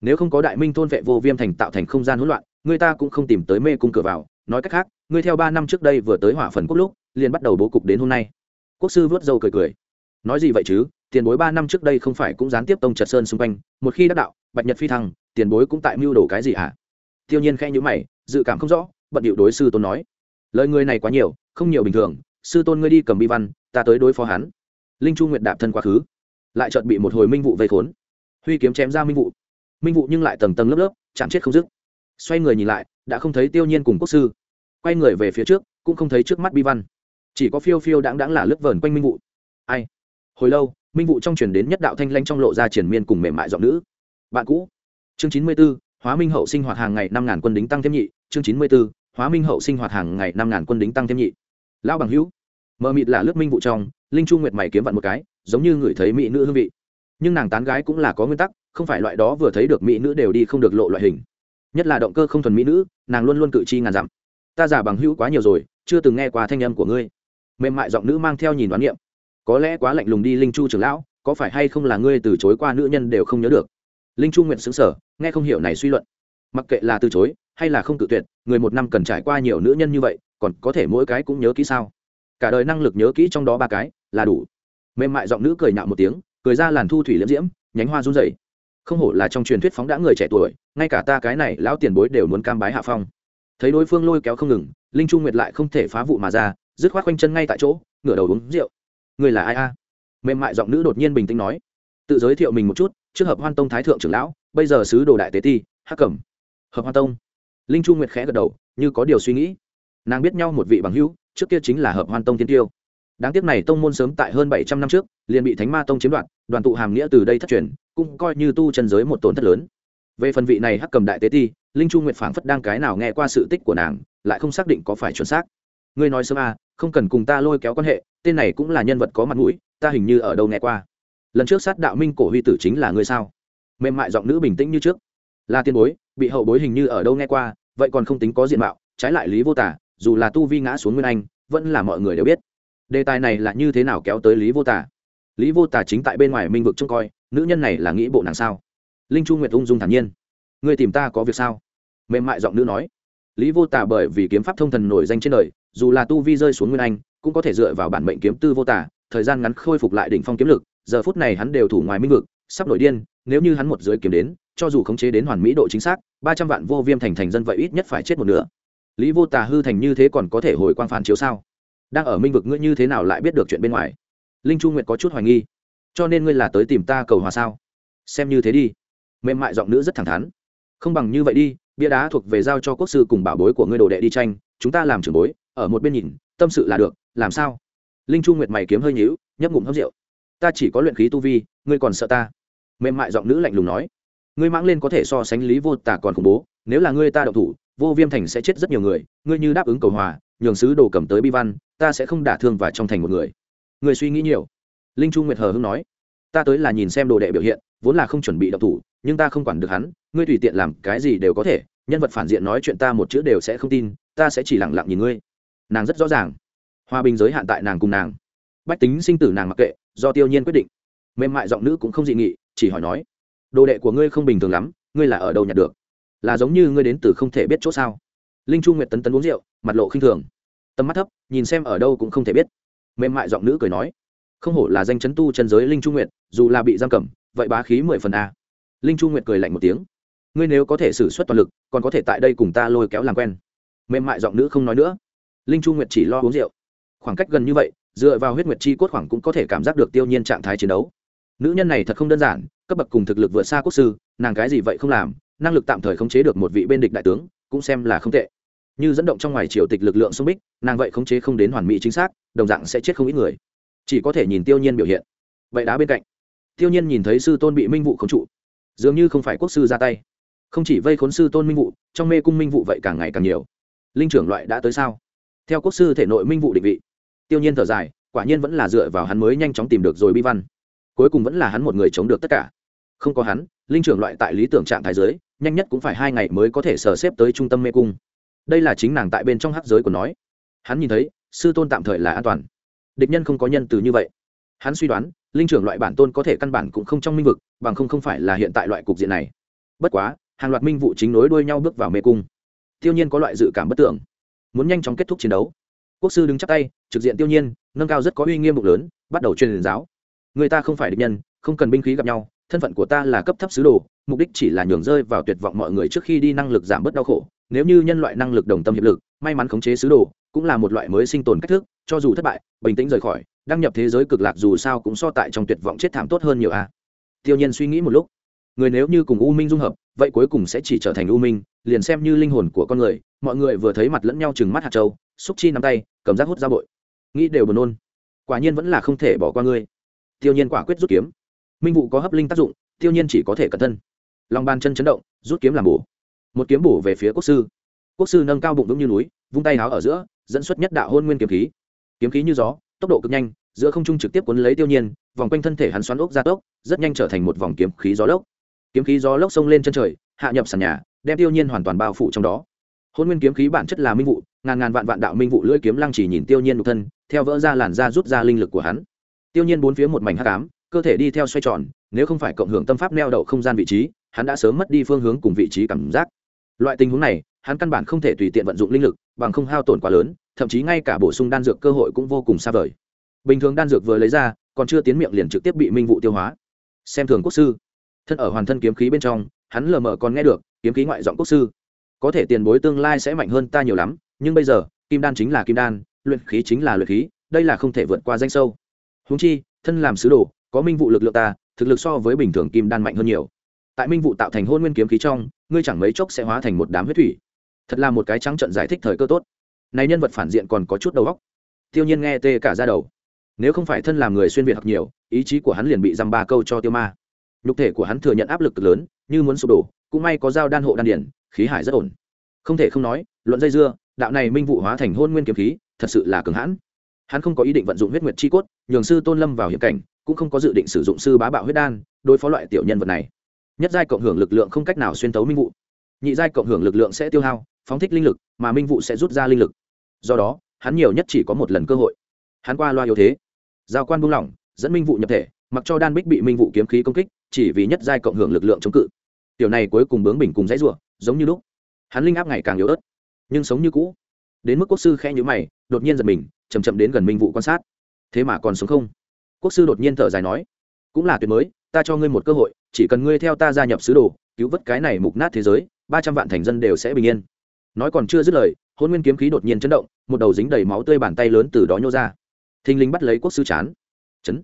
Nếu không có đại minh thôn vệ vô viêm thành tạo thành không gian hỗn loạn, người ta cũng không tìm tới mê cung cửa vào. Nói cách khác ngươi theo ba năm trước đây vừa tới hỏa phần quốc lúc, liền bắt đầu bố cục đến hôm nay. Quốc sư vớt dâu cười cười. Nói gì vậy chứ, tiền bối ba năm trước đây không phải cũng gián tiếp tông trật sơn xung quanh, một khi đắc đạo, bạch nhật phi thăng, tiền bối cũng tại mưu đồ cái gì hả? Tiêu nhiên khẽ nhữ mày, dự cảm không rõ, bận điệu đối sư tôn nói. Lời người này quá nhiều, không nhiều bình thường, sư tôn ngươi đi cầm bi văn, ta tới đối phó hắn. Linh chu nguyệt đạp thân quá khứ lại chợt bị một hồi minh vụ vây khốn. Huy kiếm chém ra minh vụ. Minh vụ nhưng lại tầng tầng lớp lớp chạm chết không dứt. Xoay người nhìn lại đã không thấy tiêu nhiên cùng quốc sư. Quay người về phía trước cũng không thấy trước mắt bi văn. Chỉ có phiêu phiêu đáng đáng là lướt vờn quanh minh vụ. Ai? Hồi lâu minh vụ trong truyền đến nhất đạo thanh lanh trong lộ ra triển miên cùng mềm mại giọng nữ. Bạn cũ. Chương chín mươi 94, hóa minh hậu sinh hoạt hàng ngày năm ngàn quân đính tăng thêm nhị. Chương chín mươi 94, hóa minh hậu sinh hoạt hàng ngày năm ngàn quân đính tăng thêm nhị. Lão bằng hữu. Mờ mịt là lướt minh vụ trong linh chu nguyệt mày kiếm vặn một cái giống như người thấy mỹ nữ hương vị. Nhưng nàng tán gái cũng là có nguyên tắc, không phải loại đó vừa thấy được mỹ nữ đều đi không được lộ loại hình. Nhất là động cơ không thuần mỹ nữ, nàng luôn luôn cự chi ngàn dặm. Ta giả bằng hữu quá nhiều rồi, chưa từng nghe qua thanh âm của ngươi. Mềm mại giọng nữ mang theo nhìn đoán niệm. Có lẽ quá lạnh lùng đi linh chu trưởng lão, có phải hay không là ngươi từ chối qua nữ nhân đều không nhớ được? Linh chu nguyện xứng sở nghe không hiểu này suy luận. Mặc kệ là từ chối, hay là không tự tuyệt, người một năm cần trải qua nhiều nữ nhân như vậy, còn có thể mỗi cái cũng nhớ kỹ sao? Cả đời năng lực nhớ kỹ trong đó ba cái, là đủ mềm mại giọng nữ cười nhạo một tiếng, cười ra làn thu thủy liễm diễm, nhánh hoa run rẩy. Không hổ là trong truyền thuyết phóng đã người trẻ tuổi, ngay cả ta cái này lão tiền bối đều muốn cam bái hạ phong. Thấy đối phương lôi kéo không ngừng, linh trung nguyệt lại không thể phá vụ mà ra, dứt khoát quanh chân ngay tại chỗ, ngửa đầu uống rượu. Người là ai a? Mềm mại giọng nữ đột nhiên bình tĩnh nói. Tự giới thiệu mình một chút, trước hợp hoan tông thái thượng trưởng lão, bây giờ sứ đồ đại tế ti, hắc cẩm. Hợp hoan tông. Linh trung nguyệt khẽ gật đầu, như có điều suy nghĩ. Nàng biết nhau một vị bằng hữu, trước kia chính là hợp hoan tông tiên tiêu đáng tiếc này tông môn sớm tại hơn bảy trăm năm trước, liền bị thánh ma tông chiếm đoạt, đoàn tụ hàm nghĩa từ đây thất truyền, cũng coi như tu chân giới một tổn thất lớn. Về phần vị này hắc cầm đại tế ti, linh chu nguyệt phảng phất đang cái nào nghe qua sự tích của nàng, lại không xác định có phải chuẩn xác. Ngươi nói sớm à không cần cùng ta lôi kéo quan hệ, tên này cũng là nhân vật có mặt mũi, ta hình như ở đâu nghe qua. Lần trước sát đạo minh cổ huy tử chính là ngươi sao? Mềm mại giọng nữ bình tĩnh như trước. Là tiên bối, bị hậu bối hình như ở đâu nghe qua, vậy còn không tính có diện mạo, trái lại lý vô tả dù là tu vi ngã xuống nguyên anh, vẫn là mọi người đều biết đề tài này là như thế nào kéo tới lý vô tả lý vô tả chính tại bên ngoài minh vực trông coi, nữ nhân này là nghĩ bộ nàng sao? Linh chu nguyệt ung dung thản nhiên. Người tìm ta có việc sao? Mềm mại giọng nữ nói. Lý vô tả bởi vì kiếm pháp thông thần nổi danh trên đời, dù là tu vi rơi xuống nguyên anh, cũng có thể dựa vào bản mệnh kiếm tư vô tả thời gian ngắn khôi phục lại đỉnh phong kiếm lực, giờ phút này hắn đều thủ ngoài minh vực, sắp nổi điên, nếu như hắn một dưới kiếm đến, cho dù khống chế đến hoàn mỹ độ chính xác, ba trăm vạn vô viêm thành thành dân vậy ít nhất phải chết một nửa. Lý vô tà hư thành như thế còn có thể hồi quang phản chiếu sao? Đang ở minh vực ngươi như thế nào lại biết được chuyện bên ngoài? Linh chu nguyệt có chút hoài nghi. Cho nên ngươi là tới tìm ta cầu hòa sao? Xem như thế đi. Mềm mại giọng nữ rất thẳng thắn. Không bằng như vậy đi, bia đá thuộc về giao cho quốc sư cùng bảo bối của ngươi đồ đệ đi tranh, chúng ta làm trưởng bối, ở một bên nhìn, tâm sự là được, làm sao? Linh chu nguyệt mày kiếm hơi nhíu, nhấp ngụm hấp rượu. Ta chỉ có luyện khí tu vi, ngươi còn sợ ta? Mềm mại giọng nữ lạnh lùng nói. Ngươi mãng lên có thể so sánh lý vô tả còn khủng bố, nếu là ngươi ta đậu thủ, vô viêm thành sẽ chết rất nhiều người, ngươi như đáp ứng cầu hòa, nhường sứ đồ cầm tới bi văn ta sẽ không đả thương và trong thành một người. Người suy nghĩ nhiều. Linh chu nguyệt hờ hưng nói, ta tới là nhìn xem đồ đệ biểu hiện, vốn là không chuẩn bị đậu thủ, nhưng ta không quản được hắn, ngươi tùy tiện làm cái gì đều có thể, nhân vật phản diện nói chuyện ta một chữ đều sẽ không tin, ta sẽ chỉ lẳng lặng nhìn ngươi. Nàng rất rõ ràng. Hòa bình giới hạn tại nàng cùng nàng. Bách tính sinh tử nàng mặc kệ, do tiêu nhiên quyết định. Mềm mại giọng nữ cũng không dị nghị, chỉ hỏi nói, đồ đệ của ngươi không bình thường lắm, ngươi là ở đâu nhặt được? Là giống như ngươi đến từ không thể biết chỗ sao? Linh chu nguyệt tấn tấn uống rượu, mặt lộ khinh thường tầm mắt thấp, nhìn xem ở đâu cũng không thể biết. Mềm mại giọng nữ cười nói, không hổ là danh chấn tu chân giới linh chu nguyệt, dù là bị giam cầm, vậy bá khí mười phần a. Linh chu nguyệt cười lạnh một tiếng, ngươi nếu có thể xử suất toàn lực, còn có thể tại đây cùng ta lôi kéo làm quen. Mềm mại giọng nữ không nói nữa. Linh chu nguyệt chỉ lo uống rượu. Khoảng cách gần như vậy, dựa vào huyết nguyệt chi cốt khoảng cũng có thể cảm giác được tiêu nhiên trạng thái chiến đấu. Nữ nhân này thật không đơn giản, cấp bậc cùng thực lực vượt xa quốc sư, nàng cái gì vậy không làm, năng lực tạm thời khống chế được một vị bên địch đại tướng, cũng xem là không tệ như dẫn động trong ngoài triều tịch lực lượng xung bích nàng vậy khống chế không đến hoàn mỹ chính xác, đồng dạng sẽ chết không ít người. Chỉ có thể nhìn tiêu nhiên biểu hiện. Vậy đá bên cạnh, tiêu nhiên nhìn thấy sư tôn bị minh vụ khống trụ. Dường như không phải quốc sư ra tay. Không chỉ vây khốn sư tôn minh vụ trong mê cung minh vụ vậy càng ngày càng nhiều. Linh trưởng loại đã tới sao? Theo quốc sư thể nội minh vụ định vị, tiêu nhiên thở dài, quả nhiên vẫn là dựa vào hắn mới nhanh chóng tìm được rồi bi văn. Cuối cùng vẫn là hắn một người chống được tất cả. Không có hắn, linh trưởng loại tại lý tưởng trạng thái giới nhanh nhất cũng phải hai ngày mới có thể sở xếp tới trung tâm mê cung đây là chính nàng tại bên trong hắc giới của nói. Hắn nhìn thấy, sư tôn tạm thời là an toàn. Địch nhân không có nhân từ như vậy. Hắn suy đoán, linh trưởng loại bản tôn có thể căn bản cũng không trong minh vực, bằng không không phải là hiện tại loại cục diện này. Bất quá, hàng loạt minh vụ chính nối đuôi nhau bước vào mê cung. Tiêu nhiên có loại dự cảm bất tưởng. Muốn nhanh chóng kết thúc chiến đấu. Quốc sư đứng chắp tay, trực diện tiêu nhiên, nâng cao rất có uy nghiêm bụng lớn, bắt đầu truyền giáo. Người ta không phải địch nhân, không cần binh khí gặp nhau thân phận của ta là cấp thấp sứ đồ, mục đích chỉ là nhường rơi vào tuyệt vọng mọi người trước khi đi năng lực giảm bớt đau khổ. Nếu như nhân loại năng lực đồng tâm hiệp lực, may mắn khống chế sứ đồ, cũng là một loại mới sinh tồn cách thức, cho dù thất bại, bình tĩnh rời khỏi, đăng nhập thế giới cực lạc dù sao cũng so tại trong tuyệt vọng chết thảm tốt hơn nhiều a. À. tiêu nhiên suy nghĩ một lúc. Người nếu như cùng u minh dung hợp, vậy cuối cùng sẽ chỉ trở thành u minh, liền xem như linh hồn của con người, mọi người vừa thấy mặt lẫn nhau chừng mắt hạt châu, xúc chi nắm tay, cầm rác hút ra bội. Nghĩ đều buồn nôn. Quả nhiên vẫn là không thể bỏ qua ngươi. Tiêu nhiên quả quyết rút kiếm minh vụ có hấp linh tác dụng, tiêu nhiên chỉ có thể cẩn thân. Lòng bàn chân chấn động, rút kiếm làm bổ. Một kiếm bổ về phía quốc sư. Quốc sư nâng cao bụng vững như núi, vung tay háo ở giữa, dẫn xuất nhất đạo hôn nguyên kiếm khí. Kiếm khí như gió, tốc độ cực nhanh, giữa không trung trực tiếp cuốn lấy tiêu nhiên, vòng quanh thân thể hắn xoắn ốc ra tốc, rất nhanh trở thành một vòng kiếm khí gió lốc. Kiếm khí gió lốc xông lên chân trời, hạ nhập sàn nhà, đem tiêu nhiên hoàn toàn bao phủ trong đó. Hôn nguyên kiếm khí bản chất là minh vụ, ngàn ngàn vạn vạn đạo minh vụ lưỡi kiếm lăng chỉ nhìn tiêu nhiên nhục thân, theo vỡ ra làn da rút ra linh lực của hắn. Tiêu nhiên bốn phía một mảnh hắc ám cơ thể đi theo xoay tròn, nếu không phải cộng hưởng tâm pháp neo đậu không gian vị trí, hắn đã sớm mất đi phương hướng cùng vị trí cảm giác. Loại tình huống này, hắn căn bản không thể tùy tiện vận dụng linh lực, bằng không hao tổn quá lớn, thậm chí ngay cả bổ sung đan dược cơ hội cũng vô cùng xa vời. Bình thường đan dược vừa lấy ra, còn chưa tiến miệng liền trực tiếp bị minh vụ tiêu hóa. Xem thường quốc sư. Thân ở hoàn thân kiếm khí bên trong, hắn lờ mờ còn nghe được, kiếm khí ngoại giọng quốc sư. Có thể tiền bối tương lai sẽ mạnh hơn ta nhiều lắm, nhưng bây giờ, kim đan chính là kim đan, luyện khí chính là luyện khí, đây là không thể vượt qua danh sâu. Húng chi, thân làm sứ đồ có minh vụ lực lượng ta, thực lực so với bình thường kim đan mạnh hơn nhiều. Tại minh vụ tạo thành hôn nguyên kiếm khí trong, ngươi chẳng mấy chốc sẽ hóa thành một đám huyết thủy. Thật là một cái trắng trận giải thích thời cơ tốt. Này nhân vật phản diện còn có chút đầu óc. Tiêu nhiên nghe tê cả ra đầu. Nếu không phải thân làm người xuyên việt học nhiều, ý chí của hắn liền bị dăm ba câu cho tiêu ma. Nhục thể của hắn thừa nhận áp lực lớn, như muốn sụp đổ, cũng may có dao đan hộ đan điển, khí hải rất ổn. Không thể không nói, luận dây dưa, đạo này minh vụ hóa thành hôn nguyên kiếm khí, thật sự là cường hãn. Hắn không có ý định vận dụng huyết nguyệt chi cốt, nhường sư tôn lâm vào hiểm cảnh cũng không có dự định sử dụng sư bá bạo huyết đan, đối phó loại tiểu nhân vật này. Nhất giai cộng hưởng lực lượng không cách nào xuyên tấu minh vụ. Nhị giai cộng hưởng lực lượng sẽ tiêu hao, phóng thích linh lực, mà minh vụ sẽ rút ra linh lực. Do đó, hắn nhiều nhất chỉ có một lần cơ hội. Hắn qua loa yếu thế. Giao quan buông lỏng, dẫn minh vụ nhập thể, mặc cho đan bích bị minh vụ kiếm khí công kích, chỉ vì nhất giai cộng hưởng lực lượng chống cự. Tiểu này cuối cùng bướng bình cùng dãy ruộng giống như lúc. Hắn linh áp ngày càng yếu ớt, nhưng sống như cũ. Đến mức quốc sư khẽ nhữ mày, đột nhiên giật mình chầm chậm đến gần minh vụ quan sát. Thế mà còn sống không? Quốc sư đột nhiên thở dài nói, cũng là tuyệt mới, ta cho ngươi một cơ hội, chỉ cần ngươi theo ta gia nhập sứ đồ, cứu vớt cái này mục nát thế giới, ba trăm vạn thành dân đều sẽ bình yên. Nói còn chưa dứt lời hôn nguyên kiếm khí đột nhiên chấn động, một đầu dính đầy máu tươi bàn tay lớn từ đó nhô ra. Thình linh bắt lấy quốc sư chán. Chấn.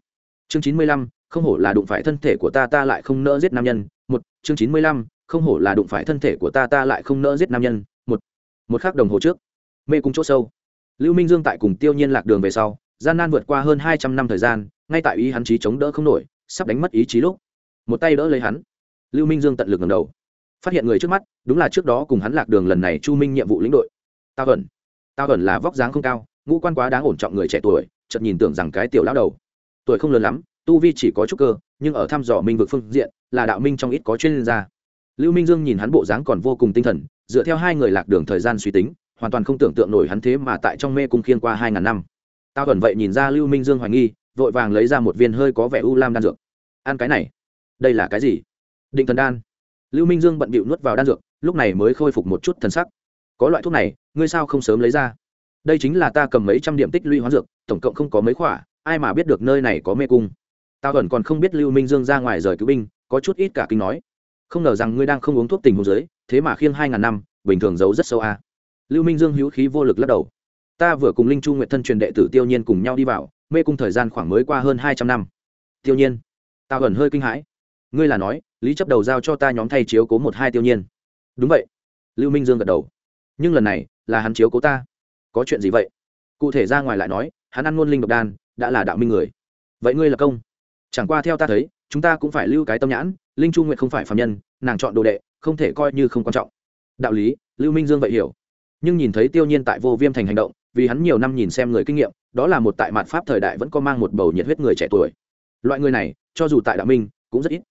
Chương chín mươi lăm, không hổ là đụng phải thân thể của ta ta lại không nỡ giết nam nhân. Một, chương chín mươi lăm, không hổ là đụng phải thân thể của ta ta lại không nỡ giết nam nhân. Một một khắc đồng hồ trước, mê cung chỗ sâu. Lưu minh dương tại cùng tiêu nhiên lạc đường về sau, gian nan vượt qua hơn hai trăm năm thời gian ngay tại ý hắn trí chống đỡ không nổi, sắp đánh mất ý chí lúc, một tay đỡ lấy hắn. Lưu minh dương tận lực ngầm đầu, phát hiện người trước mắt, đúng là trước đó cùng hắn lạc đường lần này chu minh nhiệm vụ lĩnh đội. Tao ẩn tao ẩn là vóc dáng không cao, ngũ quan quá đáng ổn trọng người trẻ tuổi, chợt nhìn tưởng rằng cái tiểu lão đầu. Tuổi không lớn lắm, tu vi chỉ có chút cơ, nhưng ở thăm dò minh vực phương diện, là đạo minh trong ít có chuyên gia. Lưu minh dương nhìn hắn bộ dáng còn vô cùng tinh thần, dựa theo hai người lạc đường thời gian suy tính, hoàn toàn không tưởng tượng nổi hắn thế mà tại trong mê cung khiên qua hai ngàn năm. Tao ẩn vậy nhìn ra lưu minh dương hoài nghi vội vàng lấy ra một viên hơi có vẻ u lam đan dược. Ăn cái này. Đây là cái gì? Định thần đan. Lưu minh dương bận bịu nuốt vào đan dược, lúc này mới khôi phục một chút thần sắc. Có loại thuốc này, ngươi sao không sớm lấy ra? Đây chính là ta cầm mấy trăm điểm tích lũy hóa dược, tổng cộng không có mấy khỏa, ai mà biết được nơi này có mê cung. Tao ẩn còn không biết lưu minh dương ra ngoài rời cứu binh, có chút ít cả kinh nói. Không ngờ rằng ngươi đang không uống thuốc tình hồ dưới, thế mà khiêng hai ngàn năm, bình thường giấu rất sâu a. À. lưu minh dương hữu khí vô lực lắc đầu. Ta vừa cùng linh chu nguyện thân truyền đệ tử tiêu nhiên cùng nhau đi vào mê cung thời gian khoảng mới qua hơn hai trăm năm. Tiêu nhiên. Tao ẩn hơi kinh hãi. Ngươi là nói, lý chấp đầu giao cho ta nhóm thay chiếu cố một hai tiêu nhiên. Đúng vậy. Lưu minh dương gật đầu. Nhưng lần này, là hắn chiếu cố ta. Có chuyện gì vậy? Cụ thể ra ngoài lại nói, hắn ăn ngôn linh độc đan, đã là đạo minh người. Vậy ngươi là công. Chẳng qua theo ta thấy, chúng ta cũng phải lưu cái tâm nhãn, linh chu nguyện không phải phạm nhân, nàng chọn đồ đệ, không thể coi như không quan trọng. Đạo lý, lưu minh dương vậy hiểu. Nhưng nhìn thấy tiêu nhiên tại vô viêm thành hành động vì hắn nhiều năm nhìn xem người kinh nghiệm, đó là một tại mặt pháp thời đại vẫn có mang một bầu nhiệt huyết người trẻ tuổi. Loại người này, cho dù tại đạo minh, cũng rất ít.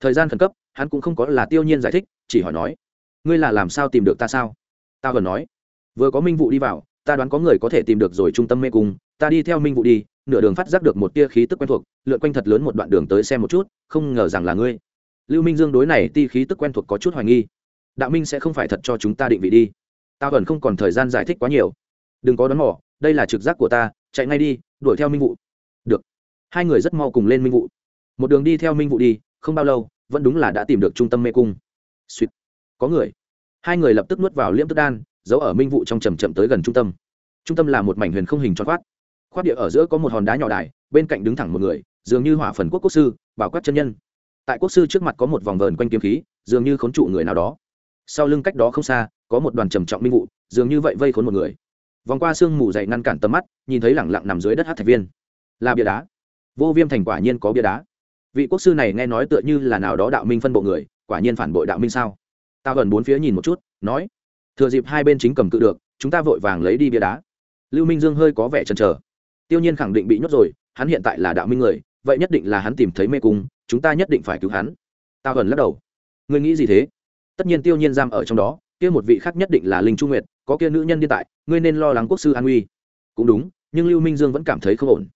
Thời gian khẩn cấp, hắn cũng không có là tiêu nhiên giải thích, chỉ hỏi nói, ngươi là làm sao tìm được ta sao? Ta vừa nói, vừa có minh vụ đi vào, ta đoán có người có thể tìm được rồi trung tâm mê cung, ta đi theo minh vụ đi, nửa đường phát giác được một tia khí tức quen thuộc, lượn quanh thật lớn một đoạn đường tới xem một chút, không ngờ rằng là ngươi. Lưu minh dương đối này ti khí tức quen thuộc có chút hoài nghi. Đạo minh sẽ không phải thật cho chúng ta định vị đi. Tao gần không còn thời gian giải thích quá nhiều đừng có đón mỏ đây là trực giác của ta, chạy ngay đi, đuổi theo minh vụ được. Hai người rất mau cùng lên minh vụ một đường đi theo minh vụ đi, không bao lâu, vẫn đúng là đã tìm được trung tâm mê cung. Suýt. Có người. Hai người lập tức nuốt vào liễm tức đan, giấu ở minh vụ trong chầm chậm tới gần trung tâm. Trung tâm là một mảnh huyền không hình cho khoát. Khoát địa ở giữa có một hòn đá nhỏ đài, bên cạnh đứng thẳng một người, dường như hỏa phần quốc quốc sư, bảo quát chân nhân. Tại quốc sư trước mặt có một vòng vờn quanh kiếm khí, dường như khốn trụ người nào đó. Sau lưng cách đó không xa, có một đoàn trầm trọng minh vụ dường như vậy vây khốn một người vòng qua sương mù dày ngăn cản tầm mắt, nhìn thấy lẳng lặng nằm dưới đất hát thạch viên. Là bia đá. Vô viêm thành quả nhiên có bia đá. Vị quốc sư này nghe nói tựa như là nào đó đạo minh phân bộ người, quả nhiên phản bội đạo minh sao? Tao gần bốn phía nhìn một chút, nói, thừa dịp hai bên chính cầm cự được, chúng ta vội vàng lấy đi bia đá. Lưu minh dương hơi có vẻ chần chờ. Tiêu nhiên khẳng định bị nhốt rồi, hắn hiện tại là đạo minh người, vậy nhất định là hắn tìm thấy mê cung, chúng ta nhất định phải cứu hắn. Tao gần lắc đầu. Ngươi nghĩ gì thế? Tất nhiên tiêu nhiên giam ở trong đó kia một vị khác nhất định là linh trung nguyệt, có kia nữ nhân điên tại, ngươi nên lo lắng quốc sư an uy. Cũng đúng, nhưng lưu minh dương vẫn cảm thấy không ổn.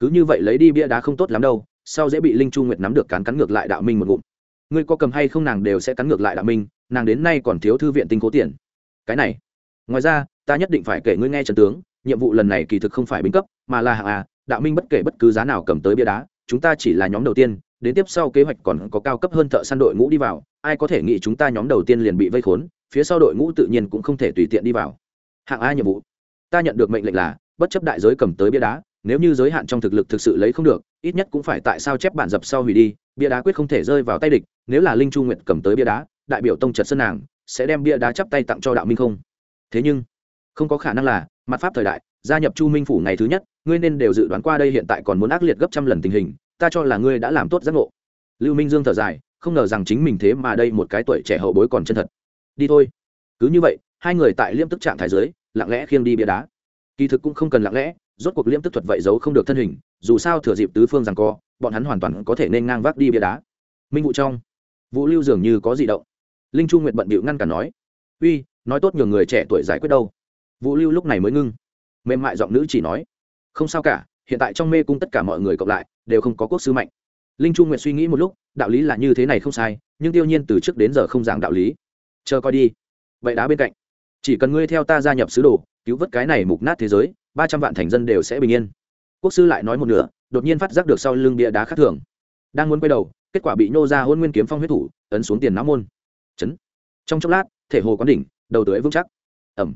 Cứ như vậy lấy đi bia đá không tốt lắm đâu, sau dễ bị linh chu nguyệt nắm được cắn cắn ngược lại đạo minh một ngụm. Ngươi có cầm hay không nàng đều sẽ cắn ngược lại đạo minh, nàng đến nay còn thiếu thư viện tinh cố tiền. Cái này, ngoài ra, ta nhất định phải kể ngươi nghe trần tướng, nhiệm vụ lần này kỳ thực không phải binh cấp, mà là hạng a đạo minh bất kể bất cứ giá nào cầm tới bia đá, chúng ta chỉ là nhóm đầu tiên, đến tiếp sau kế hoạch còn có cao cấp hơn thợ săn đội ngũ đi vào, ai có thể nghĩ chúng ta nhóm đầu tiên liền bị vây khốn phía sau đội ngũ tự nhiên cũng không thể tùy tiện đi vào. Hạng a nhiệm vụ. Ta nhận được mệnh lệnh là, bất chấp đại giới cầm tới bia đá, nếu như giới hạn trong thực lực thực sự lấy không được, ít nhất cũng phải tại sao chép bản dập sau hủy đi, bia đá quyết không thể rơi vào tay địch, nếu là linh chu nguyện cầm tới bia đá, đại biểu tông trật sơn nàng, sẽ đem bia đá chắp tay tặng cho đạo minh không? Thế nhưng, không có khả năng là, mặt pháp thời đại, gia nhập chu minh phủ ngày thứ nhất, ngươi nên đều dự đoán qua đây hiện tại còn muốn ác liệt gấp trăm lần tình hình, ta cho là ngươi đã làm tốt giác ngộ. Lưu minh dương thở dài, không ngờ rằng chính mình thế mà đây một cái tuổi trẻ hậu bối còn chân thật đi thôi. Cứ như vậy, hai người tại liêm tức trạng thái giới lặng lẽ khiêng đi bia đá. Kỳ thực cũng không cần lặng lẽ, rốt cuộc liêm tức thuật vậy giấu không được thân hình, dù sao thừa dịp tứ phương rằng co, bọn hắn hoàn toàn có thể nên ngang vác đi bia đá. Minh vụ trong, vũ lưu dường như có gì động. Linh chu nguyệt bận bịu ngăn cả nói, uy, nói tốt nhiều người trẻ tuổi giải quyết đâu. Vũ lưu lúc này mới ngưng, mềm mại giọng nữ chỉ nói, không sao cả, hiện tại trong mê cung tất cả mọi người cộng lại, đều không có quốc sư mạnh. Linh chu nguyệt suy nghĩ một lúc, đạo lý là như thế này không sai, nhưng tiêu nhiên từ trước đến giờ không giảng đạo lý chờ coi đi. Vậy đá bên cạnh, chỉ cần ngươi theo ta gia nhập sứ đồ, cứu vớt cái này mục nát thế giới, ba trăm vạn thành dân đều sẽ bình yên. Quốc sư lại nói một nửa, đột nhiên phát giác được sau lưng bia đá khác thường. Đang muốn quay đầu, kết quả bị nhô ra hôn nguyên kiếm phong huyết thủ, ấn xuống tiền não môn. Chấn. Trong chốc lát, thể hồ quán đỉnh, đầu tưới vững chắc. Ẩm.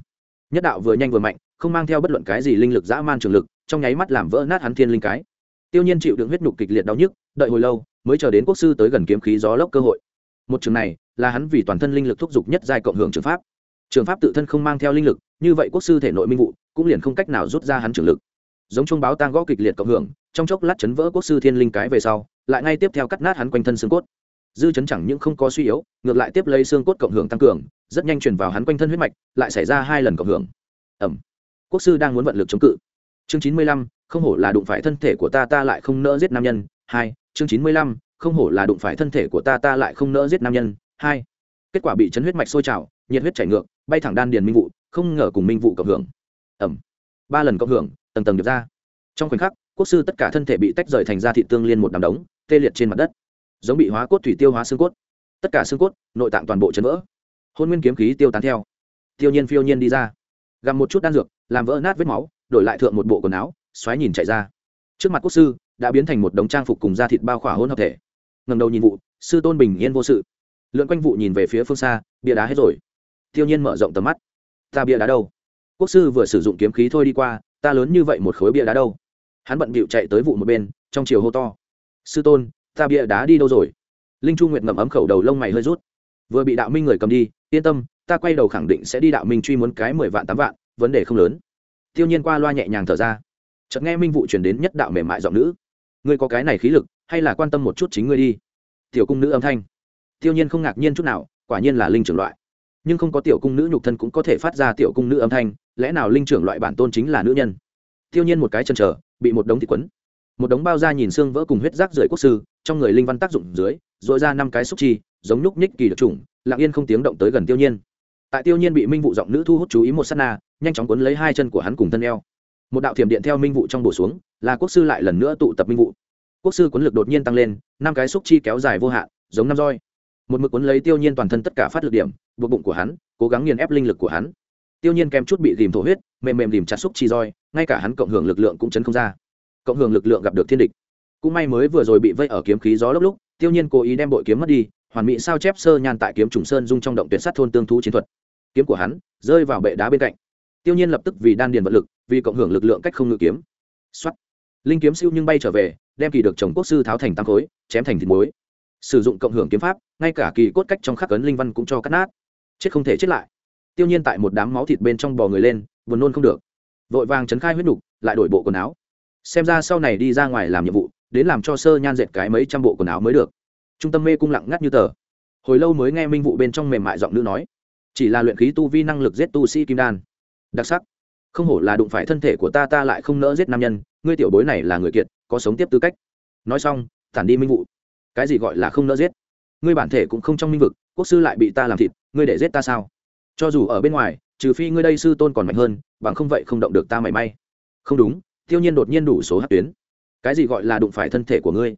Nhất đạo vừa nhanh vừa mạnh, không mang theo bất luận cái gì linh lực dã man trường lực, trong nháy mắt làm vỡ nát hắn thiên linh cái. Tiêu nhiên chịu đựng huyết nhục kịch liệt đau nhức, đợi hồi lâu, mới chờ đến quốc sư tới gần kiếm khí gió lốc cơ hội. Một trường này là hắn vì toàn thân linh lực thúc giục nhất giai cộng hưởng trường pháp. Trường pháp tự thân không mang theo linh lực, như vậy quốc sư thể nội minh vụ, cũng liền không cách nào rút ra hắn trường lực. Giống trung báo tang gõ kịch liệt cộng hưởng, trong chốc lát chấn vỡ quốc sư thiên linh cái về sau, lại ngay tiếp theo cắt nát hắn quanh thân xương cốt. Dư chấn chẳng những không có suy yếu, ngược lại tiếp lấy xương cốt cộng hưởng tăng cường, rất nhanh truyền vào hắn quanh thân huyết mạch, lại xảy ra hai lần cộng hưởng. Ẩm. Quốc sư đang muốn vận lực chống cự. Chương chín mươi lăm, không hổ là đụng phải thân thể của ta ta lại không nỡ giết nam nhân. Hai, chương chín mươi lăm, không hổ là đụng phải thân thể của ta ta lại không nỡ giết nam nhân hai. Kết quả bị chấn huyết mạch sôi trào, nhiệt huyết chảy ngược, bay thẳng đan điền minh vụ, không ngờ cùng minh vụ cộng hưởng. Ẩm. Ba lần cộng hưởng, tầng tầng được ra. Trong khoảnh khắc, quốc sư tất cả thân thể bị tách rời thành ra thị tương liên một đám đống, tê liệt trên mặt đất. Giống bị hóa cốt thủy tiêu hóa xương cốt. Tất cả xương cốt, nội tạng toàn bộ chấn vỡ. Hôn nguyên kiếm khí tiêu tán theo. Tiêu nhiên phiêu nhiên đi ra. Gặm một chút đan dược, làm vỡ nát vết máu, đổi lại thượng một bộ quần áo, xoáy nhìn chạy ra. Trước mặt quốc sư, đã biến thành một đống trang phục cùng da thịt bao khỏa hôn hợp thể. Ngầm đầu nhìn vụ, sư tôn bình yên vô sự lượn quanh vụ nhìn về phía phương xa, bia đá hết rồi. Tiêu nhiên mở rộng tầm mắt. Ta bia đá đâu? Quốc sư vừa sử dụng kiếm khí thôi đi qua, ta lớn như vậy một khối bia đá đâu? Hắn bận bịu chạy tới vụ một bên, trong chiều hô to. Sư tôn, ta bia đá đi đâu rồi? Linh chu nguyệt ngậm ấm khẩu đầu lông mày hơi rút. Vừa bị đạo minh người cầm đi, yên tâm, ta quay đầu khẳng định sẽ đi đạo minh truy muốn cái mười vạn tám vạn, vấn đề không lớn. Tiêu nhiên qua loa nhẹ nhàng thở ra. Chợt nghe minh vụ truyền đến nhất đạo mềm mại giọng nữ. Ngươi có cái này khí lực, hay là quan tâm một chút chính ngươi đi. Tiểu cung nữ âm thanh tiêu nhiên không ngạc nhiên chút nào, quả nhiên là linh trưởng loại. Nhưng không có tiểu cung nữ nhục thân cũng có thể phát ra tiểu cung nữ âm thanh, lẽ nào linh trưởng loại bản tôn chính là nữ nhân? Tiêu nhiên một cái chân trở bị một đống thịt quấn. Một đống bao da nhìn xương vỡ cùng huyết rác rưởi quốc sư, trong người linh văn tác dụng dưới dội ra năm cái xúc chi, giống nhúc nhích kỳ được chủng, lặng yên không tiếng động tới gần tiêu nhiên. Tại tiêu nhiên bị minh vụ giọng nữ thu hút chú ý một sát na, nhanh chóng cuốn lấy hai chân của hắn cùng thân eo. Một đạo thiểm điện theo minh vụ trong bổ xuống, là quốc sư lại lần nữa tụ tập minh vụ. Quốc sư cuốn lực đột nhiên tăng lên, năm cái xúc chi kéo dài vô hạn, giống năm roi một mực cuốn lấy tiêu nhiên toàn thân tất cả phát lực điểm, buộc bụng của hắn, cố gắng nghiền ép linh lực của hắn. Tiêu nhiên kèm chút bị dìm thổ huyết, mềm mềm dìm chặt xúc chi roi, ngay cả hắn cộng hưởng lực lượng cũng chấn không ra. Cộng hưởng lực lượng gặp được thiên địch. Cũng may mới vừa rồi bị vây ở kiếm khí gió lúc lúc, tiêu nhiên cố ý đem bội kiếm mất đi, hoàn mỹ sao chép sơ nhan tại kiếm trùng sơn dung trong động tuyển sát thôn tương thú chiến thuật. Kiếm của hắn rơi vào bệ đá bên cạnh. Tiêu nhiên lập tức vì đan điền vật lực, vì cộng hưởng lực lượng cách không ngự kiếm. Xuất linh kiếm siêu nhưng bay trở về, đem kỳ được chồng quốc sư tháo thành tam khối, chém thành thịt muối sử dụng cộng hưởng kiếm pháp, ngay cả kỳ cốt cách trong khắc cấn linh văn cũng cho cắt nát. Chết không thể chết lại. Tiêu nhiên tại một đám máu thịt bên trong bò người lên, buồn nôn không được. Vội vàng chấn khai huyết nục, lại đổi bộ quần áo. Xem ra sau này đi ra ngoài làm nhiệm vụ, đến làm cho sơ nhan dệt cái mấy trăm bộ quần áo mới được. Trung tâm mê cung lặng ngắt như tờ. Hồi lâu mới nghe minh vụ bên trong mềm mại giọng nữ nói, chỉ là luyện khí tu vi năng lực giết tu sĩ kim đan. Đặc sắc. Không hổ là đụng phải thân thể của ta ta lại không nỡ giết nam nhân, ngươi tiểu bối này là người kiệt, có sống tiếp tư cách. Nói xong, tản đi minh vụ cái gì gọi là không nỡ giết? Ngươi bản thể cũng không trong minh vực, quốc sư lại bị ta làm thịt, ngươi để giết ta sao? Cho dù ở bên ngoài, trừ phi ngươi đây sư tôn còn mạnh hơn, bằng không vậy không động được ta mảy may. Không đúng, tiêu nhiên đột nhiên đủ số hát tuyến. Cái gì gọi là đụng phải thân thể của ngươi?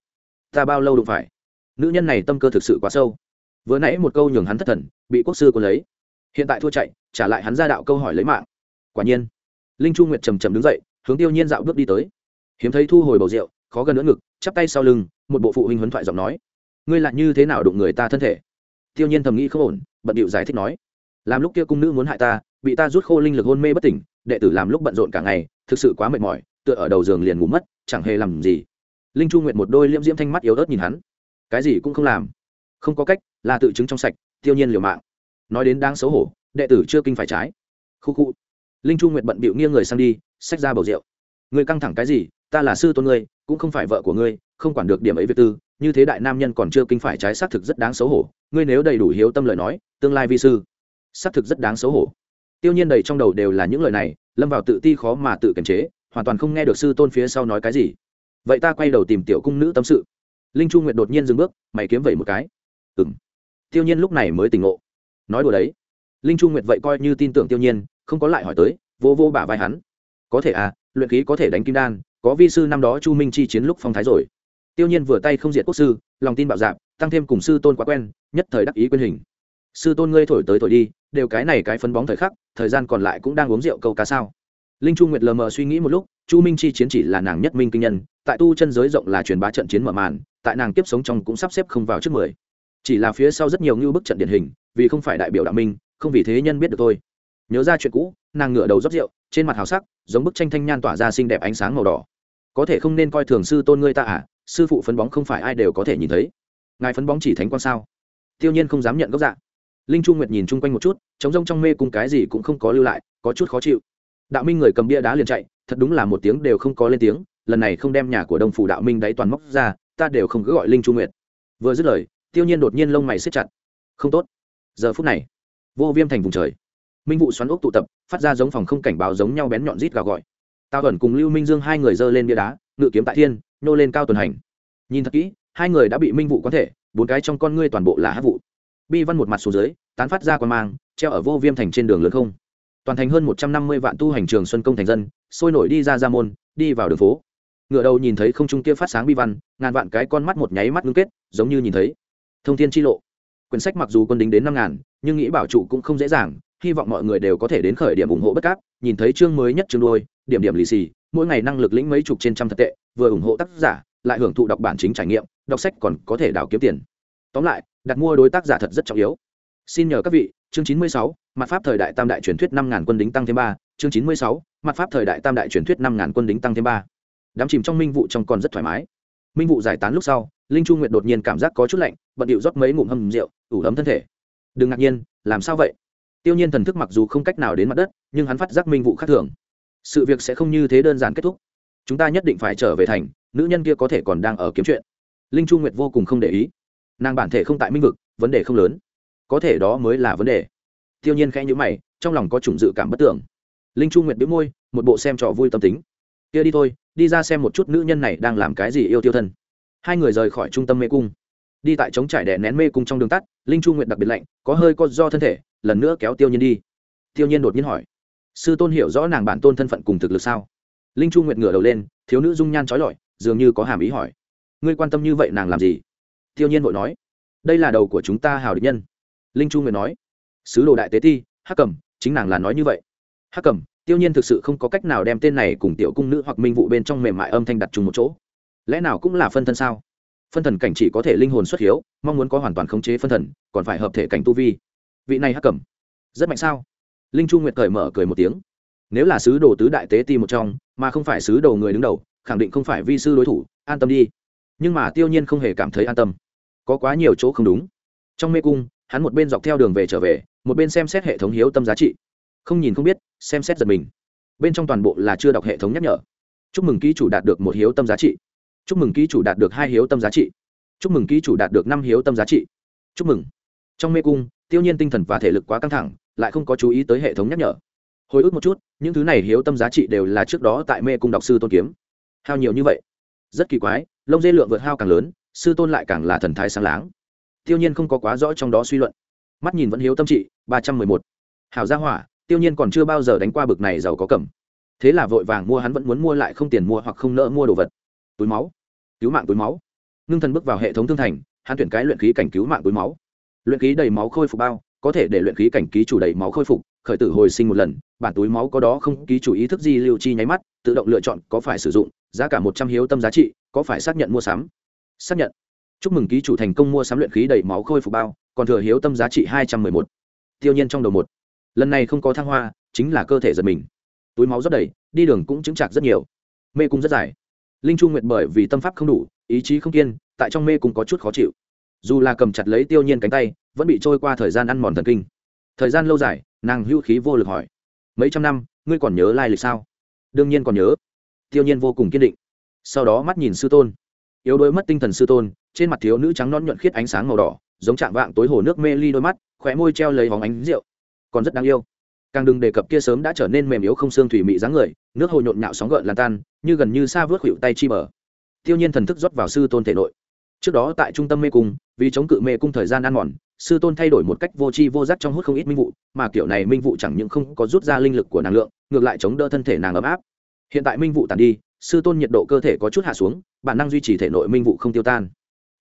Ta bao lâu đụng phải? Nữ nhân này tâm cơ thực sự quá sâu. Vừa nãy một câu nhường hắn thất thần, bị quốc sư còn lấy. Hiện tại thua chạy, trả lại hắn ra đạo câu hỏi lấy mạng. Quả nhiên, linh chu nguyệt trầm trầm đứng dậy, hướng tiêu nhiên dạo bước đi tới. Hiếm thấy thu hồi bầu rượu, khó gần nữa ngực chắp tay sau lưng, một bộ phụ huynh huấn thoại giọng nói. Ngươi lại như thế nào đụng người ta thân thể? Tiêu nhiên thầm nghĩ không ổn, bận điệu giải thích nói. Làm lúc kia cung nữ muốn hại ta, bị ta rút khô linh lực hôn mê bất tỉnh, đệ tử làm lúc bận rộn cả ngày, thực sự quá mệt mỏi, tựa ở đầu giường liền ngủ mất, chẳng hề làm gì. Linh chu nguyệt một đôi liễm diễm thanh mắt yếu ớt nhìn hắn. Cái gì cũng không làm. Không có cách, là tự chứng trong sạch, tiêu nhiên liều mạng. Nói đến đáng xấu hổ, đệ tử chưa kinh phải trái. Khu khu. Linh chu nguyệt bận bịu nghiêng người sang đi, xách ra bầu rượu. Người căng thẳng cái gì ta là sư tôn ngươi, cũng không phải vợ của ngươi, không quản được điểm ấy việc tư, như thế đại nam nhân còn chưa kinh phải trái xác thực rất đáng xấu hổ, ngươi nếu đầy đủ hiếu tâm lời nói, tương lai vi sư, xác thực rất đáng xấu hổ. Tiêu nhiên đầy trong đầu đều là những lời này, lâm vào tự ti khó mà tự kiềm chế, hoàn toàn không nghe được sư tôn phía sau nói cái gì. Vậy ta quay đầu tìm tiểu cung nữ tâm sự. Linh chu nguyệt đột nhiên dừng bước, mày kiếm vẩy một cái. Ừng tiêu nhiên lúc này mới tỉnh ngộ. Nói đùa đấy. Linh chu nguyệt vậy coi như tin tưởng tiêu nhiên, không có lại hỏi tới vô vô bả vai hắn. Có thể à luyện khí có thể đánh kim đan có vi sư năm đó chu minh chi chiến lúc phong thái rồi. Tiêu nhiên vừa tay không diệt quốc sư, lòng tin bạo dạp, tăng thêm cùng sư tôn quá quen, nhất thời đắc ý quyền hình. Sư tôn ngươi thổi tới thổi đi, đều cái này cái phấn bóng thời khắc, thời gian còn lại cũng đang uống rượu câu cá sao? Linh chu nguyệt lờ mờ suy nghĩ một lúc, chu minh chi chiến chỉ là nàng nhất minh kinh nhân, tại tu chân giới rộng là truyền bá trận chiến mở màn, tại nàng tiếp sống trong cũng sắp xếp không vào trước mười. Chỉ là phía sau rất nhiều ngưu bức trận điển hình, vì không phải đại biểu đạo minh, không vì thế nhân biết được thôi. Nhớ ra chuyện cũ, nàng ngửa đầu rót rượu, trên mặt hào sắc, giống bức tranh thanh nhan tỏa ra xinh đẹp ánh sáng màu đỏ có thể không nên coi thường sư tôn ngươi ta à sư phụ phấn bóng không phải ai đều có thể nhìn thấy. Ngài phấn bóng chỉ thánh quan sao? Tiêu nhiên không dám nhận gốc dạng. Linh chu nguyệt nhìn chung quanh một chút chống rông trong mê cùng cái gì cũng không có lưu lại, có chút khó chịu. Đạo minh người cầm bia đá liền chạy, thật đúng là một tiếng đều không có lên tiếng, lần này không đem nhà của đông phủ đạo minh đáy toàn móc ra, ta đều không cứ gọi linh chu nguyệt. Vừa dứt lời, tiêu nhiên đột nhiên lông mày xếp chặt. Không tốt. Giờ phút này, vô viêm thành vùng trời. Minh vụ xoắn ốc tụ tập, phát ra giống phòng không cảnh báo giống nhau bén nhọn rít gào gọi tao Tuần cùng lưu minh dương hai người giơ lên bia đá, ngự kiếm tại thiên, nhô lên cao tuần hành. Nhìn thật kỹ, hai người đã bị minh vụ quán thể, bốn cái trong con ngươi toàn bộ là hát vụ. Bi văn một mặt xuống dưới, tán phát ra quan mang, treo ở vô viêm thành trên đường lớn không. Toàn thành hơn một trăm năm mươi vạn tu hành trường xuân công thành dân, sôi nổi đi ra ra môn, đi vào đường phố. Ngựa đầu nhìn thấy không trung kia phát sáng bi văn, ngàn vạn cái con mắt một nháy mắt ngưng kết, giống như nhìn thấy thông tin chi lộ. Quyển sách mặc dù quân đính đến năm ngàn, nhưng nghĩ bảo trụ cũng không dễ dàng hy vọng mọi người đều có thể đến khởi điểm ủng hộ bất cáp. Nhìn thấy chương mới nhất chương đôi điểm điểm lì xì, mỗi ngày năng lực lĩnh mấy chục trên trăm thật tệ, vừa ủng hộ tác giả, lại hưởng thụ đọc bản chính trải nghiệm, đọc sách còn có thể đào kiếm tiền. Tóm lại, đặt mua đối tác giả thật rất trọng yếu. Xin nhờ các vị, chương chín mươi sáu mặt pháp thời đại tam đại truyền thuyết năm ngàn quân đính tăng thêm ba. Chương chín mươi sáu mặt pháp thời đại tam đại truyền thuyết năm ngàn quân đính tăng thêm ba. Đám chìm trong minh vụ trong còn rất thoải mái. Minh vụ giải tán lúc sau, linh trung nguyệt đột nhiên cảm giác có chút lạnh, bận điệu rót mấy ngụm hầm rượu, ủ ấm thân thể. Đừng ngạc nhiên, làm sao vậy? Tiêu nhiên thần thức mặc dù không cách nào đến mặt đất, nhưng hắn phát giác minh vụ khác thường. Sự việc sẽ không như thế đơn giản kết thúc. Chúng ta nhất định phải trở về thành, nữ nhân kia có thể còn đang ở kiếm chuyện. Linh chu nguyệt vô cùng không để ý. Nàng bản thể không tại minh vực, vấn đề không lớn. Có thể đó mới là vấn đề. Tiêu nhiên khẽ nhữ mày, trong lòng có chủng dự cảm bất tưởng linh chu nguyệt biếu môi, một bộ xem trò vui tâm tính. Kia đi thôi, đi ra xem một chút nữ nhân này đang làm cái gì yêu tiêu thân. Hai người rời khỏi trung tâm mê cung. Đi tại trống trải đè nén mê cung trong đường tắt, linh chu nguyệt đặc biệt lạnh, có hơi co do thân thể lần nữa kéo tiêu nhiên đi. Tiêu nhiên đột nhiên hỏi, sư tôn hiểu rõ nàng bản tôn thân phận cùng thực lực sao? Linh chu nguyệt ngửa đầu lên, thiếu nữ dung nhan trói lọi, dường như có hàm ý hỏi, ngươi quan tâm như vậy nàng làm gì? Tiêu nhiên vội nói, đây là đầu của chúng ta hào địch nhân. Linh chu nguyệt nói, sứ đồ đại tế ti, hắc cầm chính nàng là nói như vậy. Hắc cầm tiêu nhiên thực sự không có cách nào đem tên này cùng tiểu cung nữ hoặc minh vụ bên trong mềm mại âm thanh đặt chung một chỗ. Lẽ nào cũng là phân thân sao? Phân thần cảnh chỉ có thể linh hồn xuất hiếu, mong muốn có hoàn toàn khống chế phân thần, còn phải hợp thể cảnh tu vi vị này hắc cẩm, rất mạnh sao? Linh chu nguyệt cởi mở cười một tiếng. Nếu là sứ đồ tứ đại tế ti một trong, mà không phải sứ đồ người đứng đầu, khẳng định không phải vi sư đối thủ, an tâm đi. Nhưng mà tiêu nhiên không hề cảm thấy an tâm. Có quá nhiều chỗ không đúng. Trong mê cung, hắn một bên dọc theo đường về trở về, một bên xem xét hệ thống hiếu tâm giá trị. Không nhìn không biết, xem xét giật mình. Bên trong toàn bộ là chưa đọc hệ thống nhắc nhở. Chúc mừng ký chủ đạt được một hiếu tâm giá trị. Chúc mừng ký chủ đạt được hai hiếu tâm giá trị. Chúc mừng ký chủ đạt được năm hiếu tâm giá trị. Chúc mừng. Trong mê cung tiêu nhiên tinh thần và thể lực quá căng thẳng, lại không có chú ý tới hệ thống nhắc nhở. Hồi ức một chút, những thứ này hiếu tâm giá trị đều là trước đó tại mê cung đọc sư tôn kiếm. Hao nhiều như vậy? Rất kỳ quái, lông dê lượng vượt hao càng lớn, sư tôn lại càng là thần thái sáng láng. Tiêu nhiên không có quá rõ trong đó suy luận. Mắt nhìn vẫn hiếu tâm trị, ba trăm mười một. Hảo gia hỏa, tiêu nhiên còn chưa bao giờ đánh qua bực này giàu có cầm. Thế là vội vàng mua hắn vẫn muốn mua lại không tiền mua hoặc không nỡ mua đồ vật. Túi máu. Cứu mạng túi máu. Ngưng thần bước vào hệ thống thương thành, hắn tuyển cái luyện khí cảnh cứu mạng túi máu luyện khí đầy máu khôi phục bao, có thể để luyện khí cảnh ký chủ đầy máu khôi phục, khởi tử hồi sinh một lần, bản túi máu có đó không ký chủ ý thức di lưu chi nháy mắt, tự động lựa chọn có phải sử dụng, giá cả một trăm hiếu tâm giá trị, có phải xác nhận mua sắm. Xác nhận. Chúc mừng ký chủ thành công mua sắm luyện khí đầy máu khôi phục bao, còn thừa hiếu tâm giá trị hai trăm mười một. Tiêu nhiên trong đầu một. Lần này không có thăng hoa, chính là cơ thể giật mình. Túi máu rất đầy, đi đường cũng chứng chạc rất nhiều. Mê cung rất dài. Linh chu nguyệt bởi vì tâm pháp không đủ, ý chí không kiên, tại trong mê cung có chút khó chịu dù là cầm chặt lấy tiêu nhiên cánh tay, vẫn bị trôi qua thời gian ăn mòn thần kinh. Thời gian lâu dài, nàng hưu khí vô lực hỏi, mấy trăm năm, ngươi còn nhớ lai lịch sao? Đương nhiên còn nhớ. Tiêu nhiên vô cùng kiên định. Sau đó mắt nhìn sư tôn. Yếu đuối mất tinh thần sư tôn, trên mặt thiếu nữ trắng non nhuận khiết ánh sáng màu đỏ, giống chạm vạng tối hồ nước mê ly đôi mắt, khóe môi treo lấy hóng ánh rượu. Còn rất đáng yêu. Càng đừng đề cập kia sớm đã trở nên mềm yếu không xương thủy mị dáng người, nước hồ nhộn nhạo sóng gợn lan tan, như gần như xa vớt khuỵu tay chi bờ. Tiêu nhiên thần thức rót vào sư tôn thể nội trước đó tại trung tâm mê cung, vì chống cự mê cung thời gian ăn mòn, sư tôn thay đổi một cách vô tri vô giác trong hút không ít minh vụ, mà kiểu này minh vụ chẳng những không có rút ra linh lực của năng lượng, ngược lại chống đỡ thân thể nàng ấm áp. Hiện tại minh vụ tàn đi, sư tôn nhiệt độ cơ thể có chút hạ xuống, bản năng duy trì thể nội minh vụ không tiêu tan.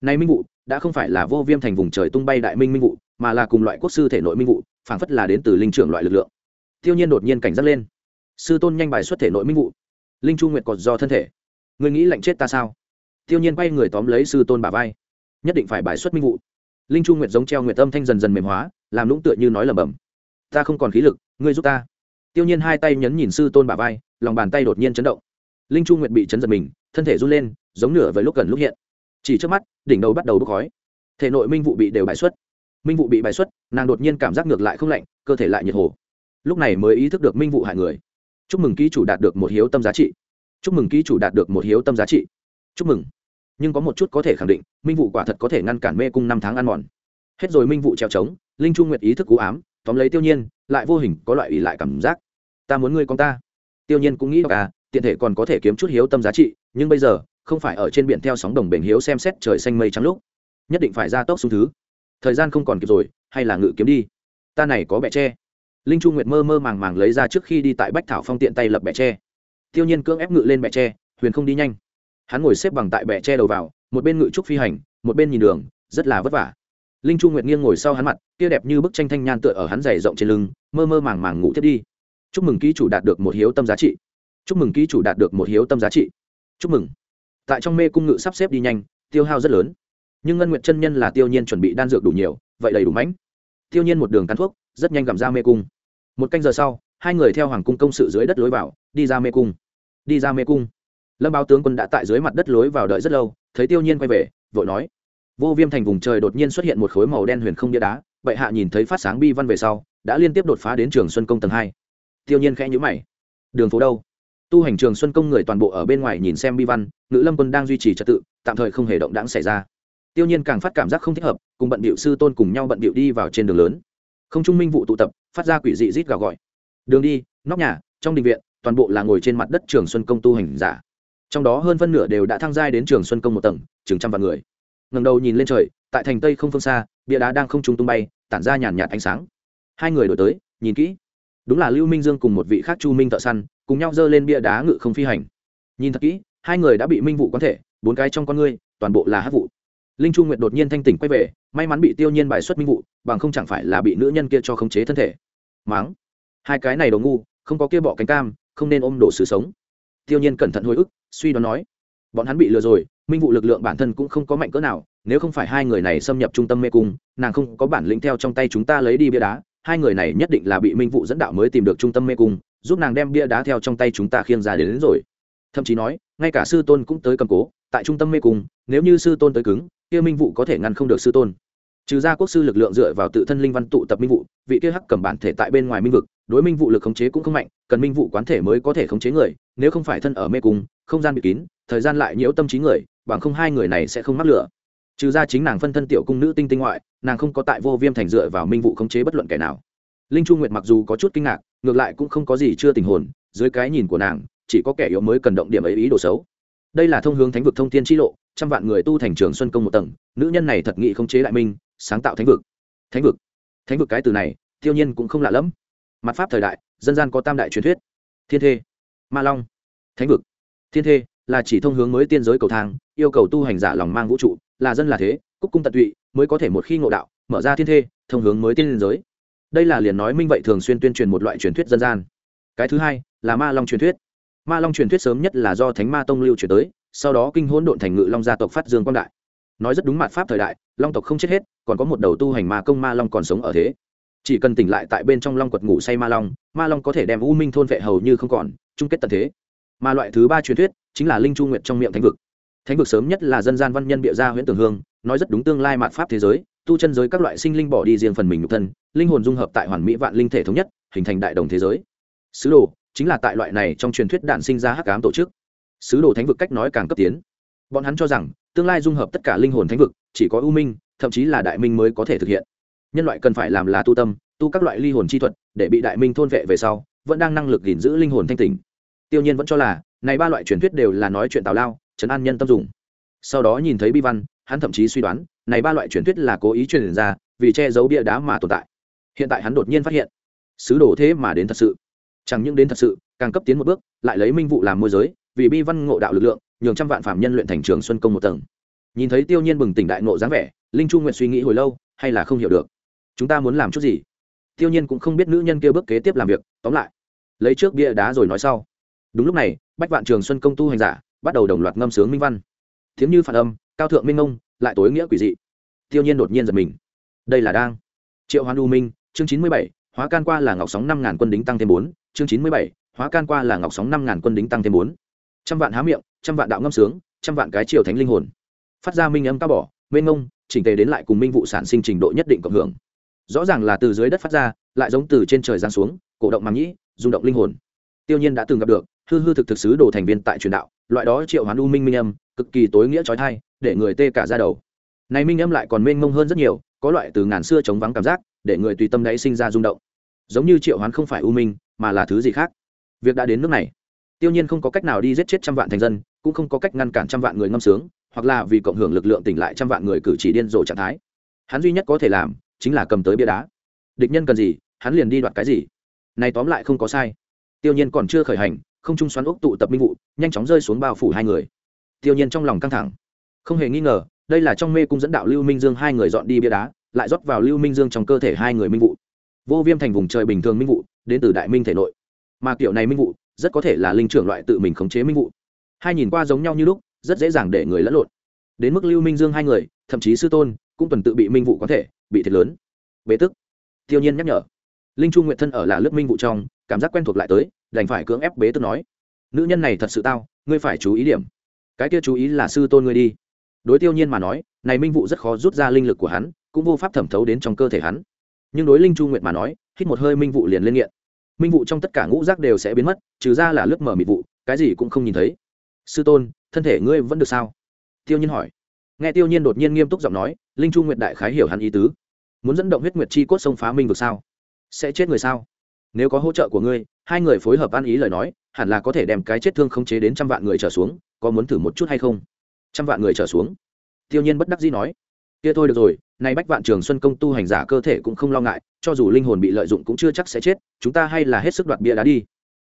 Nay minh vụ đã không phải là vô viêm thành vùng trời tung bay đại minh minh vụ, mà là cùng loại quốc sư thể nội minh vụ, phảng phất là đến từ linh trưởng loại lực lượng. Tiêu nhiên đột nhiên cảnh giác lên. Sư tôn nhanh bài xuất thể nội minh vụ. Linh chu nguyệt còn do thân thể. Người nghĩ lạnh chết ta sao? Tiêu nhiên quay người tóm lấy sư tôn bà vai. Nhất định phải bài xuất minh vụ. Linh chu nguyệt giống treo nguyệt âm thanh dần dần mềm hóa, làm lũng tựa như nói lẩm bẩm. Ta không còn khí lực, ngươi giúp ta. Tiêu nhiên hai tay nhấn nhìn sư tôn bà vai, lòng bàn tay đột nhiên chấn động. Linh chu nguyệt bị chấn giật mình, thân thể run lên, giống nửa với lúc gần lúc hiện. Chỉ trước mắt, đỉnh đầu bắt đầu bốc khói. Thể nội minh vụ bị đều bài xuất. Minh vụ bị bài xuất, nàng đột nhiên cảm giác ngược lại không lạnh, cơ thể lại nhiệt hồ. Lúc này mới ý thức được minh vụ hại người. Chúc mừng ký chủ đạt được một hiếu tâm giá trị. Chúc mừng ký chủ đạt được một hiếu tâm giá trị chúc mừng. Nhưng có một chút có thể khẳng định, minh vụ quả thật có thể ngăn cản mê cung năm tháng ăn mòn. Hết rồi minh vụ treo trống, linh trung nguyệt ý thức cú ám, tóm lấy tiêu nhiên, lại vô hình có loại ủy lại cảm giác. Ta muốn ngươi con ta. Tiêu nhiên cũng nghĩ à tiện thể còn có thể kiếm chút hiếu tâm giá trị, nhưng bây giờ, không phải ở trên biển theo sóng đồng bền hiếu xem xét trời xanh mây trắng lúc. Nhất định phải ra tốc xuống thứ. Thời gian không còn kịp rồi, hay là ngự kiếm đi. Ta này có bẹ tre. Linh chu nguyệt mơ mơ màng màng lấy ra trước khi đi tại bách thảo phong tiện tay lập bẹ tre. Tiêu nhiên cưỡng ép ngự lên bẹ tre, huyền không đi nhanh hắn ngồi xếp bằng tại bệ che đầu vào, một bên ngự trúc phi hành, một bên nhìn đường, rất là vất vả. Linh chu nguyệt nghiêng ngồi sau hắn mặt, kia đẹp như bức tranh thanh nhan tựa ở hắn dày rộng trên lưng, mơ mơ màng màng ngủ thiết đi. Chúc mừng ký chủ đạt được một hiếu tâm giá trị. Chúc mừng ký chủ đạt được một hiếu tâm giá trị. Chúc mừng. Tại trong mê cung ngự sắp xếp đi nhanh, tiêu hao rất lớn. Nhưng ngân nguyệt chân nhân là tiêu nhiên chuẩn bị đan dược đủ nhiều, vậy đầy đủ mãnh. Tiêu nhiên một đường cắn thuốc, rất nhanh gặm ra mê cung. Một canh giờ sau, hai người theo hoàng cung công sự dưới đất lối vào, đi ra mê cung. Đi ra mê cung lâm báo tướng quân đã tại dưới mặt đất lối vào đợi rất lâu, thấy tiêu nhiên quay về, vội nói. Vô viêm thành vùng trời đột nhiên xuất hiện một khối màu đen huyền không bia đá, bệ hạ nhìn thấy phát sáng bi văn về sau, đã liên tiếp đột phá đến trường xuân công tầng hai. Tiêu nhiên khẽ nhữ mày. Đường phố đâu? Tu hành trường xuân công người toàn bộ ở bên ngoài nhìn xem bi văn ngữ lâm quân đang duy trì trật tự, tạm thời không hề động đãng xảy ra. Tiêu nhiên càng phát cảm giác không thích hợp, cùng bận bịu sư tôn cùng nhau bận bịu đi vào trên đường lớn. Không trung minh vụ tụ tập, phát ra quỷ dị rít gào gọi. Đường đi, nóc nhà, trong đình viện, toàn bộ là ngồi trên mặt đất trường xuân công tu hành giả trong đó hơn phân nửa đều đã thăng giai đến trường xuân công một tầng chừng trăm vạn người. Ngẩng đầu nhìn lên trời, tại thành tây không phương xa, bia đá đang không trung tung bay, tản ra nhàn nhạt ánh sáng. Hai người đổi tới, nhìn kỹ. Đúng là lưu minh dương cùng một vị khác chu minh thợ săn, cùng nhau giơ lên bia đá ngự không phi hành. Nhìn thật kỹ, hai người đã bị minh vụ quán thể, bốn cái trong con ngươi, toàn bộ là hát vụ. Linh chu nguyệt đột nhiên thanh tỉnh quay về, may mắn bị tiêu nhiên bài xuất minh vụ bằng không chẳng phải là bị nữ nhân kia cho khống chế thân thể. Máng. Hai cái này đồ ngu, không có kia bọ cánh cam, không nên ôm đổ sự sống tiêu nhiên cẩn thận hồi ức suy đoán nói bọn hắn bị lừa rồi minh vụ lực lượng bản thân cũng không có mạnh cỡ nào nếu không phải hai người này xâm nhập trung tâm mê cung nàng không có bản lĩnh theo trong tay chúng ta lấy đi bia đá hai người này nhất định là bị minh vụ dẫn đạo mới tìm được trung tâm mê cung giúp nàng đem bia đá theo trong tay chúng ta khiêng ra đến, đến rồi. Thậm chí nói ngay cả sư tôn cũng tới cầm cố tại trung tâm mê cung nếu như sư tôn tới cứng kia minh vụ có thể ngăn không được sư tôn trừ ra quốc sư lực lượng dựa vào tự thân linh văn tụ tập minh vụ, vị kia hắc cầm bản thể tại bên ngoài minh vực, đối minh vụ lực khống chế cũng không mạnh, cần minh vụ quán thể mới có thể khống chế người, nếu không phải thân ở mê cung, không gian bị kín, thời gian lại nhiễu tâm trí người, bằng không hai người này sẽ không mắc lửa. Trừ ra chính nàng phân thân tiểu cung nữ tinh tinh ngoại, nàng không có tại vô viêm thành dựa vào minh vụ khống chế bất luận kẻ nào. Linh Trung nguyệt mặc dù có chút kinh ngạc, ngược lại cũng không có gì chưa tình hồn, dưới cái nhìn của nàng, chỉ có kẻ yếu mới cần động điểm ấy ý đồ xấu. Đây là thông hướng thánh vực thông thiên chi lộ, trăm vạn người tu thành trường xuân công một tầng, nữ nhân này thật nghị khống chế đại minh sáng tạo thánh vực. Thánh vực. Thánh vực cái từ này, tiêu nhiên cũng không lạ lẫm. Mặt pháp thời đại, dân gian có tam đại truyền thuyết. Thiên thê, ma long. Thánh vực. Thiên thê là chỉ thông hướng mới tiên giới cầu thang, yêu cầu tu hành giả lòng mang vũ trụ, là dân là thế, cúc cung tận tụy, mới có thể một khi ngộ đạo, mở ra thiên thê, thông hướng mới tiên giới. Đây là liền nói minh vậy thường xuyên tuyên truyền một loại truyền thuyết dân gian. Cái thứ hai là ma long truyền thuyết. Ma long truyền thuyết sớm nhất là do thánh ma tông lưu truyền tới, sau đó kinh hỗn độn thành ngự long gia tộc phát dương quang đại nói rất đúng mặt pháp thời đại, long tộc không chết hết, còn có một đầu tu hành ma công ma long còn sống ở thế. Chỉ cần tỉnh lại tại bên trong long quật ngủ say ma long ma long có thể đem u minh thôn vệ hầu như không còn, chung kết tận thế. Mà loại thứ ba truyền thuyết chính là linh chu nguyện trong miệng thánh vực. Thánh vực sớm nhất là dân gian văn nhân bịa ra huyện tường hương, nói rất đúng tương lai mạt pháp thế giới, tu chân giới các loại sinh linh bỏ đi riêng phần mình nhục thân, linh hồn dung hợp tại hoàn mỹ vạn linh thể thống nhất, hình thành đại đồng thế giới. Sứ đồ chính là tại loại này trong truyền thuyết đạn sinh ra hắc ám tổ chức. Sứ đồ thánh vực cách nói càng cấp tiến bọn hắn cho rằng, tương lai dung hợp tất cả linh hồn thánh vực, chỉ có ưu minh, thậm chí là đại minh mới có thể thực hiện. Nhân loại cần phải làm là tu tâm, tu các loại ly hồn chi thuật, để bị đại minh thôn vệ về sau, vẫn đang năng lực gìn giữ linh hồn thanh tỉnh. Tiêu nhiên vẫn cho là, này ba loại truyền thuyết đều là nói chuyện tào lao, trấn an nhân tâm dùng. Sau đó nhìn thấy bi văn, hắn thậm chí suy đoán, này ba loại truyền thuyết là cố ý truyền ra, vì che giấu bia đá mà tồn tại. Hiện tại hắn đột nhiên phát hiện, sứ đồ thế mà đến thật sự. Chẳng những đến thật sự, càng cấp tiến một bước, lại lấy minh vụ làm môi giới, vì bi văn ngộ đạo lực lượng nhường trăm vạn phạm nhân luyện thành trường xuân công một tầng. Nhìn thấy tiêu nhiên bừng tỉnh đại nộ dáng vẻ, linh chu nguyện suy nghĩ hồi lâu, hay là không hiểu được. Chúng ta muốn làm chút gì? Tiêu nhiên cũng không biết nữ nhân kia bước kế tiếp làm việc, tóm lại, lấy trước bia đá rồi nói sau. Đúng lúc này, bách vạn trường xuân công tu hành giả, bắt đầu đồng loạt ngâm sướng minh văn. Thiếm như phản âm, cao thượng minh ngông lại tối nghĩa quỷ dị. Tiêu nhiên đột nhiên giật mình. Đây là đang. Triệu hoan u minh, chương chín mươi bảy, hóa can qua là ngọc sóng năm ngàn quân đính tăng thêm bốn, chương chín mươi bảy, hóa can qua là ngọc sóng năm ngàn quân đính tăng thêm bốn. Trăm vạn há miệng trăm vạn đạo ngâm sướng, trăm vạn cái triều thánh linh hồn. Phát ra minh âm cao bỏ mênh ngông chỉnh tề đến lại cùng minh vụ sản sinh trình độ nhất định cộng hưởng. Rõ ràng là từ dưới đất phát ra, lại giống từ trên trời giáng xuống, cổ động màng nhĩ, rung động linh hồn. Tiêu nhiên đã từng gặp được, hư hư thực thực sứ đồ thành viên tại truyền đạo, loại đó triệu hoán u minh minh âm, cực kỳ tối nghĩa trói thai, để người tê cả ra đầu. Này minh âm lại còn mênh mông hơn rất nhiều, có loại từ ngàn xưa chống vắng cảm giác, để người tùy tâm đáy sinh ra rung động. Giống như triệu hoán không phải u minh, mà là thứ gì khác. Việc đã đến nước này. Tiêu nhiên không có cách nào đi giết chết trăm vạn thành dân cũng không có cách ngăn cản trăm vạn người ngâm sướng, hoặc là vì cộng hưởng lực lượng tỉnh lại trăm vạn người cử chỉ điên rồ trạng thái. Hắn duy nhất có thể làm, chính là cầm tới bia đá. Địch nhân cần gì, hắn liền đi đoạt cái gì. Này tóm lại không có sai. Tiêu nhiên còn chưa khởi hành, không trung xoắn ốc tụ tập minh vụ, nhanh chóng rơi xuống bao phủ hai người. Tiêu nhiên trong lòng căng thẳng. Không hề nghi ngờ, đây là trong mê cung dẫn đạo lưu minh dương hai người dọn đi bia đá, lại rót vào lưu minh dương trong cơ thể hai người minh vụ. Vô viêm thành vùng trời bình thường minh vụ, đến từ đại minh thể nội. Mà kiểu này minh vụ, rất có thể là linh trưởng loại tự mình khống chế minh vụ hai nhìn qua giống nhau như lúc, rất dễ dàng để người lẫn lộn. Đến mức lưu minh dương hai người, thậm chí sư tôn, cũng tuần tự bị minh vụ có thể, bị thiệt lớn. Bế tức. Tiêu nhiên nhắc nhở. Linh chu nguyện thân ở là lớp minh vụ trong, cảm giác quen thuộc lại tới, đành phải cưỡng ép bế tức nói. Nữ nhân này thật sự tao, ngươi phải chú ý điểm. Cái kia chú ý là sư tôn ngươi đi. Đối tiêu nhiên mà nói, này minh vụ rất khó rút ra linh lực của hắn, cũng vô pháp thẩm thấu đến trong cơ thể hắn. Nhưng đối linh chu nguyện mà nói, hít một hơi minh vụ liền lên nghiện. Minh vụ trong tất cả ngũ rác đều sẽ biến mất, trừ ra là lướt mở mịt vụ, cái gì cũng không nhìn thấy sư tôn, thân thể ngươi vẫn được sao? Tiêu nhiên hỏi. Nghe tiêu nhiên đột nhiên nghiêm túc giọng nói, linh chu nguyệt đại khái hiểu hắn ý tứ. Muốn dẫn động huyết nguyệt chi cốt sông phá minh vực sao? Sẽ chết người sao? Nếu có hỗ trợ của ngươi, hai người phối hợp ăn ý lời nói, hẳn là có thể đem cái chết thương khống chế đến trăm vạn người trở xuống, có muốn thử một chút hay không? Trăm vạn người trở xuống? Tiêu nhiên bất đắc dĩ nói. Kia thôi được rồi, nay bách vạn trường xuân công tu hành giả cơ thể cũng không lo ngại, cho dù linh hồn bị lợi dụng cũng chưa chắc sẽ chết, chúng ta hay là hết sức đoạt bia đá đi.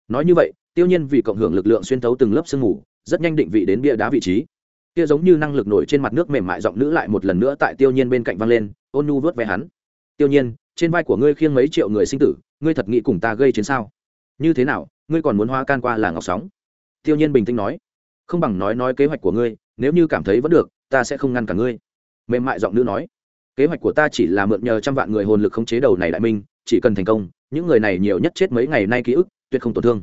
Nói như vậy, tiêu nhiên vì cộng hưởng lực lượng xuyên thấu từng lớp sương mù rất nhanh định vị đến bia đá vị trí. Kia giống như năng lực nổi trên mặt nước mềm mại giọng nữ lại một lần nữa tại tiêu nhiên bên cạnh vang lên, ôn nhu vớt ve hắn. Tiêu nhiên, trên vai của ngươi khiêng mấy triệu người sinh tử, ngươi thật nghĩ cùng ta gây chiến sao? Như thế nào, ngươi còn muốn hóa can qua là ngọc sóng? Tiêu nhiên bình tĩnh nói. Không bằng nói nói kế hoạch của ngươi, nếu như cảm thấy vẫn được, ta sẽ không ngăn cả ngươi. Mềm mại giọng nữ nói. Kế hoạch của ta chỉ là mượn nhờ trăm vạn người hồn lực khống chế đầu này đại minh, chỉ cần thành công, những người này nhiều nhất chết mấy ngày nay ký ức, tuyệt không tổn thương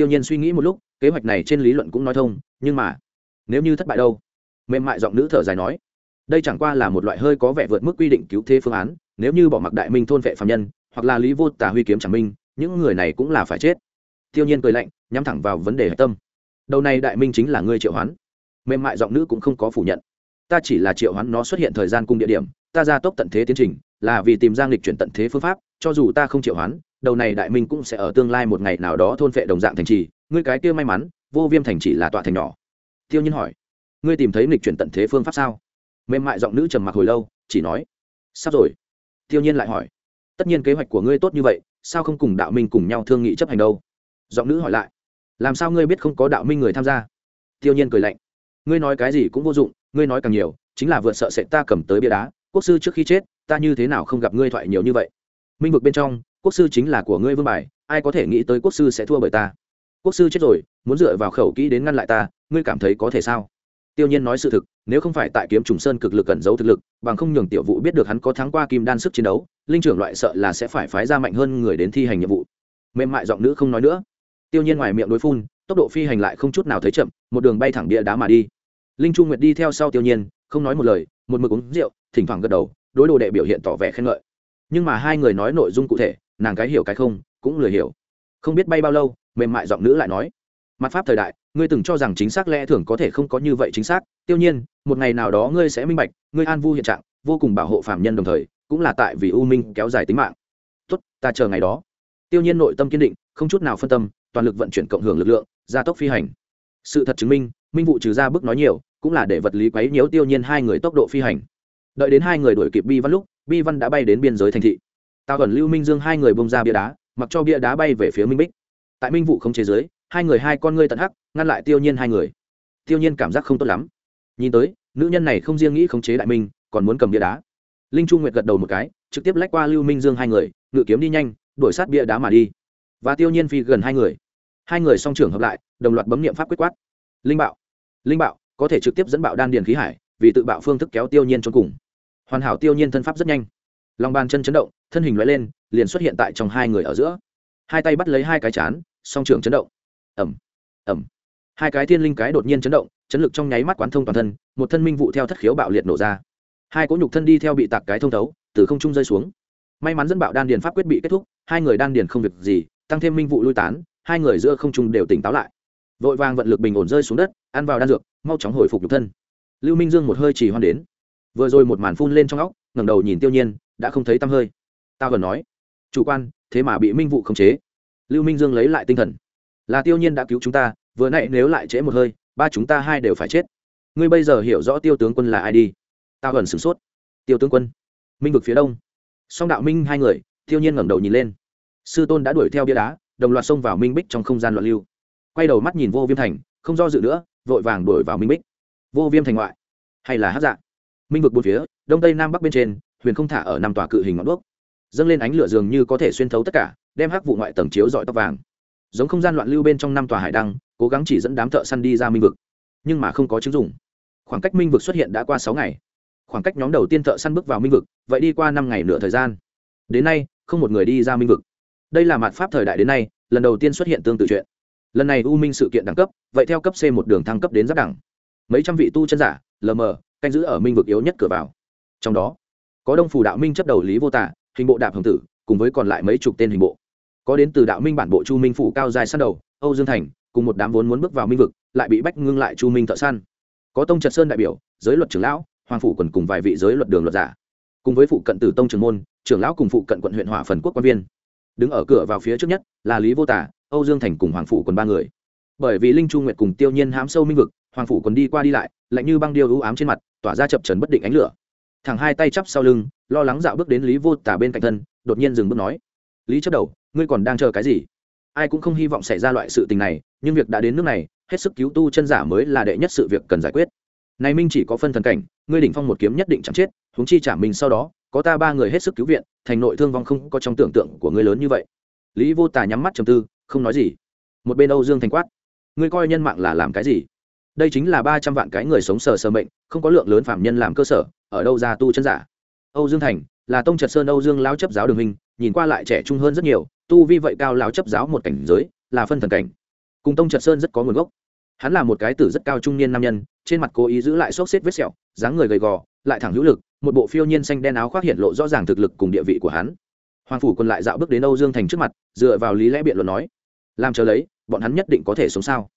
tiêu nhiên suy nghĩ một lúc, kế hoạch này trên lý luận cũng nói thông, nhưng mà, nếu như thất bại đâu? Mềm mại giọng nữ thở dài nói, đây chẳng qua là một loại hơi có vẻ vượt mức quy định cứu thế phương án, nếu như bỏ mặc đại minh thôn vệ phạm nhân, hoặc là lý vô tà huy kiếm chẳng minh, những người này cũng là phải chết. Tiêu nhiên cười lạnh, nhắm thẳng vào vấn đề hạch tâm. Đầu này đại minh chính là ngươi triệu hoán. Mềm mại giọng nữ cũng không có phủ nhận. Ta chỉ là triệu hoán nó xuất hiện thời gian cùng địa điểm, ta ra tốc tận thế tiến trình, là vì tìm ra nghịch chuyển tận thế phương pháp, cho dù ta không triệu hoán đầu này đại minh cũng sẽ ở tương lai một ngày nào đó thôn phệ đồng dạng thành trì, ngươi cái kia may mắn, vô viêm thành chỉ là tọa thành nhỏ. Tiêu nhiên hỏi, ngươi tìm thấy lịch chuyển tận thế phương pháp sao? Mềm mại giọng nữ trầm mặc hồi lâu, chỉ nói, sắp rồi. Tiêu nhiên lại hỏi, tất nhiên kế hoạch của ngươi tốt như vậy, sao không cùng đạo minh cùng nhau thương nghị chấp hành đâu? Giọng nữ hỏi lại, làm sao ngươi biết không có đạo minh người tham gia? Tiêu nhiên cười lạnh, ngươi nói cái gì cũng vô dụng, ngươi nói càng nhiều, chính là vượt sợ sẽ ta cầm tới bia đá, quốc sư trước khi chết, ta như thế nào không gặp ngươi thoại nhiều như vậy? Minh vực bên trong quốc sư chính là của ngươi vương bài, ai có thể nghĩ tới quốc sư sẽ thua bởi ta? Quốc sư chết rồi, muốn dựa vào khẩu kỹ đến ngăn lại ta, ngươi cảm thấy có thể sao? Tiêu nhiên nói sự thực, nếu không phải tại kiếm trùng sơn cực lực cẩn giấu thực lực, bằng không nhường tiểu vụ biết được hắn có thắng qua kim đan sức chiến đấu, linh trưởng loại sợ là sẽ phải phái ra mạnh hơn người đến thi hành nhiệm vụ. Mềm mại giọng nữ không nói nữa. Tiêu nhiên ngoài miệng đối phun, tốc độ phi hành lại không chút nào thấy chậm, một đường bay thẳng bia đá mà đi. Linh chu nguyệt đi theo sau tiêu nhiên, không nói một lời, một mực uống rượu, thỉnh thoảng gật đầu, đối đồ đệ biểu hiện tỏ vẻ khen ngợi. Nhưng mà hai người nói nội dung cụ thể nàng cái hiểu cái không, cũng lười hiểu. Không biết bay bao lâu, mềm mại giọng nữ lại nói, mặt pháp thời đại, ngươi từng cho rằng chính xác lẽ thường có thể không có như vậy chính xác. Tiêu nhiên, một ngày nào đó ngươi sẽ minh bạch, ngươi an vu hiện trạng, vô cùng bảo hộ phạm nhân đồng thời, cũng là tại vì u minh kéo dài tính mạng. Tốt, ta chờ ngày đó. Tiêu nhiên nội tâm kiên định, không chút nào phân tâm, toàn lực vận chuyển cộng hưởng lực lượng, gia tốc phi hành. Sự thật chứng minh minh vụ trừ ra bước nói nhiều, cũng là để vật lý quấy nhiễu tiêu nhiên hai người tốc độ phi hành. Đợi đến hai người đuổi kịp bi văn lúc, bi văn đã bay đến biên giới thành thị tào ẩn lưu minh dương hai người bông ra bia đá, mặc cho bia đá bay về phía minh bích. Tại minh vụ không chế giới, hai người hai con ngươi tận hắc, ngăn lại tiêu nhiên hai người. Tiêu nhiên cảm giác không tốt lắm. Nhìn tới, nữ nhân này không riêng nghĩ khống chế đại minh, còn muốn cầm bia đá. Linh Trung nguyệt gật đầu một cái, trực tiếp lách qua lưu minh dương hai người, ngự kiếm đi nhanh, đuổi sát bia đá mà đi. Và tiêu nhiên phi gần hai người. Hai người song trưởng hợp lại, đồng loạt bấm niệm pháp quyết quát. Linh bạo. Linh bạo, có thể trực tiếp dẫn bạo đan điền khí hải, vì tự bạo phương thức kéo tiêu nhiên cho cùng. Hoàn hảo tiêu nhiên thân pháp rất nhanh lòng bàn chân chấn động, thân hình loại lên, liền xuất hiện tại trong hai người ở giữa. Hai tay bắt lấy hai cái chán, song trường chấn động. Ẩm ẩm hai cái thiên linh cái đột nhiên chấn động, chấn lực trong nháy mắt quán thông toàn thân, một thân minh vụ theo thất khiếu bạo liệt nổ ra. Hai cỗ nhục thân đi theo bị tạc cái thông thấu, từ không trung rơi xuống. May mắn dẫn bạo đan điền pháp quyết bị kết thúc, hai người đan điền không việc gì, tăng thêm minh vụ lui tán, hai người giữa không trung đều tỉnh táo lại. Vội vàng vận lực bình ổn rơi xuống đất, ăn vào đan dược, mau chóng hồi phục nhục thân. Lưu minh dương một hơi chỉ hoan đến. Vừa rồi một màn phun lên trong óc, ngẩng đầu nhìn tiêu nhiên đã không thấy tăm hơi. Tao gần nói, chủ quan, thế mà bị minh vụ khống chế. Lưu minh dương lấy lại tinh thần. Là tiêu nhiên đã cứu chúng ta, vừa nãy nếu lại trễ một hơi, ba chúng ta hai đều phải chết. Ngươi bây giờ hiểu rõ tiêu tướng quân là ai đi. Tao gần sửng sốt. Tiêu tướng quân, minh vực phía đông. Song đạo minh hai người, tiêu nhiên ngẩng đầu nhìn lên. Sư tôn đã đuổi theo bia đá, đồng loạt xông vào minh bích trong không gian loạn lưu. Quay đầu mắt nhìn vô viêm thành, không do dự nữa, vội vàng đuổi vào minh bích. Vô viêm thành ngoại, hay là hát dạ? Minh vực bốn phía, đông tây nam bắc bên trên huyền không thả ở năm tòa cự hình ngọn đuốc. Dâng lên ánh lửa dường như có thể xuyên thấu tất cả, đem hắc vụ ngoại tầng chiếu dọi tóc vàng. Giống không gian loạn lưu bên trong năm tòa hải đăng, cố gắng chỉ dẫn đám thợ săn đi ra minh vực. Nhưng mà không có chứng dùng khoảng cách minh vực xuất hiện đã qua sáu ngày. Khoảng cách nhóm đầu tiên thợ săn bước vào minh vực, vậy đi qua năm ngày nửa thời gian. Đến nay, không một người đi ra minh vực. Đây là mặt pháp thời đại đến nay, lần đầu tiên xuất hiện tương tự chuyện. Lần này u minh sự kiện đẳng cấp, vậy theo cấp c một đường thăng cấp đến giáp đẳng. Mấy trăm vị tu chân giả lm mờ, canh giữ ở minh vực yếu nhất cửa vào. Trong đó có đông phủ đạo minh chấp đầu lý vô tả hình bộ đạp hồng tử, cùng với còn lại mấy chục tên hình bộ. Có đến từ đạo minh bản bộ chu minh phủ cao dài săn đầu, âu dương thành, cùng một đám vốn muốn bước vào minh vực, lại bị bách ngưng lại chu minh thợ săn. Có tông trật sơn đại biểu, giới luật trưởng lão, hoàng phủ quần cùng vài vị giới luật đường luật giả. Cùng với phụ cận tử tông trường môn, trưởng lão cùng phụ cận quận huyện hỏa phần quốc quan viên. Đứng ở cửa vào phía trước nhất là lý vô tả âu dương thành cùng hoàng phủ quần ba người. Bởi vì linh chu nguyệt cùng tiêu nhiên hám sâu minh vực, hoàng phủ còn đi qua đi lại, lạnh như băng điêu ưu ám trên mặt, tỏa ra chập trần bất định ánh lửa thằng hai tay chắp sau lưng, lo lắng dạo bước đến lý vô tả bên cạnh thân, đột nhiên dừng bước nói, lý chấp đầu, ngươi còn đang chờ cái gì? Ai cũng không hy vọng xảy ra loại sự tình này, nhưng việc đã đến nước này, hết sức cứu tu chân giả mới là đệ nhất sự việc cần giải quyết. Này minh chỉ có phân thần cảnh, ngươi đỉnh phong một kiếm nhất định chẳng chết, huống chi trả mình sau đó, có ta ba người hết sức cứu viện, thành nội thương vong không có trong tưởng tượng của ngươi lớn như vậy. Lý vô Tả nhắm mắt trầm tư, không nói gì. Một bên âu dương thành quát, ngươi coi nhân mạng là làm cái gì? Đây chính là ba trăm vạn cái người sống sờ sờ mệnh, không có lượng lớn phạm nhân làm cơ sở, ở đâu ra tu chân giả? Âu dương thành, là tông trật sơn âu dương lao chấp giáo đường hình nhìn qua lại trẻ trung hơn rất nhiều, tu vi vậy cao lao chấp giáo một cảnh giới, là phân thần cảnh. Cùng tông trật sơn rất có nguồn gốc. Hắn là một cái tử rất cao trung niên nam nhân, trên mặt cố ý giữ lại xốc xếp vết sẹo, dáng người gầy gò, lại thẳng hữu lực, một bộ phiêu nhiên xanh đen áo khoác hiện lộ rõ ràng thực lực cùng địa vị của hắn. Hoàng phủ còn lại dạo bước đến âu dương thành trước mặt, dựa vào lý lẽ biện luận nói, làm chờ lấy, bọn hắn nhất định có thể sống sao?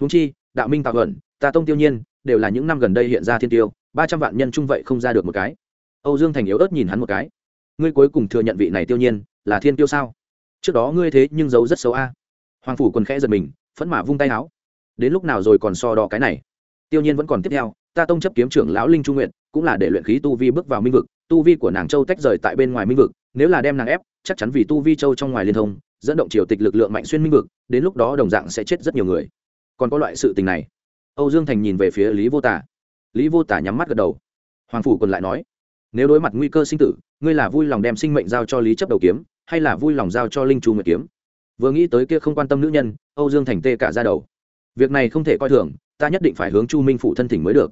Húng chi đạo minh tạo ẩn tà tông tiêu nhiên, đều là những năm gần đây hiện ra thiên tiêu, ba trăm vạn nhân trung vậy không ra được một cái. Âu dương thành yếu ớt nhìn hắn một cái. Ngươi cuối cùng thừa nhận vị này tiêu nhiên, là thiên tiêu sao? Trước đó ngươi thế nhưng giấu rất xấu a. Hoàng phủ còn khẽ giật mình, phẫn mà vung tay áo. Đến lúc nào rồi còn so đo cái này? Tiêu nhiên vẫn còn tiếp theo, ta tông chấp kiếm trưởng lão linh trung nguyện cũng là để luyện khí tu vi bước vào minh vực, tu vi của nàng châu tách rời tại bên ngoài minh vực, nếu là đem nàng ép, chắc chắn vì tu vi châu trong ngoài liên thông, dẫn động triều tịch lực lượng mạnh xuyên minh vực, đến lúc đó đồng dạng sẽ chết rất nhiều người còn có loại sự tình này. Âu dương thành nhìn về phía lý vô tả. Lý vô tả nhắm mắt gật đầu. Hoàng phủ còn lại nói, nếu đối mặt nguy cơ sinh tử, ngươi là vui lòng đem sinh mệnh giao cho lý chấp đầu kiếm, hay là vui lòng giao cho linh chu nguyệt kiếm? Vừa nghĩ tới kia không quan tâm nữ nhân, âu dương thành tê cả ra đầu. Việc này không thể coi thường, ta nhất định phải hướng chu minh phụ thân thỉnh mới được.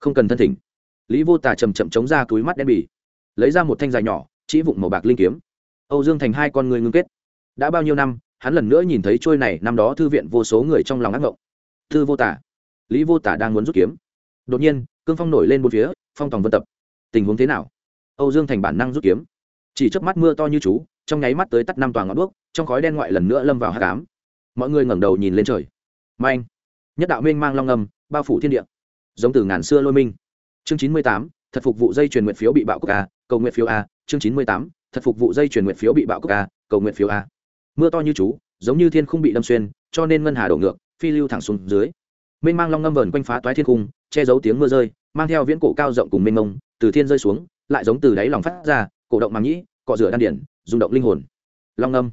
Không cần thân thỉnh. Lý vô Tả chầm chậm chống ra túi mắt đen bì, lấy ra một thanh dài nhỏ, chỉ vụng màu bạc linh kiếm. Âu dương thành hai con người ngưng kết. Đã bao nhiêu năm, hắn lần nữa nhìn thấy trôi này, năm đó thư viện vô số người trong lòng ác ngộng thư vô tả. Lý vô tả đang muốn rút kiếm. Đột nhiên, cương phong nổi lên bốn phía, phong tòng vân tập. Tình huống thế nào? Âu dương thành bản năng rút kiếm. Chỉ trước mắt mưa to như chú, trong nháy mắt tới tắt năm toàn ngọn đuốc, trong khói đen ngoại lần nữa lâm vào hát cám mọi người ngẩng đầu nhìn lên trời. Manh nhất đạo minh mang long ngầm bao phủ thiên địa. Giống từ ngàn xưa lôi minh. Chương chín mươi tám, thật phục vụ dây truyền nguyện phiếu bị bạo cốc a, cầu nguyện phiếu a. Chương chín mươi tám, thật phục vụ dây truyền nguyện phiếu bị bạo cốc a, cầu nguyện phiếu a. Mưa to như chú, giống như thiên không bị đâm xuyên, cho nên ngân hà đổ ngược phi lưu thẳng xuống dưới. Mênh mang long ngâm vờn quanh phá toái thiên cung che giấu tiếng mưa rơi mang theo viễn cổ cao rộng cùng mênh mông từ thiên rơi xuống lại giống từ đáy lòng phát ra cổ động màng nhĩ cọ rửa đan điển rung động linh hồn. Long ngâm.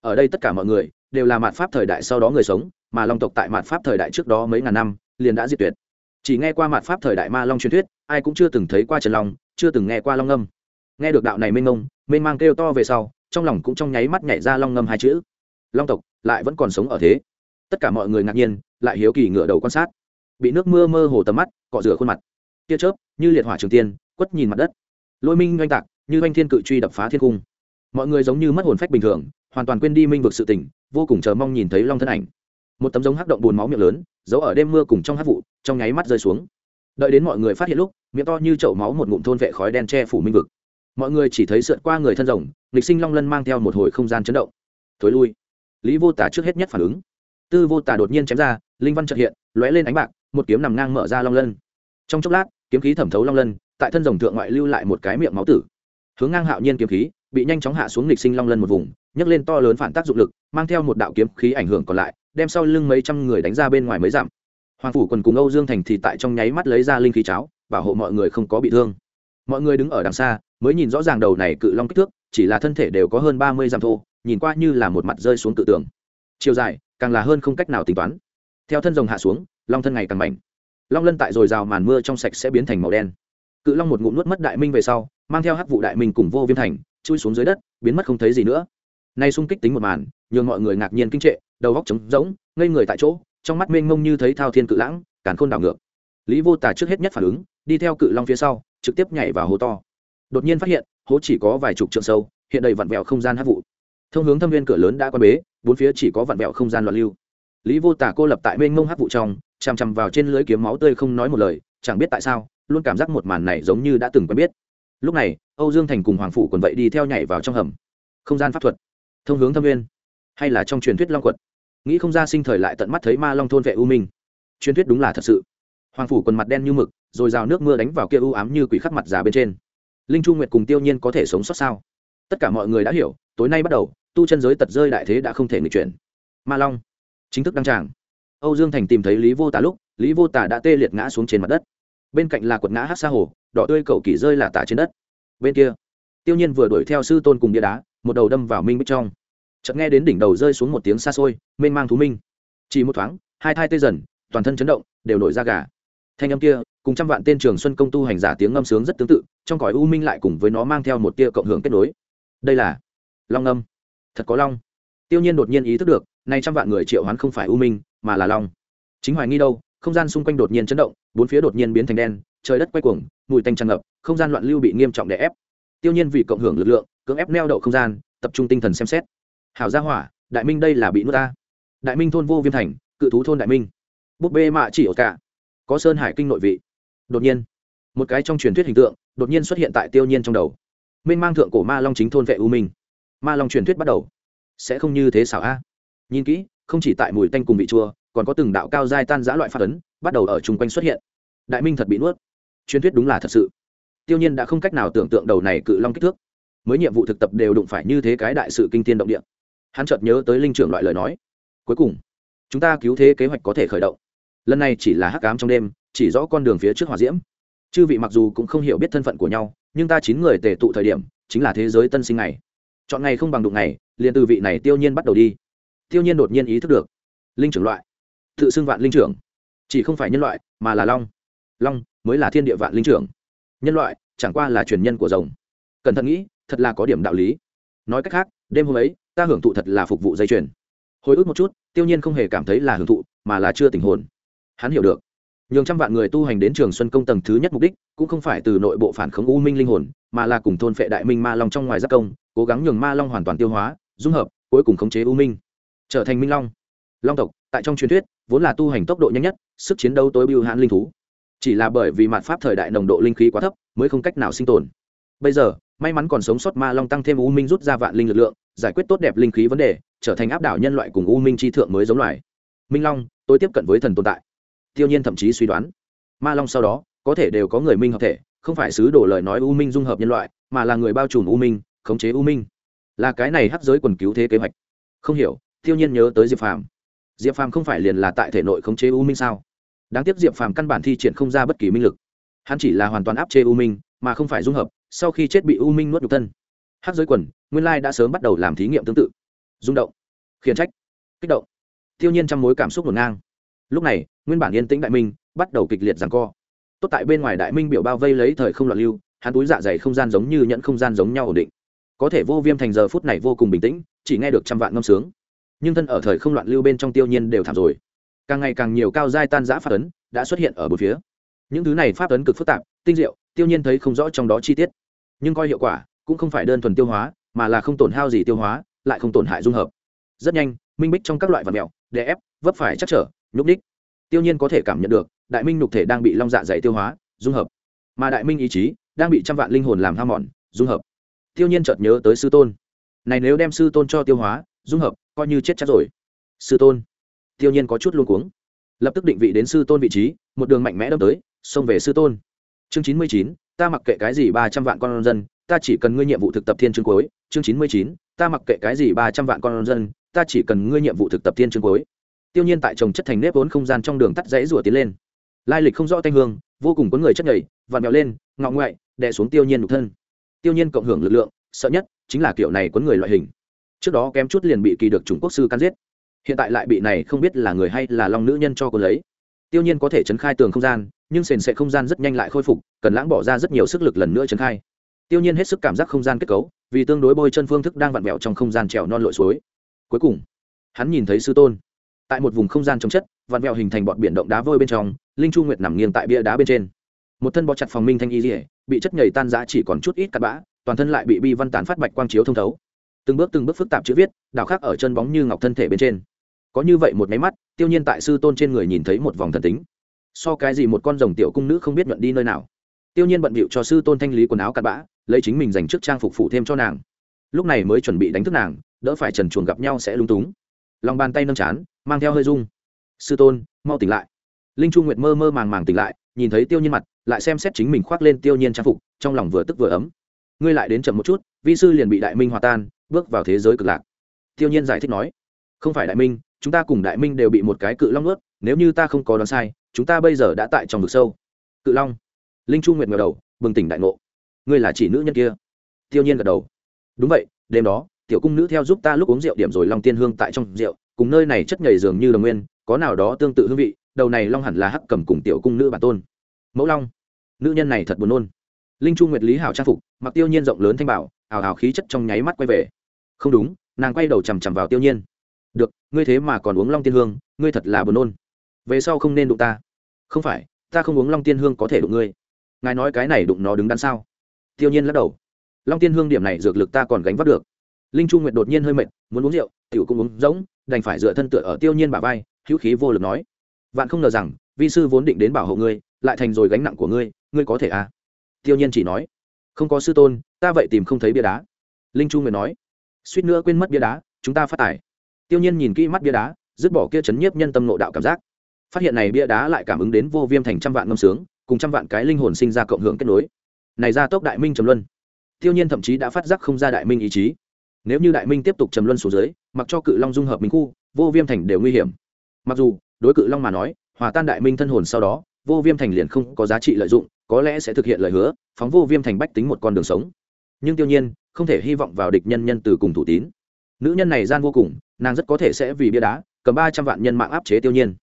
Ở đây tất cả mọi người đều là mạt pháp thời đại sau đó người sống mà long tộc tại mạt pháp thời đại trước đó mấy ngàn năm liền đã diệt tuyệt. Chỉ nghe qua mạt pháp thời đại ma long truyền thuyết ai cũng chưa từng thấy qua trần long chưa từng nghe qua long ngâm. Nghe được đạo này mênh mông, mênh mang kêu to về sau trong lòng cũng trong nháy mắt nhảy ra long ngâm hai chữ. Long tộc lại vẫn còn sống ở thế tất cả mọi người ngạc nhiên, lại hiếu kỳ ngửa đầu quan sát. Bị nước mưa mơ hồ tầm mắt, cọ rửa khuôn mặt. Tia chớp, như liệt hỏa trường tiên, quất nhìn mặt đất. Lôi minh oanh tạc, như oanh thiên cự truy đập phá thiên cung. Mọi người giống như mất hồn phách bình thường, hoàn toàn quên đi minh vực sự tỉnh vô cùng chờ mong nhìn thấy long thân ảnh. Một tấm giống hắc động bùn máu miệng lớn, giấu ở đêm mưa cùng trong hát vụ, trong nháy mắt rơi xuống. Đợi đến mọi người phát hiện lúc, miệng to như chậu máu một ngụm thôn vệ khói đen che phủ minh vực. Mọi người chỉ thấy sượn qua người thân rồng lịch sinh long lân mang theo một hồi không gian chấn động. Thối lui. Lý vô tả trước hết nhất phản ứng tư vô tả đột nhiên chém ra, linh văn trật hiện, lóe lên ánh bạc, một kiếm nằm ngang mở ra long lân. Trong chốc lát, kiếm khí thẩm thấu long lân, tại thân rồng thượng ngoại lưu lại một cái miệng máu tử. Hướng ngang hạo nhiên kiếm khí, bị nhanh chóng hạ xuống nghịch sinh long lân một vùng, nhấc lên to lớn phản tác dụng lực, mang theo một đạo kiếm khí ảnh hưởng còn lại, đem sau lưng mấy trăm người đánh ra bên ngoài mới giảm hoàng phủ quần cùng âu dương thành thì tại trong nháy mắt lấy ra linh khí cháo, bảo hộ mọi người không có bị thương. Mọi người đứng ở đằng xa, mới nhìn rõ ràng đầu này cự long kích thước, chỉ là thân thể đều có hơn ba mươi dặm thô, nhìn qua như là một mặt rơi xuống tự tường. Chiều dài càng là hơn không cách nào tính toán. Theo thân rồng hạ xuống, long thân ngày càng mạnh long lân tại dồi dào màn mưa trong sạch sẽ biến thành màu đen. Cự long một ngụm nuốt mất đại minh về sau, mang theo hắc vụ đại minh cùng vô viêm thành, chui xuống dưới đất, biến mất không thấy gì nữa. Nay xung kích tính một màn, nhường mọi người ngạc nhiên kinh trệ, đầu góc trống rỗng, ngây người tại chỗ, trong mắt mênh mông như thấy thao thiên cự lãng, càn khôn đảo ngược. Lý vô tả trước hết nhất phản ứng, đi theo cự long phía sau, trực tiếp nhảy vào hố to. Đột nhiên phát hiện, hố chỉ có vài chục trượng sâu, hiện đầy vặn vẹo không gian hát vụ. Thông hướng thâm viên cửa lớn đã quan bế bốn phía chỉ có vặn vẹo không gian loạn lưu. Lý vô tả cô lập tại mênh mông hắc vụ trong, chằm chằm vào trên lưới kiếm máu tươi không nói một lời, chẳng biết tại sao, luôn cảm giác một màn này giống như đã từng quen biết. Lúc này, âu dương thành cùng hoàng phủ còn vậy đi theo nhảy vào trong hầm. Không gian pháp thuật, thông hướng thâm viên hay là trong truyền thuyết long quật? Nghĩ không ra sinh thời lại tận mắt thấy ma long thôn vệ u minh. Truyền thuyết đúng là thật sự. Hoàng phủ quần mặt đen như mực, rồi rào nước mưa đánh vào kia u ám như quỷ khắc mặt già bên trên. Linh chu nguyệt cùng tiêu nhiên có thể sống sót sao? Tất cả mọi người đã hiểu, tối nay bắt đầu tu chân giới tật rơi đại thế đã không thể nghịch chuyển. Ma long, chính thức đăng tràng. Âu dương thành tìm thấy lý vô tả lúc, lý vô tả đã tê liệt ngã xuống trên mặt đất. Bên cạnh là quật ngã hát xa hồ, đỏ tươi cầu kỳ rơi là tả trên đất. Bên kia, tiêu nhiên vừa đuổi theo sư tôn cùng bia đá, một đầu đâm vào minh bích trong. Chợt nghe đến đỉnh đầu rơi xuống một tiếng xa xôi, mênh mang thú minh. Chỉ một thoáng, hai thai tê dần, toàn thân chấn động, đều nổi ra gà. Thanh âm kia, cùng trăm vạn tên trường xuân công tu hành giả tiếng ngâm sướng rất tương tự, trong cõi u minh lại cùng với nó mang theo một tia cộng hưởng kết nối. Đây là long ngâm thật có long. Tiêu nhiên đột nhiên ý thức được, nay trăm vạn người triệu hoán không phải u minh, mà là long. Chính hoài nghi đâu, không gian xung quanh đột nhiên chấn động, bốn phía đột nhiên biến thành đen, trời đất quay cuồng, mùi tanh tràn ngập, không gian loạn lưu bị nghiêm trọng đè ép. Tiêu nhiên vì cộng hưởng lực lượng, cưỡng ép neo đậu không gian, tập trung tinh thần xem xét. Hảo gia hỏa, đại minh đây là bị nuốt ta. Đại minh thôn vô viêm thành, cự thú thôn đại minh. Búp bê mạ chỉ ở cả. Có sơn hải kinh nội vị. Đột nhiên, một cái trong truyền thuyết hình tượng đột nhiên xuất hiện tại tiêu nhiên trong đầu. Minh mang thượng cổ ma long chính thôn vệ u minh ma long truyền thuyết bắt đầu. Sẽ không như thế xảo a. Nhìn kỹ, không chỉ tại mùi tanh cùng vị chua, còn có từng đạo cao dai tan giã loại phát ấn, bắt đầu ở chung quanh xuất hiện. Đại minh thật bị nuốt. Truyền thuyết đúng là thật sự. Tiêu nhiên đã không cách nào tưởng tượng đầu này cự long kích thước. Mới nhiệm vụ thực tập đều đụng phải như thế cái đại sự kinh tiên động địa. Hắn chợt nhớ tới linh trưởng loại lời nói. Cuối cùng, chúng ta cứu thế kế hoạch có thể khởi động. Lần này chỉ là hắc cám trong đêm, chỉ rõ con đường phía trước hòa diễm. Chư vị mặc dù cũng không hiểu biết thân phận của nhau, nhưng ta chín người tề tụ thời điểm, chính là thế giới tân sinh này chọn ngày không bằng đụng ngày, liền từ vị này tiêu nhiên bắt đầu đi. Tiêu nhiên đột nhiên ý thức được, linh trưởng loại, tự xưng vạn linh trưởng, chỉ không phải nhân loại, mà là long. Long mới là thiên địa vạn linh trưởng. Nhân loại chẳng qua là truyền nhân của rồng. Cẩn thận nghĩ, thật là có điểm đạo lý. Nói cách khác, đêm hôm ấy, ta hưởng thụ thật là phục vụ dây chuyền. Hồi ức một chút, tiêu nhiên không hề cảm thấy là hưởng thụ, mà là chưa tình hồn. Hắn hiểu được nhường trăm vạn người tu hành đến trường xuân công tầng thứ nhất mục đích, cũng không phải từ nội bộ phản khống u minh linh hồn, mà là cùng thôn phệ đại minh ma long trong ngoài giác công, cố gắng nhường ma long hoàn toàn tiêu hóa, dung hợp, cuối cùng khống chế u minh. Trở thành minh long. Long tộc, tại trong truyền thuyết, vốn là tu hành tốc độ nhanh nhất, sức chiến đấu tối biêu hãn linh thú. Chỉ là bởi vì mặt pháp thời đại nồng độ linh khí quá thấp, mới không cách nào sinh tồn. Bây giờ, may mắn còn sống sót ma long tăng thêm u minh rút ra vạn linh lực lượng, giải quyết tốt đẹp linh khí vấn đề, trở thành áp đảo nhân loại cùng u minh chi thượng mới giống loài. Minh long, tôi tiếp cận với thần tồn tại tiêu nhiên thậm chí suy đoán. Ma long sau đó, có thể đều có người minh hợp thể, không phải sứ đổ lời nói u minh dung hợp nhân loại, mà là người bao trùm u minh, khống chế u minh. Là cái này hắc giới quần cứu thế kế hoạch. Không hiểu, tiêu nhiên nhớ tới diệp phàm. Diệp phàm không phải liền là tại thể nội khống chế u minh sao? Đáng tiếc diệp phàm căn bản thi triển không ra bất kỳ minh lực. Hắn chỉ là hoàn toàn áp chế u minh, mà không phải dung hợp, sau khi chết bị u minh nuốt nhục thân. Hắc giới quần, nguyên lai đã sớm bắt đầu làm thí nghiệm tương tự. Rung động, khiển trách, kích động. Tiêu nhiên trong mối cảm xúc ngổn ngang lúc này, nguyên bản yên tĩnh đại minh bắt đầu kịch liệt rằng co. Tốt tại bên ngoài đại minh biểu bao vây lấy thời không loạn lưu, hắn túi dạ dày không gian giống như nhận không gian giống nhau ổn định. Có thể vô viêm thành giờ phút này vô cùng bình tĩnh, chỉ nghe được trăm vạn ngâm sướng. Nhưng thân ở thời không loạn lưu bên trong tiêu nhiên đều thảm rồi. Càng ngày càng nhiều cao giai tan giã pháp ấn đã xuất hiện ở bốn phía. Những thứ này pháp ấn cực phức tạp, tinh diệu, tiêu nhiên thấy không rõ trong đó chi tiết. Nhưng coi hiệu quả, cũng không phải đơn thuần tiêu hóa, mà là không tổn hao gì tiêu hóa, lại không tổn hại dung hợp. Rất nhanh, minh bích trong các loại vật mèo đè ép, vấp phải chắc trở nhúc đích tiêu nhiên có thể cảm nhận được, đại minh nhục thể đang bị long dạ dày tiêu hóa, dung hợp. Mà đại minh ý chí đang bị trăm vạn linh hồn làm ham mòn, dung hợp. Tiêu nhiên chợt nhớ tới sư tôn. Này nếu đem sư tôn cho tiêu hóa, dung hợp, coi như chết chắc rồi. Sư tôn. Tiêu nhiên có chút luôn cuống. Lập tức định vị đến sư tôn vị trí, một đường mạnh mẽ đâm tới, xông về sư tôn. Chương chín mươi chín, ta mặc kệ cái gì ba trăm vạn con dân, ta chỉ cần ngươi nhiệm vụ thực tập thiên chương cuối. Chương chín mươi chín, ta mặc kệ cái gì ba trăm vạn con dân, ta chỉ cần ngươi nhiệm vụ thực tập thiên chương cuối tiêu nhiên tại trồng chất thành nếp vốn không gian trong đường tắt dãy rùa tiến lên. Lai lịch không rõ thanh hương, vô cùng có người chất nhảy vặn vẹo lên, ngọ ngoại, đè xuống tiêu nhiên nhục thân. Tiêu nhiên cộng hưởng lực lượng, sợ nhất chính là kiểu này có người loại hình. Trước đó kém chút liền bị kỳ được trung quốc sư cắn giết. Hiện tại lại bị này không biết là người hay là long nữ nhân cho cô lấy. Tiêu nhiên có thể chấn khai tường không gian, nhưng sền sệ không gian rất nhanh lại khôi phục, cần lãng bỏ ra rất nhiều sức lực lần nữa chấn khai. Tiêu nhiên hết sức cảm giác không gian kết cấu, vì tương đối bôi chân phương thức đang vặn vẹo trong không gian trèo non lội suối. Cuối cùng, hắn nhìn thấy sư tôn tại một vùng không gian trồng chất, vặn vẹo hình thành bọn biển động đá vôi bên trong, linh chu nguyệt nằm nghiêng tại bia đá bên trên. Một thân bọ chặt phòng minh thanh y dỉa bị chất nhầy tan giã chỉ còn chút ít cắt bã, toàn thân lại bị bi văn tán phát bạch quang chiếu thông thấu. Từng bước từng bước phức tạp chữ viết, đảo khác ở chân bóng như ngọc thân thể bên trên. Có như vậy một máy mắt, tiêu nhiên tại sư tôn trên người nhìn thấy một vòng thần tính. So cái gì một con rồng tiểu cung nữ không biết nhuận đi nơi nào. Tiêu nhiên bận bịu cho sư tôn thanh lý quần áo cặn bã, lấy chính mình dành trước trang phục phụ thêm cho nàng. Lúc này mới chuẩn bị đánh thức nàng, đỡ phải trần chuồng gặp nhau sẽ lung túng. Lòng bàn tay nâng chán mang theo hơi dung sư tôn, mau tỉnh lại. Linh chu nguyệt mơ mơ màng màng tỉnh lại, nhìn thấy tiêu nhiên mặt, lại xem xét chính mình khoác lên tiêu nhiên trang phục, trong lòng vừa tức vừa ấm. Ngươi lại đến chậm một chút, vi sư liền bị đại minh hòa tan, bước vào thế giới cực lạc. Tiêu nhiên giải thích nói, không phải đại minh, chúng ta cùng đại minh đều bị một cái cự long ướt nếu như ta không có đoán sai, chúng ta bây giờ đã tại trong vực sâu. Cự long. Linh chu nguyệt ngờ đầu, bừng tỉnh đại ngộ. Ngươi là chỉ nữ nhân kia? Tiêu nhiên gật đầu. Đúng vậy, đêm đó, tiểu cung nữ theo giúp ta lúc uống rượu điểm rồi long tiên hương tại trong rượu cùng nơi này chất nhầy dường như đồng nguyên, có nào đó tương tự hương vị, đầu này long hẳn là hắc cầm cùng tiểu cung nữ bản tôn. Mẫu long, nữ nhân này thật buồn nôn. Linh chu nguyệt lý hảo trang phục, mặc tiêu nhiên rộng lớn thanh bảo, ảo ảo khí chất trong nháy mắt quay về. Không đúng, nàng quay đầu chằm chằm vào tiêu nhiên. Được, ngươi thế mà còn uống long tiên hương, ngươi thật là buồn nôn. Về sau không nên đụng ta. Không phải, ta không uống long tiên hương có thể đụng ngươi. Ngài nói cái này đụng nó đứng đắn sao? Tiêu nhiên lắc đầu. Long tiên hương điểm này dược lực ta còn gánh vác được. Linh chu nguyệt đột nhiên hơi mệt, muốn uống rượu, tiểu cũng uống giống đành phải dựa thân tựa ở tiêu nhiên bả vai, hữu khí vô lực nói. Vạn không ngờ rằng, vi sư vốn định đến bảo hộ ngươi, lại thành rồi gánh nặng của ngươi ngươi có thể à? Tiêu nhiên chỉ nói. Không có sư tôn, ta vậy tìm không thấy bia đá. Linh chu nguyệt nói. Suýt nữa quên mất bia đá, chúng ta phát tải tiêu nhiên nhìn kỹ mắt bia đá, dứt bỏ kia chấn nhiếp nhân tâm nộ đạo cảm giác. Phát hiện này bia đá lại cảm ứng đến vô viêm thành trăm vạn ngâm sướng, cùng trăm vạn cái linh hồn sinh ra cộng hưởng kết nối. Này ra tốc đại minh trầm luân. Tiêu nhiên thậm chí đã phát giác không ra đại minh ý chí. Nếu như đại minh tiếp tục trầm luân xuống dưới mặc cho cự long dung hợp minh khu, vô viêm thành đều nguy hiểm. Mặc dù, đối cự long mà nói, hòa tan đại minh thân hồn sau đó, vô viêm thành liền không có giá trị lợi dụng, có lẽ sẽ thực hiện lời hứa, phóng vô viêm thành bách tính một con đường sống. Nhưng tiêu nhiên, không thể hy vọng vào địch nhân nhân từ cùng thủ tín. Nữ nhân này gian vô cùng, nàng rất có thể sẽ vì bia đá, cầm ba trăm vạn nhân mạng áp chế tiêu nhiên.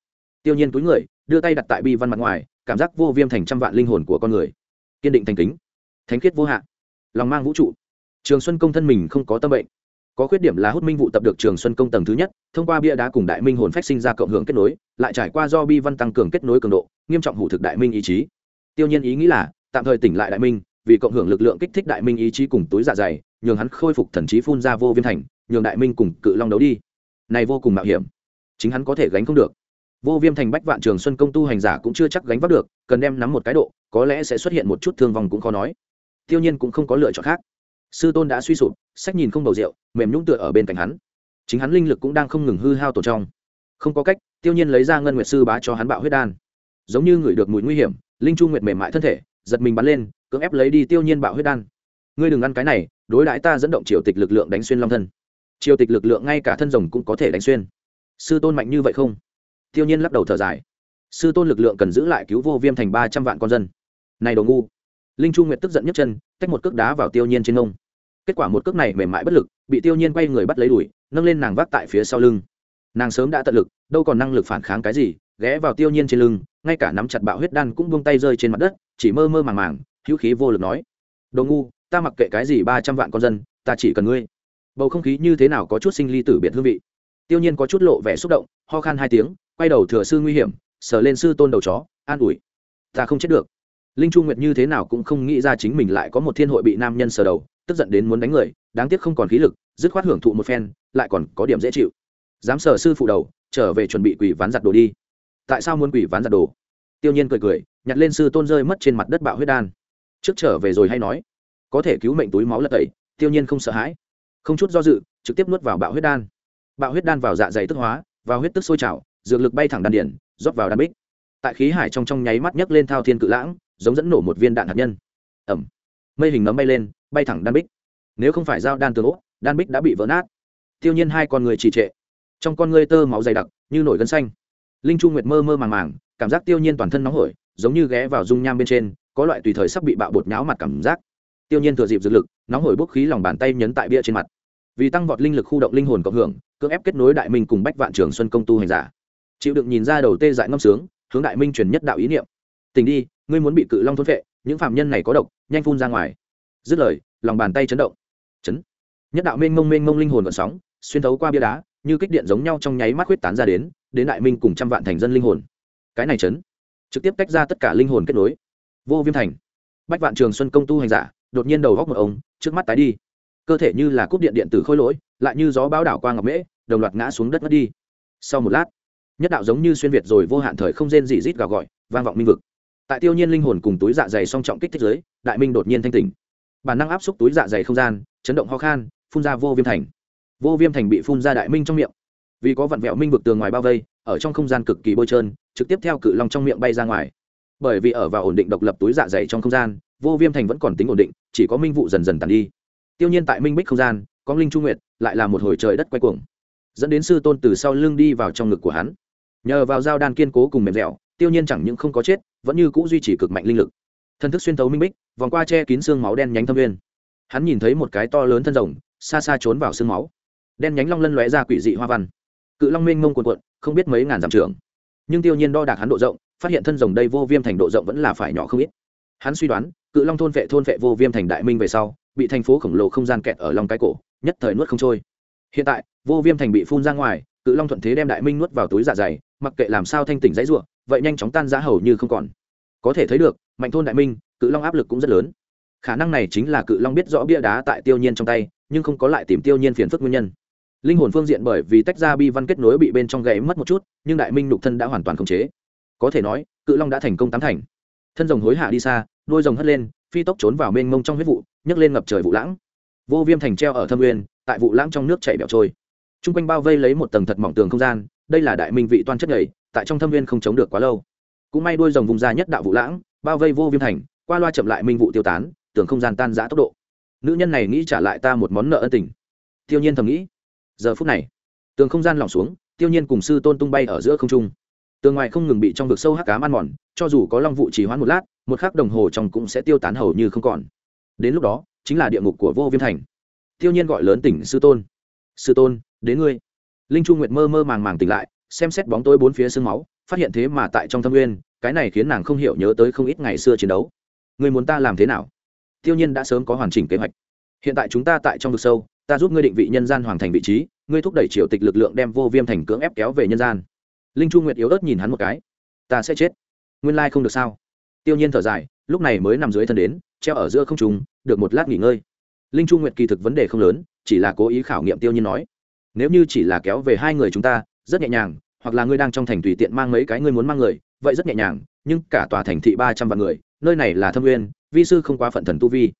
Tiêu nhiên túi người, đưa tay đặt tại bi văn mặt ngoài, cảm giác vô viêm thành trăm vạn linh hồn của con người. Kiên định thành kính. Thánh khiết vô hạn lòng mang vũ trụ. Trường xuân công thân mình không có tâm bệnh có khuyết điểm là hút minh vụ tập được trường xuân công tầng thứ nhất, thông qua bia đá cùng đại minh hồn phách sinh ra cộng hưởng kết nối, lại trải qua do bi văn tăng cường kết nối cường độ, nghiêm trọng hủ thực đại minh ý chí. Tiêu nhiên ý nghĩ là, tạm thời tỉnh lại đại minh, vì cộng hưởng lực lượng kích thích đại minh ý chí cùng túi dạ dày, nhường hắn khôi phục thần trí phun ra vô viêm thành, nhường đại minh cùng cự long đấu đi. Này vô cùng mạo hiểm. Chính hắn có thể gánh không được. Vô viêm thành bách vạn trường xuân công tu hành giả cũng chưa chắc gánh vác được, cần đem nắm một cái độ, có lẽ sẽ xuất hiện một chút thương vong cũng khó nói. Tiêu nhiên cũng không có lựa chọn khác sư tôn đã suy sụp, sách nhìn không đầu rượu, mềm nhũng tựa ở bên cạnh hắn. Chính hắn linh lực cũng đang không ngừng hư hao tổ trong. Không có cách, tiêu nhiên lấy ra ngân nguyệt sư bá cho hắn bạo huyết đan. Giống như người được mùi nguy hiểm, linh chu nguyệt mềm mại thân thể, giật mình bắn lên, cưỡng ép lấy đi tiêu nhiên bạo huyết đan. Ngươi đừng ăn cái này, đối đãi ta dẫn động triều tịch lực lượng đánh xuyên long thân. Triều tịch lực lượng ngay cả thân rồng cũng có thể đánh xuyên. Sư tôn mạnh như vậy không? Tiêu nhiên lắc đầu thở dài. Sư tôn lực lượng cần giữ lại cứu vô viêm thành ba trăm vạn con dân. Này đồ ngu. Linh chu nguyệt tức giận nhấc chân, tách một cước đá vào tiêu nhiên trên ngông kết quả một cước này mềm mại bất lực, bị tiêu nhiên quay người bắt lấy đuổi nâng lên nàng vác tại phía sau lưng. Nàng sớm đã tận lực, đâu còn năng lực phản kháng cái gì, ghé vào tiêu nhiên trên lưng, ngay cả nắm chặt bạo huyết đan cũng buông tay rơi trên mặt đất, chỉ mơ mơ màng màng, hữu khí vô lực nói, đồ ngu, ta mặc kệ cái gì ba trăm vạn con dân, ta chỉ cần ngươi. Bầu không khí như thế nào có chút sinh ly tử biệt hương vị. Tiêu nhiên có chút lộ vẻ xúc động, ho khan hai tiếng, quay đầu thừa sư nguy hiểm, sờ lên sư tôn đầu chó, an ủi, ta không chết được. Linh chu nguyệt như thế nào cũng không nghĩ ra chính mình lại có một thiên hội bị nam nhân sờ đầu tức giận đến muốn đánh người, đáng tiếc không còn khí lực, dứt khoát hưởng thụ một phen, lại còn có điểm dễ chịu. Dám sờ sư phụ đầu, trở về chuẩn bị quỷ ván giặt đồ đi. Tại sao muốn quỷ ván giặt đồ? Tiêu nhiên cười cười, nhặt lên sư tôn rơi mất trên mặt đất bạo huyết đan. Trước trở về rồi hay nói, có thể cứu mệnh túi máu lật tẩy, tiêu nhiên không sợ hãi. Không chút do dự, trực tiếp nuốt vào bạo huyết đan. Bạo huyết đan vào dạ dày tức hóa, vào huyết tức sôi trào, dược lực bay thẳng đan điển, rót vào đan bích. Tại khí hải trong trong nháy mắt nhấc lên thao thiên cự lãng, giống dẫn nổ một viên đạn hạt nhân. Ẩm mây hình nấm bay lên bay thẳng đan bích. Nếu không phải giao đan tường ố, đan bích đã bị vỡ nát. Tiêu nhiên hai con người trì trệ. Trong con ngươi tơ máu dày đặc, như nổi gân xanh. Linh chu nguyệt mơ mơ màng màng, cảm giác tiêu nhiên toàn thân nóng hổi, giống như ghé vào dung nham bên trên, có loại tùy thời sắp bị bạo bột nháo mặt cảm giác. Tiêu nhiên thừa dịp dược lực, nóng hổi bốc khí lòng bàn tay nhấn tại bia trên mặt. Vì tăng vọt linh lực khu động linh hồn cộng hưởng, cưỡng ép kết nối đại minh cùng bách vạn trường xuân công tu hành giả. Chịu đựng nhìn ra đầu tê dại ngâm sướng, hướng đại minh truyền nhất đạo ý niệm. Tình đi, ngươi muốn bị cự long thôn vệ những phạm nhân này có độc, nhanh phun ra ngoài dứt lời, lòng bàn tay chấn động. Chấn. Nhất đạo mênh mông mênh mông linh hồn vận sóng, xuyên thấu qua bia đá, như kích điện giống nhau trong nháy mắt huyết tán ra đến đến đại minh cùng trăm vạn thành dân linh hồn. Cái này chấn, trực tiếp tách ra tất cả linh hồn kết nối. Vô viêm thành. Bách vạn trường xuân công tu hành giả, đột nhiên đầu góc một ông, trước mắt tái đi. Cơ thể như là cúp điện điện tử khôi lỗi, lại như gió bão đảo qua ngọc mễ, đồng loạt ngã xuống đất mất đi. Sau một lát, nhất đạo giống như xuyên việt rồi vô hạn thời không rên dị rít gào gọi, vang vọng minh vực. Tại tiêu nhiên linh hồn cùng túi dạ dày song trọng kích thích giới, đại minh đột nhiên thanh tỉnh bản năng áp xúc túi dạ dày không gian, chấn động ho khan, phun ra vô viêm thành. Vô viêm thành bị phun ra đại minh trong miệng. Vì có vặn vẹo minh vực tường ngoài bao vây, ở trong không gian cực kỳ bôi trơn, trực tiếp theo cự long trong miệng bay ra ngoài. Bởi vì ở vào ổn định độc lập túi dạ dày trong không gian, vô viêm thành vẫn còn tính ổn định, chỉ có minh vụ dần dần tàn đi. Tiêu nhiên tại minh bích không gian, có linh trung nguyệt, lại là một hồi trời đất quay cuồng. Dẫn đến sư tôn từ sau lưng đi vào trong ngực của hắn. Nhờ vào dao đan kiên cố cùng mềm dẻo, tiêu nhiên chẳng những không có chết, vẫn như cũ duy trì cực mạnh linh lực. Thân thức xuyên thấu minh bích vòng qua che kín xương máu đen nhánh thâm viên. Hắn nhìn thấy một cái to lớn thân rồng, xa xa trốn vào xương máu. Đen nhánh long lân lóe ra quỷ dị hoa văn. Cự long Minh mông cuồn cuộn, không biết mấy ngàn dặm trường nhưng tiêu nhiên đo đạc hắn độ rộng, phát hiện thân rồng đây vô viêm thành độ rộng vẫn là phải nhỏ không ít. Hắn suy đoán, cự long thôn vệ thôn vệ vô viêm thành đại minh về sau, bị thành phố khổng lồ không gian kẹt ở lòng cái cổ, nhất thời nuốt không trôi. Hiện tại, vô viêm thành bị phun ra ngoài, cự long thuận thế đem đại minh nuốt vào túi dạ dày, mặc kệ làm sao thanh tỉnh dãy ruộng vậy nhanh chóng tan giá hầu như không còn. Có thể thấy được mạnh thôn đại minh, cự long áp lực cũng rất lớn. Khả năng này chính là cự long biết rõ bia đá tại tiêu nhiên trong tay, nhưng không có lại tìm tiêu nhiên phiền phức nguyên nhân. Linh hồn phương diện bởi vì tách ra bi văn kết nối bị bên trong gãy mất một chút, nhưng đại minh nục thân đã hoàn toàn khống chế. Có thể nói, cự long đã thành công tám thành. Thân rồng hối hạ đi xa đôi rồng hất lên, phi tốc trốn vào mênh mông trong huyết vụ, nhấc lên ngập trời vụ lãng. Vô viêm thành treo ở thâm uyên tại vụ lãng trong nước chảy bẹo trôi. T r u n g quanh bao vây lấy một tầng thật mỏng tường không gian, đây là đại minh vị toan chất nhảy tại trong thâm uyên không chống được quá lâu. Cũng may đôi rồng vùng ra nhất đạo vụ lãng bao vây vô viêm thành, qua loa chậm lại minh vụ tiêu tán, tưởng không gian tan giã tốc độ. Nữ nhân này nghĩ trả lại ta một món nợ ân tình. Tiêu nhiên thầm nghĩ. Giờ phút này, tường không gian lỏng xuống, tiêu nhiên cùng sư tôn tung bay ở giữa không trung. Tường ngoài không ngừng bị trong vực sâu hắc cám ăn mòn, cho dù có long vụ chỉ hoãn một lát, một khắc đồng hồ trong cũng sẽ tiêu tán hầu như không còn. Đến lúc đó, chính là địa ngục của vô viêm thành. Tiêu nhiên gọi lớn tỉnh sư tôn. Sư tôn, đến ngươi. Linh chu nguyệt mơ mơ màng màng tỉnh lại, xem xét bóng tối bốn phía sương máu phát hiện thế mà tại trong thâm nguyên, cái này khiến nàng không hiểu nhớ tới không ít ngày xưa chiến đấu. Ngươi muốn ta làm thế nào? Tiêu nhiên đã sớm có hoàn chỉnh kế hoạch. Hiện tại chúng ta tại trong vực sâu, ta giúp ngươi định vị nhân gian hoàn thành vị trí, ngươi thúc đẩy triều tịch lực lượng đem vô viêm thành cưỡng ép kéo về nhân gian. Linh chu nguyệt yếu ớt nhìn hắn một cái. Ta sẽ chết. Nguyên lai không được sao? Tiêu nhiên thở dài, lúc này mới nằm dưới thân đến, treo ở giữa không trùng được một lát nghỉ ngơi. Linh chu nguyệt kỳ thực vấn đề không lớn, chỉ là cố ý khảo nghiệm tiêu nhiên nói. Nếu như chỉ là kéo về hai người chúng ta, rất nhẹ nhàng hoặc là ngươi đang trong thành tùy tiện mang mấy cái ngươi muốn mang người, vậy rất nhẹ nhàng, nhưng cả tòa thành thị ba trăm vạn người, nơi này là thâm nguyên, vi sư không quá phận thần tu vi.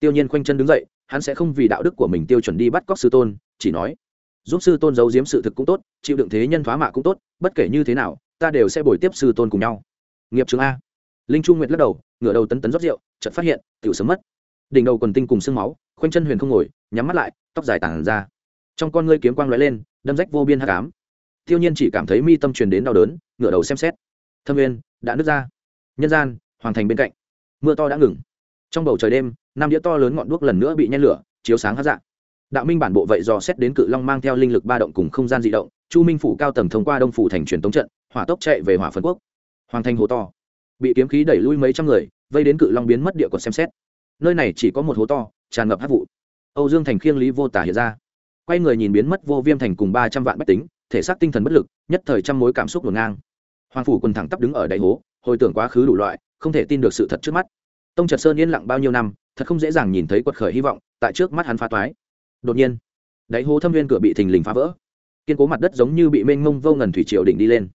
Tiêu nhiên khoanh chân đứng dậy, hắn sẽ không vì đạo đức của mình tiêu chuẩn đi bắt cóc sư tôn, chỉ nói, giúp sư tôn giấu giếm sự thực cũng tốt, chịu đựng thế nhân thoá mạ cũng tốt, bất kể như thế nào, ta đều sẽ bồi tiếp sư tôn cùng nhau. Nghiệp chứng a. Linh trung nguyệt lắc đầu, ngửa đầu tấn tấn rót rượu, chợt phát hiện, tiểu sớm mất. Đỉnh đầu quần tinh cùng sương máu, khoanh chân huyền không ngồi, nhắm mắt lại, tóc dài tàn ra. Trong con ngươi kiếm quang lóe lên, đâm rách vô biên hắc ám tiêu nhiên chỉ cảm thấy mi tâm truyền đến đau đớn ngửa đầu xem xét. Thâm Viên, đã nứt ra. Nhân gian hoàng thành bên cạnh. Mưa to đã ngừng. Trong bầu trời đêm năm đĩa to lớn ngọn đuốc lần nữa bị nhen lửa chiếu sáng hát dạng. Đạo minh bản bộ vậy dò xét đến cự long mang theo linh lực ba động cùng không gian dị động chu minh phủ cao tầng thông qua đông phủ thành truyền tống trận hỏa tốc chạy về hỏa phân quốc. Hoàng thành hồ to. Bị kiếm khí đẩy lui mấy trăm người vây đến cự long biến mất địa còn xem xét. Nơi này chỉ có một hố to tràn ngập hát vụ. Âu dương thành khiêng lý vô tả hiện ra. Quay người nhìn biến mất vô viêm thành cùng ba trăm vạn bách tính thể xác tinh thần bất lực, nhất thời trăm mối cảm xúc ngổn ngang. Hoàng phủ quần thẳng tắp đứng ở đại hố, hồi tưởng quá khứ đủ loại, không thể tin được sự thật trước mắt. Tông trật sơn yên lặng bao nhiêu năm, thật không dễ dàng nhìn thấy quật khởi hy vọng, tại trước mắt hắn phá toái. Đột nhiên, đáy hố thâm viên cửa bị thình lình phá vỡ. Kiên cố mặt đất giống như bị mênh mông vô ngần thủy triều đỉnh đi lên.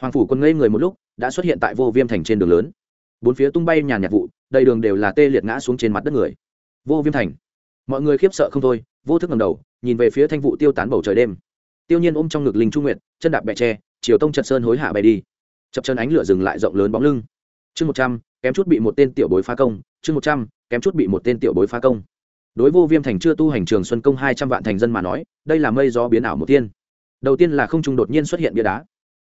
Hoàng phủ quân ngây người một lúc, đã xuất hiện tại vô viêm thành trên đường lớn. Bốn phía tung bay nhàn nhạt vụ, đầy đường đều là tê liệt ngã xuống trên mặt đất người. Vô viêm thành. Mọi người khiếp sợ không thôi, vô thức ngầm đầu, nhìn về phía thanh vụ tiêu tán bầu trời đêm tiêu nhiên ôm trong ngực linh trung nguyện chân đạp bẹ tre, chiều tông trật sơn hối hạ bay đi. Chập chân ánh lửa dừng lại rộng lớn bóng lưng. Chương một trăm, kém chút bị một tên tiểu bối phá công. Chương một trăm, kém chút bị một tên tiểu bối phá công. Đối vô viêm thành chưa tu hành trường xuân công hai trăm vạn thành dân mà nói, đây là mây gió biến ảo một tiên. Đầu tiên là không trung đột nhiên xuất hiện bia đá.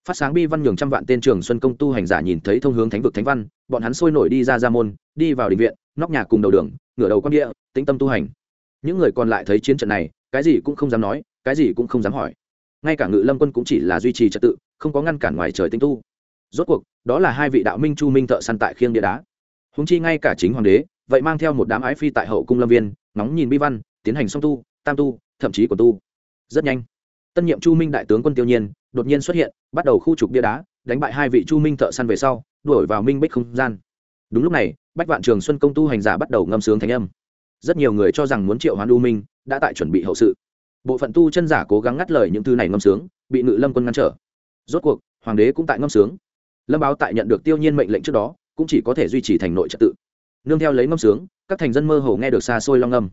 Phát sáng bi văn nhường trăm vạn tên trường xuân công tu hành giả nhìn thấy thông hướng thánh vực thánh văn, bọn hắn sôi nổi đi ra ra môn, đi vào định viện, nóc nhà cùng đầu đường, ngửa đầu quan địa, tĩnh tâm tu hành. Những người còn lại thấy chiến trận này, cái gì cũng không dám nói, cái gì cũng không dám hỏi ngay cả ngự lâm quân cũng chỉ là duy trì trật tự, không có ngăn cản ngoài trời tinh tu. Rốt cuộc, đó là hai vị đạo minh chu minh thợ săn tại khiêng địa đá. Húng chi ngay cả chính hoàng đế, vậy mang theo một đám ái phi tại hậu cung lâm viên nóng nhìn bi văn, tiến hành song tu, tam tu, thậm chí của tu. Rất nhanh, tân nhiệm chu minh đại tướng quân tiêu nhiên, đột nhiên xuất hiện, bắt đầu khu trục bia đá, đánh bại hai vị chu minh thợ săn về sau, đuổi vào minh bích không gian. Đúng lúc này, bách vạn trường xuân công tu hành giả bắt đầu ngâm sướng thành âm. Rất nhiều người cho rằng muốn triệu hoán u minh, đã tại chuẩn bị hậu sự bộ phận tu chân giả cố gắng ngắt lời những thư này ngâm sướng, bị ngự lâm quân ngăn trở. Rốt cuộc, hoàng đế cũng tại ngâm sướng. Lâm báo tại nhận được tiêu nhiên mệnh lệnh trước đó, cũng chỉ có thể duy trì thành nội trật tự. Nương theo lấy ngâm sướng, các thành dân mơ hồ nghe được xa xôi long ngâm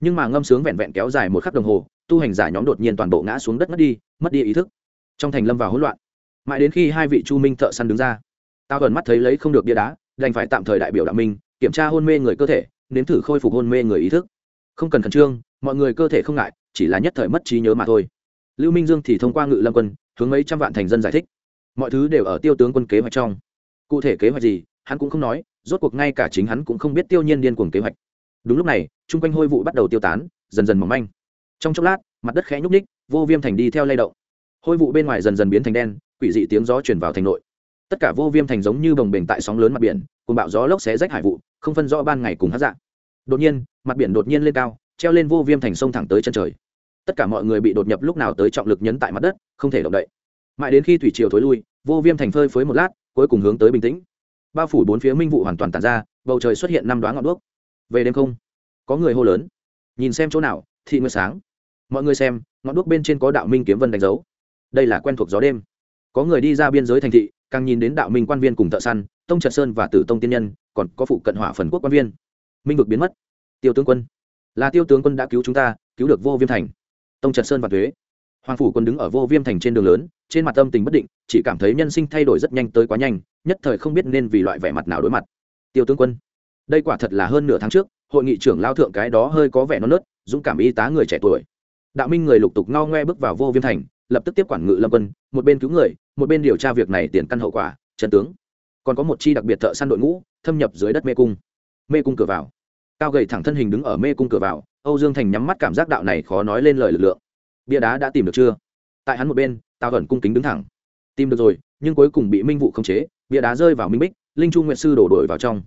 nhưng mà ngâm sướng vẹn vẹn kéo dài một khắc đồng hồ, tu hành giả nhóm đột nhiên toàn bộ ngã xuống đất mất đi mất đi ý thức. Trong thành lâm vào hỗn loạn. Mãi đến khi hai vị chu minh thợ săn đứng ra, tao gần mắt thấy lấy không được bia đá, đành phải tạm thời đại biểu đạo minh, kiểm tra hôn mê người cơ thể, nếm thử khôi phục hôn mê người ý thức. Không cần khẩn trương, mọi người cơ thể không ngại chỉ là nhất thời mất trí nhớ mà thôi. Lưu minh dương thì thông qua ngự lâm quân, hướng mấy trăm vạn thành dân giải thích. Mọi thứ đều ở tiêu tướng quân kế hoạch trong. Cụ thể kế hoạch gì, hắn cũng không nói, rốt cuộc ngay cả chính hắn cũng không biết tiêu nhiên điên cuồng kế hoạch. Đúng lúc này, chung quanh hôi vụ bắt đầu tiêu tán, dần dần mỏng manh. Trong chốc lát, mặt đất khẽ nhúc ních vô viêm thành đi theo lay động. Hôi vụ bên ngoài dần dần biến thành đen, quỷ dị tiếng gió chuyển vào thành nội. Tất cả vô viêm thành giống như bồng bềnh tại sóng lớn mặt biển cùng bạo gió lốc xé rách hải vụ, không phân rõ ban ngày cùng hát dạng đột nhiên, mặt biển đột nhiên lên cao, treo lên vô viêm thành sông thẳng tới chân trời tất cả mọi người bị đột nhập lúc nào tới trọng lực nhấn tại mặt đất, không thể động đậy. Mãi đến khi thủy triều thối lui, vô viêm thành phơi phới một lát, cuối cùng hướng tới bình tĩnh. Bao phủ bốn phía minh vụ hoàn toàn tàn ra, bầu trời xuất hiện năm đoá ngọn đuốc. Về đêm không, có người hô lớn. Nhìn xem chỗ nào thị mưa sáng. Mọi người xem, ngọn đuốc bên trên có đạo minh kiếm vân đánh dấu. Đây là quen thuộc gió đêm. Có người đi ra biên giới thành thị, càng nhìn đến đạo minh quan viên cùng thợ săn, tông trật sơn và tử tông tiên nhân, còn có phụ cận hỏa phần quốc quan viên. Minh vực biến mất. Tiêu tướng quân. Là tiêu tướng quân đã cứu chúng ta, cứu được vô viêm thành tông trật sơn và thuế hoàng phủ quân đứng ở vô viêm thành trên đường lớn trên mặt tâm tình bất định chỉ cảm thấy nhân sinh thay đổi rất nhanh tới quá nhanh nhất thời không biết nên vì loại vẻ mặt nào đối mặt tiêu tướng quân đây quả thật là hơn nửa tháng trước hội nghị trưởng lao thượng cái đó hơi có vẻ non nớt dũng cảm y tá người trẻ tuổi đạo minh người lục tục ngao ngoe bước vào vô viêm thành lập tức tiếp quản ngự lâm quân một bên cứu người một bên điều tra việc này tiền căn hậu quả Trần tướng còn có một chi đặc biệt thợ săn đội ngũ thâm nhập dưới đất mê cung mê cung cửa vào cao gầy thẳng thân hình đứng ở mê cung cửa vào âu dương thành nhắm mắt cảm giác đạo này khó nói lên lời lực lượng. Bia đá đã tìm được chưa? Tại hắn một bên, tào gần cung kính đứng thẳng. Tìm được rồi, nhưng cuối cùng bị minh vụ khống chế, bia đá rơi vào minh bích, linh chu Nguyệt sư đổ đổi vào trong.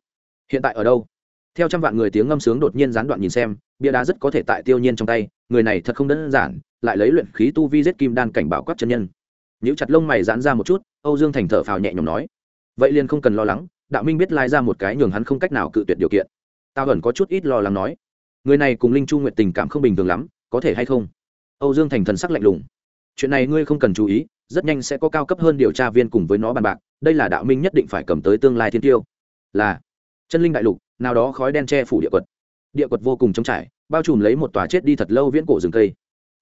Hiện tại ở đâu? Theo trăm vạn người tiếng ngâm sướng đột nhiên gián đoạn nhìn xem, bia đá rất có thể tại tiêu nhiên trong tay, người này thật không đơn giản, lại lấy luyện khí tu vi giết kim đan cảnh bảo quát chân nhân. Nếu chặt lông mày giãn ra một chút, âu dương thành thở phào nhẹ nhõm nói, vậy liền không cần lo lắng, đạo minh biết lai ra một cái nhường hắn không cách nào cự tuyệt điều kiện. Tao ẩn có chút ít lo lắng nói người này cùng linh chu nguyện tình cảm không bình thường lắm, có thể hay không? Âu dương thành thần sắc lạnh lùng. Chuyện này ngươi không cần chú ý, rất nhanh sẽ có cao cấp hơn điều tra viên cùng với nó bàn bạc, đây là đạo minh nhất định phải cầm tới tương lai thiên tiêu. Là, chân linh đại lục, nào đó khói đen che phủ địa quật. Địa quật vô cùng trống trải, bao trùm lấy một tòa chết đi thật lâu viễn cổ rừng cây.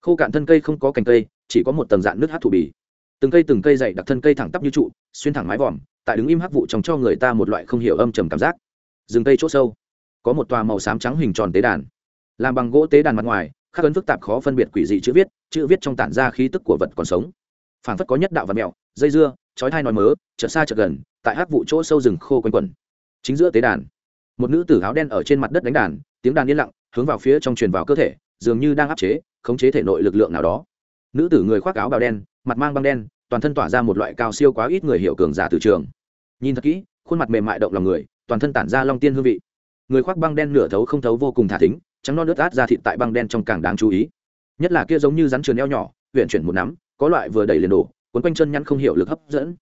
Khô cạn thân cây không có cành cây, chỉ có một tầng dạng nước hát thủ bì. Từng cây từng cây dày đặc thân cây thẳng tắp như trụ, xuyên thẳng mái vòm, tại đứng im hắc vụ trong cho người ta một loại không hiểu âm trầm cảm giác. Rừng cây c h ỗ sâu có một tòa màu xám trắng hình tròn tế đàn. Làm bằng gỗ tế đàn mặt ngoài, khắc ấn phức tạp khó phân biệt quỷ dị chữ viết chữ viết trong tản ra khí tức của vật còn sống. Phản phất có nhất đạo và mẹo, dây dưa, chói thai nói mớ, chợt xa chợt gần, tại hắc vụ chỗ sâu rừng khô quanh quẩn. Chính giữa tế đàn, một nữ tử áo đen ở trên mặt đất đánh đàn, tiếng đàn yên lặng, hướng vào phía trong truyền vào cơ thể, dường như đang áp chế, khống chế thể nội lực lượng nào đó. Nữ tử người khoác áo bào đen, mặt mang băng đen, toàn thân tỏa ra một loại cao siêu quá ít người hiểu cường giả từ trường. Nhìn thật kỹ, khuôn mặt mềm mại động lòng người, toàn thân tản ra long tiên hương vị người khoác băng đen nửa thấu không thấu vô cùng thả thính, trắng non nước át ra thịt tại băng đen trong càng đáng chú ý. Nhất là kia giống như rắn trườn eo nhỏ huyện chuyển một nắm, có loại vừa đẩy liền đổ, cuốn quanh chân nhăn không hiểu lực hấp dẫn.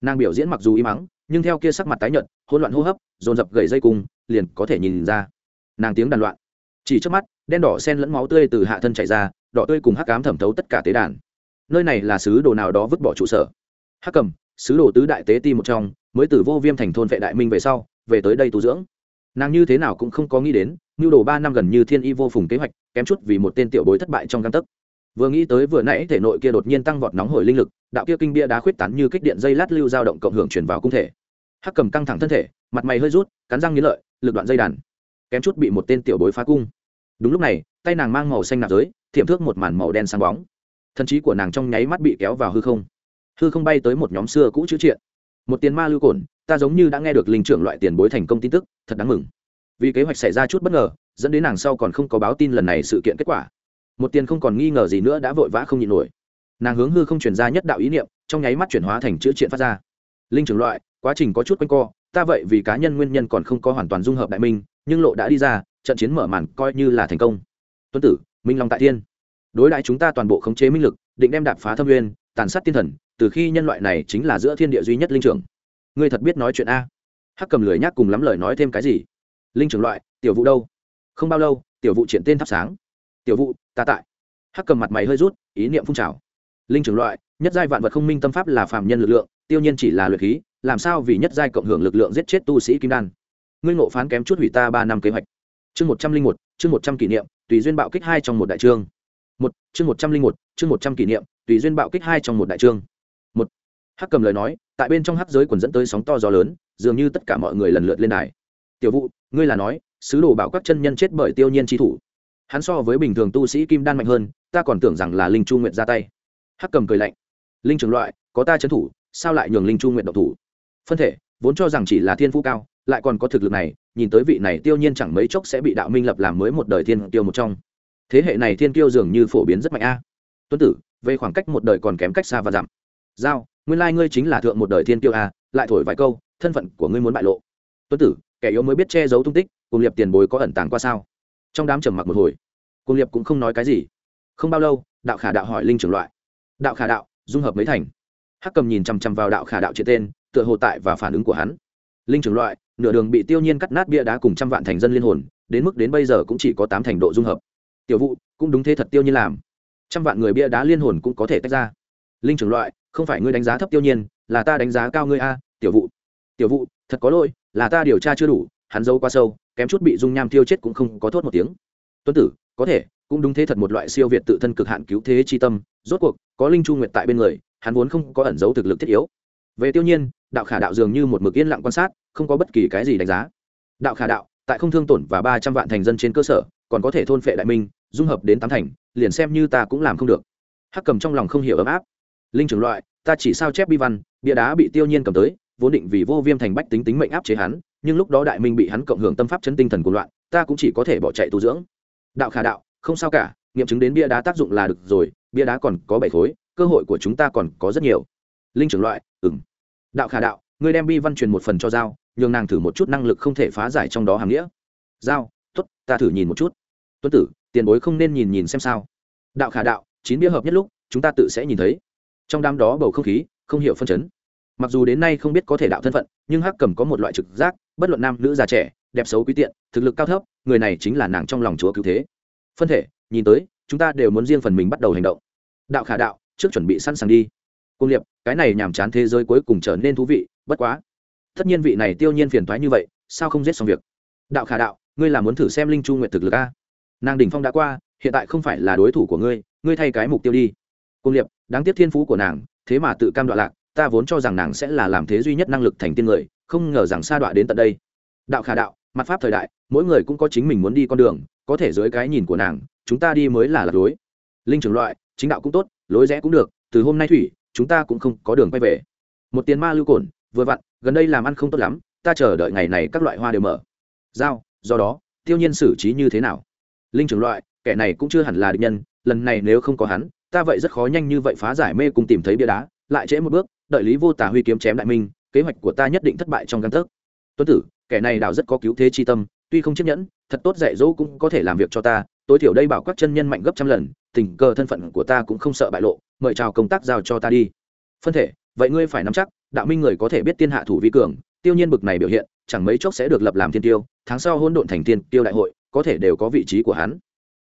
Nàng biểu diễn mặc dù im mắng, nhưng theo kia sắc mặt tái nhợt, hỗn loạn hô hấp, dồn dập gầy dây cung, liền có thể nhìn ra. Nàng tiếng đàn loạn. Chỉ trước mắt, đen đỏ sen lẫn máu tươi từ hạ thân chảy ra, đỏ tươi cùng hắc cám thẩm thấu tất cả tế đàn. Nơi này là sứ đồ nào đó vứt bỏ trụ sở. Hắc cầm sứ đồ tứ đại tế ti một trong, mới từ vô viêm thành thôn vệ đại minh về sau, về tới đây tu dưỡng nàng như thế nào cũng không có nghĩ đến nhu đồ ba năm gần như thiên y vô phùng kế hoạch, kém chút vì một tên tiểu bối thất bại trong găng tấc. Vừa nghĩ tới vừa nãy thể nội kia đột nhiên tăng vọt nóng hổi linh lực, đạo kia kinh bia đá khuyết tán như kích điện dây lát lưu dao động cộng hưởng chuyển vào cung thể. Hắc cầm căng thẳng thân thể, mặt mày hơi rút, cắn răng nghiến lợi, lực đoạn dây đàn, kém chút bị một tên tiểu bối phá cung. Đúng lúc này, tay nàng mang màu xanh nạp giới thiệm thước một màn màu đen sáng bóng. Thần trí của nàng trong nháy mắt bị kéo vào hư không. Hư không bay tới một nhóm xưa cũ chữ triện. Một tiền ma lưu cồn ta giống như đã nghe được linh trưởng loại tiền bối thành công tin tức, thật đáng mừng. Vì kế hoạch xảy ra chút bất ngờ, dẫn đến nàng sau còn không có báo tin lần này sự kiện kết quả. Một tiền không còn nghi ngờ gì nữa đã vội vã không nhịn nổi. Nàng hướng hư không chuyển ra nhất đạo ý niệm, trong nháy mắt chuyển hóa thành chữ triện phát ra. Linh trưởng loại, quá trình có chút quanh co, ta vậy vì cá nhân nguyên nhân còn không có hoàn toàn dung hợp đại minh, nhưng lộ đã đi ra, trận chiến mở màn coi như là thành công. Tuân tử, minh long tại thiên. Đối đãi chúng ta toàn bộ khống chế minh lực, định đem đạp phá thâm nguyên, tàn sát tiên thần, từ khi nhân loại này chính là giữa thiên địa duy nhất linh trưởng ngươi thật biết nói chuyện a? Hắc cầm lười nhác cùng lắm lời nói thêm cái gì? Linh trưởng loại, tiểu vụ đâu? Không bao lâu, tiểu vụ triển tên thắp sáng. Tiểu vụ, ta tại. Hắc cầm mặt mày hơi rút, ý niệm phun trào. Linh trưởng loại, nhất giai vạn vật không minh tâm pháp là phàm nhân lực lượng, tiêu nhiên chỉ là luyện khí, làm sao vì nhất giai cộng hưởng lực lượng giết chết tu sĩ kim đan? Ngươi ngộ phán kém chút hủy ta ba năm kế hoạch. Chương một trăm linh một, chương một trăm kỷ niệm, tùy duyên bạo kích hai trong một đại trương. Một, chương một trăm linh một, chương một trăm kỷ niệm, tùy duyên bạo kích hai trong một đại trương. Một, hắc cầm lời nói tại bên trong hắc giới quần dẫn tới sóng to gió lớn, dường như tất cả mọi người lần lượt lên đài. Tiểu vụ ngươi là nói, sứ đồ bảo các chân nhân chết bởi tiêu nhiên tri thủ. Hắn so với bình thường tu sĩ kim đan mạnh hơn, ta còn tưởng rằng là linh chu nguyện ra tay. Hắc cầm cười lạnh. Linh trường loại, có ta trấn thủ, sao lại nhường linh chu nguyện độc thủ? Phân thể, vốn cho rằng chỉ là thiên phú cao, lại còn có thực lực này, nhìn tới vị này tiêu nhiên chẳng mấy chốc sẽ bị đạo minh lập làm mới một đời thiên tiêu một trong. Thế hệ này thiên tiêu dường như phổ biến rất mạnh a. Tuấn tử, về khoảng cách một đời còn kém cách xa và giảm. giao nguyên lai ngươi chính là thượng một đời thiên tiêu a à, lại thổi vài câu, thân phận của ngươi muốn bại lộ. Tuấn tử, kẻ yếu mới biết che giấu tung tích, cùng liệp tiền bối có ẩn tàng qua sao? Trong đám trầm mặc một hồi, cùng liệp cũng không nói cái gì. Không bao lâu, đạo khả đạo hỏi linh trưởng loại. Đạo khả đạo, dung hợp mấy thành? Hắc cầm nhìn chằm chằm vào đạo khả đạo triệt tên, tựa hồ tại và phản ứng của hắn. Linh trưởng loại, nửa đường bị tiêu nhiên cắt nát bia đá cùng trăm vạn thành dân liên hồn, đến mức đến bây giờ cũng chỉ có tám thành độ dung hợp. Tiểu vụ cũng đúng thế thật tiêu nhiên làm. Trăm vạn người bia đá liên hồn cũng có thể tách ra. Linh trưởng loại không phải ngươi đánh giá thấp tiêu nhiên, là ta đánh giá cao ngươi a, tiểu vụ. Tiểu vụ, thật có lỗi, là ta điều tra chưa đủ, hắn giấu qua sâu, kém chút bị dung nham tiêu chết cũng không có thốt một tiếng. Tuân tử, có thể, cũng đúng thế thật một loại siêu việt tự thân cực hạn cứu thế chi tâm, rốt cuộc, có linh chu nguyệt tại bên người, hắn vốn không có ẩn giấu thực lực thiết yếu. Về tiêu nhiên, đạo khả đạo dường như một mực yên lặng quan sát, không có bất kỳ cái gì đánh giá. Đạo khả đạo, tại không thương tổn và ba trăm vạn thành dân trên cơ sở, còn có thể thôn phệ đại minh, dung hợp đến tám thành, liền xem như ta cũng làm không được. Hắc cầm trong lòng không hiểu ấm áp linh trưởng loại, ta chỉ sao chép bi văn, bia đá bị tiêu nhiên cầm tới, vốn định vì vô viêm thành bách tính tính mệnh áp chế hắn, nhưng lúc đó đại minh bị hắn cộng hưởng tâm pháp chấn tinh thần của loạn, ta cũng chỉ có thể bỏ chạy tu dưỡng. Đạo khả đạo, không sao cả, nghiệm chứng đến bia đá tác dụng là được rồi, bia đá còn có bảy khối, cơ hội của chúng ta còn có rất nhiều. Linh trưởng loại ừng đạo khả đạo, ngươi đem bi văn truyền một phần cho giao, nhường nàng thử một chút năng lực không thể phá giải trong đó hàm nghĩa. Giao t ố t ta thử nhìn một chút. Tuân tử, tiền bối không nên nhìn nhìn xem sao. Đạo khả đạo, chín bia hợp nhất lúc, chúng ta tự sẽ nhìn thấy trong đám đó bầu không khí, không hiểu phân chấn. Mặc dù đến nay không biết có thể đạo thân phận, nhưng hắc cầm có một loại trực giác, bất luận nam nữ già trẻ, đẹp xấu quý tiện, thực lực cao thấp, người này chính là nàng trong lòng chúa cứu thế. Phân thể, nhìn tới, chúng ta đều muốn riêng phần mình bắt đầu hành động. Đạo khả đạo, trước chuẩn bị sẵn sàng đi. Cung liệp cái này nhàm chán thế giới cuối cùng trở nên thú vị, bất quá. Tất nhiên vị này tiêu nhiên phiền thoái như vậy, sao không giết xong việc? Đạo khả đạo, ngươi là muốn thử xem linh chu nguyện thực lực a? Nàng đỉnh phong đã qua, hiện tại không phải là đối thủ của ngươi ngươi thay cái mục tiêu đi cung liệp, đáng tiếc thiên phú của nàng, thế mà tự cam đoạn lạc, ta vốn cho rằng nàng sẽ là làm thế duy nhất năng lực thành tiên người, không ngờ rằng sa đọa đến tận đây. Đạo khả đạo, mặt pháp thời đại, mỗi người cũng có chính mình muốn đi con đường, có thể dưới cái nhìn của nàng, chúng ta đi mới là lạc lối. Linh trưởng loại, chính đạo cũng tốt, lối rẽ cũng được, từ hôm nay thủy, chúng ta cũng không có đường quay về. Một tiền ma lưu cồn vừa vặn, gần đây làm ăn không tốt lắm, ta chờ đợi ngày này các loại hoa đều mở. Giao, do đó, tiêu nhiên xử trí như thế nào? Linh trưởng loại, kẻ này cũng chưa hẳn là địch nhân, lần này nếu không có hắn ta vậy rất khó nhanh như vậy phá giải mê cùng tìm thấy bia đá, lại trễ một bước, đợi lý vô tả huy kiếm chém đại minh, kế hoạch của ta nhất định thất bại trong găng tấc. Tuấn tử, kẻ này đảo rất có cứu thế chi tâm, tuy không chấp nhẫn, thật tốt dạy dỗ cũng có thể làm việc cho ta, tối thiểu đây bảo các chân nhân mạnh gấp trăm lần, tình cờ thân phận của ta cũng không sợ bại lộ, mời chào công tác giao cho ta đi. Phân thể, vậy ngươi phải nắm chắc, đạo minh người có thể biết tiên hạ thủ vi cường, tiêu nhiên bực này biểu hiện, chẳng mấy chốc sẽ được lập làm thiên tiêu, tháng sau hôn độn thành tiên tiêu đại hội, có thể đều có vị trí của hắn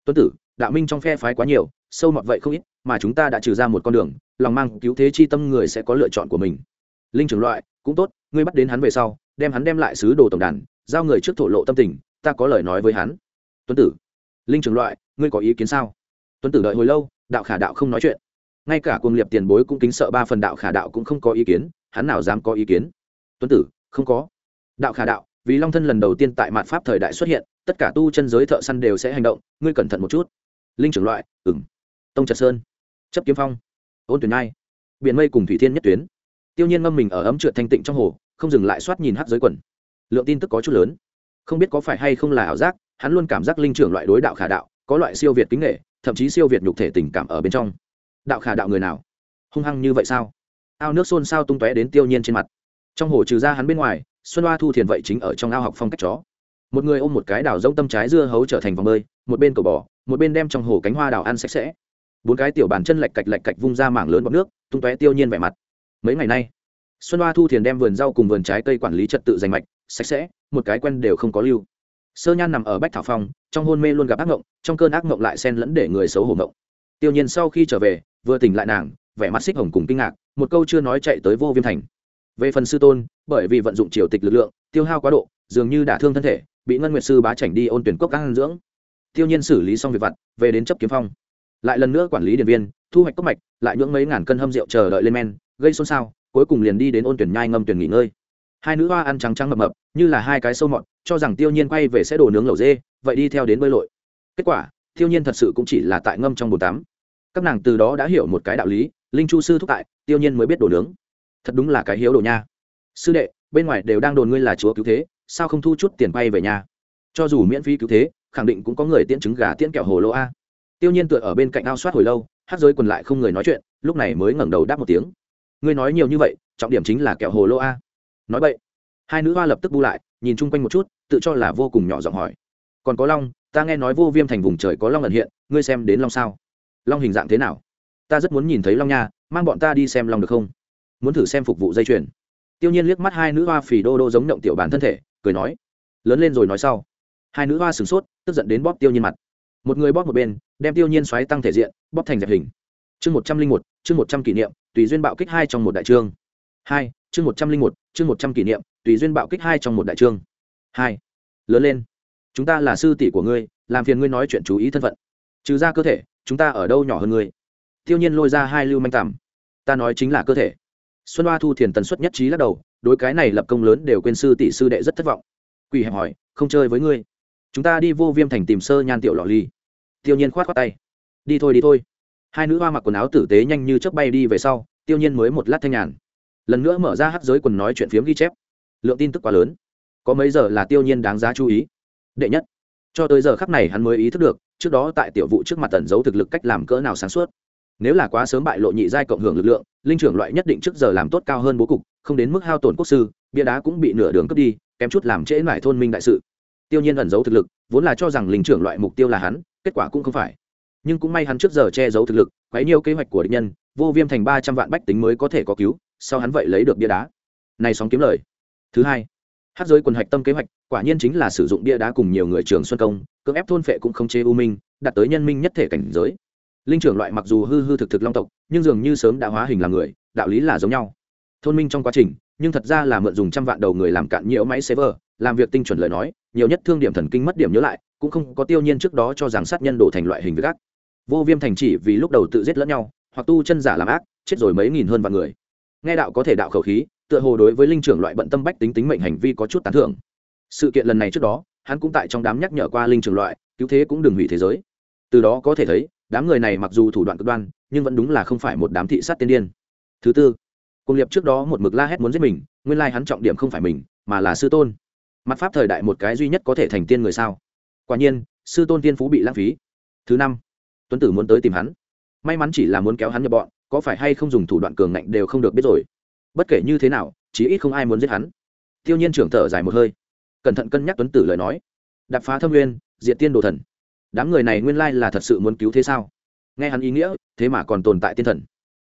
tuấn tử, đạo minh trong phe phái quá nhiều, sâu mọt vậy không ít, mà chúng ta đã trừ ra một con đường, lòng mang cứu thế chi tâm người sẽ có lựa chọn của mình. Linh trưởng loại, cũng tốt, ngươi bắt đến hắn về sau, đem hắn đem lại sứ đồ tổng đàn, giao người trước thổ lộ tâm tình, ta có lời nói với hắn. Tuấn tử, linh trưởng loại, ngươi có ý kiến sao? Tuấn tử đợi hồi lâu, đạo khả đạo không nói chuyện. Ngay cả cuồng liệp tiền bối cũng kính sợ ba phần đạo khả đạo cũng không có ý kiến, hắn nào dám có ý kiến? Tuấn tử, không có. Đạo khả đạo, vì long thân lần đầu tiên tại mạt pháp thời đại xuất hiện tất cả tu chân giới thợ săn đều sẽ hành động, ngươi cẩn thận một chút. Linh trưởng loại ừng tông trật sơn. Chấp kiếm phong. Ôn tuyển nai biển mây cùng thủy thiên nhất tuyến. Tiêu nhiên ngâm mình ở ấm trượt thanh tịnh trong hồ, không dừng lại soát nhìn hát giới quần. Lượng tin tức có chút lớn. Không biết có phải hay không là ảo giác, hắn luôn cảm giác linh trưởng loại đối đạo khả đạo, có loại siêu việt kính nghệ thậm chí siêu việt nhục thể tình cảm ở bên trong. Đạo khả đạo người nào? Hung hăng như vậy sao? Ao nước xôn xao tung tóe đến tiêu nhiên trên mặt. Trong hồ trừ ra hắn bên ngoài, xuân hoa thu thiền vậy chính ở trong ao học phong cách chó một người ôm một cái đào rông tâm trái dưa hấu trở thành vòng bơi, một bên cầu bò, một bên đem trong hồ cánh hoa đào ăn sạch sẽ. Bốn cái tiểu bàn chân lạch cạch lạch cạch vung ra mảng lớn bọc nước, tung tóe tiêu nhiên vẻ mặt. Mấy ngày nay, xuân hoa thu thiền đem vườn rau cùng vườn trái cây quản lý trật tự danh mạch, sạch sẽ, một cái quen đều không có lưu. Sơ nhan nằm ở bách thảo phong, trong hôn mê luôn gặp ác ngộng, trong cơn ác ngộng lại xen lẫn để người xấu hổ ngộng. Tiêu nhiên sau khi trở về, vừa tỉnh lại nàng, vẻ mặt xích hồng cùng kinh ngạc, một câu chưa nói chạy tới vô viêm thành. Về phần sư tôn, bởi vì vận dụng triều tịch lực lượng, tiêu hao quá độ, dường như đả thương thân thể bị ngân nguyệt sư bá chảnh đi ôn tuyển cốc ăn dưỡng. Tiêu nhiên xử lý xong việc vặt, về đến chấp kiếm phong. Lại lần nữa quản lý điện viên, thu hoạch cốc mạch, lại nhưỡng mấy ngàn cân hâm rượu chờ đợi lên men, gây xôn xao, cuối cùng liền đi đến ôn tuyển nhai ngâm tuyển nghỉ ngơi. Hai nữ hoa ăn trắng trắng mập mập, như là hai cái sâu mọt, cho rằng tiêu nhiên quay về sẽ đổ nướng lẩu dê, vậy đi theo đến bơi lội. Kết quả, tiêu nhiên thật sự cũng chỉ là tại ngâm trong bồn tắm. Các nàng từ đó đã hiểu một cái đạo lý, linh chu sư thúc tại, tiêu nhiên mới biết đổ nướng. Thật đúng là cái hiếu đồ nha. Sư đệ, bên ngoài đều đang đồn ngươi là chúa cứu thế sao không thu chút tiền bay về nhà? Cho dù miễn phí cứu thế, khẳng định cũng có người tiễn trứng gà tiễn kẹo hồ lô a. Tiêu nhiên tựa ở bên cạnh ao soát hồi lâu, hát giới quần lại không người nói chuyện, lúc này mới ngẩng đầu đáp một tiếng. Ngươi nói nhiều như vậy, trọng điểm chính là kẹo hồ lô a. Nói vậy hai nữ hoa lập tức bu lại, nhìn chung quanh một chút, tự cho là vô cùng nhỏ giọng hỏi. Còn có long, ta nghe nói vô viêm thành vùng trời có long ẩn hiện, ngươi xem đến long sao? Long hình dạng thế nào? Ta rất muốn nhìn thấy long nha, mang bọn ta đi xem long được không? Muốn thử xem phục vụ dây chuyền. Tiêu nhiên liếc mắt hai nữ hoa phì đô đô giống động tiểu bản thân thể cười nói, lớn lên rồi nói sau. Hai nữ hoa sửng sốt, tức giận đến bóp tiêu nhiên mặt. Một người bóp một bên, đem tiêu nhiên xoáy tăng thể diện, bóp thành dẹp hình. Chương một trăm linh một, chương một trăm kỷ niệm, tùy duyên bạo kích hai trong một đại trương hai, chương một trăm linh một, chương một trăm kỷ niệm, tùy duyên bạo kích hai trong một đại trương hai, lớn lên. Chúng ta là sư tỷ của ngươi, làm phiền ngươi nói chuyện chú ý thân phận. Trừ ra cơ thể, chúng ta ở đâu nhỏ hơn ngươi? Tiêu nhiên lôi ra hai lưu manh tằm. Ta nói chính là cơ thể. Xuân hoa thu thiền tần suất nhất trí lắc đầu đối cái này lập công lớn đều quên sư tỷ sư đệ rất thất vọng. Quỷ hẹp hỏi, không chơi với ngươi? Chúng ta đi vô viêm thành tìm sơ nhan tiểu lọ ly. Tiêu nhiên khoát khoát tay. Đi thôi đi thôi. Hai nữ hoa mặc quần áo tử tế nhanh như chớp bay đi về sau, tiêu nhiên mới một lát thanh nhàn. Lần nữa mở ra hát giới quần nói chuyện phiếm ghi chép. Lượng tin tức quá lớn. Có mấy giờ là tiêu nhiên đáng giá chú ý? Đệ nhất. Cho tới giờ khắc này hắn mới ý thức được, trước đó tại tiểu vụ trước mặt tẩn giấu thực lực cách làm cỡ nào sáng suốt nếu là quá sớm bại lộ nhị giai cộng hưởng lực lượng, linh trưởng loại nhất định trước giờ làm tốt cao hơn bố cục, không đến mức hao tổn quốc sư, bia đá cũng bị nửa đường cướp đi, kém chút làm trễ mải thôn minh đại sự. Tiêu nhiên ẩn giấu thực lực, vốn là cho rằng linh trưởng loại mục tiêu là hắn, kết quả cũng không phải. Nhưng cũng may hắn trước giờ che giấu thực lực, quấy nhiều kế hoạch của địch nhân, vô viêm thành ba trăm vạn bách tính mới có thể có cứu, sau hắn vậy lấy được bia đá. Này sóng kiếm lời. Thứ hai hát giới quần hạch tâm kế hoạch, quả nhiên chính là sử dụng bia đá cùng nhiều người trường xuân công, cưỡng ép thôn phệ cũng không chế u minh, đạt tới nhân minh nhất thể cảnh giới linh trưởng loại mặc dù hư hư thực thực long tộc, nhưng dường như sớm đã hóa hình làm người, đạo lý là giống nhau. Thôn minh trong quá trình, nhưng thật ra là mượn dùng trăm vạn đầu người làm cạn nhiễu máy server làm việc tinh chuẩn lời nói, nhiều nhất thương điểm thần kinh mất điểm nhớ lại, cũng không có tiêu nhiên trước đó cho rằng sát nhân đổ thành loại hình với gác vô viêm thành chỉ vì lúc đầu tự giết lẫn nhau, hoặc tu chân giả làm ác, chết rồi mấy nghìn hơn vạn người. Nghe đạo có thể đạo khẩu khí, tựa hồ đối với linh trưởng loại bận tâm bách tính tính mệnh hành vi có chút tán thưởng. Sự kiện lần này trước đó, hắn cũng tại trong đám nhắc nhở qua linh trưởng loại, cứu thế cũng đừng hủy thế giới. Từ đó có thể thấy đám người này mặc dù thủ đoạn cực đoan, nhưng vẫn đúng là không phải một đám thị sát tiên điên. Thứ tư cùng liệp trước đó một mực la hét muốn giết mình, nguyên lai hắn trọng điểm không phải mình, mà là sư tôn. Mặt pháp thời đại một cái duy nhất có thể thành tiên người sao? Quả nhiên, sư tôn tiên phú bị lãng phí. Thứ năm, tuấn tử muốn tới tìm hắn. May mắn chỉ là muốn kéo hắn nhập bọn, có phải hay không dùng thủ đoạn cường ngạnh đều không được biết rồi. Bất kể như thế nào, chí ít không ai muốn giết hắn. Tiêu nhiên trưởng thở dài một hơi. Cẩn thận cân nhắc tuấn tử lời nói. Đập phá thâm nguyên, diệt tiên đồ thần đám người này nguyên lai là thật sự muốn cứu thế sao? Nghe hắn ý nghĩa, thế mà còn tồn tại tiên thần.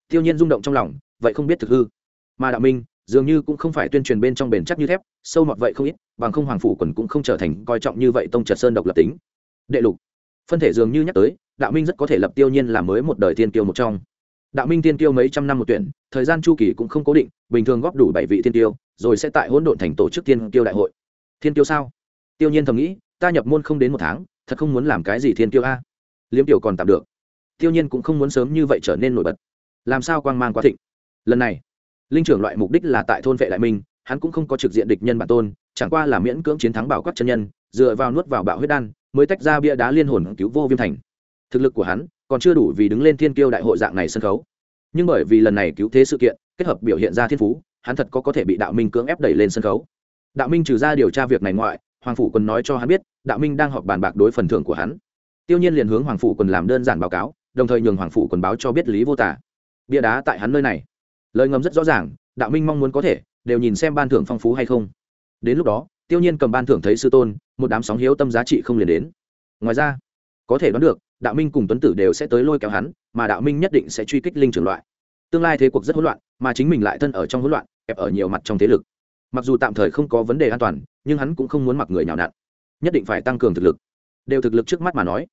Tiêu nhiên rung động trong lòng, vậy không biết thực hư. Mà đạo minh, dường như cũng không phải tuyên truyền bên trong bền chắc như thép, sâu mọt vậy không ít, bằng không hoàng phủ quần cũng không trở thành coi trọng như vậy tông trật sơn độc lập tính. Đệ lục, phân thể dường như nhắc tới, đạo minh rất có thể lập tiêu nhiên làm mới một đời tiên tiêu một trong. Đạo minh tiên tiêu mấy trăm năm một tuyển, thời gian chu kỳ cũng không cố định, bình thường góp đủ bảy vị tiên tiêu rồi sẽ tại hỗn độn thành tổ chức tiên tiêu đại hội. Thiên tiêu sao? Tiêu nhiên thầm nghĩ, ta nhập môn không đến một tháng thật không muốn làm cái gì thiên tiêu a. Liếm tiểu còn tạm được. Tiêu nhiên cũng không muốn sớm như vậy trở nên nổi bật. Làm sao quang mang quá thịnh? Lần này, linh trưởng loại mục đích là tại thôn vệ đại minh hắn cũng không có trực diện địch nhân bản tôn, chẳng qua là miễn cưỡng chiến thắng bảo các chân nhân, dựa vào nuốt vào bạo huyết đan, mới tách ra bia đá liên hồn cứu vô viêm thành. Thực lực của hắn còn chưa đủ vì đứng lên thiên kiêu đại hội dạng này sân khấu. Nhưng bởi vì lần này cứu thế sự kiện, kết hợp biểu hiện ra thiên phú, hắn thật có có thể bị đạo minh cưỡng ép đẩy lên sân khấu. Đạo minh trừ ra điều tra việc này ngoại, hoàng phủ quân nói cho hắn biết đạo minh đang họp bàn bạc đối phần thưởng của hắn. Tiêu nhiên liền hướng hoàng phủ quần làm đơn giản báo cáo, đồng thời nhường hoàng phủ quần báo cho biết lý vô tả. Bia đá tại hắn nơi này. Lời ngầm rất rõ ràng, đạo minh mong muốn có thể, đều nhìn xem ban thưởng phong phú hay không. Đến lúc đó, tiêu nhiên cầm ban thưởng thấy sư tôn, một đám sóng hiếu tâm giá trị không liền đến. Ngoài ra, có thể đoán được, đạo minh cùng tuấn tử đều sẽ tới lôi kéo hắn, mà đạo minh nhất định sẽ truy kích linh trưởng loại. Tương lai thế cuộc rất hỗn loạn, mà chính mình lại thân ở trong hỗn loạn ép ở nhiều mặt trong thế lực. Mặc dù tạm thời không có vấn đề an toàn, nhưng hắn cũng không muốn mặc người nào nặn nhất định phải tăng cường thực lực. Đều thực lực trước mắt mà nói,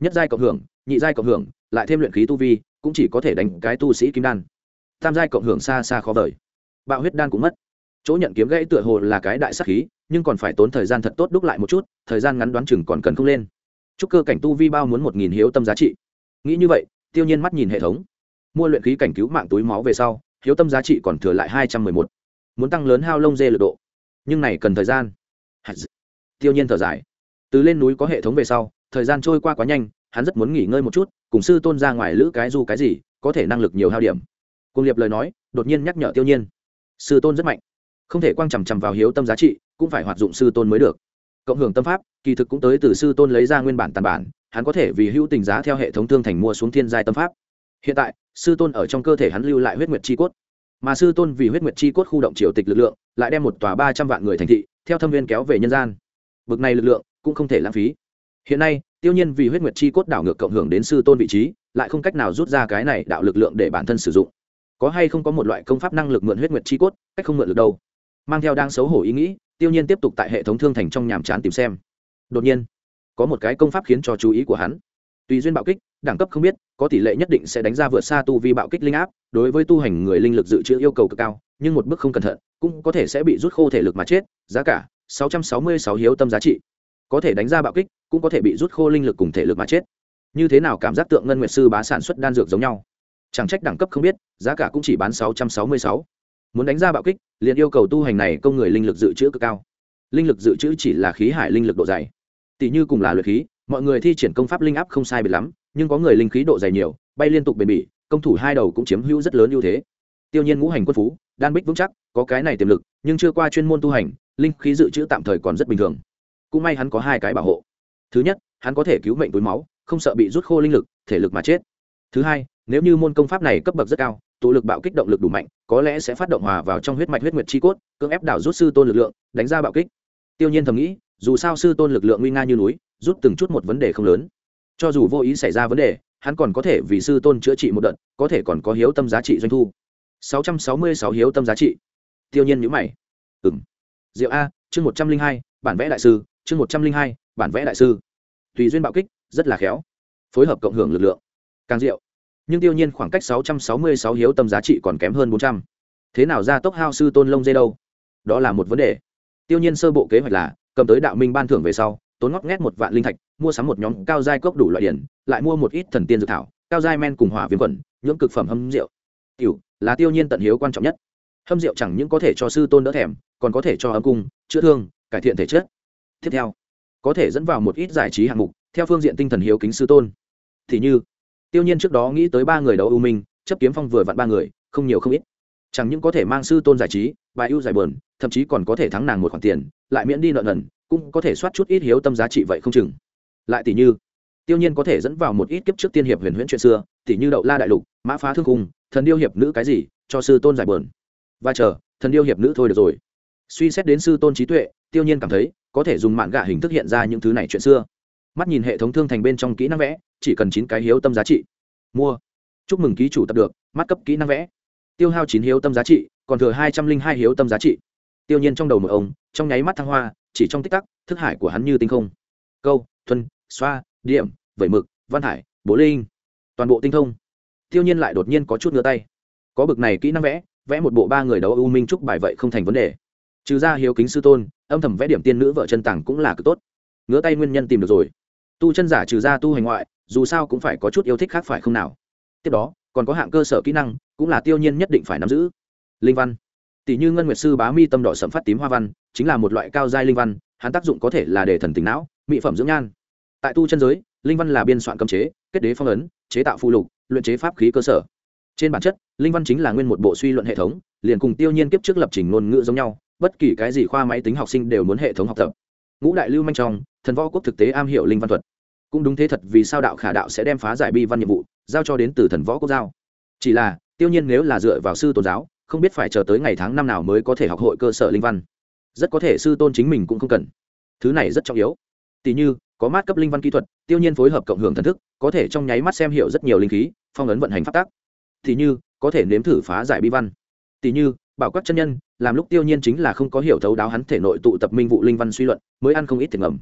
nhất giai cộng hưởng, nhị giai cộng hưởng, lại thêm luyện khí tu vi, cũng chỉ có thể đánh cái tu sĩ kim đan. Tam giai cộng hưởng xa xa khó vời. Bạo huyết đan cũng mất. Chỗ nhận kiếm gãy tựa hồ là cái đại sắc khí, nhưng còn phải tốn thời gian thật tốt đúc lại một chút, thời gian ngắn đoán chừng còn cần không lên. Chúc cơ cảnh tu vi bao muốn một nghìn hiếu tâm giá trị. Nghĩ như vậy, tiêu nhiên mắt nhìn hệ thống. Mua luyện khí cảnh cứu mạng túi máu về sau, hiếu tâm giá trị còn thừa lại hai trăm mười một. Muốn tăng lớn hao lông dê lực độ. Nhưng này cần thời gian tiêu nhiên thở dài. Từ lên núi có hệ thống về sau, thời gian trôi qua quá nhanh, hắn rất muốn nghỉ ngơi một chút, cùng sư tôn ra ngoài lữ cái du cái gì, có thể năng lực nhiều hao điểm. Cùng liệp lời nói, đột nhiên nhắc nhở tiêu nhiên. Sư tôn rất mạnh. Không thể quang chằm chằm vào hiếu tâm giá trị, cũng phải hoạt dụng sư tôn mới được. Cộng hưởng tâm pháp, kỳ thực cũng tới từ sư tôn lấy ra nguyên bản tàn bản, hắn có thể vì hữu tình giá theo hệ thống thương thành mua xuống thiên giai tâm pháp. Hiện tại, sư tôn ở trong cơ thể hắn lưu lại huyết nguyệt chi cốt. Mà sư tôn vì huyết nguyệt chi cốt khu động triều tịch lực lượng, lại đem một tòa ba trăm vạn người thành thị, theo thâm viên kéo về nhân gian bực này lực lượng cũng không thể lãng phí. Hiện nay, tiêu nhiên vì huyết nguyệt chi cốt đảo ngược cộng hưởng đến sư tôn vị trí, lại không cách nào rút ra cái này đạo lực lượng để bản thân sử dụng. Có hay không có một loại công pháp năng lực mượn huyết nguyệt chi cốt, cách không mượn được đâu. Mang theo đang xấu hổ ý nghĩ, tiêu nhiên tiếp tục tại hệ thống thương thành trong nhàm chán tìm xem. Đột nhiên, có một cái công pháp khiến cho chú ý của hắn. Tùy duyên bạo kích, đẳng cấp không biết, có tỷ lệ nhất định sẽ đánh ra vượt xa tu vi bạo kích linh áp, đối với tu hành người linh lực dự trữ yêu cầu cực cao, nhưng một bước không cẩn thận, cũng có thể sẽ bị rút khô thể lực mà chết, giá cả 666 hiếu tâm giá trị. Có thể đánh ra bạo kích, cũng có thể bị rút khô linh lực cùng thể lực mà chết. Như thế nào cảm giác tượng ngân nguyệt sư bá sản xuất đan dược giống nhau? Chẳng trách đẳng cấp không biết, giá cả cũng chỉ bán 666. muốn đánh ra bạo kích, liền yêu cầu tu hành này công người linh lực dự trữ cực cao. Linh lực dự trữ chỉ là khí hải linh lực độ dày. Tỷ như cùng là luyện khí, mọi người thi triển công pháp linh áp không sai biệt lắm, nhưng có người linh khí độ dày nhiều, bay liên tục bền bỉ, công thủ hai đầu cũng chiếm hữu rất lớn ưu thế. Tiêu nhiên ngũ hành quân phú, đan bích vững chắc, có cái này tiềm lực, nhưng chưa qua chuyên môn tu hành linh khí dự trữ tạm thời còn rất bình thường. Cũng may hắn có hai cái bảo hộ. Thứ nhất, hắn có thể cứu mệnh túi máu, không sợ bị rút khô linh lực, thể lực mà chết. Thứ hai, nếu như môn công pháp này cấp bậc rất cao, tụ lực bạo kích động lực đủ mạnh, có lẽ sẽ phát động hòa vào trong huyết mạch huyết nguyệt chi cốt, cưỡng ép đảo rút sư tôn lực lượng, đánh ra bạo kích. Tiêu nhiên thầm nghĩ, dù sao sư tôn lực lượng nguy nga như núi, rút từng chút một vấn đề không lớn. Cho dù vô ý xảy ra vấn đề, hắn còn có thể vì sư tôn chữa trị một đợt, có thể còn có hiếu tâm giá trị doanh thu. 666 hiếu tâm giá trị. Tiêu nhiên nhíu mày. Ừm diệu a, chương một trăm linh hai, bản vẽ đại sư, chương một trăm linh hai, bản vẽ đại sư. Tùy duyên bạo kích, rất là khéo. Phối hợp cộng hưởng lực lượng. Càng diệu. Nhưng tiêu nhiên khoảng cách 666 hiếu tâm giá trị còn kém hơn 400. thế nào ra tốc hao sư tôn lông dây đâu? Đó là một vấn đề. Tiêu nhiên sơ bộ kế hoạch là, cầm tới đạo minh ban thưởng về sau, tốn ngót nghét một vạn linh thạch, mua sắm một nhóm cao giai cốc đủ loại điển, lại mua một ít thần tiên dược thảo, cao giai men cùng hỏa viêm quẩn những cực phẩm hâm rượu. Tiểu, là tiêu nhiên tận hiếu quan trọng nhất. Hâm rượu chẳng những có thể cho sư tôn đỡ thèm còn có thể cho âm cung, chữa thương, cải thiện thể chất. Tiếp theo, có thể dẫn vào một ít giải trí hạng mục, theo phương diện tinh thần hiếu kính sư tôn. Thì như, tiêu nhiên trước đó nghĩ tới ba người đấu ưu minh, chấp kiếm phong vừa vặn ba người, không nhiều không ít. Chẳng những có thể mang sư tôn giải trí, bài ưu giải bờn thậm chí còn có thể thắng nàng một khoản tiền, lại miễn đi nợ nần, cũng có thể soát chút ít hiếu tâm giá trị vậy không chừng. Lại tỷ như, tiêu nhiên có thể dẫn vào một ít kiếp trước tiên hiệp huyền huyễn chuyện xưa tỷ như đậu la đại lục, mã phá thương cung, thần điêu hiệp nữ cái gì, cho sư tôn giải bờn và chờ, thần điêu hiệp nữ thôi được rồi suy xét đến sư tôn trí tuệ, tiêu nhiên cảm thấy, có thể dùng mạng gạ hình thức hiện ra những thứ này chuyện xưa. Mắt nhìn hệ thống thương thành bên trong kỹ năng vẽ, chỉ cần chín cái hiếu tâm giá trị. Mua. Chúc mừng ký chủ tập được, mắt cấp kỹ năng vẽ. Tiêu hao chín hiếu tâm giá trị, còn thừa hai trăm linh hai hiếu tâm giá trị. Tiêu nhiên trong đầu một ông, trong nháy mắt thăng hoa, chỉ trong tích tắc, thức hải của hắn như tinh không. Câu, thuần, xoa, điểm, vẩy mực, văn hải bố linh. Toàn bộ tinh thông tiêu nhiên lại đột nhiên có chút ngứa tay. Có bực này kỹ năng vẽ vẽ một bộ ba người đấu u minh trúc bài vậy không thành vấn đề trừ ra hiếu kính sư tôn, âm thầm vẽ điểm tiên nữ vợ chân tàng cũng là cực tốt. Ngứa tay nguyên nhân tìm được rồi. Tu chân giả trừ ra tu hành ngoại, dù sao cũng phải có chút yêu thích khác phải không nào? Tiếp đó, còn có hạng cơ sở kỹ năng, cũng là tiêu nhiên nhất định phải nắm giữ. Linh văn. Tỷ như ngân nguyệt sư bá mi tâm đỏ sẫm phát tím hoa văn, chính là một loại cao giai linh văn, hắn tác dụng có thể là để thần tính não, mỹ phẩm dưỡng nhan. Tại tu chân giới, linh văn là biên soạn cấm chế, kết đế phong ấn, chế tạo phụ lục, luyện chế pháp khí cơ sở. Trên bản chất, linh văn chính là nguyên một bộ suy luận hệ thống, liền cùng tiêu nhiên kiếp trước lập trình ngôn ngữ giống nhau bất kỳ cái gì khoa máy tính học sinh đều muốn hệ thống học tập. Ngũ đại lưu manh trong, thần võ quốc thực tế am hiểu linh văn thuật. Cũng đúng thế thật vì sao đạo khả đạo sẽ đem phá giải bi văn nhiệm vụ, giao cho đến từ thần võ quốc giao. Chỉ là, tiêu nhiên nếu là dựa vào sư tôn giáo, không biết phải chờ tới ngày tháng năm nào mới có thể học hội cơ sở linh văn. Rất có thể sư tôn chính mình cũng không cần. Thứ này rất trọng yếu. Tỷ như, có mát cấp linh văn kỹ thuật, tiêu nhiên phối hợp cộng hưởng thần thức, có thể trong nháy mắt xem hiểu rất nhiều linh khí, phong ấn vận hành phát tác tỷ như, có thể nếm thử phá giải bi văn. Tỷ như, bảo quát chân nhân làm lúc tiêu nhiên chính là không có hiểu thấu đáo hắn thể nội tụ tập minh vụ linh văn suy luận, mới ăn không ít thiệt ngầm.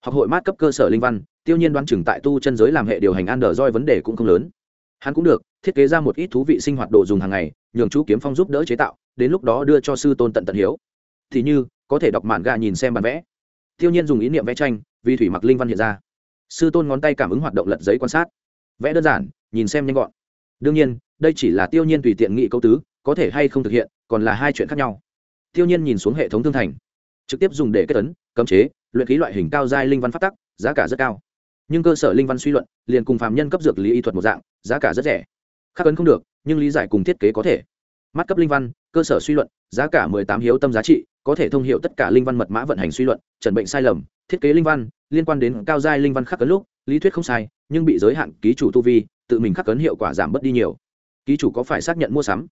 Học hội mát cấp cơ sở linh văn, tiêu nhiên đoán chừng tại tu chân giới làm hệ điều hành ăn đờ roi vấn đề cũng không lớn. Hắn cũng được, thiết kế ra một ít thú vị sinh hoạt đồ dùng hàng ngày, nhường chú kiếm phong giúp đỡ chế tạo, đến lúc đó đưa cho sư tôn tận tận hiếu. Thì như, có thể đọc mạn gà nhìn xem bản vẽ. Tiêu nhiên dùng ý niệm vẽ tranh, vì thủy mặc linh văn hiện ra. Sư tôn ngón tay cảm ứng hoạt động lật giấy quan sát. Vẽ đơn giản, nhìn xem nhanh gọn. Đương nhiên, đây chỉ là tiêu nhiên tùy tiện nghị câu tứ có thể hay không thực hiện, còn là hai chuyện khác nhau. Tiêu nhiên nhìn xuống hệ thống thương thành, trực tiếp dùng để kết tấn cấm chế, luyện khí loại hình cao giai linh văn phát tắc, giá cả rất cao. Nhưng cơ sở linh văn suy luận, liền cùng phạm nhân cấp dược lý y thuật một dạng, giá cả rất rẻ. Khắc ấn không được, nhưng lý giải cùng thiết kế có thể. Mắt cấp linh văn, cơ sở suy luận, giá cả mười tám hiếu tâm giá trị, có thể thông hiệu tất cả linh văn mật mã vận hành suy luận trần bệnh sai lầm, thiết kế linh văn, liên quan đến cao giai linh văn khắc ấn lúc, lý thuyết không sai, nhưng bị giới hạn ký chủ tu vi, tự mình khắc ấn hiệu quả giảm bớt đi nhiều. Ký chủ có phải xác nhận mua sắm?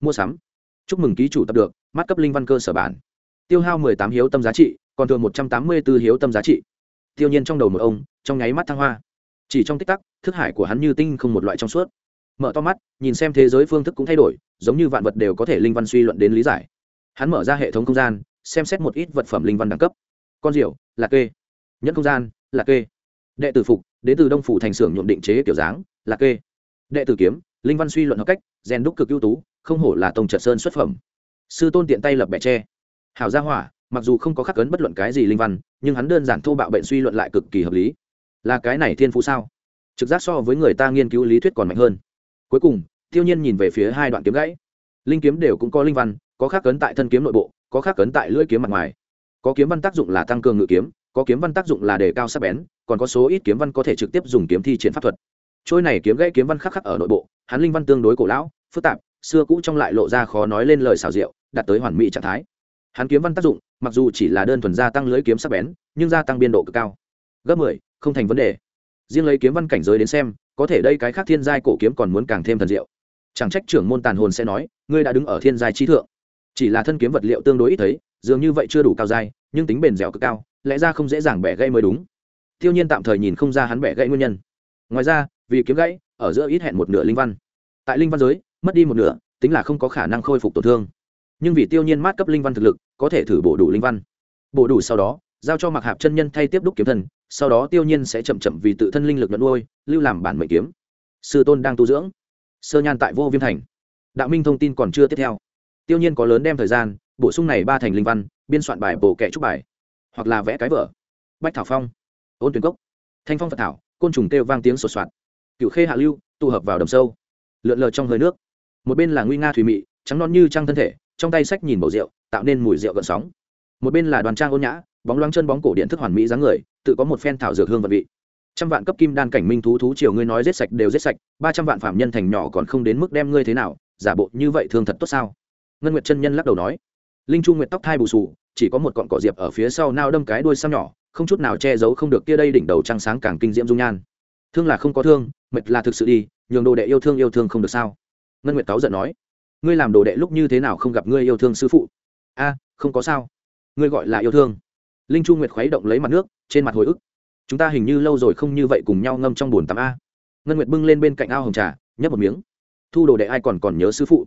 Mua sắm. Chúc mừng ký chủ tập được mắt cấp linh văn cơ sở bản. Tiêu hao mười tám hiếu tâm giá trị, còn thường một trăm tám mươi b ố hiếu tâm giá trị. Tiêu nhiên trong đầu một ông, trong nháy mắt thăng hoa. Chỉ trong tích tắc, thức hải của hắn như tinh không một loại trong suốt. Mở to mắt, nhìn xem thế giới phương thức cũng thay đổi, giống như vạn vật đều có thể linh văn suy luận đến lý giải. Hắn mở ra hệ thống không gian, xem xét một ít vật phẩm linh văn đẳng cấp. Con rượu là kê. Nhẫn không gian, là kê. Đệ tử phục, đến từ đông phủ thành xưởng nhuộm định chế kiểu dáng, là kê. Đệ tử kiếm linh văn suy luận hợp cách rèn đúc cực ưu tú, không hổ là tông trật sơn xuất phẩm. Sư tôn tiện tay lập bẻ tre. Hảo gia hỏa, mặc dù không có khắc cấn bất luận cái gì linh văn, nhưng hắn đơn giản thô bạo bệnh suy luận lại cực kỳ hợp lý. Là cái này thiên phú sao? Trực giác so với người ta nghiên cứu lý thuyết còn mạnh hơn. Cuối cùng, tiêu nhiên nhìn về phía hai đoạn kiếm gãy. Linh kiếm đều cũng có linh văn, có khắc cấn tại thân kiếm nội bộ, có khắc cấn tại lưỡi kiếm mặt ngoài. Có kiếm văn tác dụng là tăng cường ngự kiếm, có kiếm văn tác dụng là đề cao sắc bén, còn có số ít kiếm văn có thể trực tiếp dùng kiếm thi triển pháp thuật. Trôi này kiếm gãy kiếm văn khắc khắc ở nội bộ hắn linh văn tương đối cổ lão, phức tạp, xưa cũ trong lại lộ ra khó nói lên lời xảo diệu, đạt tới hoàn mỹ trạng thái. Hắn kiếm văn tác dụng, mặc dù chỉ là đơn thuần gia tăng lưới kiếm sắc bén, nhưng gia tăng biên độ cực cao. Gấp mười, không thành vấn đề. Riêng lấy kiếm văn cảnh giới đến xem, có thể đây cái khác thiên giai cổ kiếm còn muốn càng thêm thần diệu. Chẳng trách trưởng môn tàn hồn sẽ nói, ngươi đã đứng ở thiên giai trí thượng. Chỉ là thân kiếm vật liệu tương đối ít thấy, dường như vậy chưa đủ cao giai, nhưng tính bền dẻo cực cao, lẽ ra không dễ dàng bẻ gãy mới đúng. Tiêu nhiên tạm thời nhìn không ra hắn bẻ gãy nguyên nhân. Ngoài ra, vì kiếm gãy ở giữa ít hẹn một nửa linh văn. Tại linh văn giới, mất đi một nửa, tính là không có khả năng khôi phục tổn thương. Nhưng vì tiêu nhiên mát cấp linh văn thực lực, có thể thử bổ đủ linh văn. Bổ đủ sau đó, giao cho mặc hạp chân nhân thay tiếp đúc kiếm thần, sau đó tiêu nhiên sẽ chậm chậm vì tự thân linh lực nhận nuôi, lưu làm bản mệnh kiếm. Sư tôn đang tu dưỡng. Sơ nhan tại vô viêm thành. Đạo minh thông tin còn chưa tiếp theo. Tiêu nhiên có lớn đem thời gian, bổ sung này ba thành linh văn, biên soạn bài bổ kẻ trúc bài, hoặc là vẽ cái vở. Bách thảo phong. Ôn tuyển cốc. Thanh phong phật thảo, côn trùng kêu vang tiếng sột soạt cựu khê hạ lưu, tụ hợp vào đầm sâu, lượn lờ trong hơi nước. Một bên là nguy nga thủy mị, trắng non như trăng thân thể, trong tay sách nhìn bầu rượu, tạo nên mùi rượu gợn sóng. Một bên là đoàn trang ôn nhã, bóng loáng chân bóng cổ điện thức hoàn mỹ dáng người, tự có một phen thảo dược hương vật vị. Trăm vạn cấp kim đan cảnh minh thú thú chiều ngươi nói giết sạch đều giết sạch, ba trăm vạn phạm nhân thành nhỏ còn không đến mức đem ngươi thế nào, giả bộ như vậy thương thật tốt sao? Ngân nguyệt chân nhân lắc đầu nói. Linh chu nguyệt tóc thai bù sù chỉ có một cọn cỏ diệp ở phía sau nao đâm cái đuôi sao nhỏ, không chút nào che giấu không được kia đây đỉnh đầu trăng sáng càng kinh diễm dung nhan. Thương là không có thương mệt là thực sự đi, nhường đồ đệ yêu thương yêu thương không được sao? Ngân nguyệt cáu giận nói. Ngươi làm đồ đệ lúc như thế nào không gặp ngươi yêu thương sư phụ? A, không có sao. Ngươi gọi là yêu thương. Linh chu nguyệt khuấy động lấy mặt nước, trên mặt hồi ức. Chúng ta hình như lâu rồi không như vậy cùng nhau ngâm trong bồn tắm a. Ngân nguyệt bưng lên bên cạnh ao hồng trà, nhấp một miếng. Thu đồ đệ ai còn còn nhớ sư phụ?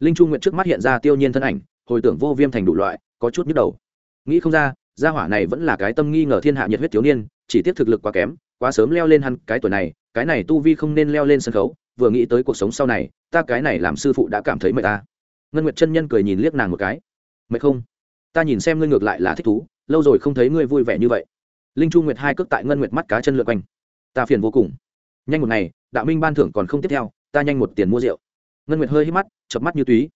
Linh chu nguyệt trước mắt hiện ra tiêu nhiên thân ảnh, hồi tưởng vô viêm thành đủ loại, có chút nhức đầu. Nghĩ không ra, gia hỏa này vẫn là cái tâm nghi ngờ thiên hạ nhiệt huyết thiếu niên, chỉ tiếp thực lực quá kém, quá sớm leo lên hắn cái tuổi này cái này tu vi không nên leo lên sân khấu, vừa nghĩ tới cuộc sống sau này, ta cái này làm sư phụ đã cảm thấy mệt ta. Ngân nguyệt chân nhân cười nhìn liếc nàng một cái. Mệt không? Ta nhìn xem ngươi ngược lại là thích thú, lâu rồi không thấy ngươi vui vẻ như vậy. Linh chu nguyệt hai cước tại ngân nguyệt mắt cá chân lượt quanh. Ta phiền vô cùng. Nhanh một ngày, đạo minh ban thưởng còn không tiếp theo, ta nhanh một tiền mua rượu. Ngân nguyệt hơi hít mắt chập mắt như túy.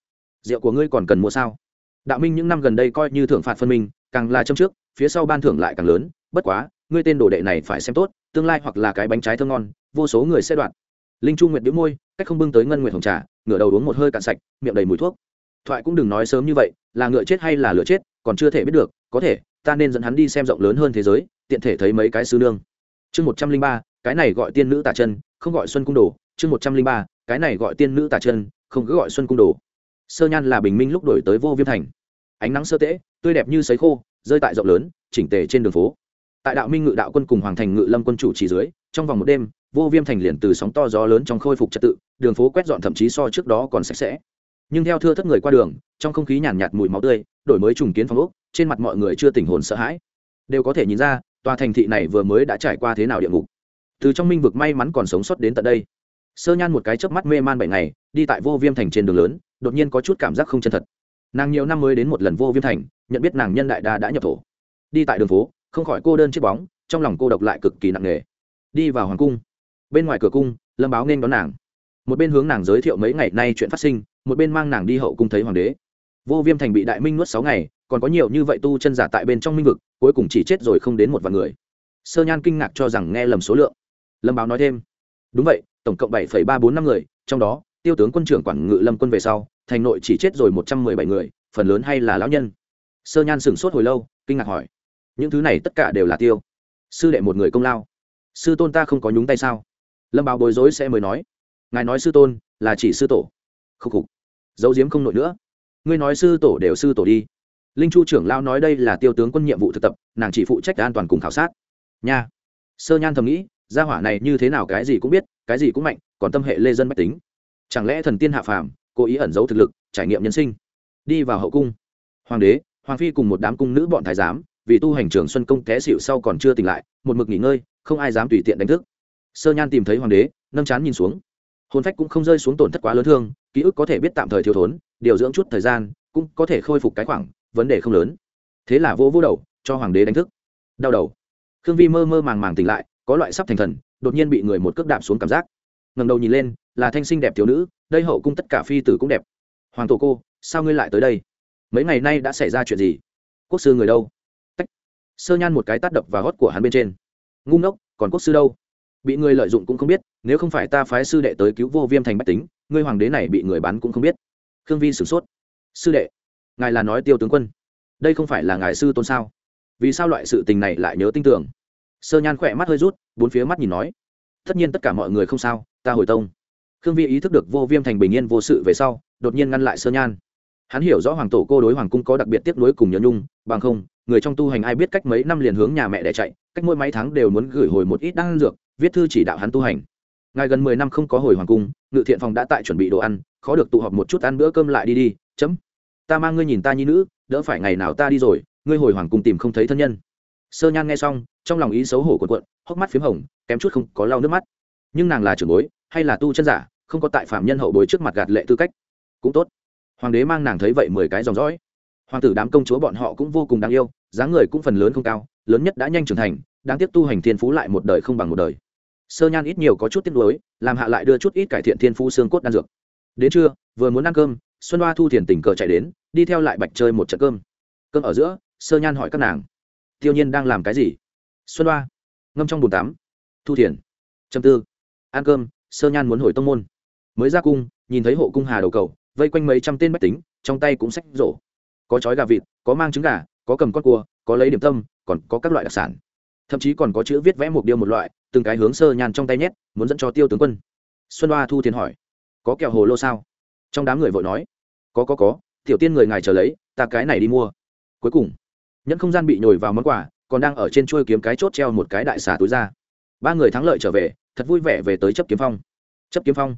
Rượu của ngươi còn cần mua sao? Đạo minh những năm gần đây coi như thưởng phạt phân minh, càng là trong trước, phía sau ban thưởng lại càng lớn, bất quá, ngươi tên đồ đệ này phải xem tốt tương lai hoặc là cái bánh trái thơm ngon, vô số người sẽ đoạn linh chu nguyệt đĩu môi, cách không bưng tới ngân nguyệt hồng trà, ngửa đầu uống một hơi cạn sạch, miệng đầy mùi thuốc. Thoại cũng đừng nói sớm như vậy, là ngựa chết hay là lửa chết, còn chưa thể biết được, có thể, ta nên dẫn hắn đi xem rộng lớn hơn thế giới, tiện thể thấy mấy cái sư nương. Chương một trăm linh ba, cái này gọi tiên nữ tả chân, không gọi xuân cung đồ. Chương một trăm linh ba, cái này gọi tiên nữ tả chân, không cứ gọi xuân cung đồ. Sơ nhan là bình minh lúc đổi tới vô viêm thành. Ánh nắng sơ tễ, tươi đẹp như sấy khô, rơi tại rộng lớn, chỉnh tề trên đường phố tại đạo minh ngự đạo quân cùng hoàng thành ngự lâm quân chủ chỉ dưới trong vòng một đêm vô viêm thành liền từ sóng to gió lớn trong khôi phục trật tự đường phố quét dọn thậm chí so trước đó còn sạch sẽ. Nhưng theo thưa thất người qua đường trong không khí nhàn nhạt, nhạt mùi máu tươi đổi mới trùng kiến phong ốc trên mặt mọi người chưa tình hồn sợ hãi. Đều có thể nhìn ra tòa thành thị này vừa mới đã trải qua thế nào địa ngục. Từ trong minh vực may mắn còn sống sót đến tận đây. Sơ nhan một cái chớp mắt mê man bảy ngày đi tại vô viêm thành trên đường lớn đột nhiên có chút cảm giác không chân thật. Nàng nhiều năm mới đến một lần vô viêm thành nhận biết nàng nhân đại đa đã nhập thổ. Đi tại đường phố không khỏi cô đơn chiếc bóng, trong lòng cô độc lại cực kỳ nặng nề. Đi vào hoàng cung, bên ngoài cửa cung, lâm báo nên đón nàng. Một bên hướng nàng giới thiệu mấy ngày nay chuyện phát sinh, một bên mang nàng đi hậu cung thấy hoàng đế. Vô viêm thành bị đại minh nuốt sáu ngày, còn có nhiều như vậy tu chân giả tại bên trong minh vực, cuối cùng chỉ chết rồi không đến một vạn người. Sơ nhan kinh ngạc cho rằng nghe lầm số lượng. Lâm báo nói thêm, đúng vậy, tổng cộng bảy ba bốn năm người, trong đó, tiêu tướng quân trưởng quản ngự lâm quân về sau, thành nội chỉ chết rồi một trăm mười bảy người, phần lớn hay là lão nhân. Sơ nhan sửng sốt hồi lâu, kinh ngạc hỏi những thứ này tất cả đều là tiêu. Sư đệ một người công lao. Sư tôn ta không có nhúng tay sao? Lâm báo bối rối sẽ mới nói. Ngài nói sư tôn là chỉ sư tổ. Khúc khục. Dấu diếm không nổi nữa. Ngươi nói sư tổ đều sư tổ đi. Linh chu trưởng lao nói đây là tiêu tướng quân nhiệm vụ thực tập, nàng chỉ phụ trách an toàn cùng khảo sát. Nha. Sơ nhan thầm nghĩ, gia hỏa này như thế nào cái gì cũng biết, cái gì cũng mạnh, còn tâm hệ lê dân mách tính. Chẳng lẽ thần tiên hạ phàm, cố ý ẩn giấu thực lực, trải nghiệm nhân sinh? Đi vào hậu cung. Hoàng đế, hoàng phi cùng một đám cung nữ bọn thái giám vì tu hành trường xuân công té xịu sau còn chưa tỉnh lại, một mực nghỉ ngơi, không ai dám tùy tiện đánh thức. Sơ nhan tìm thấy hoàng đế, nâng chán nhìn xuống. Hồn phách cũng không rơi xuống tổn thất quá lớn thương, ký ức có thể biết tạm thời thiếu thốn, điều dưỡng chút thời gian, cũng có thể khôi phục cái khoảng, vấn đề không lớn. Thế là vô vô đầu, cho hoàng đế đánh thức. Đau đầu. Khương vi mơ mơ màng màng tỉnh lại, có loại sắp thành thần, đột nhiên bị người một cước đạp xuống cảm giác. Ngầm đầu nhìn lên, là thanh sinh đẹp thiếu nữ, đây hậu cung tất cả phi tử cũng đẹp. Hoàng tổ cô, sao ngươi lại tới đây? Mấy ngày nay đã xảy ra chuyện gì? Quốc sư người đâu? Sơ nhan một cái tát đập và gót của hắn bên trên. Ngu ngốc, còn quốc sư đâu? Bị người lợi dụng cũng không biết, nếu không phải ta phái sư đệ tới cứu vô viêm thành bách tính, ngươi hoàng đế này bị người bắn cũng không biết. Khương vi sửng sốt. Sư đệ, ngài là nói tiêu tướng quân. Đây không phải là ngài sư tôn sao? Vì sao loại sự tình này lại nhớ tin tưởng? Sơ nhan khỏe mắt hơi rút, bốn phía mắt nhìn nói. Tất nhiên tất cả mọi người không sao, ta hồi tông. Khương vi ý thức được vô viêm thành bình yên vô sự về sau, đột nhiên ngăn lại sơ nhan. Hắn hiểu rõ hoàng tổ cô đối hoàng cung có đặc biệt tiếp nối cùng nhớ nhung, bằng không người trong tu hành ai biết cách mấy năm liền hướng nhà mẹ để chạy, cách mỗi mấy tháng đều muốn gửi hồi một ít đan dược, viết thư chỉ đạo hắn tu hành. Ngài gần mười năm không có hồi hoàng cung, ngự thiện phòng đã tại chuẩn bị đồ ăn, khó được tụ họp một chút ăn bữa cơm lại đi đi, chấm. Ta mang ngươi nhìn ta nhi nữ, đỡ phải ngày nào ta đi rồi, ngươi hồi hoàng cung tìm không thấy thân nhân. Sơ nhan nghe xong, trong lòng ý xấu hổ cuộn cuộn, hốc mắt p h í m hồng, kém chút không có lau nước mắt. Nhưng nàng là trưởng bối, hay là tu chân giả, không có tại phạm nhân hậu bối trước mặt gạt lệ tư cách. Cũng tốt. Hoàng đế mang nàng thấy vậy mười cái dòng dõi hoàng tử đám công chúa bọn họ cũng vô cùng đáng yêu, dáng người cũng phần lớn không cao, lớn nhất đã nhanh trưởng thành, đáng tiếp tu hành thiên phú lại một đời không bằng một đời. Sơ nhan ít nhiều có chút tiếc nuối, làm hạ lại đưa chút ít cải thiện thiên phú xương cốt đan dược. Đến trưa, vừa muốn ăn cơm, xuân hoa thu thiền tình cờ chạy đến, đi theo lại bạch chơi một trận cơm. Cơm ở giữa, sơ nhan hỏi các nàng, tiêu nhiên đang làm cái gì? Xuân hoa, ngâm trong bồn tắm. Thu thiền. Châm tư. Ăn cơm, sơ nhan muốn hồi tông môn. Mới ra cung, nhìn thấy hộ cung hà đầu cầu, vây quanh mấy trăm tên bách tính, trong tay cũng sách rổ có chói gà vịt, có mang trứng gà, có cầm con cua, có lấy điểm tâm, còn có các loại đặc sản. Thậm chí còn có chữ viết vẽ một điêu một loại, từng cái hướng sơ nhàn trong tay nhét, muốn dẫn cho tiêu tướng quân. Xuân đoa thu thiền hỏi, có kẹo hồ lô sao? Trong đám người vội nói, có có có, tiểu tiên người ngài chờ lấy, ta cái này đi mua. Cuối cùng, nhẫn không gian bị nhồi vào món quà, còn đang ở trên chuôi kiếm cái chốt treo một cái đại xà túi ra. Ba người thắng lợi trở về, thật vui vẻ về tới chấp kiếm phong. Chấp kiếm phong.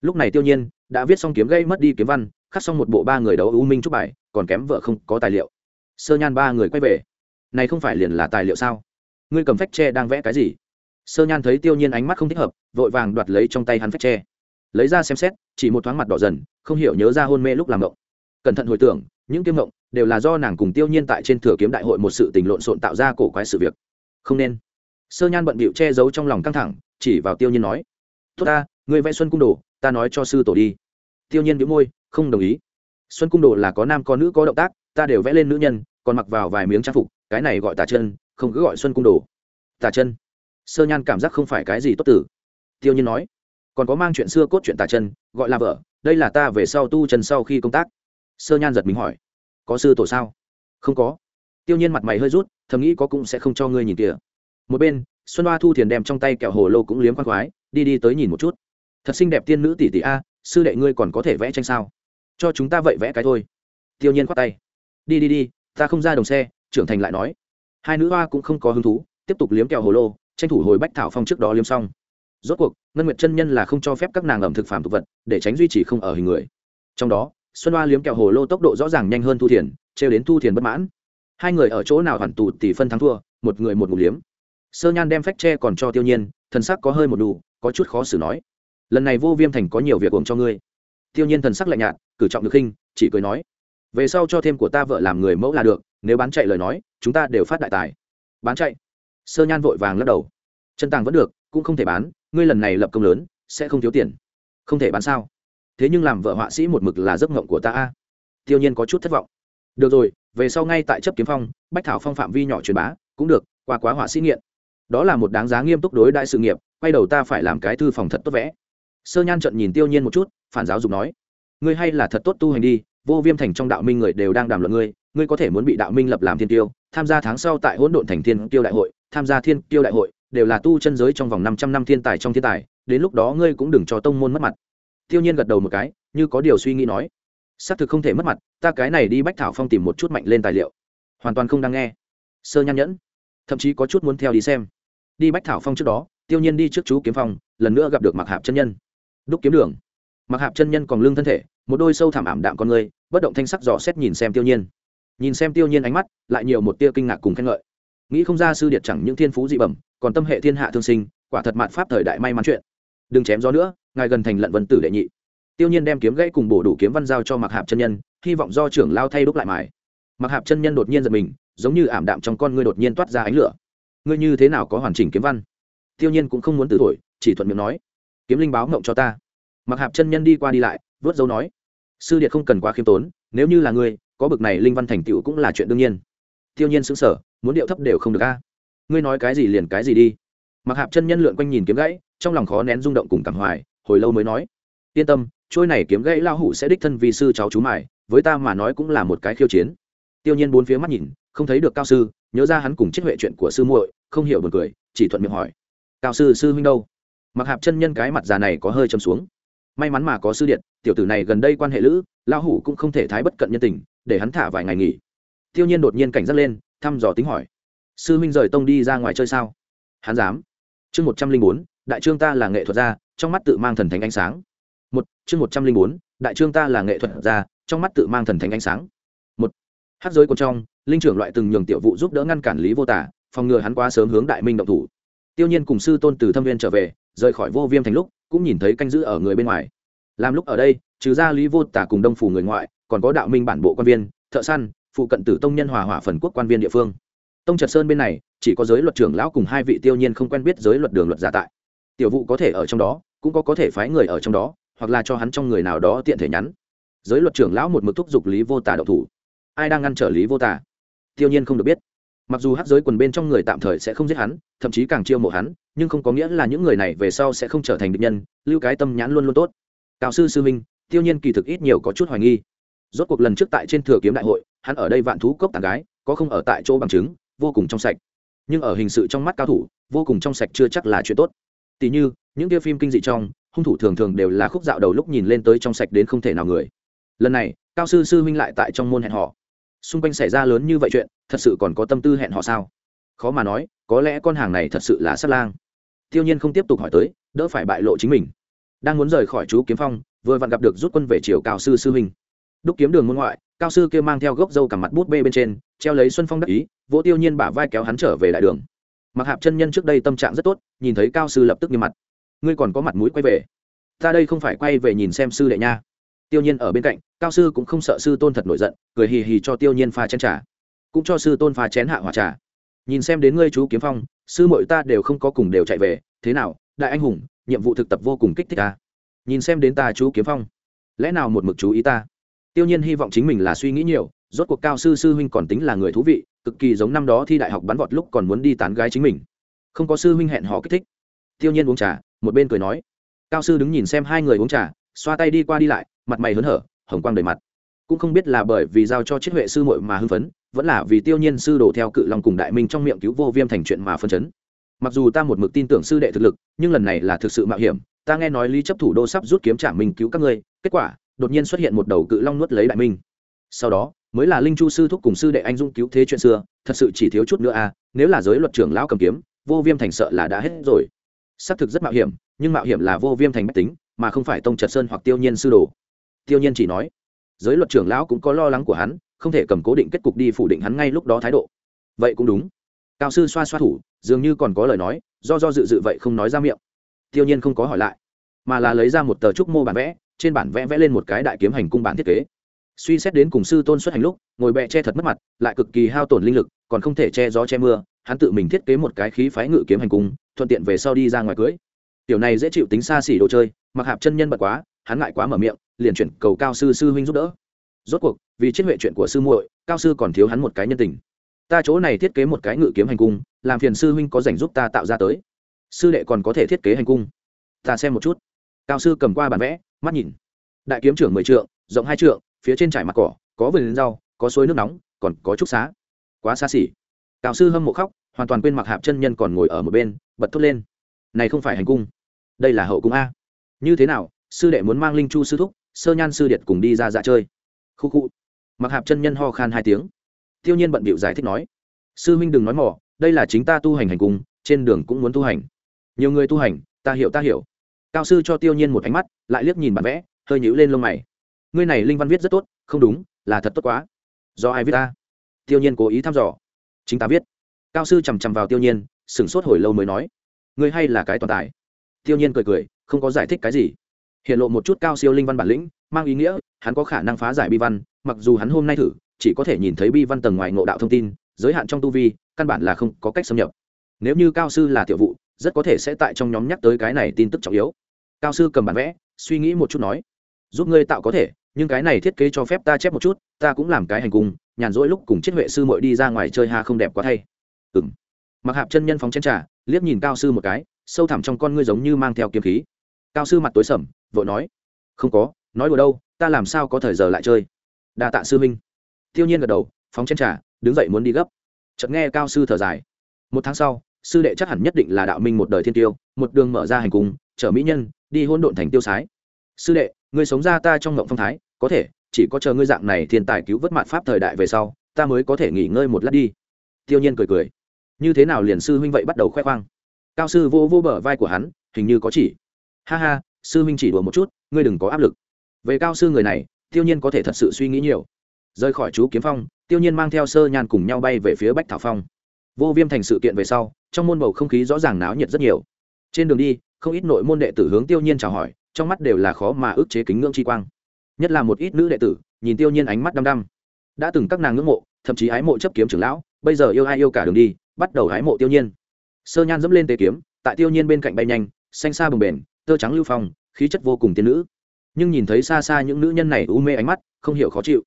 Lúc này tiêu nhiên, đã viết xong kiếm gây mất đi kiếm văn, khắc xong một bộ ba người đấu u minh chúc bài còn kém vợ không có tài liệu. Sơ nhan ba người quay về. Này không phải liền là tài liệu sao? Ngươi cầm phách tre đang vẽ cái gì? Sơ nhan thấy tiêu nhiên ánh mắt không thích hợp, vội vàng đoạt lấy trong tay hắn phách tre. Lấy ra xem xét, chỉ một thoáng mặt đỏ dần, không hiểu nhớ ra hôn mê lúc làm ngộng cẩn thận hồi tưởng, những kiếm ngộng đều là do nàng cùng tiêu nhiên tại trên thừa kiếm đại hội một sự tình lộn xộn tạo ra cổ quái sự việc. Không nên. Sơ nhan bận bịu che giấu trong lòng căng thẳng, chỉ vào tiêu nhiên nói, tốt ta người vẽ xuân cung đồ, ta nói cho sư tổ đi. Tiêu nhiên đĩu môi, không đồng ý xuân cung đồ là có nam có nữ có động tác, ta đều vẽ lên nữ nhân, còn mặc vào vài miếng trang phục, cái này gọi tà chân, không cứ gọi xuân cung đồ. Tà chân. Sơ nhan cảm giác không phải cái gì tốt tử. Tiêu nhiên nói, còn có mang chuyện xưa cốt chuyện tà chân, gọi là vợ, đây là ta về sau tu chân sau khi công tác. Sơ nhan giật mình hỏi, có sư tổ sao? Không có. Tiêu nhiên mặt mày hơi rút, thầm nghĩ có cũng sẽ không cho ngươi nhìn kìa. Một bên, xuân hoa thu thiền đem trong tay kẹo hồ lô cũng liếm khoan khoái, đi đi tới nhìn một chút. Thật xinh đẹp tiên nữ tỷ tỷ a, sư đệ ngươi còn có thể vẽ tranh sao? Cho chúng ta vậy vẽ cái thôi. Tiêu nhiên khoát tay. Đi đi đi, ta không ra đồng xe, trưởng thành lại nói. Hai nữ hoa cũng không có hứng thú, tiếp tục liếm kẹo hồ lô, tranh thủ hồi bách thảo phong trước đó liếm xong. Rốt cuộc, ngân nguyệt chân nhân là không cho phép các nàng ẩm thực phàm thực vật, để tránh duy trì không ở hình người. Trong đó, xuân hoa liếm kẹo hồ lô tốc độ rõ ràng nhanh hơn thu thiền, trêu đến thu thiền bất mãn. Hai người ở chỗ nào hoàn tụ tỷ phân thắng thua, một người một ngủ liếm. Sơ nhan đem phách tre còn cho tiêu nhiên, thần sắc có hơi một đủ có chút khó xử nói. Lần này vô viêm thành có nhiều việc uống cho ngươi. Tiêu nhiên thần sắc lạnh nhạt cử trọng được khinh, chỉ cười nói, về sau cho thêm của ta vợ làm người mẫu là được, nếu bán chạy lời nói, chúng ta đều phát đại tài. Bán chạy? Sơ nhan vội vàng lắc đầu. Chân tàng vẫn được, cũng không thể bán, ngươi lần này lập công lớn, sẽ không thiếu tiền. Không thể bán sao? Thế nhưng làm vợ họa sĩ một mực là giấc ngộng của ta a. Tiêu nhiên có chút thất vọng. Được rồi, về sau ngay tại chấp kiếm phong, bách thảo phong phạm vi nhỏ truyền bá, cũng được, qua quá họa sĩ nghiện. Đó là một đáng giá nghiêm túc đối đại sự nghiệp, quay đầu ta phải làm cái thư phòng thật tốt vẽ. Sơ nhan trận nhìn tiêu nhiên một chút, phản giáo dục nói ngươi hay là thật tốt tu hành đi, vô viêm thành trong đạo minh người đều đang đàm luận ngươi ngươi có thể muốn bị đạo minh lập làm thiên tiêu, tham gia tháng sau tại hỗn độn thành thiên tiêu đại hội, tham gia thiên tiêu đại hội, đều là tu chân giới trong vòng 500 năm thiên tài trong thiên tài, đến lúc đó ngươi cũng đừng cho tông môn mất mặt. Tiêu nhiên gật đầu một cái, như có điều suy nghĩ nói, xác thực không thể mất mặt, ta cái này đi bách thảo phong tìm một chút mạnh lên tài liệu. Hoàn toàn không đang nghe. Sơ nhan nhẫn, thậm chí có chút muốn theo đi xem. Đi bách thảo phong trước đó, tiêu nhiên đi trước chú kiếm phong lần nữa gặp được mặc hạp chân nhân. Đúc kiếm đường mặc hạp chân nhân còn lương thân thể, một đôi sâu thảm ảm đạm con người, bất động thanh sắc dò xét nhìn xem tiêu nhiên. Nhìn xem tiêu nhiên ánh mắt, lại nhiều một tia kinh ngạc cùng khen ngợi. Nghĩ không ra sư điệt chẳng những thiên phú dị bẩm, còn tâm hệ thiên hạ thương sinh, quả thật mạn pháp thời đại may mắn chuyện. Đừng chém gió nữa, ngài gần thành lận vân tử đệ nhị. Tiêu nhiên đem kiếm gãy cùng bổ đủ kiếm văn giao cho mặc hạp chân nhân, hy vọng do trưởng lao thay đúc lại mài. Mặc hạp chân nhân đột nhiên giật mình, giống như ảm đạm trong con ngươi đột nhiên toát ra ánh lửa. Ngươi như thế nào có hoàn chỉnh kiếm văn? Tiêu nhiên cũng không muốn từ thổi chỉ thuận miệng nói. Kiếm linh báo ngộng cho ta mặc hạp chân nhân đi qua đi lại, vớt dấu nói, sư điệt không cần quá khiêm tốn, nếu như là ngươi, có bực này linh văn thành tựu cũng là chuyện đương nhiên. Tiêu nhiên sững sờ, muốn điệu thấp đều không được a. Ngươi nói cái gì liền cái gì đi. Mặc hạp chân nhân lượn quanh nhìn kiếm gãy, trong lòng khó nén rung động cùng cảm hoài, hồi lâu mới nói, yên tâm, trôi này kiếm gãy lao hủ sẽ đích thân vì sư cháu chú mải với ta mà nói cũng là một cái khiêu chiến. Tiêu nhiên bốn phía mắt nhìn, không thấy được cao sư, nhớ ra hắn cùng chết huệ chuyện của sư muội, không hiểu buồn cười, chỉ thuận miệng hỏi, cao sư sư huynh đâu? Mặc hạp chân nhân cái mặt già này có hơi châm xuống may mắn mà có sư điện, tiểu tử này gần đây quan hệ lữ lao hủ cũng không thể thái bất cận nhân tình, để hắn thả vài ngày nghỉ. Tiêu nhiên đột nhiên cảnh giác lên, thăm dò tính hỏi. Sư huynh rời tông đi ra ngoài chơi sao? Hắn dám. Chương một trăm linh bốn, đại trương ta là nghệ thuật gia, trong mắt tự mang thần thánh ánh sáng. Một, chương một trăm linh bốn, đại trương ta là nghệ thuật gia, trong mắt tự mang thần thánh ánh sáng. Một, hát giới của trong, linh trưởng loại từng nhường tiểu vụ giúp đỡ ngăn cản lý vô tả, phòng ngừa hắn quá sớm hướng đại minh động thủ. Tiêu nhiên cùng sư tôn từ thâm viên trở về, rời khỏi vô viêm thành lúc cũng nhìn thấy canh giữ ở người bên ngoài. Làm lúc ở đây, trừ ra lý vô tả cùng đông phủ người ngoại, còn có đạo minh bản bộ quan viên, thợ săn, phụ cận tử tông nhân hòa hỏa phần quốc quan viên địa phương. Tông trật sơn bên này, chỉ có giới luật trưởng lão cùng hai vị tiêu nhiên không quen biết giới luật đường luật giả tại. Tiểu vụ có thể ở trong đó, cũng có có thể phái người ở trong đó, hoặc là cho hắn trong người nào đó tiện thể nhắn. Giới luật trưởng lão một mực thúc giục lý vô tả độc thủ. Ai đang ngăn trở lý vô tả? Tiêu nhiên không được biết mặc dù hát giới quần bên trong người tạm thời sẽ không giết hắn, thậm chí càng chiêu mộ hắn, nhưng không có nghĩa là những người này về sau sẽ không trở thành địch nhân, lưu cái tâm nhãn luôn luôn tốt. Cao sư sư minh tiêu nhiên kỳ thực ít nhiều có chút hoài nghi. Rốt cuộc lần trước tại trên thừa kiếm đại hội, hắn ở đây vạn thú cốc tàn gái, có không ở tại chỗ bằng chứng, vô cùng trong sạch. Nhưng ở hình sự trong mắt cao thủ, vô cùng trong sạch chưa chắc là chuyện tốt. Tỉ như, những kia phim kinh dị trong, hung thủ thường thường đều là khúc dạo đầu lúc nhìn lên tới trong sạch đến không thể nào người. Lần này, cao sư sư huynh lại tại trong môn hẹn họ xung quanh xảy ra lớn như vậy chuyện thật sự còn có tâm tư hẹn họ sao? Khó mà nói, có lẽ con hàng này thật sự là sát lang. Tiêu nhiên không tiếp tục hỏi tới, đỡ phải bại lộ chính mình. Đang muốn rời khỏi chú kiếm phong, vừa vặn gặp được rút quân về chiều cao sư sư huynh đúc kiếm đường môn ngoại, cao sư kia mang theo gốc dâu cả mặt bút bê bên trên, treo lấy xuân phong đắc ý, vỗ tiêu nhiên bả vai kéo hắn trở về đại đường. Mặc hạp chân nhân trước đây tâm trạng rất tốt, nhìn thấy cao sư lập tức nghiêm mặt. Ngươi còn có mặt mũi quay về. Ta đây không phải quay về nhìn xem sư đệ nha. Tiêu nhiên ở bên cạnh, cao sư cũng không sợ sư tôn thật nổi giận, cười hì hì cho tiêu nhiên pha chén trà cũng cho sư tôn pha chén hạ hỏa trà. Nhìn xem đến ngươi chú kiếm phong, sư muội ta đều không có cùng đều chạy về, thế nào, đại anh hùng, nhiệm vụ thực tập vô cùng kích thích ta. Nhìn xem đến ta chú kiếm phong, lẽ nào một mực chú ý ta? Tiêu nhiên hy vọng chính mình là suy nghĩ nhiều, rốt cuộc cao sư sư huynh còn tính là người thú vị, cực kỳ giống năm đó thi đại học bắn vọt lúc còn muốn đi tán gái chính mình. Không có sư huynh hẹn họ kích thích. Tiêu nhiên uống trà, một bên cười nói. Cao sư đứng nhìn xem hai người uống trà, xoa tay đi qua đi lại, mặt mày hớn hở, hồng quang đầy mặt. Cũng không biết là bởi vì giao cho chiết huệ sư muội mà hưng phấn vẫn là vì tiêu nhiên sư đồ theo cự long cùng đại minh trong miệng cứu vô viêm thành chuyện mà phân chấn. Mặc dù ta một mực tin tưởng sư đệ thực lực, nhưng lần này là thực sự mạo hiểm, ta nghe nói lý chấp thủ đô sắp rút kiếm trả minh cứu các ngươi, kết quả, đột nhiên xuất hiện một đầu cự long nuốt lấy đại minh. Sau đó, mới là linh chu sư thúc cùng sư đệ anh dung cứu thế chuyện xưa, thật sự chỉ thiếu chút nữa à nếu là giới luật trưởng lão cầm kiếm, vô viêm thành sợ là đã hết rồi. Xác thực rất mạo hiểm, nhưng mạo hiểm là vô viêm thành bách tính, mà không phải tông trật sơn hoặc tiêu nhiên sư đồ. Tiêu nhiên chỉ nói, giới luật trưởng lão cũng có lo lắng của hắn không thể cầm cố định kết cục đi phủ định hắn ngay lúc đó thái độ. Vậy cũng đúng. Cao sư xoa xoa thủ, dường như còn có lời nói, do do dự dự vậy không nói ra miệng. Tiêu nhiên không có hỏi lại, mà là lấy ra một tờ trúc mô bản vẽ, trên bản vẽ vẽ lên một cái đại kiếm hành cung bản thiết kế. Suy xét đến cùng sư tôn xuất hành lúc, ngồi bẹ che thật mất mặt, lại cực kỳ hao tổn linh lực, còn không thể che gió che mưa, hắn tự mình thiết kế một cái khí phái ngự kiếm hành cung, thuận tiện về sau đi ra ngoài cưới. Tiểu này dễ chịu tính xa xỉ đồ chơi, mặc hạp chân nhân bật quá, hắn ngại quá mở miệng, liền chuyển cầu cao sư sư huynh giúp đỡ rốt cuộc, vì chết huệ chuyện của sư muội, cao sư còn thiếu hắn một cái nhân tình. Ta chỗ này thiết kế một cái ngự kiếm hành cung, làm phiền sư huynh có dành giúp ta tạo ra tới. Sư đệ còn có thể thiết kế hành cung. Ta xem một chút. Cao sư cầm qua bản vẽ, mắt nhìn. Đại kiếm trưởng mười trượng, rộng hai trượng, phía trên trải mặt cỏ, có vườn rau, có suối nước nóng, còn có trúc xá. Quá xa xỉ. Cao sư hâm mộ khóc, hoàn toàn quên mặc hạp chân nhân còn ngồi ở một bên, bật thốt lên. Này không phải hành cung. Đây là hậu cung a. Như thế nào, sư đệ muốn mang linh chu sư thúc, sơ nhan sư điệt cùng đi ra dạ chơi khu khu. Mặc hạp chân nhân ho khan hai tiếng. Tiêu nhiên bận bịu giải thích nói, sư huynh đừng nói mỏ đây là chính ta tu hành hành cùng, trên đường cũng muốn tu hành. Nhiều người tu hành, ta hiểu ta hiểu. Cao sư cho tiêu nhiên một ánh mắt, lại liếc nhìn bản vẽ, hơi nhũ lên lông mày. Ngươi này linh văn viết rất tốt, không đúng, là thật tốt quá. Do ai viết ta? Tiêu nhiên cố ý thăm dò. Chính ta viết. Cao sư chằm chằm vào tiêu nhiên, sửng sốt hồi lâu mới nói, ngươi hay là cái toàn tài. Tiêu nhiên cười cười, không có giải thích cái gì. Hiện lộ một chút cao siêu linh văn bản lĩnh mang ý nghĩa hắn có khả năng phá giải bi văn mặc dù hắn hôm nay thử chỉ có thể nhìn thấy bi văn tầng ngoài ngộ đạo thông tin giới hạn trong tu vi căn bản là không có cách xâm nhập. Nếu như cao sư là tiểu vụ rất có thể sẽ tại trong nhóm nhắc tới cái này tin tức trọng yếu. Cao sư cầm bản vẽ suy nghĩ một chút nói giúp ngươi tạo có thể nhưng cái này thiết kế cho phép ta chép một chút ta cũng làm cái hành cung nhàn rỗi lúc cùng chết huệ sư mội đi ra ngoài chơi ha không đẹp quá thay. Ừ m mặc hạp chân nhân phóng chân trả, liếc nhìn cao sư một cái sâu thẳm trong con ngươi giống như mang theo kiếm khí. Cao sư mặt tối sầm vội nói không có nói đùa đâu, ta làm sao có thời giờ lại chơi? Đa tạ sư minh tiêu nhiên gật đầu, phóng chân trà, đứng dậy muốn đi gấp. Chợt nghe cao sư thở dài. Một tháng sau, sư đệ chắc hẳn nhất định là đạo minh một đời thiên tiêu, một đường mở ra hành cung, chở mỹ nhân, đi hôn độn thành tiêu sái. Sư đệ, ngươi sống ra ta trong ngộng phong thái, có thể, chỉ có chờ ngươi dạng này thiên tài cứu vớt mạn pháp thời đại về sau, ta mới có thể nghỉ ngơi một lát đi. Tiêu nhiên cười cười. Như thế nào liền sư huynh vậy bắt đầu khoe khoang? Cao sư vô vô bờ vai của hắn, hình như có chỉ. Ha ha, sư huynh chỉ đùa một chút, ngươi đừng có áp lực về cao sư người này tiêu nhiên có thể thật sự suy nghĩ nhiều. Rời khỏi chú kiếm phong tiêu nhiên mang theo sơ nhan cùng nhau bay về phía bách thảo phong. Vô viêm thành sự kiện về sau trong môn bầu không khí rõ ràng náo nhiệt rất nhiều. Trên đường đi không ít nội môn đệ tử hướng tiêu nhiên chào hỏi trong mắt đều là khó mà ức chế kính ngưỡng chi quang. Nhất là một ít nữ đệ tử nhìn tiêu nhiên ánh mắt đăm đăm. Đã từng các nàng ngưỡng mộ thậm chí ái mộ chấp kiếm trưởng lão bây giờ yêu ai yêu cả đường đi bắt đầu ái mộ tiêu nhiên. Sơ nhan dẫm lên tề kiếm tại tiêu nhiên bên cạnh bay nhanh xanh xa bồng bền, tơ trắng lưu phong khí chất vô cùng tiên nữ nhưng nhìn thấy xa xa những nữ nhân này u mê ánh mắt, không hiểu khó chịu.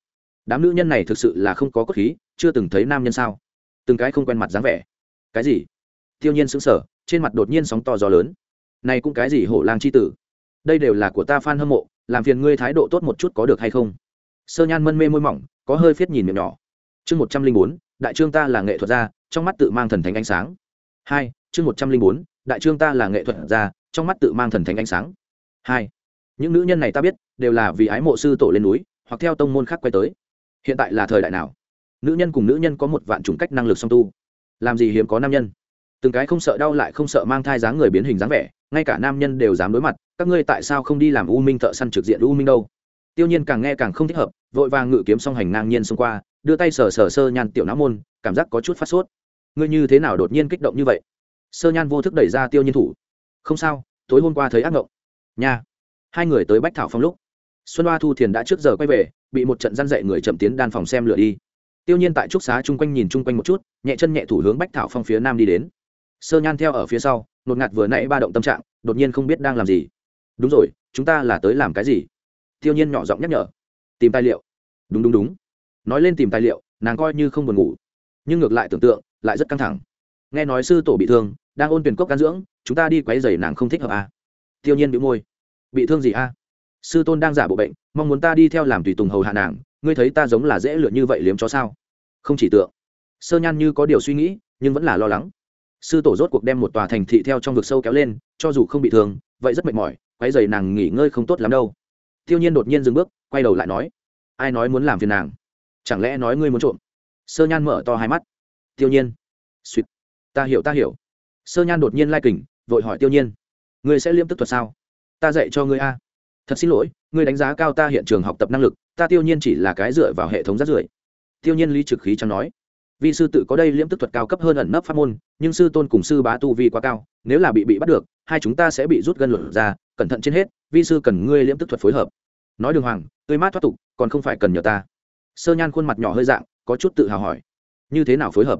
Đám nữ nhân này thực sự là không có cốt khí, chưa từng thấy nam nhân sao? Từng cái không quen mặt dáng vẻ. Cái gì? Tiêu nhiên sững sờ, trên mặt đột nhiên sóng to gió lớn. Này cũng cái gì hổ lang chi tử? Đây đều là của ta fan hâm mộ, làm phiền ngươi thái độ tốt một chút có được hay không? Sơ nhan mân mê môi mỏng, có hơi phiết nhìn miệng nhỏ. Chương một trăm linh bốn, đại trương ta là nghệ thuật gia, trong mắt tự mang thần thánh ánh sáng. Hai, chương một trăm linh bốn, đại trương ta là nghệ thuật gia, trong mắt tự mang thần thánh ánh sáng. Hai những nữ nhân này ta biết, đều là vì ái mộ sư tổ lên núi, hoặc theo tông môn khác quay tới. Hiện tại là thời đại nào? Nữ nhân cùng nữ nhân có một vạn chủng cách năng lực song tu. Làm gì hiếm có nam nhân? Từng cái không sợ đau lại không sợ mang thai dáng người biến hình dáng vẻ, ngay cả nam nhân đều dám đối mặt, các ngươi tại sao không đi làm u minh thợ săn trực diện u minh đâu? Tiêu nhiên càng nghe càng không thích hợp, vội vàng ngự kiếm song hành ngang nhiên xông qua, đưa tay sờ sờ sơ nhan tiểu não môn, cảm giác có chút phát sốt. Ngươi như thế nào đột nhiên kích động như vậy? Sơ nhan vô thức đẩy ra tiêu nhiên thủ. Không sao, tối hôm qua thấy ác ngộng. Nha hai người tới bách thảo phong lúc xuân hoa thu thiền đã trước giờ quay về bị một trận răn dậy người chậm tiến đan phòng xem lửa đi tiêu nhiên tại trúc xá chung quanh nhìn chung quanh một chút nhẹ chân nhẹ thủ hướng bách thảo phong phía nam đi đến sơ nhan theo ở phía sau nột ngạt vừa nãy ba động tâm trạng đột nhiên không biết đang làm gì đúng rồi chúng ta là tới làm cái gì tiêu nhiên nhỏ giọng nhắc nhở tìm tài liệu đúng đúng đúng nói lên tìm tài liệu nàng coi như không buồn ngủ nhưng ngược lại tưởng tượng lại rất căng thẳng nghe nói sư tổ bị thương đang ôn tuyển cốc can dưỡng chúng ta đi quấy giày nàng không thích hợp à. tiêu nhiên bị môi bị thương gì a? À? sư tôn đang giả bộ bệnh, mong muốn ta đi theo làm tùy tùng hầu hạ nàng, ngươi thấy ta giống là dễ lựa như vậy liếm chó sao? Không chỉ tượng. Sơ nhan như có điều suy nghĩ, nhưng vẫn là lo lắng. Sư tổ rốt cuộc đem một tòa thành thị theo trong vực sâu kéo lên, cho dù không bị thương, vậy rất mệt mỏi quái dày nàng nghỉ ngơi không tốt lắm đâu. Tiêu nhiên đột nhiên dừng bước, quay đầu lại nói, ai nói muốn làm phiền nàng? Chẳng lẽ nói ngươi muốn trộm? Sơ nhan mở to hai mắt. Tiêu nhiên. Suýt ta hiểu ta hiểu. Sơ nhan đột nhiên lai kình, vội hỏi tiêu nhiên, ngươi sẽ liêm tức thuật sao? Ta dạy cho ngươi a. Thật xin lỗi, ngươi đánh giá cao ta hiện trường học tập năng lực, ta tiêu nhiên chỉ là cái dựa vào hệ thống rác rưởi. Tiêu nhiên lý trực khí chẳng nói. Vì sư tự có đây liễm tức thuật cao cấp hơn ẩn nấp pháp môn, nhưng sư tôn cùng sư bá tu vi quá cao, nếu là bị bị bắt được, hai chúng ta sẽ bị rút gân luận ra, cẩn thận trên hết vi sư cần ngươi liễm tức thuật phối hợp. Nói đường hoàng, tươi mát thoát tục, còn không phải cần nhờ ta. Sơ nhan khuôn mặt nhỏ hơi dạng, có chút tự hào hỏi. Như thế nào phối hợp?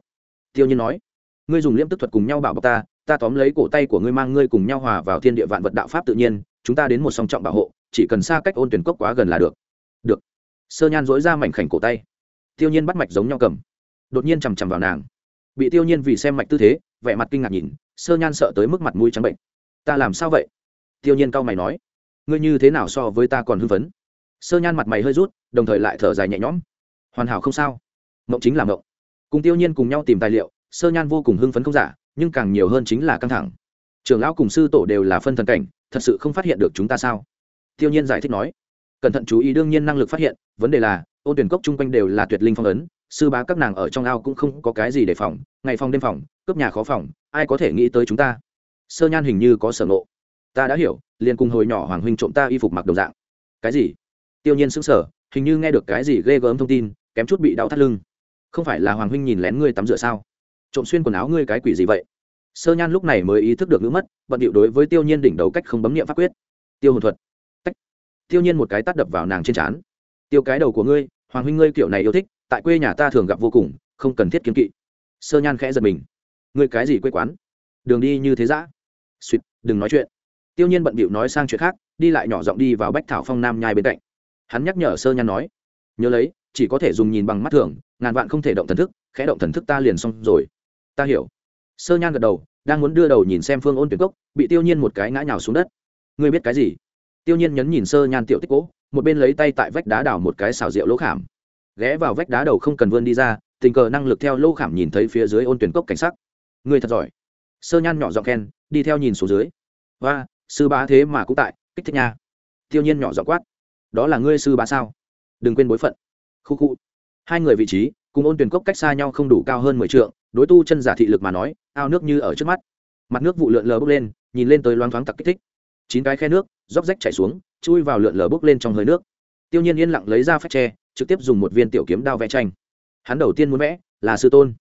Tiêu nhiên nói. Ngươi dùng liễm tức thuật cùng nhau bảo bọc ta ta tóm lấy cổ tay của ngươi mang ngươi cùng nhau hòa vào thiên địa vạn vật đạo pháp tự nhiên chúng ta đến một song trọng bảo hộ, chỉ cần xa cách ôn tuyển cốc quá gần là được. Được. Sơ nhan dối ra mảnh khảnh cổ tay. Tiêu nhiên bắt mạch giống nhau cầm. Đột nhiên chằm chằm vào nàng. Bị tiêu nhiên vì xem mạch tư thế, vẻ mặt kinh ngạc nhìn, sơ nhan sợ tới mức mặt mũi trắng bệnh. Ta làm sao vậy? Tiêu nhiên cau mày nói. Ngươi như thế nào so với ta còn hưng phấn? Sơ nhan mặt mày hơi rút, đồng thời lại thở dài nhẹ nhõm. Hoàn hảo không sao. Mộng chính là mộng. Cùng tiêu nhiên cùng nhau tìm tài liệu, sơ nhan vô cùng hưng phấn không giả, nhưng càng nhiều hơn chính là căng thẳng. Trưởng lão cùng sư tổ đều là phân thần cảnh thật sự không phát hiện được chúng ta sao? Tiêu nhiên giải thích nói. Cẩn thận chú ý đương nhiên năng lực phát hiện, vấn đề là, ôn tuyển cốc chung quanh đều là tuyệt linh phong ấn, sư bá các nàng ở trong ao cũng không có cái gì để phòng, ngày phòng đêm phòng, cướp nhà khó phòng, ai có thể nghĩ tới chúng ta? Sơ nhan hình như có sở ngộ. Ta đã hiểu, liền cùng hồi nhỏ hoàng huynh trộm ta y phục mặc đồng dạng. Cái gì? Tiêu nhiên sững sờ, hình như nghe được cái gì ghê gớm thông tin, kém chút bị đau thắt lưng. Không phải là hoàng huynh nhìn lén ngươi tắm rửa sao? Trộm xuyên quần áo ngươi cái quỷ gì vậy? Sơ nhan lúc này mới ý thức được ngữ mất, bận điệu đối với tiêu nhiên đỉnh đầu cách không bấm nghiệm pháp quyết. Tiêu hồn thuật. Tách. tiêu nhiên một cái tắt đập vào nàng trên trán. Tiêu cái đầu của ngươi, hoàng huynh ngươi kiểu này yêu thích, tại quê nhà ta thường gặp vô cùng, không cần thiết kiến kỵ. Sơ nhan khẽ giật mình. Ngươi cái gì quê quán? Đường đi như thế giã suýt đừng nói chuyện. Tiêu nhiên bận bịu nói sang chuyện khác, đi lại nhỏ giọng đi vào bách thảo phong nam nhai bên cạnh. Hắn nhắc nhở sơ nhan nói, nhớ lấy, chỉ có thể dùng nhìn bằng mắt thường, ngàn vạn không thể động thần thức, khẽ động thần thức ta liền xong rồi. Ta hiểu sơ nhan gật đầu, đang muốn đưa đầu nhìn xem phương ôn tuyển cốc, bị tiêu nhiên một cái ngã nhào xuống đất. Ngươi biết cái gì? Tiêu nhiên nhấn nhìn sơ nhan tiểu tích cỗ, một bên lấy tay tại vách đá đào một cái xào rượu lỗ khảm. Ghé vào vách đá đầu không cần vươn đi ra, tình cờ năng lực theo lỗ khảm nhìn thấy phía dưới ôn tuyển cốc cảnh sắc. Ngươi thật giỏi. Sơ nhan nhỏ giọng khen, đi theo nhìn xuống dưới. Và sư bá thế mà cũng tại, kích thích nha. Tiêu nhiên nhỏ giọng quát, đó là ngươi sư bá sao? Đừng quên bối phận. Khu khu. Hai người vị trí, cùng ôn tuyển cốc cách xa nhau không đủ cao hơn mười trượng đối tu chân giả thị lực mà nói, ao nước như ở trước mắt. Mặt nước vụ lượn lờ bốc lên, nhìn lên tới loáng thoáng tặc kích thích. Chín cái khe nước, róc rách chảy xuống, chui vào lượn lờ bốc lên trong hơi nước. Tiêu nhiên yên lặng lấy ra phách tre, trực tiếp dùng một viên tiểu kiếm đao vẽ tranh. Hắn đầu tiên muốn vẽ là sư tôn.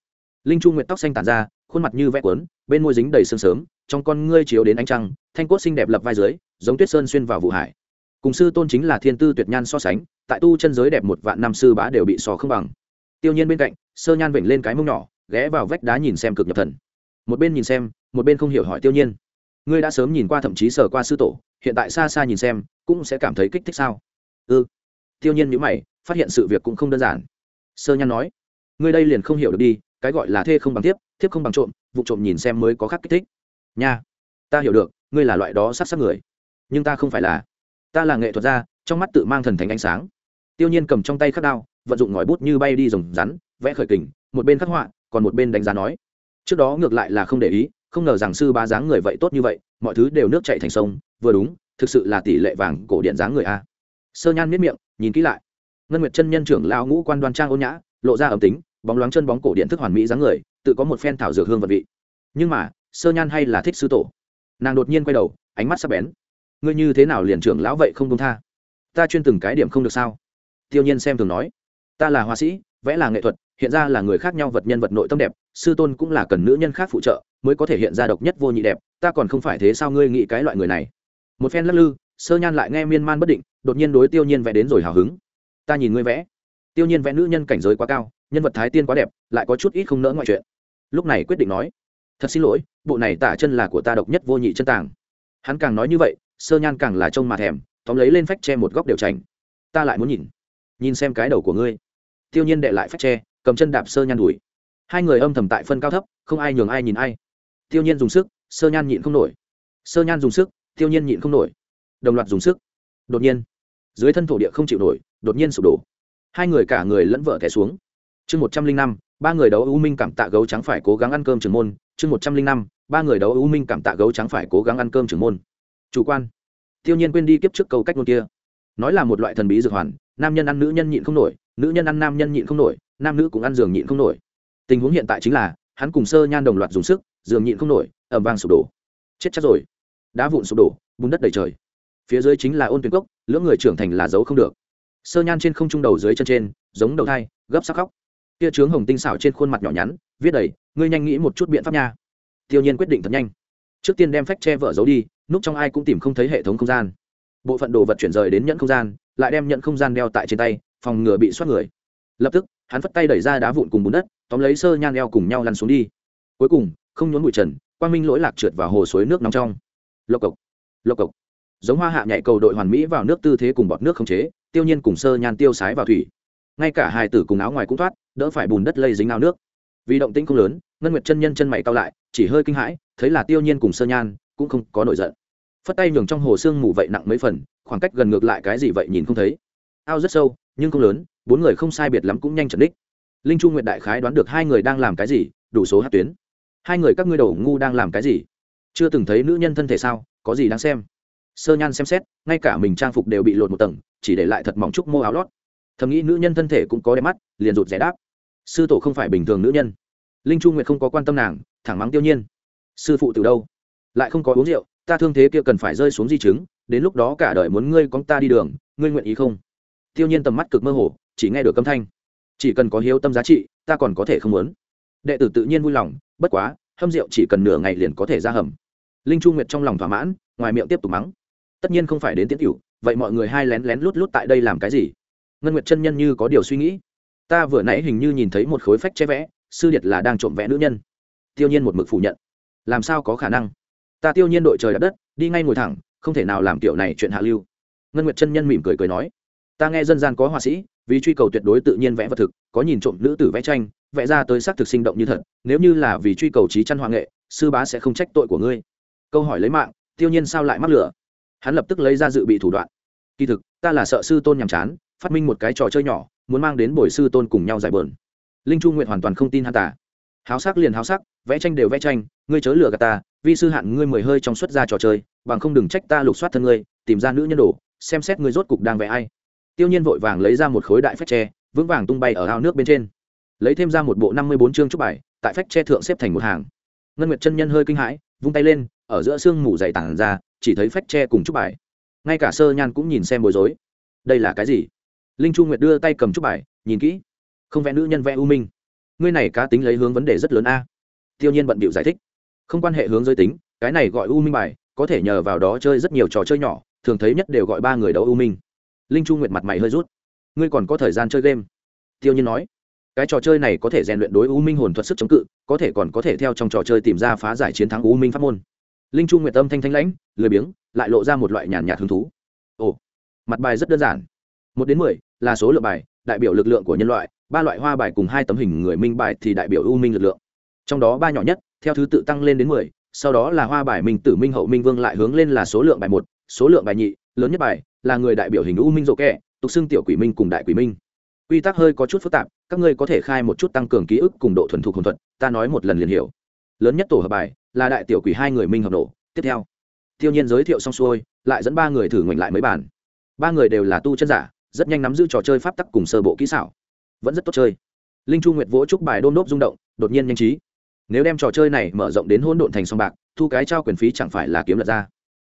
Linh chu nguyệt tóc xanh tàn ra, khuôn mặt như vẽ cuốn, bên môi dính đầy sương sớm, trong con ngươi chiếu đến ánh trăng, thanh cốt xinh đẹp lập vai dưới, giống tuyết sơn xuyên vào vụ hải. Cùng sư tôn chính là thiên tư tuyệt nhan so sánh, tại tu chân giới đẹp một vạn năm sư bá đều bị sò không bằng. Tiêu nhiên bên cạnh, sơ nhan vểnh lên cái mông nhỏ ghé vào vách đá nhìn xem cực nhập thần. Một bên nhìn xem, một bên không hiểu hỏi tiêu nhiên. Ngươi đã sớm nhìn qua thậm chí sờ qua sư tổ, hiện tại xa xa nhìn xem, cũng sẽ cảm thấy kích thích sao? Ừ. Tiêu nhiên nhữ mày, phát hiện sự việc cũng không đơn giản. Sơ nhan nói, ngươi đây liền không hiểu được đi, cái gọi là thê không bằng tiếp thiếp không bằng trộm, vụ trộm nhìn xem mới có khác kích thích. Nha, ta hiểu được, ngươi là loại đó sát sát người. Nhưng ta không phải là. Ta là nghệ thuật gia, trong mắt tự mang thần thánh ánh sáng. Tiêu nhiên cầm trong tay khắc đao, vận dụng ngòi bút như bay đi rồng rắn, vẽ khởi kình, một bên khắc họa còn một bên đánh giá nói, trước đó ngược lại là không để ý, không ngờ rằng sư ba dáng người vậy tốt như vậy, mọi thứ đều nước chạy thành sông, vừa đúng, thực sự là tỷ lệ vàng cổ điện dáng người a. Sơ nhan miết miệng, nhìn kỹ lại. Ngân nguyệt chân nhân trưởng lao ngũ quan đoan trang ôn nhã, lộ ra ấm tính, bóng loáng chân bóng cổ điện thức hoàn mỹ dáng người, tự có một phen thảo dược hương vật vị. Nhưng mà, sơ nhan hay là thích sư tổ? Nàng đột nhiên quay đầu, ánh mắt sắp bén. Ngươi như thế nào liền trưởng lão vậy không công tha? Ta chuyên từng cái điểm không được sao? Tiêu nhiên xem thường nói. Ta là họa sĩ, vẽ là nghệ thuật hiện ra là người khác nhau vật nhân vật nội tâm đẹp, sư tôn cũng là cần nữ nhân khác phụ trợ mới có thể hiện ra độc nhất vô nhị đẹp, ta còn không phải thế sao ngươi nghĩ cái loại người này? Một phen lắc lư, sơ nhan lại nghe miên man bất định, đột nhiên đối tiêu nhiên vẽ đến rồi hào hứng. Ta nhìn ngươi vẽ. Tiêu nhiên vẽ nữ nhân cảnh giới quá cao, nhân vật thái tiên quá đẹp, lại có chút ít không nỡ ngoại chuyện. Lúc này quyết định nói, thật xin lỗi, bộ này tả chân là của ta độc nhất vô nhị chân tàng. Hắn càng nói như vậy, sơ nhan càng là trông mà thèm, tóm lấy lên phách che một góc đều trành ta lại muốn nhìn nhìn xem cái đầu của ngươi. Tiêu nhiên đệ lại phách tre cầm chân đạp sơ nhan đuổi hai người âm thầm tại phân cao thấp, không ai nhường ai nhìn ai. Tiêu nhiên dùng sức, sơ nhan nhịn không nổi. Sơ nhan dùng sức, tiêu nhiên nhịn không nổi. Đồng loạt dùng sức. Đột nhiên, dưới thân thổ địa không chịu nổi, đột nhiên sụp đổ. Hai người cả người lẫn vợ té xuống. Chương một trăm linh năm, ba người đấu ưu minh cảm tạ gấu trắng phải cố gắng ăn cơm trưởng môn. Chương một trăm linh năm, ba người đấu ưu minh cảm tạ gấu trắng phải cố gắng ăn cơm trưởng môn. Chủ quan. Tiêu nhiên quên đi kiếp trước câu cách ngôn kia. Nói là một loại thần bí dược hoàn, nam nhân ăn, nữ nhân nhịn không nổi, nữ nhân ăn, nam nhân nhịn không nổi nam nữ cũng ăn giường nhịn không nổi. Tình huống hiện tại chính là, hắn cùng sơ nhan đồng loạt dùng sức, giường nhịn không nổi ẩm vang sụp đổ. Chết chắc rồi. Đá vụn sụp đổ, bùn đất đầy trời. Phía dưới chính là ôn tuyến cốc, lưỡng người trưởng thành là giấu không được. Sơ nhan trên không trung đầu dưới chân trên, giống đầu thai, gấp sắc khóc. Tia trướng hồng tinh xảo trên khuôn mặt nhỏ nhắn, viết đầy, ngươi nhanh nghĩ một chút biện pháp nha. Tiêu nhiên quyết định thật nhanh. Trước tiên đem phách che vợ giấu đi, núp trong ai cũng tìm không thấy hệ thống không gian. Bộ phận đồ vật chuyển rời đến nhận không gian, lại đem nhận không gian đeo tại trên tay, phòng ngừa bị xoát người lập tức, hắn phất tay đẩy ra đá vụn cùng bùn đất, tóm lấy sơ nhan eo cùng nhau lăn xuống đi. Cuối cùng, không nhốn bụi trần, quang minh lỗi lạc trượt vào hồ suối nước nóng trong. Lộc cộc lộc cộc. Giống hoa hạ nhảy cầu đội hoàn mỹ vào nước tư thế cùng bọt nước không chế, tiêu nhiên cùng sơ nhan tiêu sái vào thủy. Ngay cả hai tử cùng áo ngoài cũng thoát, đỡ phải bùn đất lây dính ao nước. Vì động tĩnh không lớn, ngân nguyệt chân nhân chân mày cao lại, chỉ hơi kinh hãi, thấy là tiêu nhiên cùng sơ nhan, cũng không có nổi giận. Phất tay nhường trong hồ xương mù vậy nặng mấy phần, khoảng cách gần ngược lại cái gì vậy nhìn không thấy. Ao rất sâu, nhưng không lớn bốn người không sai biệt lắm cũng nhanh chẩn đích linh chu nguyệt đại khái đoán được hai người đang làm cái gì, đủ số hát tuyến. Hai người các ngươi đầu ngu đang làm cái gì? Chưa từng thấy nữ nhân thân thể sao, có gì đáng xem? Sơ nhan xem xét, ngay cả mình trang phục đều bị lột một tầng, chỉ để lại thật mỏng chút mô áo lót. Thầm nghĩ nữ nhân thân thể cũng có đẹp mắt, liền rụt rẻ đáp. Sư tổ không phải bình thường nữ nhân. Linh chu nguyệt không có quan tâm nàng, thẳng mắng tiêu nhiên. Sư phụ từ đâu? Lại không có uống rượu, ta thương thế kia cần phải rơi xuống di chứng, đến lúc đó cả đời muốn ngươi con ta đi đường, ngươi nguyện ý không? Tiêu nhiên tầm mắt cực mơ hồ chỉ nghe được âm thanh. Chỉ cần có hiếu tâm giá trị, ta còn có thể không muốn. Đệ tử tự nhiên vui lòng, bất quá, hâm rượu chỉ cần nửa ngày liền có thể ra hầm. Linh chu nguyệt trong lòng thỏa mãn, ngoài miệng tiếp tục mắng. Tất nhiên không phải đến tiễn cửu, vậy mọi người hai lén lén lút lút tại đây làm cái gì? Ngân nguyệt chân nhân như có điều suy nghĩ. Ta vừa nãy hình như nhìn thấy một khối phách che vẽ, sư điệt là đang trộm vẽ nữ nhân. Tiêu nhiên một mực phủ nhận. Làm sao có khả năng? Ta tiêu nhiên đội trời đất đi ngay ngồi thẳng, không thể nào làm tiểu này chuyện hạ lưu. Ngân nguyệt chân nhân mỉm cười cười nói. Ta nghe dân gian có họa sĩ vì truy cầu tuyệt đối tự nhiên vẽ vật thực, có nhìn trộm nữ tử vẽ tranh, vẽ ra tới xác thực sinh động như thật, nếu như là vì truy cầu trí chăn hoa nghệ, sư bá sẽ không trách tội của ngươi. Câu hỏi lấy mạng, tiêu nhiên sao lại mắc lửa? Hắn lập tức lấy ra dự bị thủ đoạn. Kỳ thực, ta là sợ sư tôn nhàm chán, phát minh một cái trò chơi nhỏ, muốn mang đến bồi sư tôn cùng nhau giải bờn. Linh chu nguyện hoàn toàn không tin hắn tả háo sắc liền háo sắc, vẽ tranh đều vẽ tranh, ngươi chớ lừa gạt ta, vi sư hạn ngươi mười hơi trong suất ra trò chơi, bằng không đừng trách ta lục soát thân ngươi, tìm ra nữ nhân đồ, xem xét ngươi rốt cục đang vẽ ai tiêu nhiên vội vàng lấy ra một khối đại phách tre, vững vàng tung bay ở ao nước bên trên. Lấy thêm ra một bộ năm mươi bốn chương trúc bài, tại phách tre thượng xếp thành một hàng. Ngân nguyệt chân nhân hơi kinh hãi, vung tay lên, ở giữa xương mù dày tản ra, chỉ thấy phách tre cùng trúc bài. Ngay cả sơ nhan cũng nhìn xem bối rối. Đây là cái gì? Linh chu nguyệt đưa tay cầm trúc bài, nhìn kỹ. Không vẽ nữ nhân vẽ u minh. Ngươi này cá tính lấy hướng vấn đề rất lớn a. Tiêu nhiên bận bịu giải thích. Không quan hệ hướng giới tính, cái này gọi u minh bài, có thể nhờ vào đó chơi rất nhiều trò chơi nhỏ, thường thấy nhất đều gọi ba người đấu u minh linh chu nguyệt mặt mày hơi rút. Ngươi còn có thời gian chơi game? Tiêu nhiên nói. Cái trò chơi này có thể rèn luyện đối u minh hồn thuật sức chống cự, có thể còn có thể theo trong trò chơi tìm ra phá giải chiến thắng u minh pháp môn. Linh chu nguyệt tâm thanh thanh lãnh, lười biếng, lại lộ ra một loại nhàn nhạt hứng thú. Ồ, mặt bài rất đơn giản. Một đến mười là số lượng bài, đại biểu lực lượng của nhân loại, ba loại hoa bài cùng hai tấm hình người minh bài thì đại biểu u minh lực lượng. Trong đó ba nhỏ nhất, theo thứ tự tăng lên đến mười, sau đó là hoa bài minh tử minh hậu minh vương lại hướng lên là số lượng bài một, số lượng bài nhị lớn nhất bài là người đại biểu hình u minh rộ kẹ tục xưng tiểu quỷ minh cùng đại quỷ minh. Quy tắc hơi có chút phức tạp các ngươi có thể khai một chút tăng cường ký ức cùng độ thuần thục hồn thuật ta nói một lần liền hiểu. Lớn nhất tổ hợp bài là đại tiểu quỷ hai người minh hợp nổ. Tiếp theo tiêu nhiên giới thiệu xong xuôi lại dẫn ba người thử ngoảnh lại mấy bản, ba người đều là tu chân giả rất nhanh nắm giữ trò chơi pháp tắc cùng sơ bộ kỹ xảo. Vẫn rất tốt chơi. Linh chu nguyệt vỗ chúc bài đôn đốp rung động đột nhiên nhanh trí. Nếu đem trò chơi này mở rộng đến hôn độn thành song bạc thu cái trao quyền phí chẳng phải là kiếm lật ra.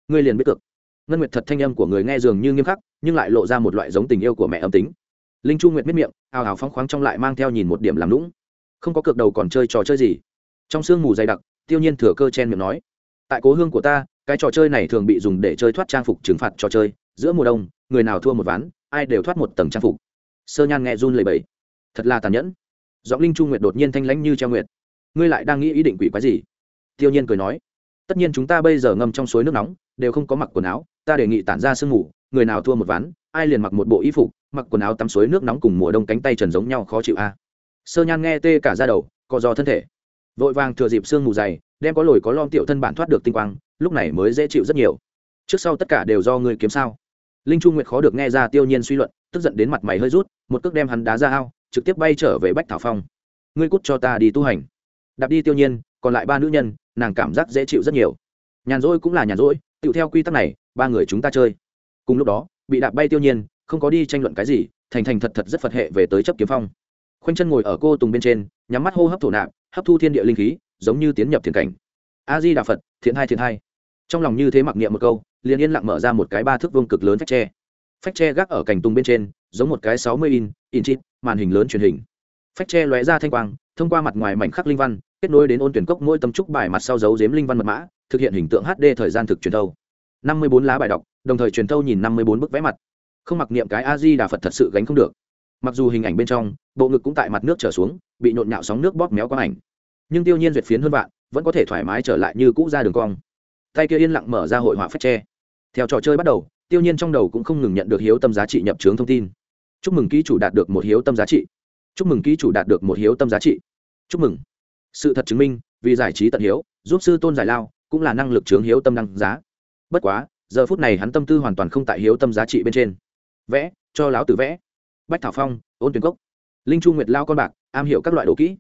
Ngươi liền biết cực ngân nguyệt thật thanh âm của người nghe dường như nghiêm khắc, nhưng lại lộ ra một loại giống tình yêu của mẹ âm tính. Linh chu nguyệt miết miệng, ào ào phóng khoáng trong lại mang theo nhìn một điểm làm lũng không có cược đầu còn chơi trò chơi gì. Trong sương mù dày đặc, tiêu nhiên thừa cơ chen miệng nói, tại cố hương của ta, cái trò chơi này thường bị dùng để chơi thoát trang phục trừng phạt trò chơi. Giữa mùa đông, người nào thua một ván, ai đều thoát một tầng trang phục. Sơ nhan nghe run lầy bầy thật là tàn nhẫn. Giọng linh chu nguyệt đột nhiên thanh lãnh như treo nguyệt. Ngươi lại đang nghĩ ý định quỷ quái gì? Tiêu nhiên cười nói, tất nhiên chúng ta bây giờ ngâm trong suối nước nóng, đều không có mặc quần áo ta đề nghị tản ra sương mù, người nào thua một ván, ai liền mặc một bộ y phục, mặc quần áo tắm suối nước nóng cùng mùa đông cánh tay trần giống nhau khó chịu a. Sơ nhan nghe tê cả ra đầu, co do thân thể. Vội vàng thừa dịp sương mù dày, đem có lồi có lom tiểu thân bản thoát được tinh quang, lúc này mới dễ chịu rất nhiều. Trước sau tất cả đều do ngươi kiếm sao? Linh trung nguyệt khó được nghe ra tiêu nhiên suy luận, tức giận đến mặt mày hơi rút, một cước đem hắn đá ra ao, trực tiếp bay trở về bách thảo phong. Ngươi cút cho ta đi tu hành. Đạp đi tiêu nhiên, còn lại ba nữ nhân, nàng cảm giác dễ chịu rất nhiều. Nhàn rỗi cũng là nhàn rỗi, tựu theo quy tắc này ba người chúng ta chơi. Cùng lúc đó, bị đạp bay tiêu nhiên, không có đi tranh luận cái gì, thành thành thật thật rất phật hệ về tới chấp kiếm phong. Khoanh chân ngồi ở cô tùng bên trên, nhắm mắt hô hấp thổ nạp, hấp thu thiên địa linh khí, giống như tiến nhập thiền cảnh. A di đà phật, thiện hai thiện hai. Trong lòng như thế mặc niệm một câu, liền yên lặng mở ra một cái ba thước vương cực lớn phách tre. Phách tre gác ở cành tùng bên trên, giống một cái sáu mươi in in chip màn hình lớn truyền hình. Phách tre lóe ra thanh quang, thông qua mặt ngoài mảnh khắc linh văn, kết nối đến ôn tuyển cốc mỗi tâm trúc bài mặt sau dấu dếm linh văn mật mã, thực hiện hình tượng hd thời gian thực truyền thâu năm mươi bốn lá bài đọc, đồng thời truyền thâu nhìn năm mươi bốn bức vẽ mặt. Không mặc niệm cái a di đà phật thật sự gánh không được. Mặc dù hình ảnh bên trong, bộ ngực cũng tại mặt nước trở xuống, bị nhộn nhạo sóng nước bóp méo quang ảnh. Nhưng tiêu nhiên duyệt phiến hơn vạn, vẫn có thể thoải mái trở lại như cũ ra đường cong. Tay kia yên lặng mở ra hội họa phách tre. Theo trò chơi bắt đầu, tiêu nhiên trong đầu cũng không ngừng nhận được hiếu tâm giá trị nhập trướng thông tin. Chúc mừng ký chủ đạt được một hiếu tâm giá trị. Chúc mừng ký chủ đạt được một hiếu tâm giá trị. Chúc mừng. Sự thật chứng minh, vì giải trí tận hiếu, giúp sư tôn giải lao, cũng là năng lực chướng hiếu tâm năng giá bất quá, giờ phút này hắn tâm tư hoàn toàn không tại hiếu tâm giá trị bên trên. Vẽ, cho láo tử vẽ. Bách thảo phong, ôn tuyển cốc. Linh chu nguyệt lao con bạc, am hiểu các loại đồ kỹ.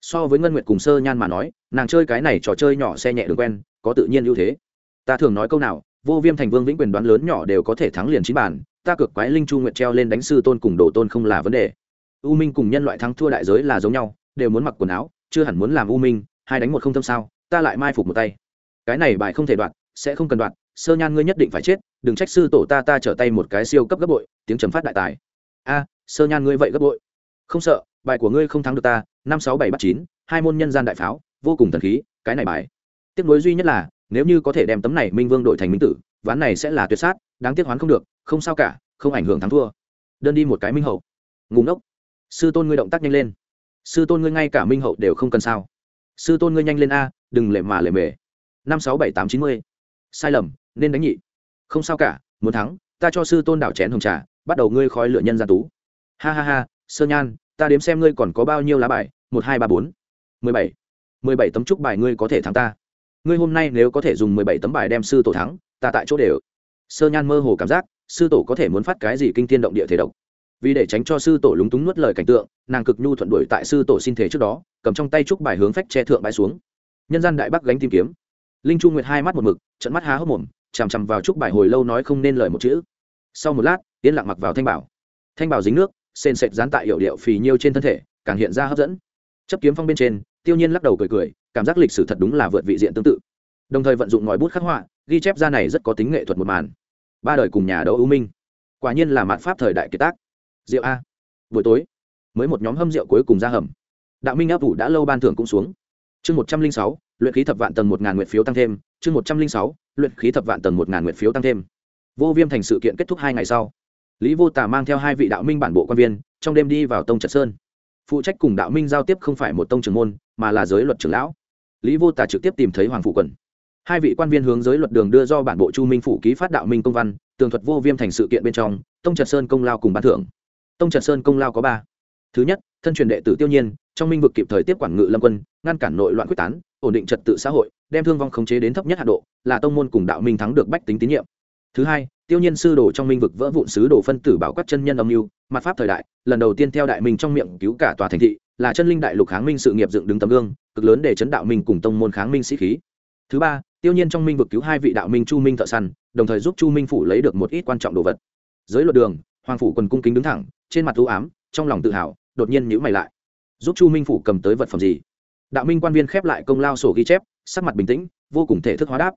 So với ngân nguyệt cùng sơ nhan mà nói, nàng chơi cái này trò chơi nhỏ xe nhẹ đường quen, có tự nhiên ưu thế. Ta thường nói câu nào, vô viêm thành vương vĩnh quyền đoán lớn nhỏ đều có thể thắng liền chín bản ta cược quái linh chu nguyệt treo lên đánh sư tôn cùng đồ tôn không là vấn đề. U minh cùng nhân loại thắng thua đại giới là giống nhau, đều muốn mặc quần áo, chưa hẳn muốn làm u minh, hai đánh một không tâm sao, ta lại mai phục một tay. Cái này bài không thể đoạt, sẽ không cần đoạt sơ nhan ngươi nhất định phải chết, đừng trách sư tổ ta ta trở tay một cái siêu cấp gấp bội, tiếng trầm phát đại tài. A, sơ nhan ngươi vậy gấp bội. Không sợ, bài của ngươi không thắng được ta, năm sáu bảy bắt chín, hai môn nhân gian đại pháo, vô cùng thần khí, cái này bài. Tiếc nuối duy nhất là, nếu như có thể đem tấm này minh vương đổi thành minh tử, ván này sẽ là tuyệt sát, đáng tiếc hoán không được, không sao cả, không ảnh hưởng thắng thua. Đơn đi một cái minh hậu. Ngùng ốc sư tôn ngươi động tác nhanh lên. Sư tôn ngươi ngay cả minh hậu đều không cần sao. Sư tôn ngươi nhanh lên a, đừng lệ mà lệ mề. Năm sáu bảy tám chín mươi. Sai lầm nên đánh nhị. Không sao cả, muốn thắng, ta cho sư tôn đảo chén hồng trà, bắt đầu ngươi khói lựa nhân gian tú. Ha ha ha, sơ nhan, ta đếm xem ngươi còn có bao nhiêu lá bài? Một, hai, ba, bốn. Mười bảy. Mười bảy tấm trúc bài ngươi có thể thắng ta. Ngươi hôm nay nếu có thể dùng mười bảy tấm bài đem sư tổ thắng, ta tại chỗ đều. Sơ nhan mơ hồ cảm giác, sư tổ có thể muốn phát cái gì kinh thiên động địa thể độc. Vì để tránh cho sư tổ lúng túng nuốt lời cảnh tượng, nàng cực nhu thuận đuổi tại sư tổ xin thể trước đó, cầm trong tay trúc bài hướng phách che thượng bãi xuống. Nhân gian đại bắc gánh tìm kiếm. Linh chu nguyệt hai mắt một mực trận mắt há hốc mồm chằm chằm vào trúc bài hồi lâu nói không nên lời một chữ. Sau một lát tiến lặng mặc vào thanh bảo. Thanh bảo dính nước, sền sệt dán tại hiệu điệu phì nhiêu trên thân thể, càng hiện ra hấp dẫn. Chấp kiếm phong bên trên, tiêu nhiên lắc đầu cười cười, cảm giác lịch sử thật đúng là vượt vị diện tương tự. Đồng thời vận dụng ngòi bút khắc họa, ghi chép ra này rất có tính nghệ thuật một màn. Ba đời cùng nhà đấu ưu minh. Quả nhiên là mạn pháp thời đại kiệt tác. Rượu a. Buổi tối, mới một nhóm hâm rượu cuối cùng ra hầm. Đạo minh áp ủ đã lâu ban thưởng cũng xuống. Chương một trăm linh sáu, luyện khí thập vạn tầng một ngàn nguyện phiếu tăng thêm. Chương một trăm linh sáu luyện khí thập vạn tầng một ngàn nguyện phiếu tăng thêm. Vô viêm thành sự kiện kết thúc hai ngày sau, lý vô tà mang theo hai vị đạo minh bản bộ quan viên, trong đêm đi vào tông trật sơn. Phụ trách cùng đạo minh giao tiếp không phải một tông trưởng môn, mà là giới luật trưởng lão. Lý vô tà trực tiếp tìm thấy hoàng phụ quần hai vị quan viên hướng giới luật đường đưa do bản bộ chu minh phủ ký phát đạo minh công văn, tường thuật vô viêm thành sự kiện bên trong, tông trật sơn công lao cùng ban thưởng. Tông trật sơn công lao có ba. Thứ nhất, thân truyền đệ tử tiêu nhiên, trong minh vực kịp thời tiếp quản ngự lâm quân, ngăn cản nội loạn quyết tán, ổn định trật tự xã hội đem thương vong khống chế đến thấp nhất hạ độ, là tông môn cùng đạo minh thắng được bách tính tín nhiệm. Thứ hai, tiêu nhiên sư đồ trong minh vực vỡ vụn sứ đồ phân tử bảo quát chân nhân âm mưu, mặt pháp thời đại, lần đầu tiên theo đại minh trong miệng cứu cả tòa thành thị, là chân linh đại lục kháng minh sự nghiệp dựng đứng tấm gương, cực lớn để chấn đạo minh cùng tông môn kháng minh sĩ khí. Thứ ba, tiêu nhiên trong minh vực cứu hai vị đạo minh chu minh thợ săn, đồng thời giúp chu minh phủ lấy được một ít quan trọng đồ vật. Dưới luật đường, hoàng phủ quần cung kính đứng thẳng, trên mặt u ám, trong lòng tự hào, đột nhiên nhữ mày lại. Giúp chu minh phủ cầm tới vật phẩm gì? Đạo minh quan viên khép lại công lao sổ ghi chép sắc mặt bình tĩnh, vô cùng thể thức hóa đáp.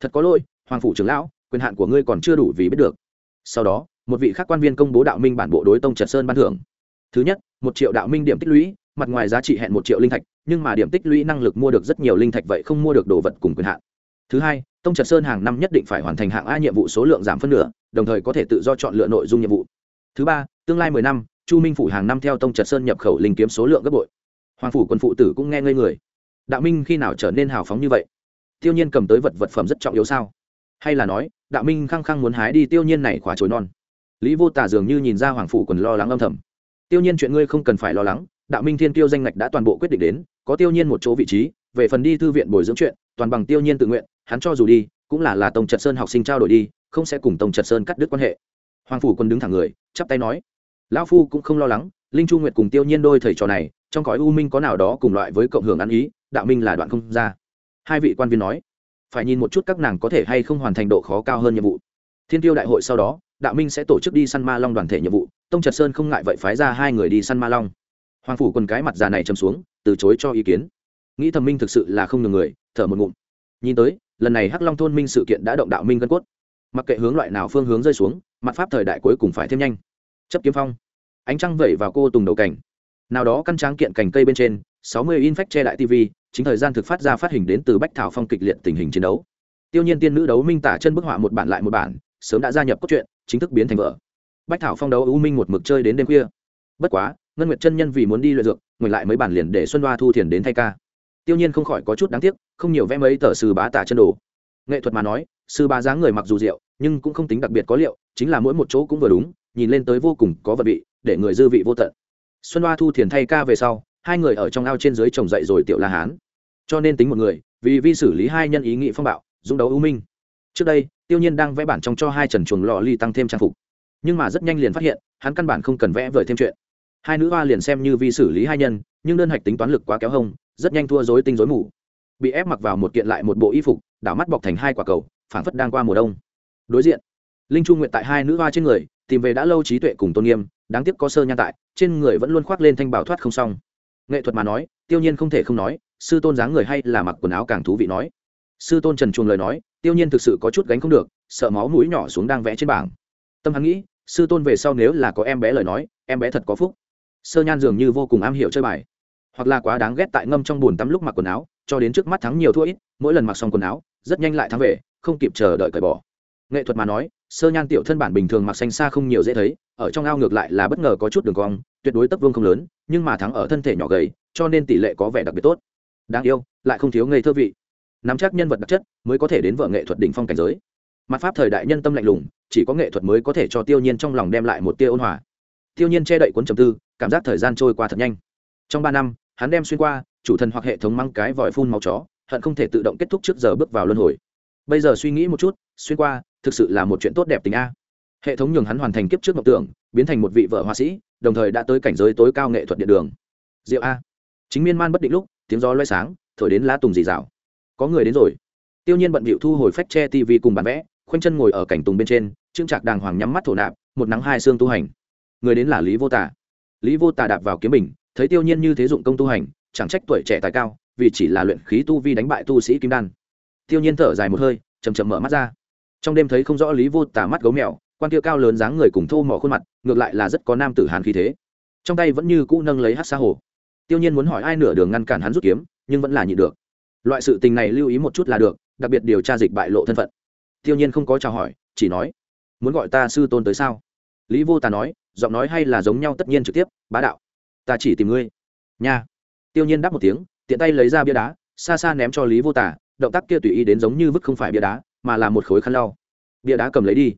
Thật có lỗi, hoàng phủ trưởng lão, quyền hạn của ngươi còn chưa đủ vì biết được. Sau đó, một vị khác quan viên công bố đạo minh bản bộ đối tông trật sơn ban thưởng. Thứ nhất, một triệu đạo minh điểm tích lũy, mặt ngoài giá trị hẹn một triệu linh thạch, nhưng mà điểm tích lũy năng lực mua được rất nhiều linh thạch vậy không mua được đồ vật cùng quyền hạn. Thứ hai, tông trật sơn hàng năm nhất định phải hoàn thành hạng a nhiệm vụ số lượng giảm phân nửa, đồng thời có thể tự do chọn lựa nội dung nhiệm vụ. Thứ ba, tương lai mười năm, chu minh phủ hàng năm theo tông trật sơn nhập khẩu linh kiếm số lượng gấp bội. Hoàng phủ quân phụ tử cũng nghe ngây người đạo minh khi nào trở nên hào phóng như vậy? Tiêu nhiên cầm tới vật vật phẩm rất trọng yếu sao? Hay là nói, đạo minh khăng khăng muốn hái đi tiêu nhiên này khóa chối non? Lý vô tả dường như nhìn ra hoàng phủ quần lo lắng âm thầm. Tiêu nhiên chuyện ngươi không cần phải lo lắng, đạo minh thiên tiêu danh ngạch đã toàn bộ quyết định đến, có tiêu nhiên một chỗ vị trí, về phần đi thư viện bồi dưỡng chuyện, toàn bằng tiêu nhiên tự nguyện, hắn cho dù đi, cũng là là tông trật sơn học sinh trao đổi đi, không sẽ cùng tông trật sơn cắt đứt quan hệ. Hoàng phủ quân đứng thẳng người, chắp tay nói, lão phu cũng không lo lắng, linh chu nguyệt cùng tiêu nhiên đôi thầy trò này, trong cõi u minh có nào đó cùng loại với cộng hưởng ăn ý đạo minh là đoạn không ra. Hai vị quan viên nói, phải nhìn một chút các nàng có thể hay không hoàn thành độ khó cao hơn nhiệm vụ. Thiên tiêu đại hội sau đó, đạo minh sẽ tổ chức đi săn ma long đoàn thể nhiệm vụ, tông trật sơn không ngại vậy phái ra hai người đi săn ma long. Hoàng phủ quần cái mặt già này châm xuống, từ chối cho ý kiến. Nghĩ thẩm minh thực sự là không ngừng người, thở một ngụm. Nhìn tới, lần này hắc long thôn minh sự kiện đã động đạo minh gân cốt. Mặc kệ hướng loại nào phương hướng rơi xuống, mặt pháp thời đại cuối cùng phải thêm nhanh. Chấp kiếm phong. Ánh trăng vẩy vào cô tùng đầu cảnh. Nào đó căn tráng kiện cành cây bên trên, sáu mươi in phách che lại tv chính thời gian thực phát ra phát hình đến từ bách thảo phong kịch liệt tình hình chiến đấu. Tiêu nhiên tiên nữ đấu minh tả chân bức họa một bản lại một bản, sớm đã gia nhập cốt truyện, chính thức biến thành vợ bách thảo phong đấu u minh một mực chơi đến đêm khuya. Bất quá, ngân nguyệt chân nhân vì muốn đi luyện dược, ngồi lại mấy bản liền để xuân hoa thu thiền đến thay ca. Tiêu nhiên không khỏi có chút đáng tiếc, không nhiều vẽ mấy tờ sư bá tả chân đồ. Nghệ thuật mà nói, sư bá dáng người mặc dù rượu, nhưng cũng không tính đặc biệt có liệu, chính là mỗi một chỗ cũng vừa đúng, nhìn lên tới vô cùng có vật vị, để người dư vị vô tận. Xuân hoa thu thiền thay ca về sau, hai người ở trong ao trên dưới trồng dậy rồi tiểu la hán cho nên tính một người, vì vi xử lý hai nhân ý nghị phong bạo, dũng đấu ưu minh. Trước đây, tiêu nhiên đang vẽ bản trong cho hai trần chuồng lò ly tăng thêm trang phục. Nhưng mà rất nhanh liền phát hiện, hắn căn bản không cần vẽ vời thêm chuyện. Hai nữ hoa liền xem như vi xử lý hai nhân, nhưng đơn hạch tính toán lực quá kéo hông, rất nhanh thua dối tinh dối mù. Bị ép mặc vào một kiện lại một bộ y phục, đảo mắt bọc thành hai quả cầu, phảng phất đang qua mùa đông. Đối diện, linh trung nguyện tại hai nữ hoa trên người, tìm về đã lâu trí tuệ cùng tôn nghiêm, đáng tiếc có sơ nhan tại, trên người vẫn luôn khoác lên thanh bảo thoát không xong nghệ thuật mà nói, tiêu nhiên không thể không nói, sư tôn dáng người hay là mặc quần áo càng thú vị nói. Sư tôn trần chuồng lời nói, tiêu nhiên thực sự có chút gánh không được, sợ máu mũi nhỏ xuống đang vẽ trên bảng. Tâm hắn nghĩ, sư tôn về sau nếu là có em bé lời nói, em bé thật có phúc. Sơ nhan dường như vô cùng am hiểu chơi bài. Hoặc là quá đáng ghét tại ngâm trong bùn tắm lúc mặc quần áo, cho đến trước mắt thắng nhiều thua ít, mỗi lần mặc xong quần áo, rất nhanh lại thắng về, không kịp chờ đợi cởi bỏ. Nghệ thuật mà nói, sơ nhan tiểu thân bản bình thường mặc xanh xa không nhiều dễ thấy, ở trong ao ngược lại là bất ngờ có chút đường cong tuyệt đối tấp vương không lớn, nhưng mà thắng ở thân thể nhỏ gầy, cho nên tỷ lệ có vẻ đặc biệt tốt. Đáng yêu, lại không thiếu ngây thơ vị. Nắm chắc nhân vật đặc chất, mới có thể đến vợ nghệ thuật đỉnh phong cảnh giới. Mặt pháp thời đại nhân tâm lạnh lùng, chỉ có nghệ thuật mới có thể cho tiêu nhiên trong lòng đem lại một tia ôn hòa. Tiêu nhiên che đậy cuốn trầm tư, cảm giác thời gian trôi qua thật nhanh. Trong ba năm, hắn đem xuyên qua, chủ thần hoặc hệ thống mang cái vòi phun máu chó, hận không thể tự động kết thúc trước giờ bước vào luân hồi. Bây giờ suy nghĩ một chút, xuyên qua, thực sự là một chuyện tốt đẹp tình a. Hệ thống nhường hắn hoàn thành kiếp trước mộng tưởng, biến thành một vị vợ họa sĩ đồng thời đã tới cảnh giới tối cao nghệ thuật điện đường. Diệu a. Chính miên man bất định lúc, tiếng gió loay sáng, thổi đến lá tùng dì rào. Có người đến rồi. Tiêu nhiên bận bịu thu hồi phách che tv cùng bản vẽ, khoanh chân ngồi ở cảnh tùng bên trên trương trạc đàng hoàng nhắm mắt thổ nạp, một nắng hai xương tu hành. Người đến là lý vô tả lý vô tả đạp vào kiếm bình, thấy tiêu nhiên như thế dụng công tu hành, chẳng trách tuổi trẻ tài cao, vì chỉ là luyện khí tu vi đánh bại tu sĩ kim đan. Tiêu nhiên thở dài một hơi chầm chậm mở mắt ra. Trong đêm thấy không rõ lý vô tả mắt gấu mèo quan kia cao lớn dáng người cùng thô mỏ khuôn mặt, ngược lại là rất có nam tử hàn khí thế. Trong tay vẫn như cũ nâng lấy hát xa hồ. Tiêu nhiên muốn hỏi ai nửa đường ngăn cản hắn rút kiếm, nhưng vẫn là nhịn được. Loại sự tình này lưu ý một chút là được, đặc biệt điều tra dịch bại lộ thân phận. Tiêu nhiên không có chào hỏi, chỉ nói, muốn gọi ta sư tôn tới sao? Lý vô tà nói, giọng nói hay là giống nhau tất nhiên trực tiếp, bá đạo, ta chỉ tìm ngươi. Nha. Tiêu nhiên đáp một tiếng, tiện tay lấy ra bia đá, xa xa ném cho lý vô tả động tác kia tùy ý đến giống như vứt không phải bia đá, mà là một khối khăn lau. Bia đá cầm lấy đi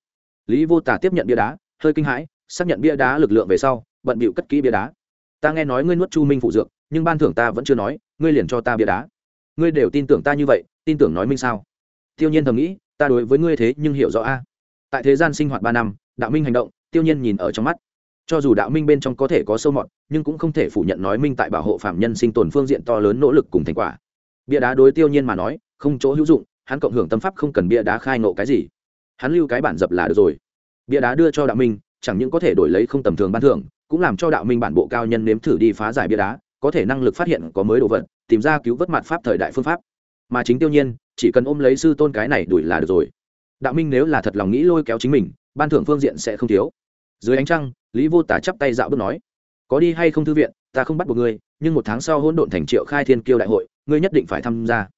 lý vô tả tiếp nhận bia đá, hơi kinh hãi, xác nhận bia đá lực lượng về sau, bận bịu cất kỹ bia đá. Ta nghe nói ngươi nuốt chu minh phụ dược, nhưng ban thưởng ta vẫn chưa nói, ngươi liền cho ta bia đá. Ngươi đều tin tưởng ta như vậy, tin tưởng nói minh sao? Tiêu nhiên thầm nghĩ, ta đối với ngươi thế nhưng hiểu rõ a. Tại thế gian sinh hoạt ba năm, đạo minh hành động, tiêu nhiên nhìn ở trong mắt. Cho dù đạo minh bên trong có thể có sâu mọt, nhưng cũng không thể phủ nhận nói minh tại bảo hộ phạm nhân sinh tồn phương diện to lớn nỗ lực cùng thành quả. Bia đá đối tiêu nhiên mà nói, không chỗ hữu dụng, hắn cộng hưởng tâm pháp không cần bia đá khai nộ cái gì hắn lưu cái bản dập là được rồi. Bia đá đưa cho đạo minh, chẳng những có thể đổi lấy không tầm thường ban thưởng, cũng làm cho đạo minh bản bộ cao nhân nếm thử đi phá giải bia đá, có thể năng lực phát hiện có mới đồ vật, tìm ra cứu vớt mặt pháp thời đại phương pháp. Mà chính tiêu nhiên, chỉ cần ôm lấy sư tôn cái này đuổi là được rồi. Đạo minh nếu là thật lòng nghĩ lôi kéo chính mình, ban thưởng phương diện sẽ không thiếu. Dưới ánh trăng, lý vô tả chắp tay dạo bước nói, có đi hay không thư viện, ta không bắt buộc ngươi, nhưng một tháng sau hỗn độn thành triệu khai thiên kiêu đại hội, ngươi nhất định phải tham gia.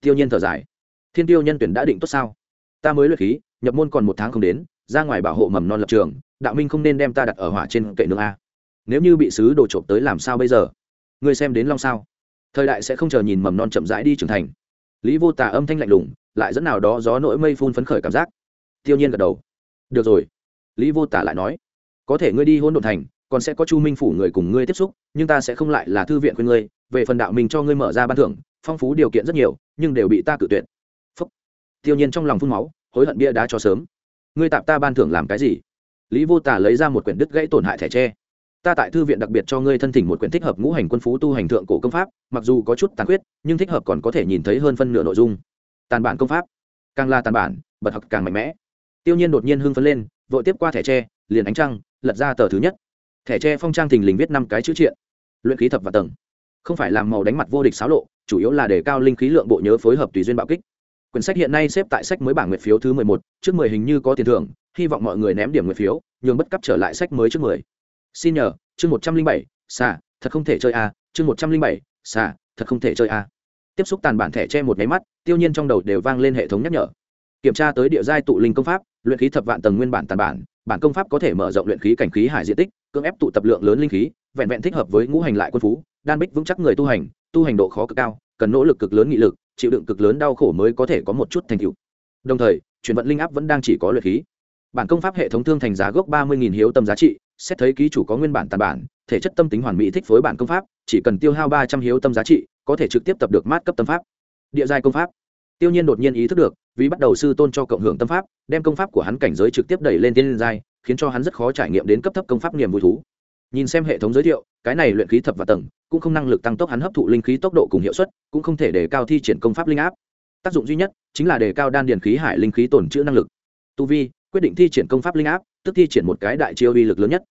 Tiêu nhiên thở dài, thiên tiêu nhân tuyển đã định tốt sao? Ta mới luyện khí, nhập môn còn một tháng không đến, ra ngoài bảo hộ mầm non lập trường, đạo minh không nên đem ta đặt ở hỏa trên kệ nương a. Nếu như bị sứ đồ trộm tới làm sao bây giờ? Ngươi xem đến long sao? Thời đại sẽ không chờ nhìn mầm non chậm rãi đi trưởng thành. Lý vô tà âm thanh lạnh lùng, lại dẫn nào đó gió nỗi mây phun phấn khởi cảm giác. Tiêu nhiên gật đầu. Được rồi. Lý vô tả lại nói. Có thể ngươi đi hôn đồn thành, còn sẽ có chu minh phủ người cùng ngươi tiếp xúc, nhưng ta sẽ không lại là thư viện khuyên ngươi, về phần đạo mình cho ngươi mở ra ban thưởng, phong phú điều kiện rất nhiều, nhưng đều bị ta cự tuyệt tiêu nhiên trong lòng phun máu, hối hận bia đá cho sớm. Ngươi tạp ta ban thưởng làm cái gì? Lý vô tả lấy ra một quyển đứt gãy tổn hại thẻ tre. Ta tại thư viện đặc biệt cho ngươi thân thỉnh một quyển thích hợp ngũ hành quân phú tu hành thượng cổ công pháp, mặc dù có chút tàn khuyết, nhưng thích hợp còn có thể nhìn thấy hơn phân nửa nội dung. Tàn bản công pháp. Càng là tàn bản, bật học càng mạnh mẽ. Tiêu nhiên đột nhiên hưng phấn lên, vội tiếp qua thẻ tre, liền ánh trăng, lật ra tờ thứ nhất. Thẻ tre phong trang thình lình viết năm cái chữ triện. Luyện khí thập và tầng. Không phải làm màu đánh mặt vô địch xáo lộ, chủ yếu là để cao linh khí lượng bộ nhớ phối hợp tùy duyên bạo kích quyển sách hiện nay xếp tại sách mới bảng nguyệt phiếu thứ mười một, trước mười hình như có tiền thưởng, hy vọng mọi người ném điểm nguyệt phiếu, nhường bất cấp trở lại sách mới trước mười. Xin nhờ, chương một trăm linh bảy, xà, thật không thể chơi a, chương một trăm linh bảy, xà, thật không thể chơi a. Tiếp xúc tàn bản thẻ che một máy mắt, tiêu nhiên trong đầu đều vang lên hệ thống nhắc nhở. Kiểm tra tới địa giai tụ linh công pháp, luyện khí thập vạn tầng nguyên bản tàn bản bản công pháp có thể mở rộng luyện khí cảnh khí hải diện tích, cưỡng ép tụ tập lượng lớn linh khí, vẹn vẹn thích hợp với ngũ hành lại quân phú, đan bích vững chắc người tu hành tu hành độ khó cực cao, cần nỗ lực cực lớn nghị lực chịu đựng cực lớn đau khổ mới có thể có một chút thành tựu. Đồng thời, chuyển vận linh áp vẫn đang chỉ có luyện khí. Bản công pháp hệ thống thương thành giá gốc ba mươi hiếu tâm giá trị, xét thấy ký chủ có nguyên bản tàn bản, thể chất tâm tính hoàn mỹ thích phối bản công pháp, chỉ cần tiêu hao ba trăm hiếu tâm giá trị, có thể trực tiếp tập được mát cấp tâm pháp. Địa giai công pháp. Tiêu nhiên đột nhiên ý thức được, vì bắt đầu sư tôn cho cộng hưởng tâm pháp, đem công pháp của hắn cảnh giới trực tiếp đẩy lên tiên giai, khiến cho hắn rất khó trải nghiệm đến cấp thấp công pháp niềm vui thú nhìn xem hệ thống giới thiệu, cái này luyện khí thập và tầng, cũng không năng lực tăng tốc hắn hấp thụ linh khí tốc độ cùng hiệu suất, cũng không thể đề cao thi triển công pháp linh áp. Tác dụng duy nhất chính là đề cao đan điền khí hải linh khí tổn trữ năng lực. Tu vi, quyết định thi triển công pháp linh áp, tức thi triển một cái đại chiêu uy lực lớn nhất.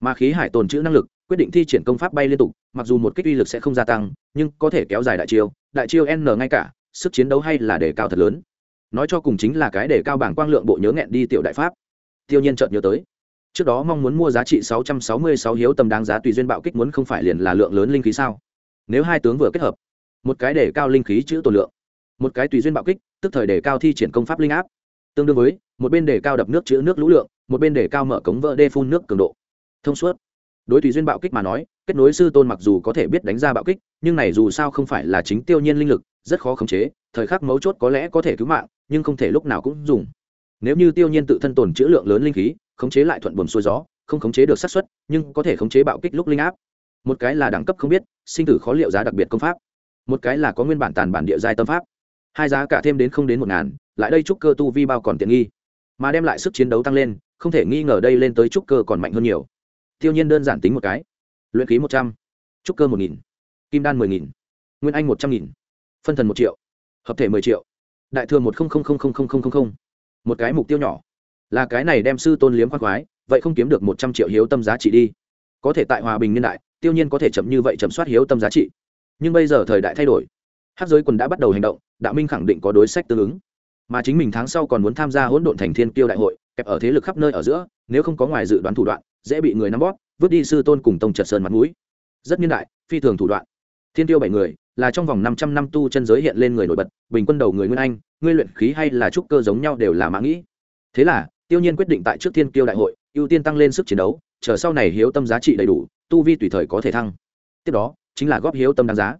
Mà khí hải tồn trữ năng lực, quyết định thi triển công pháp bay liên tục, mặc dù một kích uy lực sẽ không gia tăng, nhưng có thể kéo dài đại chiêu đại chiêu n ngay cả, sức chiến đấu hay là đề cao thật lớn. Nói cho cùng chính là cái đề cao bảng quang lượng bộ nhớ nghẹn đi tiểu đại pháp. Tiêu nhiên chợt nhớ tới trước đó mong muốn mua giá trị 666 hiếu tầm đáng giá tùy duyên bạo kích muốn không phải liền là lượng lớn linh khí sao? Nếu hai tướng vừa kết hợp, một cái để cao linh khí chữ tổ lượng, một cái tùy duyên bạo kích, tức thời để cao thi triển công pháp linh áp. Tương đương với, một bên để cao đập nước chữ nước lũ lượng, một bên để cao mở cống vỡ đê phun nước cường độ. Thông suốt. Đối tùy duyên bạo kích mà nói, kết nối sư tôn mặc dù có thể biết đánh ra bạo kích, nhưng này dù sao không phải là chính tiêu nhiên linh lực, rất khó khống chế, thời khắc mấu chốt có lẽ có thể cứu mạng, nhưng không thể lúc nào cũng dùng. Nếu như tiêu nhiên tự thân tồn chữ lượng lớn linh khí khống chế lại thuận buồm xuôi gió, không khống chế được sát suất, nhưng có thể khống chế bạo kích lúc linh áp. Một cái là đẳng cấp không biết, sinh tử khó liệu giá đặc biệt công pháp. Một cái là có nguyên bản tàn bản địa giai tâm pháp. Hai giá cả thêm đến không đến một ngàn, lại đây trúc cơ tu vi bao còn tiện nghi. Mà đem lại sức chiến đấu tăng lên, không thể nghi ngờ đây lên tới trúc cơ còn mạnh hơn nhiều. Tiêu nhiên đơn giản tính một cái. Luyện khí một trăm, trúc cơ một nghìn, kim đan mười nghìn, nguyên anh một trăm nghìn, phân thần một triệu, hợp thể mười triệu, đại thừa một một cái mục tiêu nhỏ là cái này đem sư tôn liếm khoác khoái, vậy không kiếm được một trăm triệu hiếu tâm giá trị đi. Có thể tại hòa bình niên đại, tiêu nhiên có thể chậm như vậy chậm soát hiếu tâm giá trị. Nhưng bây giờ thời đại thay đổi. Hát giới quần đã bắt đầu hành động, đạo minh khẳng định có đối sách tương ứng. Mà chính mình tháng sau còn muốn tham gia hỗn độn thành thiên kiêu đại hội, kẹp ở thế lực khắp nơi ở giữa, nếu không có ngoài dự đoán thủ đoạn, dễ bị người nắm bóp, vứt đi sư tôn cùng tông trật sơn mặt mũi. Rất niên đại, phi thường thủ đoạn. Thiên tiêu bảy người, là trong vòng 500 năm tu chân giới hiện lên người nổi bật, bình quân đầu người nguyên anh, ngươi luyện khí hay là trúc cơ giống nhau đều là mã nghĩ. Thế là tiêu nhiên quyết định tại trước thiên kiêu đại hội, ưu tiên tăng lên sức chiến đấu, chờ sau này hiếu tâm giá trị đầy đủ, tu vi tùy thời có thể thăng. Tiếp đó, chính là góp hiếu tâm đáng giá.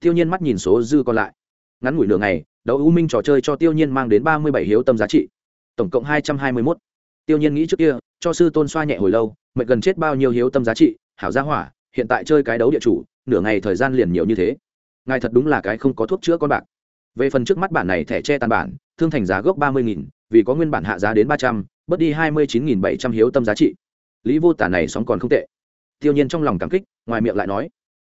Tiêu nhiên mắt nhìn số dư còn lại. Ngắn ngủi nửa ngày, đấu u minh trò chơi cho tiêu nhiên mang đến ba mươi bảy hiếu tâm giá trị. Tổng cộng hai trăm hai mươi mốt. Tiêu nhiên nghĩ trước kia, cho sư tôn xoa nhẹ hồi lâu, mệnh gần chết bao nhiêu hiếu tâm giá trị, hảo gia hỏa, hiện tại chơi cái đấu địa chủ, nửa ngày thời gian liền nhiều như thế. Ngài thật đúng là cái không có thuốc chữa con bạc. Về phần trước mắt bản này thẻ che tàn bản, thương thành giá gốc ba mươi nghìn vì có nguyên bản hạ giá đến ba trăm, bớt đi hai mươi chín nghìn bảy trăm hiếu tâm giá trị. Lý vô tả này sóng còn không tệ. Tiêu nhiên trong lòng cảm kích, ngoài miệng lại nói,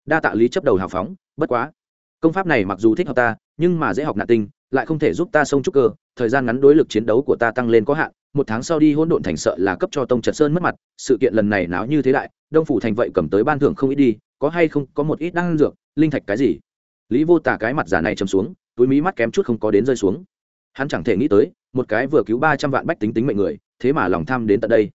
đa tạ lý chấp đầu hào phóng, bất quá, công pháp này mặc dù thích hợp ta, nhưng mà dễ học nạn tinh, lại không thể giúp ta sông trúc cơ, thời gian ngắn đối lực chiến đấu của ta tăng lên có hạn, một tháng sau đi hỗn độn thành sợ là cấp cho tông trật sơn mất mặt, sự kiện lần này náo như thế đại, đông phủ thành vậy cầm tới ban thưởng không ít đi, có hay không, có một ít đan dược, linh thạch cái gì? Lý vô tả cái mặt giả này chầm xuống, túi mí mắt kém chút không có đến rơi xuống hắn chẳng thể nghĩ tới, một cái vừa cứu ba trăm vạn bách tính tính mệnh người, thế mà lòng tham đến tận đây.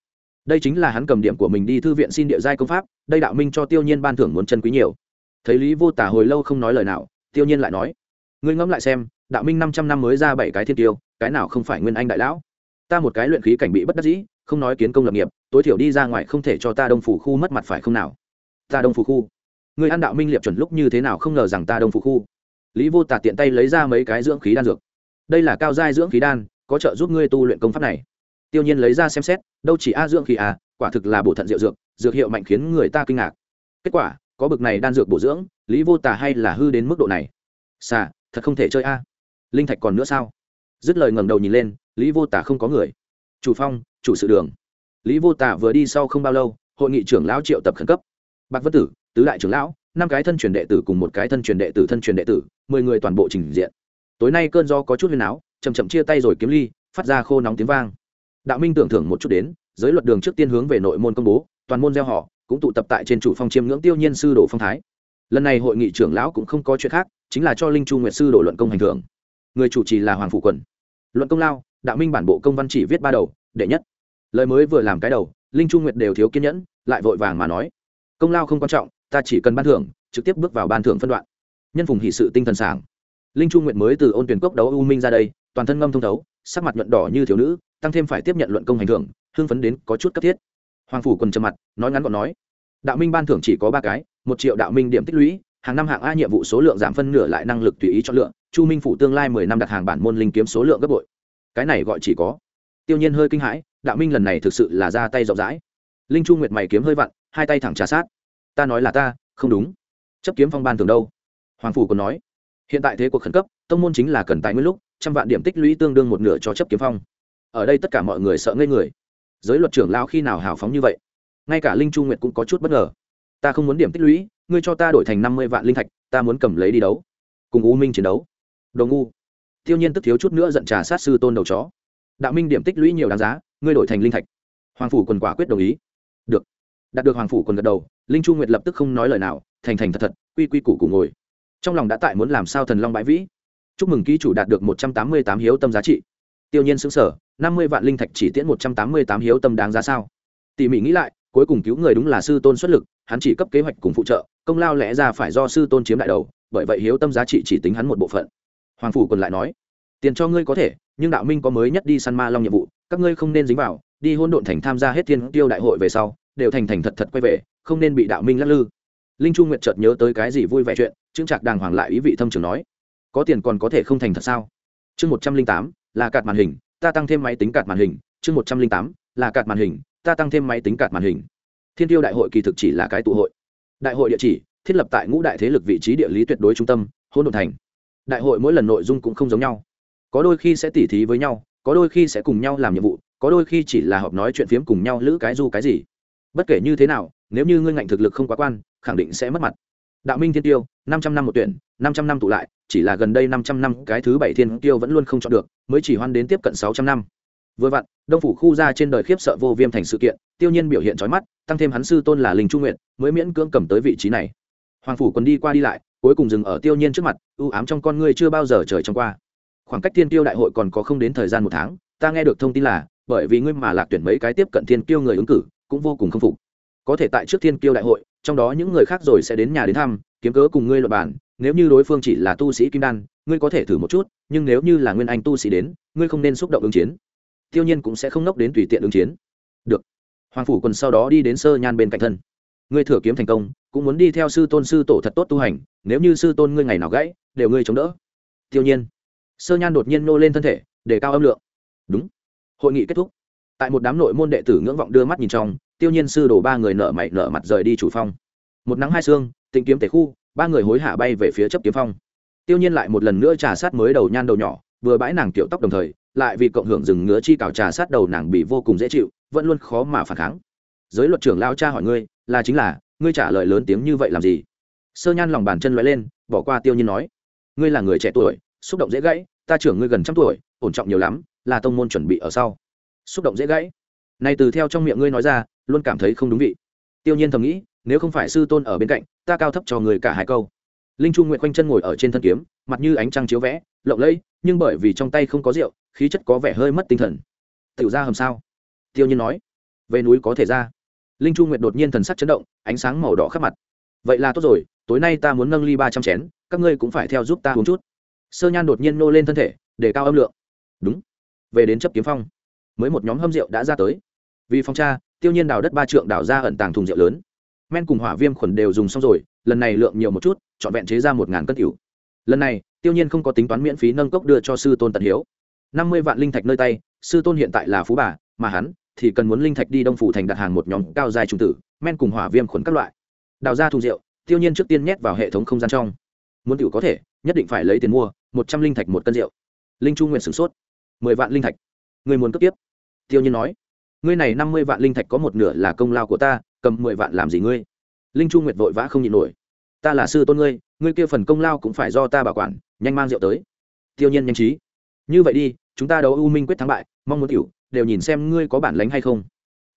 Đây chính là hắn cầm điểm của mình đi thư viện xin địa giai công pháp, đây đạo minh cho tiêu nhiên ban thưởng muốn chân quý nhiều. Thấy lý vô tả hồi lâu không nói lời nào, tiêu nhiên lại nói, ngươi ngẫm lại xem, đạo minh năm trăm năm mới ra bảy cái thiên tiêu, cái nào không phải nguyên anh đại lão? Ta một cái luyện khí cảnh bị bất đắc dĩ, không nói kiến công lập nghiệp, tối thiểu đi ra ngoài không thể cho ta đông phủ khu mất mặt phải không nào? Ta đông phủ khu. Người ăn đạo minh liệp chuẩn lúc như thế nào không ngờ rằng ta đông phủ khu. Lý vô tả tiện tay lấy ra mấy cái dưỡng khí đan dược đây là cao giai dưỡng khí đan, có trợ giúp ngươi tu luyện công pháp này. Tiêu nhiên lấy ra xem xét, đâu chỉ a dưỡng khí à quả thực là bổ thận diệu dược dược hiệu mạnh khiến người ta kinh ngạc. Kết quả, có bực này đan dược bổ dưỡng, lý vô tà hay là hư đến mức độ này? Xà, thật không thể chơi a. Linh thạch còn nữa sao? Dứt lời ngẩng đầu nhìn lên, lý vô tả không có người. Chủ phong, chủ sự đường. Lý vô tả vừa đi sau không bao lâu, hội nghị trưởng lão triệu tập khẩn cấp. Bạc vân tử, tứ đại trưởng lão, năm cái thân truyền đệ tử cùng một cái thân truyền đệ tử, thân truyền đệ tử, mười người toàn bộ trình diện tối nay cơn do có chút huyền áo chầm chậm chia tay rồi kiếm ly, phát ra khô nóng tiếng vang. Đạo minh tưởng thưởng một chút đến, giới luật đường trước tiên hướng về nội môn công bố, toàn môn gieo họ, cũng tụ tập tại trên chủ phong chiêm ngưỡng tiêu nhiên sư đồ phong thái. Lần này hội nghị trưởng lão cũng không có chuyện khác, chính là cho linh chu nguyệt sư đồ luận công hành thưởng. Người chủ trì là hoàng phụ quần luận công lao, đạo minh bản bộ công văn chỉ viết ba đầu, đệ nhất. Lời mới vừa làm cái đầu, linh chu nguyệt đều thiếu kiên nhẫn, lại vội vàng mà nói. Công lao không quan trọng, ta chỉ cần ban thưởng, trực tiếp bước vào ban thưởng phân đoạn. Nhân phùng hỷ sự tinh thần sảng linh chu nguyệt mới từ ôn tuyển cốc đấu u minh ra đây, toàn thân ngâm thông thấu, sắc mặt nhuận đỏ như thiếu nữ, tăng thêm phải tiếp nhận luận công hành thưởng, hưng phấn đến có chút cấp thiết. Hoàng phủ quần trầm mặt, nói ngắn gọn nói, đạo minh ban thưởng chỉ có ba cái, một triệu đạo minh điểm tích lũy, hàng năm hạng a nhiệm vụ số lượng giảm phân nửa lại năng lực tùy ý chọn lựa, chu minh phủ tương lai mười năm đặt hàng bản môn linh kiếm số lượng gấp bội. Cái này gọi chỉ có. Tiêu nhiên hơi kinh hãi, đạo minh lần này thực sự là ra tay rộng rãi. Linh chu nguyệt mày kiếm hơi vặn, hai tay thẳng trà sát. Ta nói là ta, không đúng. Chấp kiếm phong ban thường đâu? Hoàng phủ còn nói hiện tại thế cuộc khẩn cấp, tông môn chính là cần tài nguyên lúc, trăm vạn điểm tích lũy tương đương một nửa cho chấp kiếm phong. Ở đây tất cả mọi người sợ ngây người. Giới luật trưởng lao khi nào hào phóng như vậy? Ngay cả linh chu nguyệt cũng có chút bất ngờ. Ta không muốn điểm tích lũy, ngươi cho ta đổi thành năm mươi vạn linh thạch, ta muốn cầm lấy đi đấu. Cùng u minh chiến đấu. Đồ ngu. Tiêu nhiên tức thiếu chút nữa giận trà sát sư tôn đầu chó. Đạo minh điểm tích lũy nhiều đáng giá, ngươi đổi thành linh thạch. Hoàng phủ quần quả quyết đồng ý. Được. Đạt được hoàng phủ quần gật đầu, linh chu nguyệt lập tức không nói lời nào, thành thành thật thật, quy quy củ củ ngồi trong lòng đã tại muốn làm sao thần long bãi vĩ. Chúc mừng ký chủ đạt được một trăm tám mươi tám hiếu tâm giá trị. Tiêu nhiên xứng sở năm mươi vạn linh thạch chỉ tiễn một trăm tám mươi tám hiếu tâm đáng giá sao? Tỉ mỉ nghĩ lại, cuối cùng cứu người đúng là sư tôn xuất lực, hắn chỉ cấp kế hoạch cùng phụ trợ, công lao lẽ ra phải do sư tôn chiếm đại đầu, bởi vậy hiếu tâm giá trị chỉ tính hắn một bộ phận. Hoàng phủ còn lại nói, tiền cho ngươi có thể, nhưng đạo minh có mới nhất đi săn ma long nhiệm vụ, các ngươi không nên dính vào, đi hôn độn thành tham gia hết thiên tiêu đại hội về sau, đều thành thành thật thật quay về, không nên bị đạo minh lắc lư linh trung nguyệt chợt nhớ tới cái gì vui vẻ chuyện trương trạc đàng hoàng lại ý vị thâm trường nói, có tiền còn có thể không thành thật sao? Chương một trăm linh tám, là cạt màn hình, ta tăng thêm máy tính cạt màn hình, chương một trăm linh tám, là cạt màn hình, ta tăng thêm máy tính cạt màn hình. Thiên tiêu đại hội kỳ thực chỉ là cái tụ hội. Đại hội địa chỉ, thiết lập tại ngũ đại thế lực vị trí địa lý tuyệt đối trung tâm hôn đồn thành. Đại hội mỗi lần nội dung cũng không giống nhau. Có đôi khi sẽ tỉ thí với nhau, có đôi khi sẽ cùng nhau làm nhiệm vụ, có đôi khi chỉ là họp nói chuyện phiếm cùng nhau lữ cái du cái gì. Bất kể như thế nào, nếu như ngươi ngạnh thực lực không quá quan khẳng định sẽ mất mặt. Đạo minh thiên tiêu, năm trăm năm một tuyển, năm trăm năm tụ lại, chỉ là gần đây năm trăm năm cái thứ bảy thiên tiêu vẫn luôn không chọn được, mới chỉ hoan đến tiếp cận sáu trăm năm. Vừa vặn, đông phủ khu ra trên đời khiếp sợ vô viêm thành sự kiện, tiêu nhiên biểu hiện trói mắt, tăng thêm hắn sư tôn là linh trung nguyện mới miễn cưỡng cầm tới vị trí này. Hoàng phủ còn đi qua đi lại, cuối cùng dừng ở tiêu nhiên trước mặt ưu ám trong con ngươi chưa bao giờ trời trong qua. Khoảng cách thiên tiêu đại hội còn có không đến thời gian một tháng, ta nghe được thông tin là, bởi vì ngươi mà lạc tuyển mấy cái tiếp cận thiên tiêu người ứng cử, cũng vô cùng k phục có thể tại trước thiên tiêu đại hội, trong đó những người khác rồi sẽ đến nhà đến thăm, kiếm cớ cùng ngươi luật bản nếu như đối phương chỉ là tu sĩ kim đan, ngươi có thể thử một chút, nhưng nếu như là nguyên anh tu sĩ đến, ngươi không nên xúc động ứng chiến. Tiêu nhiên cũng sẽ không nốc đến tùy tiện ứng chiến. Được. Hoàng phủ quần sau đó đi đến sơ nhan bên cạnh thân. Ngươi thừa kiếm thành công, cũng muốn đi theo sư tôn sư tổ thật tốt tu hành, nếu như sư tôn ngươi ngày nào gãy, đều ngươi chống đỡ. Tiêu nhiên. Sơ nhan đột nhiên nô lên thân thể, để cao âm lượng. Đúng. Hội nghị kết thúc. Tại một đám nội môn đệ tử ngưỡng vọng đưa mắt nhìn trong tiêu nhiên sư đổ ba người nợ mày nợ mặt rời đi chủ phong. Một nắng hai sương, tịnh kiếm tể khu, ba người hối hả bay về phía chấp kiếm phong. Tiêu nhiên lại một lần nữa trà sát mới đầu nhan đầu nhỏ, vừa bãi nàng tiểu tóc đồng thời, lại vì cộng hưởng rừng ngứa chi cào trà sát đầu nàng bị vô cùng dễ chịu, vẫn luôn khó mà phản kháng. Giới luật trưởng lao cha hỏi ngươi, là chính là, ngươi trả lời lớn tiếng như vậy làm gì? Sơ nhan lòng bàn chân loại lên, bỏ qua tiêu nhiên nói, ngươi là người trẻ tuổi, xúc động dễ gãy, ta trưởng ngươi gần trăm tuổi, ổn trọng nhiều lắm, là tông môn chuẩn bị ở sau. Xúc động dễ gãy. Này từ theo trong miệng ngươi nói ra luôn cảm thấy không đúng vị. Tiêu nhiên thầm nghĩ, nếu không phải sư tôn ở bên cạnh, ta cao thấp cho người cả hai câu. Linh trung nguyện quanh chân ngồi ở trên thân kiếm, mặt như ánh trăng chiếu vẽ, lộng lẫy, nhưng bởi vì trong tay không có rượu, khí chất có vẻ hơi mất tinh thần. Tiểu ra hầm sao? Tiêu nhiên nói. Về núi có thể ra. Linh trung nguyện đột nhiên thần sắc chấn động, ánh sáng màu đỏ khắp mặt. Vậy là tốt rồi, tối nay ta muốn nâng ly ba trăm chén, các ngươi cũng phải theo giúp ta uống chút. Sơ nhan đột nhiên nô lên thân thể, để cao âm lượng. Đúng. Về đến chấp kiếm phong. Mới một nhóm hâm rượu đã ra tới. Vì phong Cha tiêu nhiên đào đất ba trượng đào ra ẩn tàng thùng rượu lớn. Men cùng hỏa viêm khuẩn đều dùng xong rồi, lần này lượng nhiều một chút, trọn vẹn chế ra một ngàn cân cửu. Lần này, tiêu nhiên không có tính toán miễn phí nâng cốc đưa cho sư tôn tận hiếu. Năm mươi vạn linh thạch nơi tay, sư tôn hiện tại là phú bà, mà hắn thì cần muốn linh thạch đi đông phủ thành đặt hàng một nhóm cao dài trung tử, men cùng hỏa viêm khuẩn các loại. Đào ra thùng rượu, tiêu nhiên trước tiên nhét vào hệ thống không gian trong. Muốn tiểu có thể, nhất định phải lấy tiền mua, một trăm linh thạch một cân rượu. Linh chu nguyện sửng sốt. Mười vạn linh thạch. Người muốn cấp tiếp. Tiêu nhiên nói ngươi này năm mươi vạn linh thạch có một nửa là công lao của ta, cầm mười vạn làm gì ngươi? Linh chu nguyệt vội vã không nhịn nổi. Ta là sư tôn ngươi ngươi kia phần công lao cũng phải do ta bảo quản, nhanh mang rượu tới. Tiêu nhiên nhanh trí. Như vậy đi, chúng ta đấu u minh quyết thắng bại, mong muốn tiểu, đều nhìn xem ngươi có bản lánh hay không.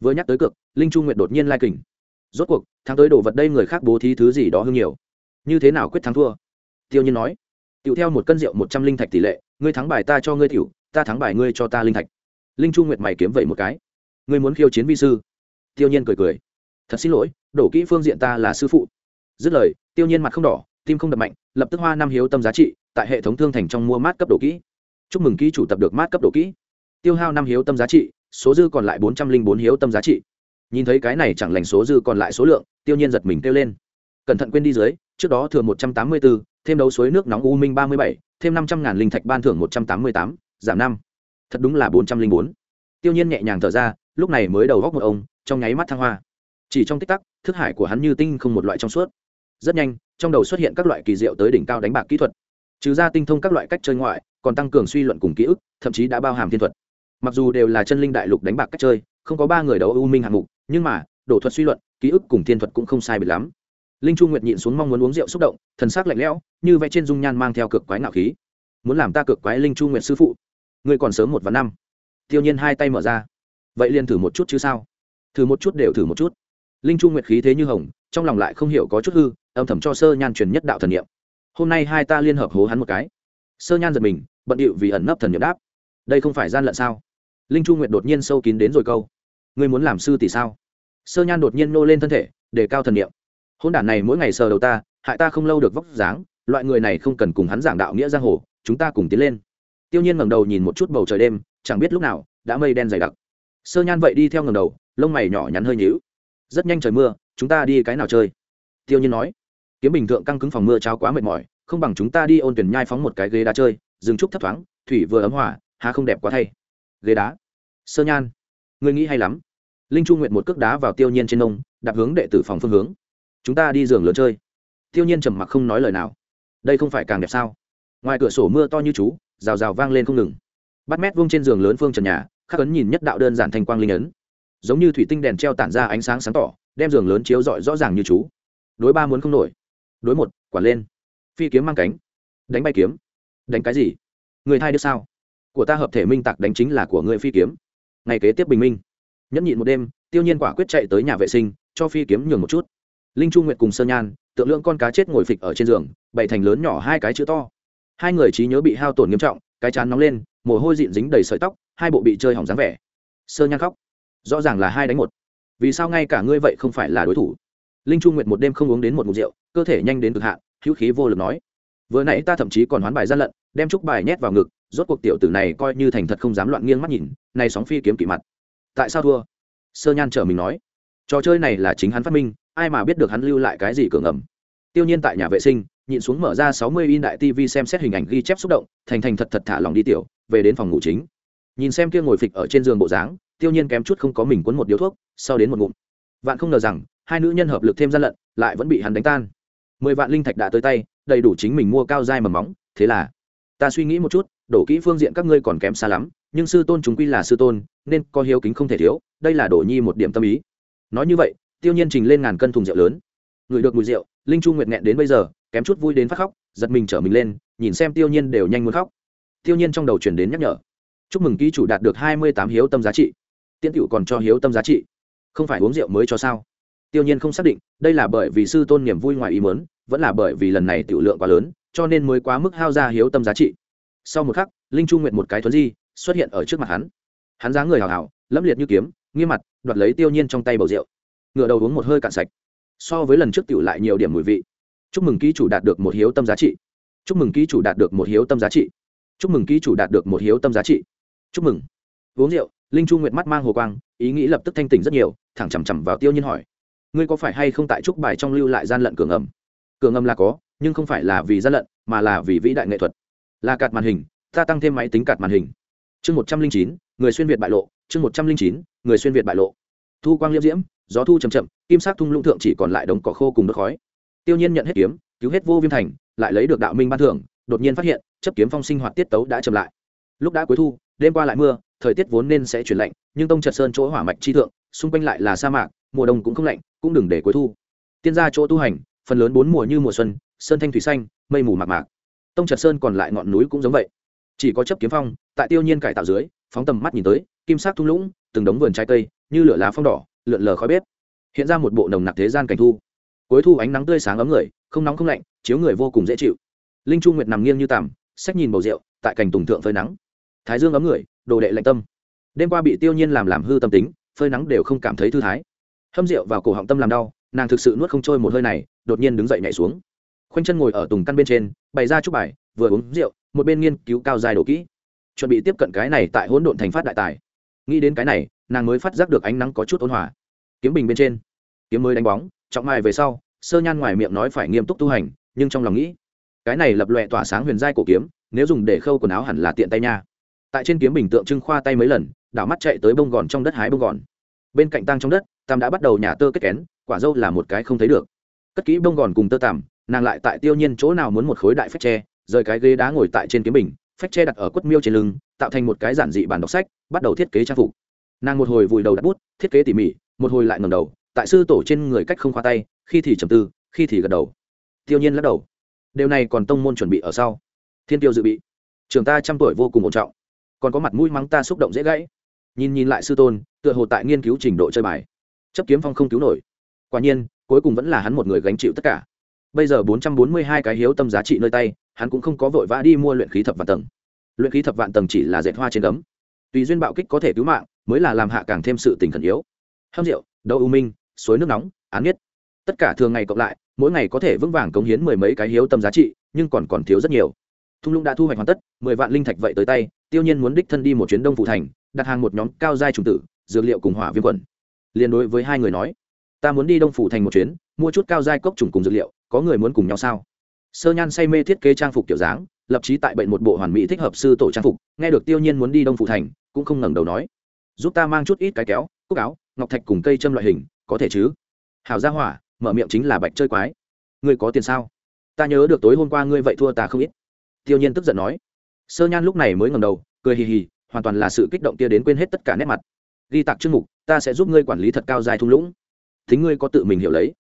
Vừa nhắc tới cực linh chu nguyệt đột nhiên lai kình. Rốt cuộc, thắng tới đồ vật đây người khác bố thí thứ gì đó hơn nhiều. Như thế nào quyết thắng thua? Tiêu nhiên nói. Tiểu theo một cân rượu một trăm linh thạch tỷ lệ, ngươi thắng bài ta cho ngươi tiểu, ta thắng bài ngươi cho ta linh thạch. Linh chu nguyệt mày kiếm vậy một cái ngươi muốn khiêu chiến vi sư. Tiêu nhiên cười cười. Thật xin lỗi, đổ kỹ phương diện ta là sư phụ. Dứt lời, tiêu nhiên mặt không đỏ, tim không đập mạnh, lập tức hoa năm hiếu tâm giá trị, tại hệ thống thương thành trong mua mát cấp độ kỹ. Chúc mừng ký chủ tập được mát cấp độ kỹ. Tiêu hao năm hiếu tâm giá trị, số dư còn lại bốn trăm linh bốn hiếu tâm giá trị. Nhìn thấy cái này chẳng lành số dư còn lại số lượng, tiêu nhiên giật mình kêu lên. Cẩn thận quên đi dưới, trước đó thừa một trăm tám mươi bốn thêm đấu suối nước nóng u minh ba mươi bảy, thêm năm trăm ngàn linh thạch ban thưởng một trăm tám mươi tám, giảm năm. Thật đúng là bốn trăm linh bốn. Tiêu nhiên nhẹ nhàng thở ra lúc này mới đầu góc một ông, trong nháy mắt thăng hoa. Chỉ trong tích tắc, thức hải của hắn như tinh không một loại trong suốt. Rất nhanh, trong đầu xuất hiện các loại kỳ diệu tới đỉnh cao đánh bạc kỹ thuật. Trừ ra tinh thông các loại cách chơi ngoại, còn tăng cường suy luận cùng ký ức, thậm chí đã bao hàm thiên thuật. Mặc dù đều là chân linh đại lục đánh bạc cách chơi, không có ba người đấu ưu minh hạng mục, nhưng mà, đổ thuật suy luận, ký ức cùng thiên thuật cũng không sai biệt lắm. Linh chu nguyệt nhịn xuống mong muốn uống rượu xúc động, thần sắc lạnh lẽo, như vẽ trên dung nhan mang theo cực quái ngạo khí. Muốn làm ta cực quái linh chu nguyệt sư phụ, ngươi còn sớm một và năm. Tiêu nhiên hai tay mở ra vậy liền thử một chút chứ sao? Thử một chút đều thử một chút. Linh chu nguyệt khí thế như hồng, trong lòng lại không hiểu có chút hư, âm thầm cho sơ nhan truyền nhất đạo thần niệm. Hôm nay hai ta liên hợp hố hắn một cái. Sơ nhan giật mình, bận điệu vì ẩn nấp thần niệm đáp. Đây không phải gian lận sao? Linh chu nguyệt đột nhiên sâu kín đến rồi câu. Ngươi muốn làm sư tỷ sao? Sơ nhan đột nhiên nô lên thân thể để cao thần niệm. Hôn đản này mỗi ngày sờ đầu ta, hại ta không lâu được vóc dáng, loại người này không cần cùng hắn giảng đạo nghĩa giang hồ, chúng ta cùng tiến lên. Tiêu nhiên ngẩng đầu nhìn một chút bầu trời đêm, chẳng biết lúc nào, đã mây đen dày đặc sơ nhan vậy đi theo ngầm đầu, lông mày nhỏ nhắn hơi nhíu. Rất nhanh trời mưa, chúng ta đi cái nào chơi? Tiêu nhiên nói. Kiếm bình thượng căng cứng phòng mưa cháo quá mệt mỏi, không bằng chúng ta đi ôn tuyển nhai phóng một cái ghế đá chơi dừng trúc thấp thoáng, thủy vừa ấm hỏa há không đẹp quá thay. Ghế đá. Sơ nhan người nghĩ hay lắm. Linh chu nguyện một cước đá vào tiêu nhiên trên nông đạp hướng đệ tử phòng phương hướng. Chúng ta đi giường lớn chơi. Tiêu nhiên trầm mặc không nói lời nào. Đây không phải càng đẹp sao? Ngoài cửa sổ mưa to như chú, rào rào vang lên không ngừng. Bắt mét vuông trên giường lớn phương trần nhà khắc ấn nhìn nhất đạo đơn giản thanh quang linh ấn. Giống như thủy tinh đèn treo tản ra ánh sáng sáng tỏ, đem giường lớn chiếu rọi rõ ràng như chú. Đối ba muốn không nổi. Đối một quản lên. Phi kiếm mang cánh. Đánh bay kiếm. Đánh cái gì? Người thay được sao? Của ta hợp thể minh tặc đánh chính là của người phi kiếm. Ngày kế tiếp bình minh. Nhẫn nhịn một đêm, tiêu nhiên quả quyết chạy tới nhà vệ sinh, cho phi kiếm nhường một chút. Linh chu nguyệt cùng sơ nhan, tượng lượng con cá chết ngồi phịch ở trên giường, bày thành lớn nhỏ hai cái chữ to. Hai người trí nhớ bị hao tổn nghiêm trọng, cái chán nóng lên, mồ hôi dịn dính đầy sợi tóc hai bộ bị chơi hỏng dáng vẻ. Sơ nhan khóc. Rõ ràng là hai đánh một. Vì sao ngay cả ngươi vậy không phải là đối thủ? Linh Trung nguyệt một đêm không uống đến một mục rượu, cơ thể nhanh đến cực hạn, hữu khí vô lực nói. Vừa nãy ta thậm chí còn hoán bài gian lận, đem chúc bài nhét vào ngực, rốt cuộc tiểu tử này coi như thành thật không dám loạn nghiêng mắt nhìn, này sóng phi kiếm kỵ mặt. Tại sao thua? Sơ nhan trở mình nói. Trò chơi này là chính hắn phát minh, ai mà biết được hắn lưu lại cái gì cửa ngầm. Tiêu nhiên tại nhà vệ sinh, nhịn xuống mở ra sáu mươi in đại tv xem xét hình ảnh ghi chép xúc động, thành thành thật thật thả lòng đi tiểu, về đến phòng ngủ chính nhìn xem kia ngồi phịch ở trên giường bộ dáng, tiêu nhiên kém chút không có mình cuốn một điếu thuốc, sau đến một ngụm. Vạn không ngờ rằng, hai nữ nhân hợp lực thêm gian lận, lại vẫn bị hắn đánh tan. Mười vạn linh thạch đã tới tay, đầy đủ chính mình mua cao dai mầm móng, thế là, ta suy nghĩ một chút, đổ kỹ phương diện các ngươi còn kém xa lắm, nhưng sư tôn chúng quy là sư tôn, nên có hiếu kính không thể thiếu, đây là đổ nhi một điểm tâm ý. Nói như vậy, tiêu nhiên trình lên ngàn cân thùng rượu lớn. Người được mùi rượu, linh chu nguyệt nghẹn đến bây giờ, kém chút vui đến phát khóc, giật mình trở mình lên, nhìn xem tiêu nhiên đều nhanh muốn khóc. Tiêu nhiên trong đầu chuyển đến nhắc nhở chúc mừng ký chủ đạt được hai mươi tám hiếu tâm giá trị. Tiên tiểu còn cho hiếu tâm giá trị. Không phải uống rượu mới cho sao? Tiêu nhiên không xác định, đây là bởi vì sư tôn niềm vui ngoài ý mớn vẫn là bởi vì lần này tiểu lượng quá lớn, cho nên mới quá mức hao ra hiếu tâm giá trị. Sau một khắc, linh trung nguyện một cái thuấn di, xuất hiện ở trước mặt hắn. Hắn dáng người hào hào, lẫm liệt như kiếm, nghiêm mặt, đoạt lấy tiêu nhiên trong tay bầu rượu. Ngựa đầu uống một hơi cạn sạch. So với lần trước tiểu lại nhiều điểm mùi vị. Chúc mừng ký chủ đạt được một hiếu tâm giá trị. Chúc mừng ký chủ đạt được một hiếu tâm giá trị. Chúc mừng ký chủ đạt được một hiếu tâm giá trị chúc mừng. Uống rượu, linh chu nguyệt mắt mang hồ quang, ý nghĩ lập tức thanh tỉnh rất nhiều, thẳng chằm chằm vào tiêu nhiên hỏi. Ngươi có phải hay không tại trúc bài trong lưu lại gian lận cường ngầm? Cường ngầm là có, nhưng không phải là vì gian lận, mà là vì vĩ đại nghệ thuật. Là cạt màn hình, ta tăng thêm máy tính cạt màn hình. Chương một trăm linh chín, người xuyên việt bại lộ, chương một trăm linh chín, người xuyên việt bại lộ. Thu quang liễm diễm, gió thu chầm chậm, kim sắc thung lũng thượng chỉ còn lại đống cỏ khô cùng đất khói. Tiêu nhiên nhận hết kiếm, cứu hết vô viêm thành, lại lấy được đạo minh ban thưởng, đột nhiên phát hiện, chấp kiếm phong sinh hoạt tiết tấu đã chậm lại. Lúc đã cuối thu đêm qua lại mưa, thời tiết vốn nên sẽ chuyển lạnh, nhưng tông trật sơn chỗ hỏa mạch chi thượng, xung quanh lại là sa mạc, mùa đông cũng không lạnh, cũng đừng để cuối thu. Tiên gia chỗ tu hành, phần lớn bốn mùa như mùa xuân, sơn thanh thủy xanh, mây mù mạc mạc. Tông trật sơn còn lại ngọn núi cũng giống vậy. Chỉ có chấp kiếm phong, tại tiêu nhiên cải tạo dưới, phóng tầm mắt nhìn tới, kim sắc thung lũng, từng đống vườn trái cây, như lửa lá phong đỏ, lượn lờ khói bếp. Hiện ra một bộ nồng nặc thế gian cảnh thu. Cuối thu ánh nắng tươi sáng ấm người, không nóng không lạnh, chiếu người vô cùng dễ chịu. Linh chu nguyệt nằm nghiêng như tằm sách nhìn bầu rượu, tại cành tùng thượng phơi nắng thái dương ấm người, đồ đệ lạnh tâm. Đêm qua bị tiêu nhiên làm làm hư tâm tính, phơi nắng đều không cảm thấy thư thái. Hâm rượu vào cổ họng tâm làm đau, nàng thực sự nuốt không trôi một hơi này, đột nhiên đứng dậy nhảy xuống. Khoanh chân ngồi ở tùng căn bên trên, bày ra chút bài, vừa uống rượu, một bên nghiên cứu cao dài đồ kỹ. Chuẩn bị tiếp cận cái này tại hỗn độn thành phát đại tài. Nghĩ đến cái này, nàng mới phát giác được ánh nắng có chút ôn hòa. Kiếm bình bên trên, kiếm mới đánh bóng, trọng mai về sau, sơ nhan ngoài miệng nói phải nghiêm túc tu hành, nhưng trong lòng nghĩ, cái này lập lòe tỏa sáng huyền giai cổ kiếm, nếu dùng để khâu quần áo hẳn là tiện tay nha tại trên kiếm bình tượng trưng khoa tay mấy lần, đảo mắt chạy tới bông gòn trong đất hái bông gòn. Bên cạnh tăng trong đất, tam đã bắt đầu nhà tơ kết kén, quả dâu là một cái không thấy được. Cất kỹ bông gòn cùng tơ tằm, nàng lại tại tiêu nhiên chỗ nào muốn một khối đại phách tre, rời cái ghế đá ngồi tại trên kiếm bình, phách tre đặt ở quất miêu trên lưng, tạo thành một cái giản dị bản đọc sách, bắt đầu thiết kế trang phục. Nàng một hồi vùi đầu đặt bút, thiết kế tỉ mỉ, một hồi lại ngầm đầu, tại sư tổ trên người cách không khoa tay, khi thì trầm tư, khi thì gật đầu. Tiêu nhiên lắc đầu. Điều này còn tông môn chuẩn bị ở sau. Thiên tiêu dự bị. Trường ta trăm tuổi vô cùng ổn trọng còn có mặt mũi mắng ta xúc động dễ gãy. Nhìn nhìn lại sư tôn, tựa hồ tại nghiên cứu trình độ chơi bài. Chấp kiếm phong không cứu nổi. Quả nhiên, cuối cùng vẫn là hắn một người gánh chịu tất cả. Bây giờ bốn trăm bốn mươi hai cái hiếu tâm giá trị nơi tay, hắn cũng không có vội vã đi mua luyện khí thập vạn tầng. Luyện khí thập vạn tầng chỉ là dệt hoa trên cấm tùy duyên bạo kích có thể cứu mạng, mới là làm hạ càng thêm sự tình khẩn yếu. Hâm rượu, đậu ưu minh, suối nước nóng, án nhất tất cả thường ngày cộng lại, mỗi ngày có thể vững vàng cống hiến mười mấy cái hiếu tâm giá trị, nhưng còn còn thiếu rất nhiều thung lũng đã thu hoạch hoàn tất, mười vạn linh thạch vậy tới tay, tiêu nhiên muốn đích thân đi một chuyến đông phụ thành, đặt hàng một nhóm cao giai trùng tử, dược liệu cùng hỏa viêm quẩn liên đối với hai người nói, ta muốn đi đông phủ thành một chuyến, mua chút cao giai cốc trùng cùng dược liệu, có người muốn cùng nhau sao? Sơ nhan say mê thiết kế trang phục kiểu dáng, lập trí tại bệnh một bộ hoàn mỹ thích hợp sư tổ trang phục, nghe được tiêu nhiên muốn đi đông phủ thành, cũng không ngẩng đầu nói, giúp ta mang chút ít cái kéo, cúc áo, ngọc thạch cùng cây châm loại hình, có thể chứ? Hảo gia hỏa, mở miệng chính là bạch chơi quái. Ngươi có tiền sao? Ta nhớ được tối hôm qua ngươi vậy thua ta không ít tiêu nhiên tức giận nói. Sơ nhan lúc này mới ngầm đầu, cười hì hì, hoàn toàn là sự kích động kia đến quên hết tất cả nét mặt. Ghi tặc chương mục, ta sẽ giúp ngươi quản lý thật cao dài thung lũng. Thính ngươi có tự mình hiểu lấy.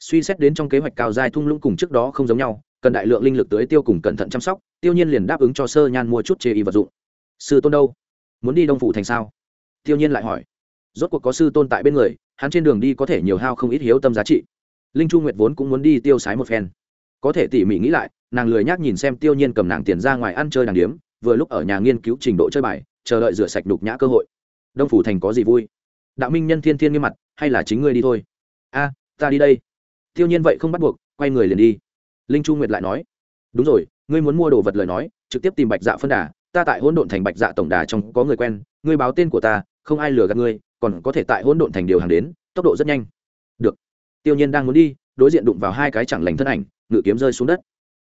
Suy xét đến trong kế hoạch cao dài thung lũng cùng trước đó không giống nhau, cần đại lượng linh lực tới tiêu cùng cẩn thận chăm sóc, tiêu nhiên liền đáp ứng cho sơ nhan mua chút chê y vật dụng. Sư tôn đâu? Muốn đi đông phủ thành sao? Tiêu nhiên lại hỏi. Rốt cuộc có sư tôn tại bên người, hắn trên đường đi có thể nhiều hao không ít hiếu tâm giá trị. Linh chu nguyệt vốn cũng muốn đi tiêu sái một phen. Có thể tỉ mỉ nghĩ lại nàng lười nhác nhìn xem tiêu nhiên cầm nàng tiền ra ngoài ăn chơi đàng điếm, vừa lúc ở nhà nghiên cứu trình độ chơi bài, chờ đợi rửa sạch đục nhã cơ hội. Đông phủ thành có gì vui? Đạo minh nhân thiên thiên nghiêm mặt, hay là chính ngươi đi thôi? A, ta đi đây. Tiêu nhiên vậy không bắt buộc, quay người liền đi. Linh chu nguyệt lại nói. Đúng rồi, ngươi muốn mua đồ vật lời nói, trực tiếp tìm bạch dạ phân đà, ta tại hỗn độn thành bạch dạ tổng đà trong có người quen, ngươi báo tên của ta, không ai lừa gạt ngươi, còn có thể tại hỗn độn thành điều hàng đến, tốc độ rất nhanh. Được. Tiêu nhiên đang muốn đi, đối diện đụng vào hai cái chẳng lành thân ảnh, ngự kiếm rơi xuống đất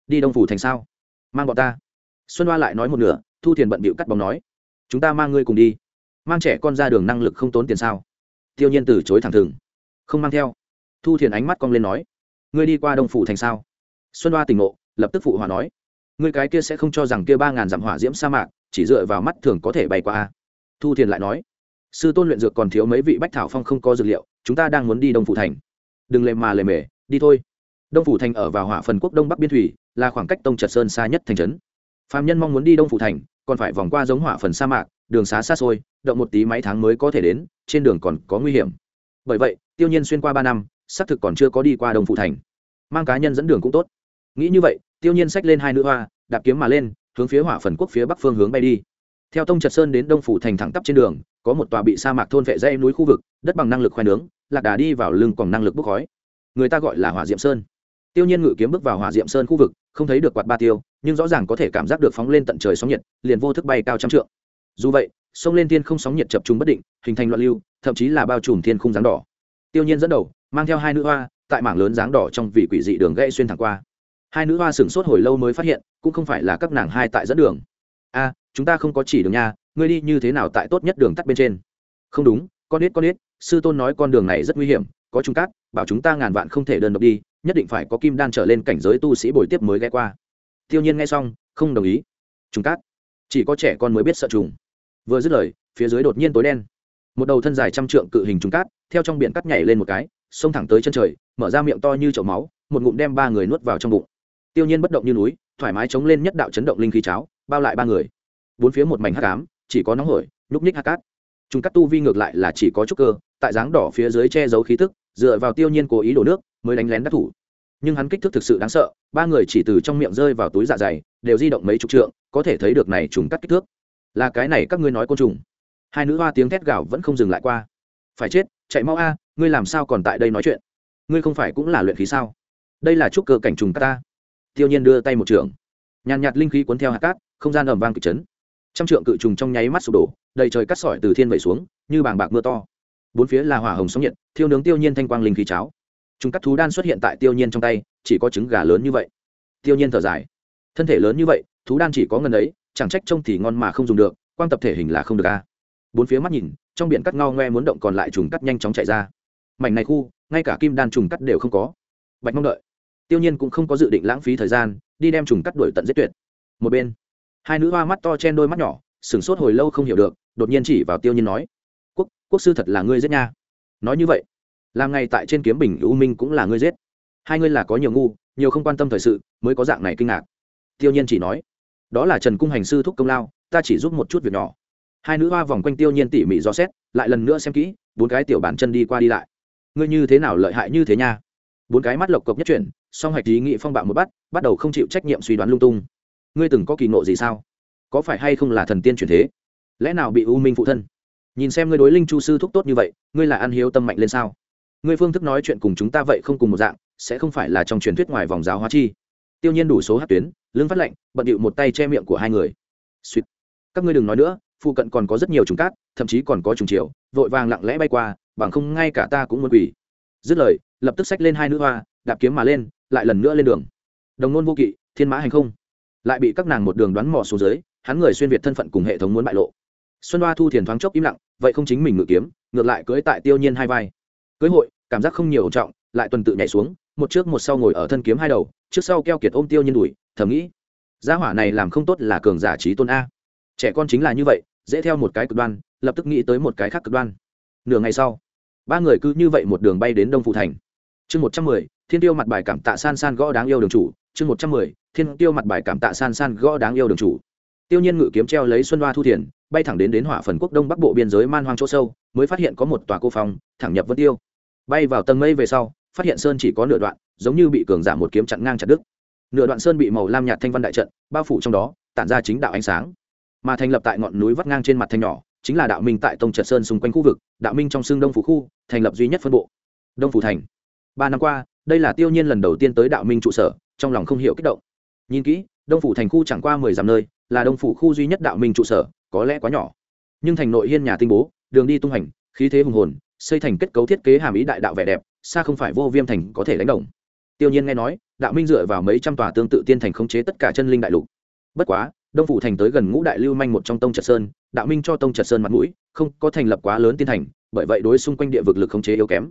đi đông phủ thành sao? Mang bọn ta. Xuân hoa lại nói một nửa, thu tiền bận bịu cắt bóng nói, chúng ta mang ngươi cùng đi. Mang trẻ con ra đường năng lực không tốn tiền sao? Tiêu nhiên từ chối thẳng thừng. Không mang theo. Thu thiền ánh mắt cong lên nói, ngươi đi qua đông phủ thành sao? Xuân hoa tỉnh ngộ, lập tức phụ hòa nói, ngươi cái kia sẽ không cho rằng kia ba ngàn dặm hỏa diễm sa mạc, chỉ dựa vào mắt thường có thể bay qua a. Thu thiền lại nói, sư tôn luyện dược còn thiếu mấy vị bách thảo phong không có dược liệu, chúng ta đang muốn đi đông phủ thành. Đừng lề mà lề mề, đi thôi đông phủ thành ở vào hỏa phần quốc đông bắc biên thủy, là khoảng cách tông trật sơn xa nhất thành trấn. Phạm nhân mong muốn đi đông phủ thành, còn phải vòng qua giống hỏa phần sa mạc, đường xá xa xôi, động một tí mấy tháng mới có thể đến, trên đường còn có nguy hiểm. Bởi vậy, tiêu nhiên xuyên qua ba năm, xác thực còn chưa có đi qua đông phủ thành. Mang cá nhân dẫn đường cũng tốt. Nghĩ như vậy, tiêu nhiên xách lên hai nữ hoa, đạp kiếm mà lên, hướng phía hỏa phần quốc phía bắc phương hướng bay đi. Theo tông trật sơn đến đông phủ thành thẳng tắp trên đường, có một tòa bị sa mạc thôn vệ dây núi khu vực, đất bằng năng lực khoai nướng, lạc đà đi vào lưng còn năng lực bốc khói. Người ta gọi là hỏa diệm sơn tiêu nhiên ngự kiếm bước vào hỏa diệm sơn khu vực, không thấy được quạt ba tiêu, nhưng rõ ràng có thể cảm giác được phóng lên tận trời sóng nhiệt, liền vô thức bay cao trăm trượng. Dù vậy, sông lên thiên không sóng nhiệt chập trung bất định, hình thành loạn lưu, thậm chí là bao trùm thiên khung dáng đỏ. Tiêu nhiên dẫn đầu, mang theo hai nữ hoa, tại mảng lớn dáng đỏ trong vị quỷ dị đường gãy xuyên thẳng qua. Hai nữ hoa sửng sốt hồi lâu mới phát hiện, cũng không phải là các nàng hai tại dẫn đường. A, chúng ta không có chỉ đường nha, ngươi đi như thế nào tại tốt nhất đường tắt bên trên? Không đúng, con ít con ít sư tôn nói con đường này rất nguy hiểm, có trung cát, bảo chúng ta ngàn vạn không thể đơn độc đi nhất định phải có kim đan trở lên cảnh giới tu sĩ bồi tiếp mới ghé qua. Tiêu nhiên nghe xong, không đồng ý. Trùng cát. Chỉ có trẻ con mới biết sợ trùng. Vừa dứt lời, phía dưới đột nhiên tối đen. Một đầu thân dài trăm trượng cự hình trùng cát, theo trong biển cắt nhảy lên một cái, xông thẳng tới chân trời, mở ra miệng to như chậu máu, một ngụm đem ba người nuốt vào trong bụng. Tiêu nhiên bất động như núi, thoải mái chống lên nhất đạo chấn động linh khí cháo, bao lại ba người. Bốn phía một mảnh hắc ám, chỉ có nóng hổi, nhúc ních hắc cát. Trùng cắt tu vi ngược lại là chỉ có chút cơ, tại dáng đỏ phía dưới che giấu khí tức, dựa vào tiêu nhiên cố ý đổ nước mới đánh lén đắc thủ. Nhưng hắn kích thước thực sự đáng sợ, ba người chỉ từ trong miệng rơi vào túi dạ dày, đều di động mấy chục trượng, có thể thấy được này trùng cắt kích thước. Là cái này các ngươi nói côn trùng. Hai nữ hoa tiếng thét gào vẫn không dừng lại qua. Phải chết, chạy mau a, ngươi làm sao còn tại đây nói chuyện? Ngươi không phải cũng là luyện khí sao? Đây là trúc cơ cảnh trùng ta. Tiêu nhiên đưa tay một trường nhàn nhạt linh khí cuốn theo hạt cát, không gian ầm vang kịch chấn. Trăm trượng cự trùng trong nháy mắt sụp đổ, đầy trời cắt sỏi từ thiên vẩy xuống, như bàng bạc mưa to. Bốn phía là hỏa hồng sóng nhiệt, thiêu nướng tiêu nhiên thanh quang linh khí cháo chúng cắt thú đan xuất hiện tại tiêu nhiên trong tay, chỉ có trứng gà lớn như vậy. Tiêu nhiên thở dài. Thân thể lớn như vậy, thú đan chỉ có ngần ấy, chẳng trách trông thì ngon mà không dùng được, quang tập thể hình là không được a. Bốn phía mắt nhìn, trong biển cắt ngao ngoe muốn động còn lại trùng cắt nhanh chóng chạy ra. Mảnh này khu, ngay cả kim đan trùng cắt đều không có. Bạch mong đợi. Tiêu nhiên cũng không có dự định lãng phí thời gian, đi đem trùng cắt đuổi tận giết tuyệt. Một bên, hai nữ hoa mắt to chen đôi mắt nhỏ, sửng sốt hồi lâu không hiểu được, đột nhiên chỉ vào tiêu nhiên nói, quốc quốc sư thật là ngươi giết nha. Nói như vậy làm ngày tại trên kiếm bình u minh cũng là ngươi giết. Hai ngươi là có nhiều ngu, nhiều không quan tâm thời sự, mới có dạng này kinh ngạc. Tiêu nhiên chỉ nói, đó là trần cung hành sư thúc công lao, ta chỉ giúp một chút việc nhỏ. Hai nữ hoa vòng quanh tiêu nhiên tỉ mỉ dò xét, lại lần nữa xem kỹ, bốn cái tiểu bản chân đi qua đi lại. Ngươi như thế nào lợi hại như thế nha? Bốn cái mắt lộc cộc nhất chuyển, song hạch ý nghị phong bạo một bắt bắt đầu không chịu trách nhiệm suy đoán lung tung. Ngươi từng có kỳ ngộ gì sao? Có phải hay không là thần tiên truyền thế? Lẽ nào bị u minh phụ thân? Nhìn xem ngươi đối linh chu sư thúc tốt như vậy, ngươi là ăn hiếu tâm mạnh lên sao? Ngươi phương thức nói chuyện cùng chúng ta vậy không cùng một dạng, sẽ không phải là trong truyền thuyết ngoài vòng giáo hóa chi. Tiêu nhiên đủ số hát tuyến, lưng phát lệnh bận điệu một tay che miệng của hai người. Suýt. Các ngươi đừng nói nữa, phụ cận còn có rất nhiều trùng cát, thậm chí còn có trùng chiều vội vàng lặng lẽ bay qua, bằng không ngay cả ta cũng muốn quỳ. Dứt lời, lập tức xách lên hai nữ hoa, đạp kiếm mà lên, lại lần nữa lên đường. Đồng nôn vô kỵ, thiên mã hành không. Lại bị các nàng một đường đoán mò xuống dưới, hắn người xuyên việt thân phận cùng hệ thống muốn bại lộ. Xuân hoa thu thiền thoáng chốc im lặng, vậy không chính mình ngự kiếm, ngược lại cưới tại tiêu nhiên hai vai cưới hội, cảm giác không nhiều trọng, lại tuần tự nhảy xuống, một trước một sau ngồi ở thân kiếm hai đầu, trước sau keo kiệt ôm tiêu nhiên đùi, thầm nghĩ, gia hỏa này làm không tốt là cường giả trí tôn a. Trẻ con chính là như vậy, dễ theo một cái cực đoan, lập tức nghĩ tới một cái khác cực đoan. Nửa ngày sau, ba người cứ như vậy một đường bay đến đông phụ thành. Chương một trăm mười, thiên tiêu mặt bài cảm tạ san san gõ đáng yêu đường chủ. Chương một trăm mười, thiên tiêu mặt bài cảm tạ san san gõ đáng yêu đường chủ. Tiêu nhiên ngự kiếm treo lấy xuân hoa thu thiền, bay thẳng đến đến hỏa phần quốc đông bắc bộ biên giới man hoang chỗ sâu, mới phát hiện có một tòa cô phòng thẳng nhập vân tiêu bay vào tầng mây về sau, phát hiện sơn chỉ có nửa đoạn, giống như bị cường giả một kiếm chặn ngang chặt đứt. Nửa đoạn sơn bị màu lam nhạt thanh văn đại trận bao phủ trong đó, tản ra chính đạo ánh sáng. Mà thành lập tại ngọn núi vắt ngang trên mặt thanh nhỏ, chính là đạo minh tại tông trật sơn xung quanh khu vực, đạo minh trong xương đông phủ khu, thành lập duy nhất phân bộ. Đông phủ thành. Ba năm qua, đây là tiêu nhiên lần đầu tiên tới đạo minh trụ sở, trong lòng không hiểu kích động. Nhìn kỹ, đông phủ thành khu chẳng qua mười dặm nơi, là đông phủ khu duy nhất đạo minh trụ sở, có lẽ quá nhỏ. Nhưng thành nội hiên nhà tinh bố, đường đi tung hành, khí thế hùng hồn xây thành kết cấu thiết kế hàm ý đại đạo vẻ đẹp, xa không phải vô viêm thành có thể đánh đồng. Tiêu nhiên nghe nói, đạo minh dựa vào mấy trăm tòa tương tự tiên thành khống chế tất cả chân linh đại lục. Bất quá, đông phủ thành tới gần ngũ đại lưu manh một trong tông trật sơn, đạo minh cho tông trật sơn mặt mũi, không có thành lập quá lớn tiên thành, bởi vậy đối xung quanh địa vực lực khống chế yếu kém.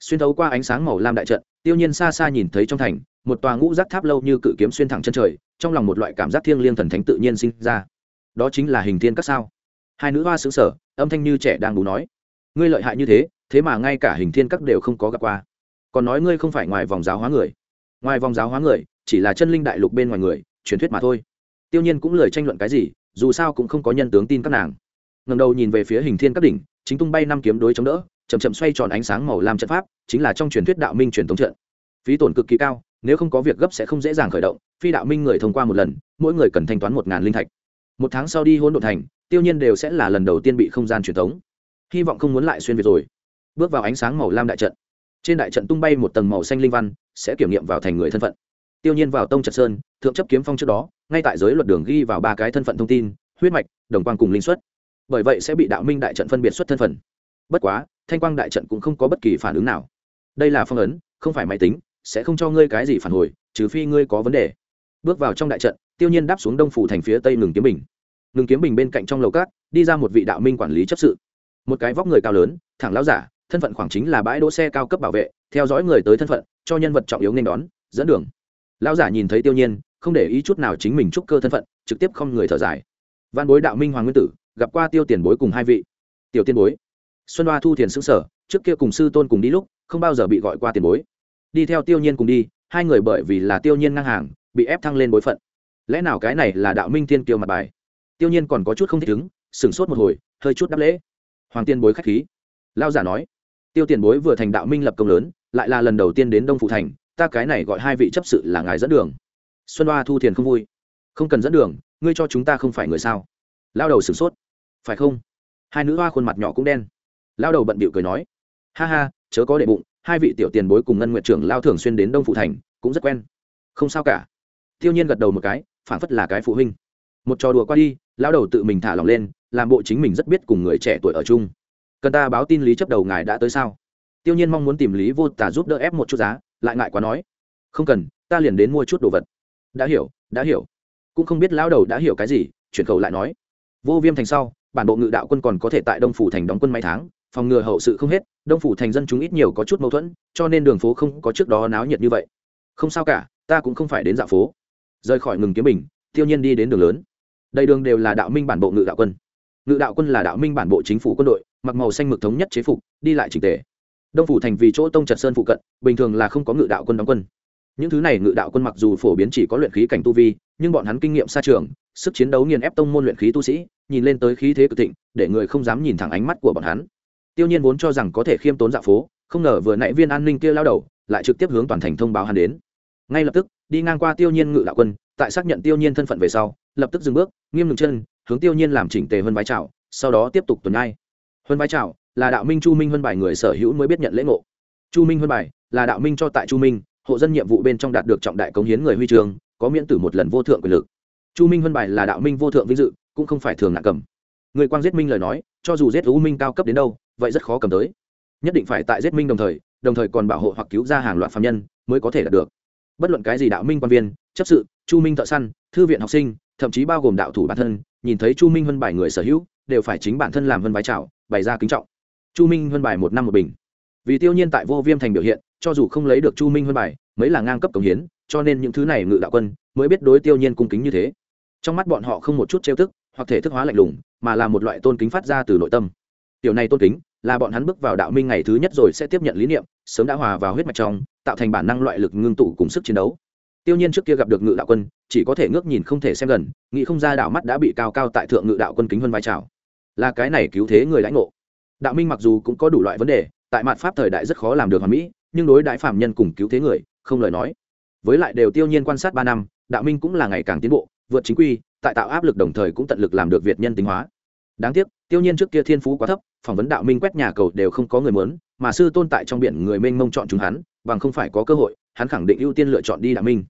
Xuyên thấu qua ánh sáng màu lam đại trận, tiêu nhiên xa xa nhìn thấy trong thành, một tòa ngũ giác tháp lâu như cự kiếm xuyên thẳng chân trời, trong lòng một loại cảm giác thiêng liêng thần thánh tự nhiên sinh ra. Đó chính là hình thiên các sao. Hai nữ hoa xứng sở âm thanh như trẻ đang đủ nói ngươi lợi hại như thế thế mà ngay cả hình thiên các đều không có gặp qua. Còn nói ngươi không phải ngoài vòng giáo hóa người. Ngoài vòng giáo hóa người, chỉ là chân linh đại lục bên ngoài người, truyền thuyết mà thôi. Tiêu nhiên cũng lời tranh luận cái gì, dù sao cũng không có nhân tướng tin các nàng. Ngầm đầu nhìn về phía hình thiên các đỉnh, chính tung bay năm kiếm đối chống đỡ, chậm chậm xoay tròn ánh sáng màu lam trận pháp, chính là trong truyền thuyết đạo minh truyền thống trận. Phí tổn cực kỳ cao, nếu không có việc gấp sẽ không dễ dàng khởi động, phi đạo minh người thông qua một lần, mỗi người cần thanh toán một ngàn linh thạch. Một tháng sau đi hôn đ thành, tiêu nhiên đều sẽ là lần đầu tiên bị không gian truyền thống hy vọng không muốn lại xuyên việt rồi. Bước vào ánh sáng màu lam đại trận. Trên đại trận tung bay một tầng màu xanh linh văn, sẽ kiểm nghiệm vào thành người thân phận. Tiêu nhiên vào tông trật sơn, thượng chấp kiếm phong trước đó, ngay tại giới luật đường ghi vào ba cái thân phận thông tin, huyết mạch, đồng quang cùng linh xuất. Bởi vậy sẽ bị đạo minh đại trận phân biệt xuất thân phận. Bất quá, thanh quang đại trận cũng không có bất kỳ phản ứng nào. Đây là phong ấn, không phải máy tính, sẽ không cho ngươi cái gì phản hồi, trừ phi ngươi có vấn đề. Bước vào trong đại trận, tiêu nhiên đáp xuống đông phủ thành phía tây ngừng kiếm bình. Ngừng kiếm bình bên cạnh trong lầu cát, đi ra một vị đạo minh quản lý chấp sự một cái vóc người cao lớn, thẳng lão giả, thân phận khoảng chính là bãi đỗ xe cao cấp bảo vệ, theo dõi người tới thân phận, cho nhân vật trọng yếu nên đón, dẫn đường. Lão giả nhìn thấy tiêu nhiên, không để ý chút nào chính mình trúc cơ thân phận, trực tiếp không người thở dài. Văn bối đạo minh hoàng nguyên tử, gặp qua tiêu tiền bối cùng hai vị. Tiểu tiên bối, xuân hoa thu thiền xứng sở, trước kia cùng sư tôn cùng đi lúc, không bao giờ bị gọi qua tiền bối. Đi theo tiêu nhiên cùng đi, hai người bởi vì là tiêu nhiên ngang hàng, bị ép thăng lên bối phận. Lẽ nào cái này là đạo minh thiên kiều mặt bài? Tiêu nhiên còn có chút không thích ứng, sửng sốt một hồi, hơi chút đáp lễ hoàng tiên bối khách khí. Lao giả nói, tiêu tiền bối vừa thành đạo minh lập công lớn, lại là lần đầu tiên đến đông phụ thành, ta cái này gọi hai vị chấp sự là ngài dẫn đường. Xuân hoa thu thiền không vui. Không cần dẫn đường, ngươi cho chúng ta không phải người sao? Lao đầu sửng sốt. Phải không? Hai nữ hoa khuôn mặt nhỏ cũng đen. Lao đầu bận bịu cười nói, ha ha, chớ có đệ bụng, hai vị tiểu tiền bối cùng ngân nguyện trưởng lao thường xuyên đến đông phụ thành, cũng rất quen. Không sao cả. Tiêu nhiên gật đầu một cái phản phất là cái phụ huynh. Một trò đùa qua đi lao đầu tự mình thả lỏng lên làm bộ chính mình rất biết cùng người trẻ tuổi ở chung. Cần ta báo tin lý chấp đầu ngài đã tới sao? Tiêu nhiên mong muốn tìm lý vô tả giúp đỡ ép một chút giá, lại ngại quá nói. Không cần, ta liền đến mua chút đồ vật. Đã hiểu đã hiểu. Cũng không biết lão đầu đã hiểu cái gì, chuyển khẩu lại nói. Vô viêm thành sau, bản bộ ngự đạo quân còn có thể tại đông phủ thành đóng quân mấy tháng, phòng ngừa hậu sự không hết, đông phủ thành dân chúng ít nhiều có chút mâu thuẫn, cho nên đường phố không có trước đó náo nhiệt như vậy. Không sao cả, ta cũng không phải đến dạo phố. Rời khỏi ngừng kiếm bình, tiêu nhiên đi đến đường lớn. Đầy đường đều là đạo minh bản bộ ngự đạo quân ngự đạo quân là đạo minh bản bộ chính phủ quân đội, mặc màu xanh mực thống nhất chế phục, đi lại trình tề. Đông phủ thành vì chỗ tông trật sơn phụ cận, bình thường là không có ngự đạo quân đóng quân. Những thứ này ngự đạo quân mặc dù phổ biến chỉ có luyện khí cảnh tu vi, nhưng bọn hắn kinh nghiệm xa trường, sức chiến đấu nghiền ép tông môn luyện khí tu sĩ, nhìn lên tới khí thế cực thịnh, để người không dám nhìn thẳng ánh mắt của bọn hắn. Tiêu nhiên vốn cho rằng có thể khiêm tốn dạ phố, không ngờ vừa nãy viên an ninh kia lao đầu, lại trực tiếp hướng toàn thành thông báo hắn đến. Ngay lập tức, đi ngang qua tiêu nhiên ngự đạo quân, tại xác nhận tiêu nhiên thân phận về sau, lập tức dừng bước, nghiêm ngừng chân hướng tiêu nhiên làm chỉnh tề hơn vai chào sau đó tiếp tục tuần ai hơn vai chào là đạo minh chu minh hơn bài người sở hữu mới biết nhận lễ ngộ. Chu minh hơn bài là đạo minh cho tại chu minh, hộ dân nhiệm vụ bên trong đạt được trọng đại cống hiến người huy trường, có miễn tử một lần vô thượng quyền lực. Chu minh hơn bài là đạo minh vô thượng vinh dự, cũng không phải thường nặng cầm. Người quang giết minh lời nói, cho dù giết u minh cao cấp đến đâu, vậy rất khó cầm tới. Nhất định phải tại giết minh đồng thời đồng thời còn bảo hộ hoặc cứu ra hàng loạt phạm nhân, mới có thể đạt được. Bất luận cái gì đạo minh quan viên, chấp sự, chu minh thợ săn, thư viện học sinh, thậm chí bao gồm đạo thủ bản thân nhìn thấy chu minh vân bài người sở hữu, đều phải chính bản thân làm vân bài trào bày ra kính trọng. Chu minh vân bài một năm một bình. Vì tiêu nhiên tại vô viêm thành biểu hiện, cho dù không lấy được chu minh vân bài mới là ngang cấp cống hiến, cho nên những thứ này ngự đạo quân mới biết đối tiêu nhiên cung kính như thế. Trong mắt bọn họ không một chút trêu tức, hoặc thể thức hóa lạnh lùng, mà là một loại tôn kính phát ra từ nội tâm. Tiểu này tôn kính, là bọn hắn bước vào đạo minh ngày thứ nhất rồi sẽ tiếp nhận lý niệm, sớm đã hòa vào huyết mạch trong, tạo thành bản năng loại lực ngưng tụ cùng sức chiến đấu tiêu nhiên trước kia gặp được ngự đạo quân, chỉ có thể ngước nhìn không thể xem gần, nghĩ không ra đạo mắt đã bị cao cao tại thượng ngự đạo quân kính vân vai trào. Là cái này cứu thế người lãnh ngộ. Đạo minh mặc dù cũng có đủ loại vấn đề, tại mặt pháp thời đại rất khó làm được hoàn mỹ, nhưng đối đại phạm nhân cùng cứu thế người, không lời nói. Với lại đều tiêu nhiên quan sát ba năm, đạo minh cũng là ngày càng tiến bộ, vượt chính quy, tại tạo áp lực đồng thời cũng tận lực làm được việt nhân tính hóa. Đáng tiếc, tiêu nhiên trước kia thiên phú quá thấp, phỏng vấn đạo minh quét nhà cầu đều không có người muốn, mà sư tôn tại trong biển người mênh mông chọn chúng hắn, bằng không phải có cơ hội, hắn khẳng định ưu tiên lựa chọn đi đạo minh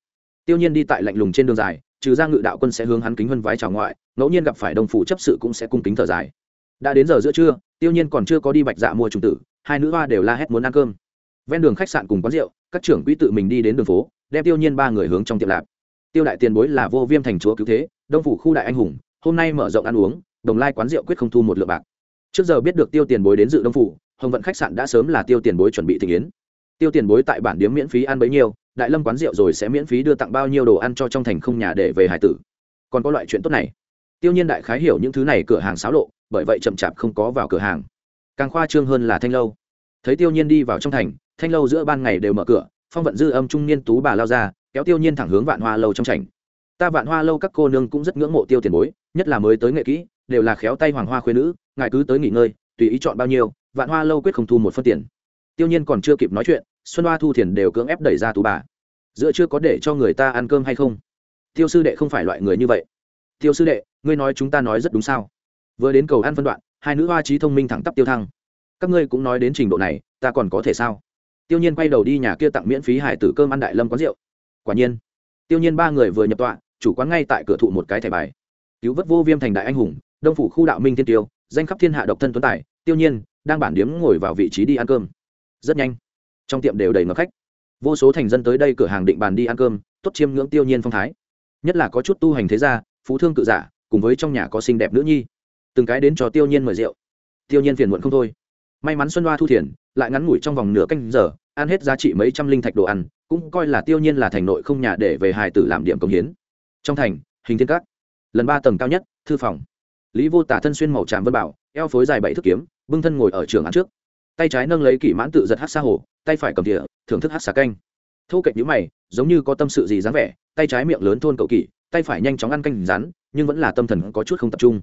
tiêu nhiên đi tại lạnh lùng trên đường dài, trừ ra ngự đạo quân sẽ hướng hắn kính vân vái chào ngoại, ngẫu nhiên gặp phải đông phủ chấp sự cũng sẽ cung kính thở dài. Đã đến giờ giữa trưa, tiêu nhiên còn chưa có đi bạch dạ mua trùng tử, hai nữ hoa đều la hét muốn ăn cơm. Ven đường khách sạn cùng quán rượu, các trưởng quỹ tự mình đi đến đường phố, đem tiêu nhiên ba người hướng trong tiệm lạp. Tiêu đại tiền bối là vô viêm thành chúa cứu thế, đông phủ khu đại anh hùng, hôm nay mở rộng ăn uống, đồng lai quán rượu quyết không thu một lượng bạc. Trước giờ biết được tiêu tiền bối đến dự đông phủ, hồng vận khách sạn đã sớm là tiêu tiền bối chuẩn bị thị yến. Tiêu tiền bối tại bản điếm miễn phí ăn bấy nhiêu đại lâm quán rượu rồi sẽ miễn phí đưa tặng bao nhiêu đồ ăn cho trong thành không nhà để về hải tử. Còn có loại chuyện tốt này. Tiêu nhiên đại khái hiểu những thứ này cửa hàng xáo lộ, bởi vậy chậm chạp không có vào cửa hàng. Càng khoa trương hơn là thanh lâu. Thấy tiêu nhiên đi vào trong thành, thanh lâu giữa ban ngày đều mở cửa, phong vận dư âm trung niên tú bà lao ra, kéo tiêu nhiên thẳng hướng vạn hoa lâu trong trành ta vạn hoa lâu các cô nương cũng rất ngưỡng mộ tiêu tiền bối, nhất là mới tới nghệ kỹ, đều là khéo tay hoàng hoa khuyên nữ, ngài cứ tới nghỉ ngơi, tùy ý chọn bao nhiêu, vạn hoa lâu quyết không thu một phân tiền. Tiêu nhiên còn chưa kịp nói chuyện xuân hoa thu Thiền đều cưỡng ép đẩy ra tú bà. Giữa chưa có để cho người ta ăn cơm hay không? Tiêu sư đệ không phải loại người như vậy. Tiêu sư đệ, ngươi nói chúng ta nói rất đúng sao? Vừa đến cầu ăn phân đoạn, hai nữ hoa trí thông minh thẳng tắp tiêu thăng. Các ngươi cũng nói đến trình độ này, ta còn có thể sao? Tiêu nhiên quay đầu đi nhà kia tặng miễn phí hải tử cơm ăn đại lâm quán rượu. Quả nhiên, tiêu nhiên ba người vừa nhập tọa, chủ quán ngay tại cửa thụ một cái thẻ bài. Cứu vớt vô viêm thành đại anh hùng, đông phủ khu đạo minh thiên tiêu, danh khắp thiên hạ độc thân tuấn tài. Tiêu nhiên đang bản điếm ngồi vào vị trí đi ăn cơm. Rất nhanh trong tiệm đều đầy ngập khách. Vô số thành dân tới đây cửa hàng định bàn đi ăn cơm, tốt chiêm ngưỡng tiêu nhiên phong thái. Nhất là có chút tu hành thế gia, phú thương cự giả, cùng với trong nhà có xinh đẹp nữ nhi. Từng cái đến cho tiêu nhiên mời rượu. Tiêu nhiên phiền muộn không thôi. May mắn xuân hoa thu thiền, lại ngắn ngủi trong vòng nửa canh giờ, ăn hết giá trị mấy trăm linh thạch đồ ăn, cũng coi là tiêu nhiên là thành nội không nhà để về hài tử làm điểm công hiến. Trong thành, hình thiên các. Lần ba tầng cao nhất, thư phòng. Lý vô tả thân xuyên màu tràm vân bảo, eo phối dài bảy thước kiếm, bưng thân ngồi ở trường án trước. Tay trái nâng lấy kỷ mãn tự giật hát xa hồ tay phải cầm thìa, thưởng thức hát xà canh. Thô kệch nhữ mày, giống như có tâm sự gì dáng vẻ, tay trái miệng lớn thôn cậu kỷ, tay phải nhanh chóng ăn canh rắn nhưng vẫn là tâm thần có chút không tập trung.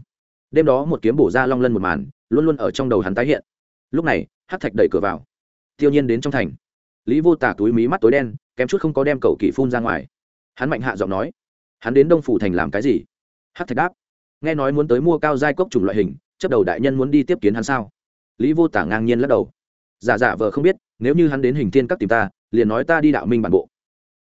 Đêm đó một kiếm bổ ra long lân một màn, luôn luôn ở trong đầu hắn tái hiện. Lúc này, hát thạch đẩy cửa vào. Tiêu nhiên đến trong thành. Lý vô tả túi mí mắt tối đen, kém chút không có đem cậu kỷ phun ra ngoài. Hắn mạnh hạ giọng nói, hắn đến đông phủ thành làm cái gì? Hát thạch đáp, nghe nói muốn tới mua cao giai cốc chủng loại hình, chấp đầu đại nhân muốn đi tiếp kiến hắn sao? Lý vô tả ngang nhiên lắc đầu giả giả vờ không biết, nếu như hắn đến hình thiên các tìm ta, liền nói ta đi đạo minh bản bộ.